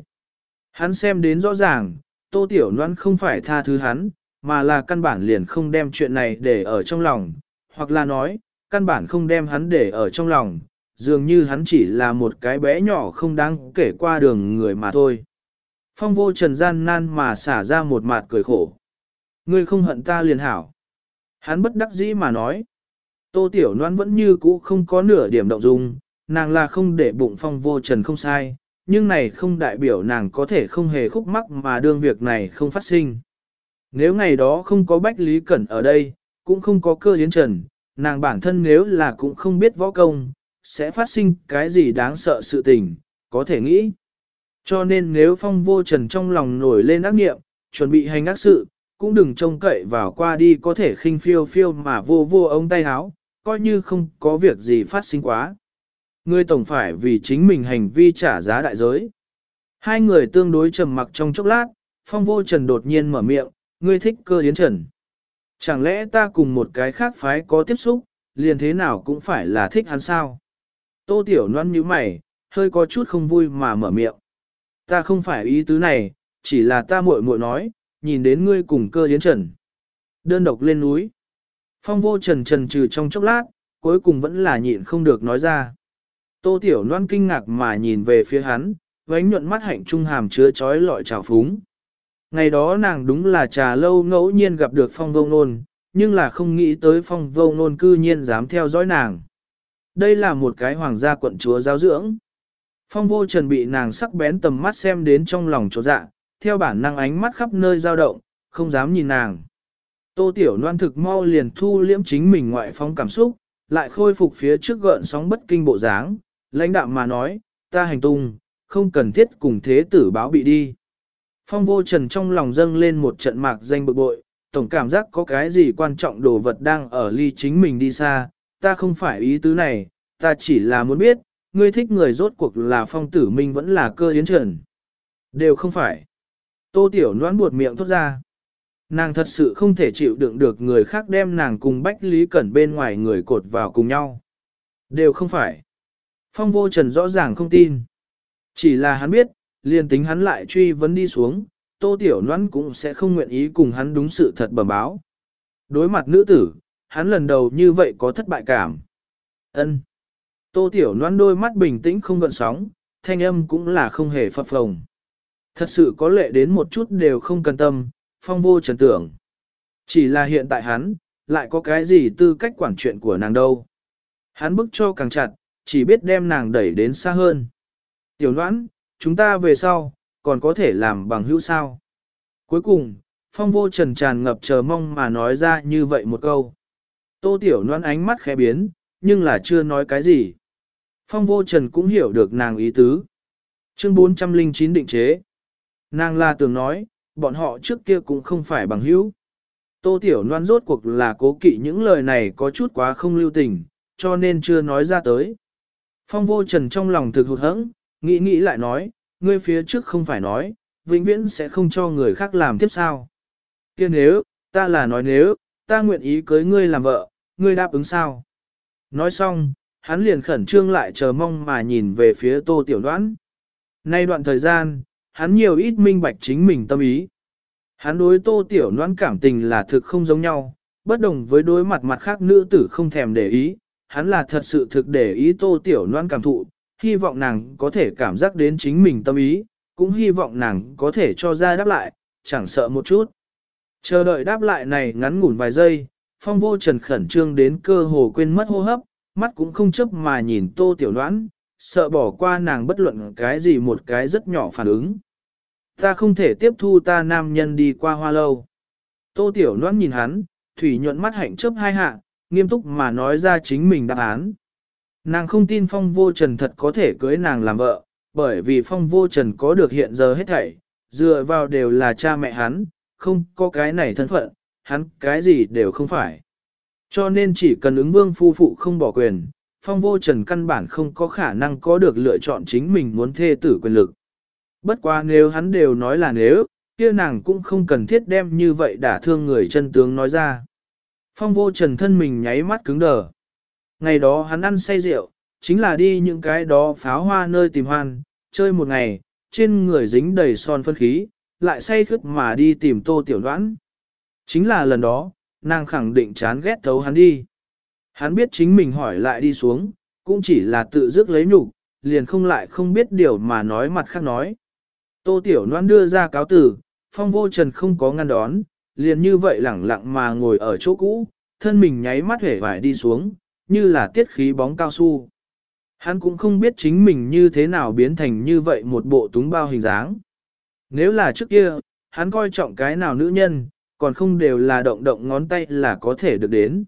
Hắn xem đến rõ ràng, Tô Tiểu Loan không phải tha thứ hắn, mà là căn bản liền không đem chuyện này để ở trong lòng, hoặc là nói, căn bản không đem hắn để ở trong lòng, dường như hắn chỉ là một cái bé nhỏ không đáng kể qua đường người mà thôi. Phong vô trần gian nan mà xả ra một mặt cười khổ. Ngươi không hận ta liền hảo. Hắn bất đắc dĩ mà nói. Tô Tiểu Loan vẫn như cũ không có nửa điểm động dung, nàng là không để bụng phong vô trần không sai, nhưng này không đại biểu nàng có thể không hề khúc mắc mà đương việc này không phát sinh. Nếu ngày đó không có Bách Lý Cẩn ở đây, cũng không có cơ yến trần, nàng bản thân nếu là cũng không biết võ công, sẽ phát sinh cái gì đáng sợ sự tình, có thể nghĩ. Cho nên nếu phong vô trần trong lòng nổi lên ác nghiệm, chuẩn bị hành ác sự, cũng đừng trông cậy vào qua đi có thể khinh phiêu phiêu mà vô vô ông tay háo, coi như không có việc gì phát sinh quá. Ngươi tổng phải vì chính mình hành vi trả giá đại giới. Hai người tương đối trầm mặc trong chốc lát, phong vô trần đột nhiên mở miệng, ngươi thích cơ yến trần. Chẳng lẽ ta cùng một cái khác phái có tiếp xúc, liền thế nào cũng phải là thích hắn sao? Tô tiểu Loan như mày, hơi có chút không vui mà mở miệng. Ta không phải ý tứ này, chỉ là ta muội muội nói, nhìn đến ngươi cùng cơ yến trần. Đơn độc lên núi. Phong vô trần trần trừ trong chốc lát, cuối cùng vẫn là nhịn không được nói ra. Tô Tiểu Loan kinh ngạc mà nhìn về phía hắn, vánh nhuận mắt hạnh trung hàm chứa trói lọi trào phúng. Ngày đó nàng đúng là trà lâu ngẫu nhiên gặp được phong vô nôn, nhưng là không nghĩ tới phong vô nôn cư nhiên dám theo dõi nàng. Đây là một cái hoàng gia quận chúa giáo dưỡng. Phong vô trần bị nàng sắc bén tầm mắt xem đến trong lòng chỗ dạ, theo bản năng ánh mắt khắp nơi dao động, không dám nhìn nàng. Tô Tiểu Loan thực mau liền thu liễm chính mình ngoại phong cảm xúc, lại khôi phục phía trước gợn sóng bất kinh bộ dáng, lãnh đạm mà nói, ta hành tung, không cần thiết cùng thế tử báo bị đi. Phong vô trần trong lòng dâng lên một trận mạc danh bực bội, tổng cảm giác có cái gì quan trọng đồ vật đang ở ly chính mình đi xa, ta không phải ý tứ này, ta chỉ là muốn biết, ngươi thích người rốt cuộc là phong tử minh vẫn là cơ yến trần. Đều không phải. Tô tiểu noãn buột miệng thốt ra. Nàng thật sự không thể chịu đựng được người khác đem nàng cùng Bách Lý Cẩn bên ngoài người cột vào cùng nhau. Đều không phải. Phong vô trần rõ ràng không tin. Chỉ là hắn biết, liền tính hắn lại truy vấn đi xuống, tô tiểu noãn cũng sẽ không nguyện ý cùng hắn đúng sự thật bẩm báo. Đối mặt nữ tử, hắn lần đầu như vậy có thất bại cảm. ân Tô tiểu noãn đôi mắt bình tĩnh không gợn sóng, thanh âm cũng là không hề phập phồng. Thật sự có lệ đến một chút đều không cần tâm, phong vô trần tưởng. Chỉ là hiện tại hắn, lại có cái gì tư cách quản chuyện của nàng đâu. Hắn bức cho càng chặt, chỉ biết đem nàng đẩy đến xa hơn. Tiểu đoán, chúng ta về sau, còn có thể làm bằng hữu sao. Cuối cùng, phong vô trần tràn ngập chờ mong mà nói ra như vậy một câu. Tô tiểu loan ánh mắt khẽ biến, nhưng là chưa nói cái gì. Phong vô trần cũng hiểu được nàng ý tứ. Chương 409 định chế. Nàng là tưởng nói, bọn họ trước kia cũng không phải bằng hữu. Tô Tiểu Loan rốt cuộc là cố kỵ những lời này có chút quá không lưu tình, cho nên chưa nói ra tới. Phong vô trần trong lòng thực hụt hẫng, nghĩ nghĩ lại nói, ngươi phía trước không phải nói, vĩnh viễn sẽ không cho người khác làm tiếp sao. kia nếu, ta là nói nếu, ta nguyện ý cưới ngươi làm vợ, ngươi đáp ứng sao. Nói xong, hắn liền khẩn trương lại chờ mong mà nhìn về phía tô tiểu đoán. Nay đoạn thời gian, hắn nhiều ít minh bạch chính mình tâm ý. Hắn đối tô tiểu đoán cảm tình là thực không giống nhau, bất đồng với đối mặt mặt khác nữ tử không thèm để ý, hắn là thật sự thực để ý tô tiểu noan cảm thụ, hy vọng nàng có thể cảm giác đến chính mình tâm ý, cũng hy vọng nàng có thể cho ra đáp lại, chẳng sợ một chút. Chờ đợi đáp lại này ngắn ngủn vài giây, phong vô trần khẩn trương đến cơ hồ quên mất hô hấp, mắt cũng không chấp mà nhìn tô tiểu noãn, sợ bỏ qua nàng bất luận cái gì một cái rất nhỏ phản ứng. Ta không thể tiếp thu ta nam nhân đi qua hoa lâu. Tô tiểu noãn nhìn hắn, thủy nhuận mắt hạnh chớp hai hạ, nghiêm túc mà nói ra chính mình đáp án. Nàng không tin phong vô trần thật có thể cưới nàng làm vợ, bởi vì phong vô trần có được hiện giờ hết thảy, dựa vào đều là cha mẹ hắn, không có cái này thân phận, hắn cái gì đều không phải. Cho nên chỉ cần ứng vương phu phụ không bỏ quyền, phong vô trần căn bản không có khả năng có được lựa chọn chính mình muốn thê tử quyền lực. Bất quá nếu hắn đều nói là nếu, kia nàng cũng không cần thiết đem như vậy đả thương người chân tướng nói ra. Phong vô trần thân mình nháy mắt cứng đờ. Ngày đó hắn ăn say rượu, chính là đi những cái đó pháo hoa nơi tìm hoan, chơi một ngày, trên người dính đầy son phân khí, lại say khướt mà đi tìm tô tiểu đoán. Chính là lần đó, nàng khẳng định chán ghét thấu hắn đi. Hắn biết chính mình hỏi lại đi xuống, cũng chỉ là tự dứt lấy nhục, liền không lại không biết điều mà nói mặt khác nói. Tô Tiểu Loan đưa ra cáo tử, phong vô trần không có ngăn đón, liền như vậy lẳng lặng mà ngồi ở chỗ cũ, thân mình nháy mắt hể vải đi xuống, như là tiết khí bóng cao su. Hắn cũng không biết chính mình như thế nào biến thành như vậy một bộ túng bao hình dáng. Nếu là trước kia, hắn coi trọng cái nào nữ nhân, còn không đều là động động ngón tay là có thể được đến.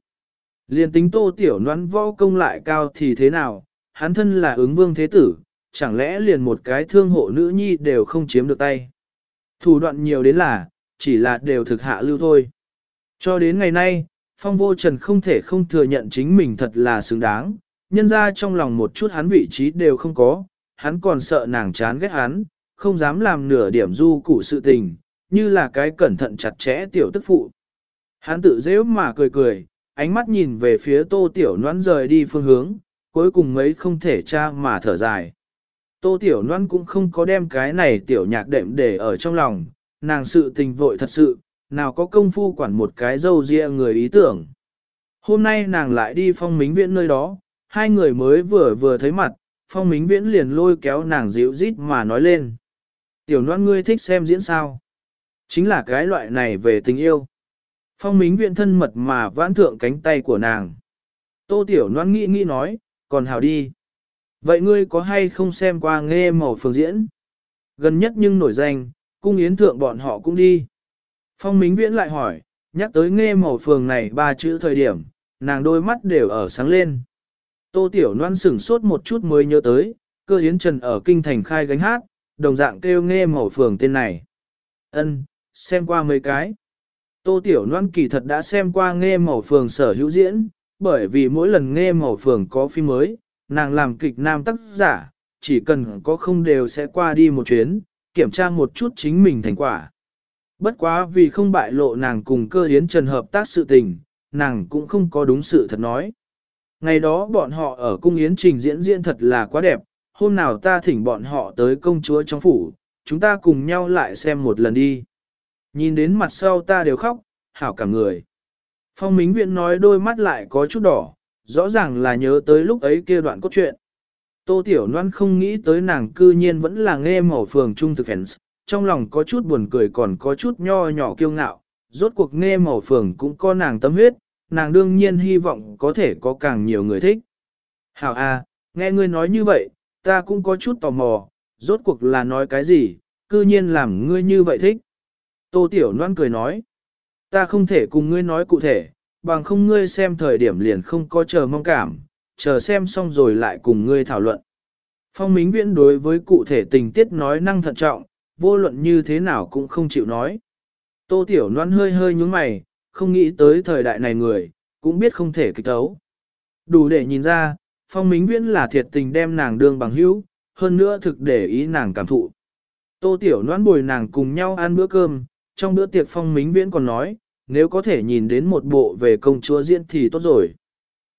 Liên tính tô tiểu noãn võ công lại cao thì thế nào, hắn thân là ứng vương thế tử, chẳng lẽ liền một cái thương hộ nữ nhi đều không chiếm được tay. Thủ đoạn nhiều đến là, chỉ là đều thực hạ lưu thôi. Cho đến ngày nay, phong vô trần không thể không thừa nhận chính mình thật là xứng đáng, nhân ra trong lòng một chút hắn vị trí đều không có, hắn còn sợ nàng chán ghét hắn, không dám làm nửa điểm du cụ sự tình, như là cái cẩn thận chặt chẽ tiểu tức phụ. Hắn tự dễ mà cười cười, ánh mắt nhìn về phía tô tiểu noan rời đi phương hướng, cuối cùng mấy không thể tra mà thở dài. Tô tiểu noan cũng không có đem cái này tiểu nhạc đệm để ở trong lòng, nàng sự tình vội thật sự, nào có công phu quản một cái dâu ria người ý tưởng. Hôm nay nàng lại đi phong mính viện nơi đó, hai người mới vừa vừa thấy mặt, phong mính viễn liền lôi kéo nàng dịu rít mà nói lên. Tiểu noan ngươi thích xem diễn sao? Chính là cái loại này về tình yêu. Phong mính viễn thân mật mà vãn thượng cánh tay của nàng. Tô tiểu noan nghĩ nghĩ nói, còn hào đi. Vậy ngươi có hay không xem qua nghe màu phường diễn? Gần nhất nhưng nổi danh, cung yến thượng bọn họ cũng đi. Phong mính viễn lại hỏi, nhắc tới nghe màu phường này ba chữ thời điểm, nàng đôi mắt đều ở sáng lên. Tô Tiểu Loan sửng sốt một chút mới nhớ tới, cơ yến trần ở kinh thành khai gánh hát, đồng dạng kêu nghe màu phường tên này. Ân, xem qua mấy cái. Tô Tiểu Loan kỳ thật đã xem qua nghe màu phường sở hữu diễn, bởi vì mỗi lần nghe màu phường có phim mới, nàng làm kịch nam tác giả, chỉ cần có không đều sẽ qua đi một chuyến, kiểm tra một chút chính mình thành quả. Bất quá vì không bại lộ nàng cùng cơ hiến trần hợp tác sự tình, nàng cũng không có đúng sự thật nói. Ngày đó bọn họ ở cung yến trình diễn diễn thật là quá đẹp, hôm nào ta thỉnh bọn họ tới công chúa trong phủ, chúng ta cùng nhau lại xem một lần đi. Nhìn đến mặt sau ta đều khóc, hảo cả người. Phong Mính Viện nói đôi mắt lại có chút đỏ, rõ ràng là nhớ tới lúc ấy kia đoạn cốt truyện. Tô Tiểu Loan không nghĩ tới nàng cư nhiên vẫn là nghe màu phường trung thực fans, trong lòng có chút buồn cười còn có chút nho nhỏ kiêu ngạo, rốt cuộc nghe màu phường cũng có nàng tâm huyết, nàng đương nhiên hy vọng có thể có càng nhiều người thích. Hảo à, nghe ngươi nói như vậy, ta cũng có chút tò mò, rốt cuộc là nói cái gì, cư nhiên làm ngươi như vậy thích. Tô Tiểu Loan cười nói, ta không thể cùng ngươi nói cụ thể, bằng không ngươi xem thời điểm liền không có chờ mong cảm, chờ xem xong rồi lại cùng ngươi thảo luận. Phong Mính Viễn đối với cụ thể tình tiết nói năng thận trọng, vô luận như thế nào cũng không chịu nói. Tô Tiểu Loan hơi hơi nhúng mày, không nghĩ tới thời đại này người, cũng biết không thể kịch tấu. Đủ để nhìn ra, Phong Mính Viễn là thiệt tình đem nàng đương bằng hữu, hơn nữa thực để ý nàng cảm thụ. Tô Tiểu Loan bồi nàng cùng nhau ăn bữa cơm, trong bữa tiệc Phong Mính Viễn còn nói, nếu có thể nhìn đến một bộ về công chúa diễn thì tốt rồi.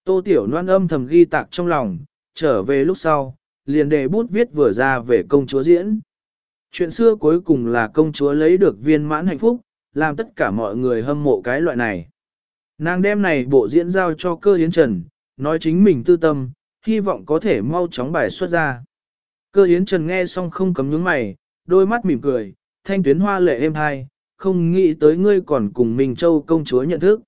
Tô Tiểu Loan âm thầm ghi tạc trong lòng, trở về lúc sau, liền đề bút viết vừa ra về công chúa diễn. Chuyện xưa cuối cùng là công chúa lấy được viên mãn hạnh phúc, làm tất cả mọi người hâm mộ cái loại này. Nàng đem này bộ diễn giao cho cơ yến trần, nói chính mình tư tâm, hy vọng có thể mau chóng bài xuất ra. Cơ yến trần nghe xong không cấm nhướng mày, đôi mắt mỉm cười, thanh tuyến hoa lệ êm hai, không nghĩ tới ngươi còn cùng mình Châu công chúa nhận thức.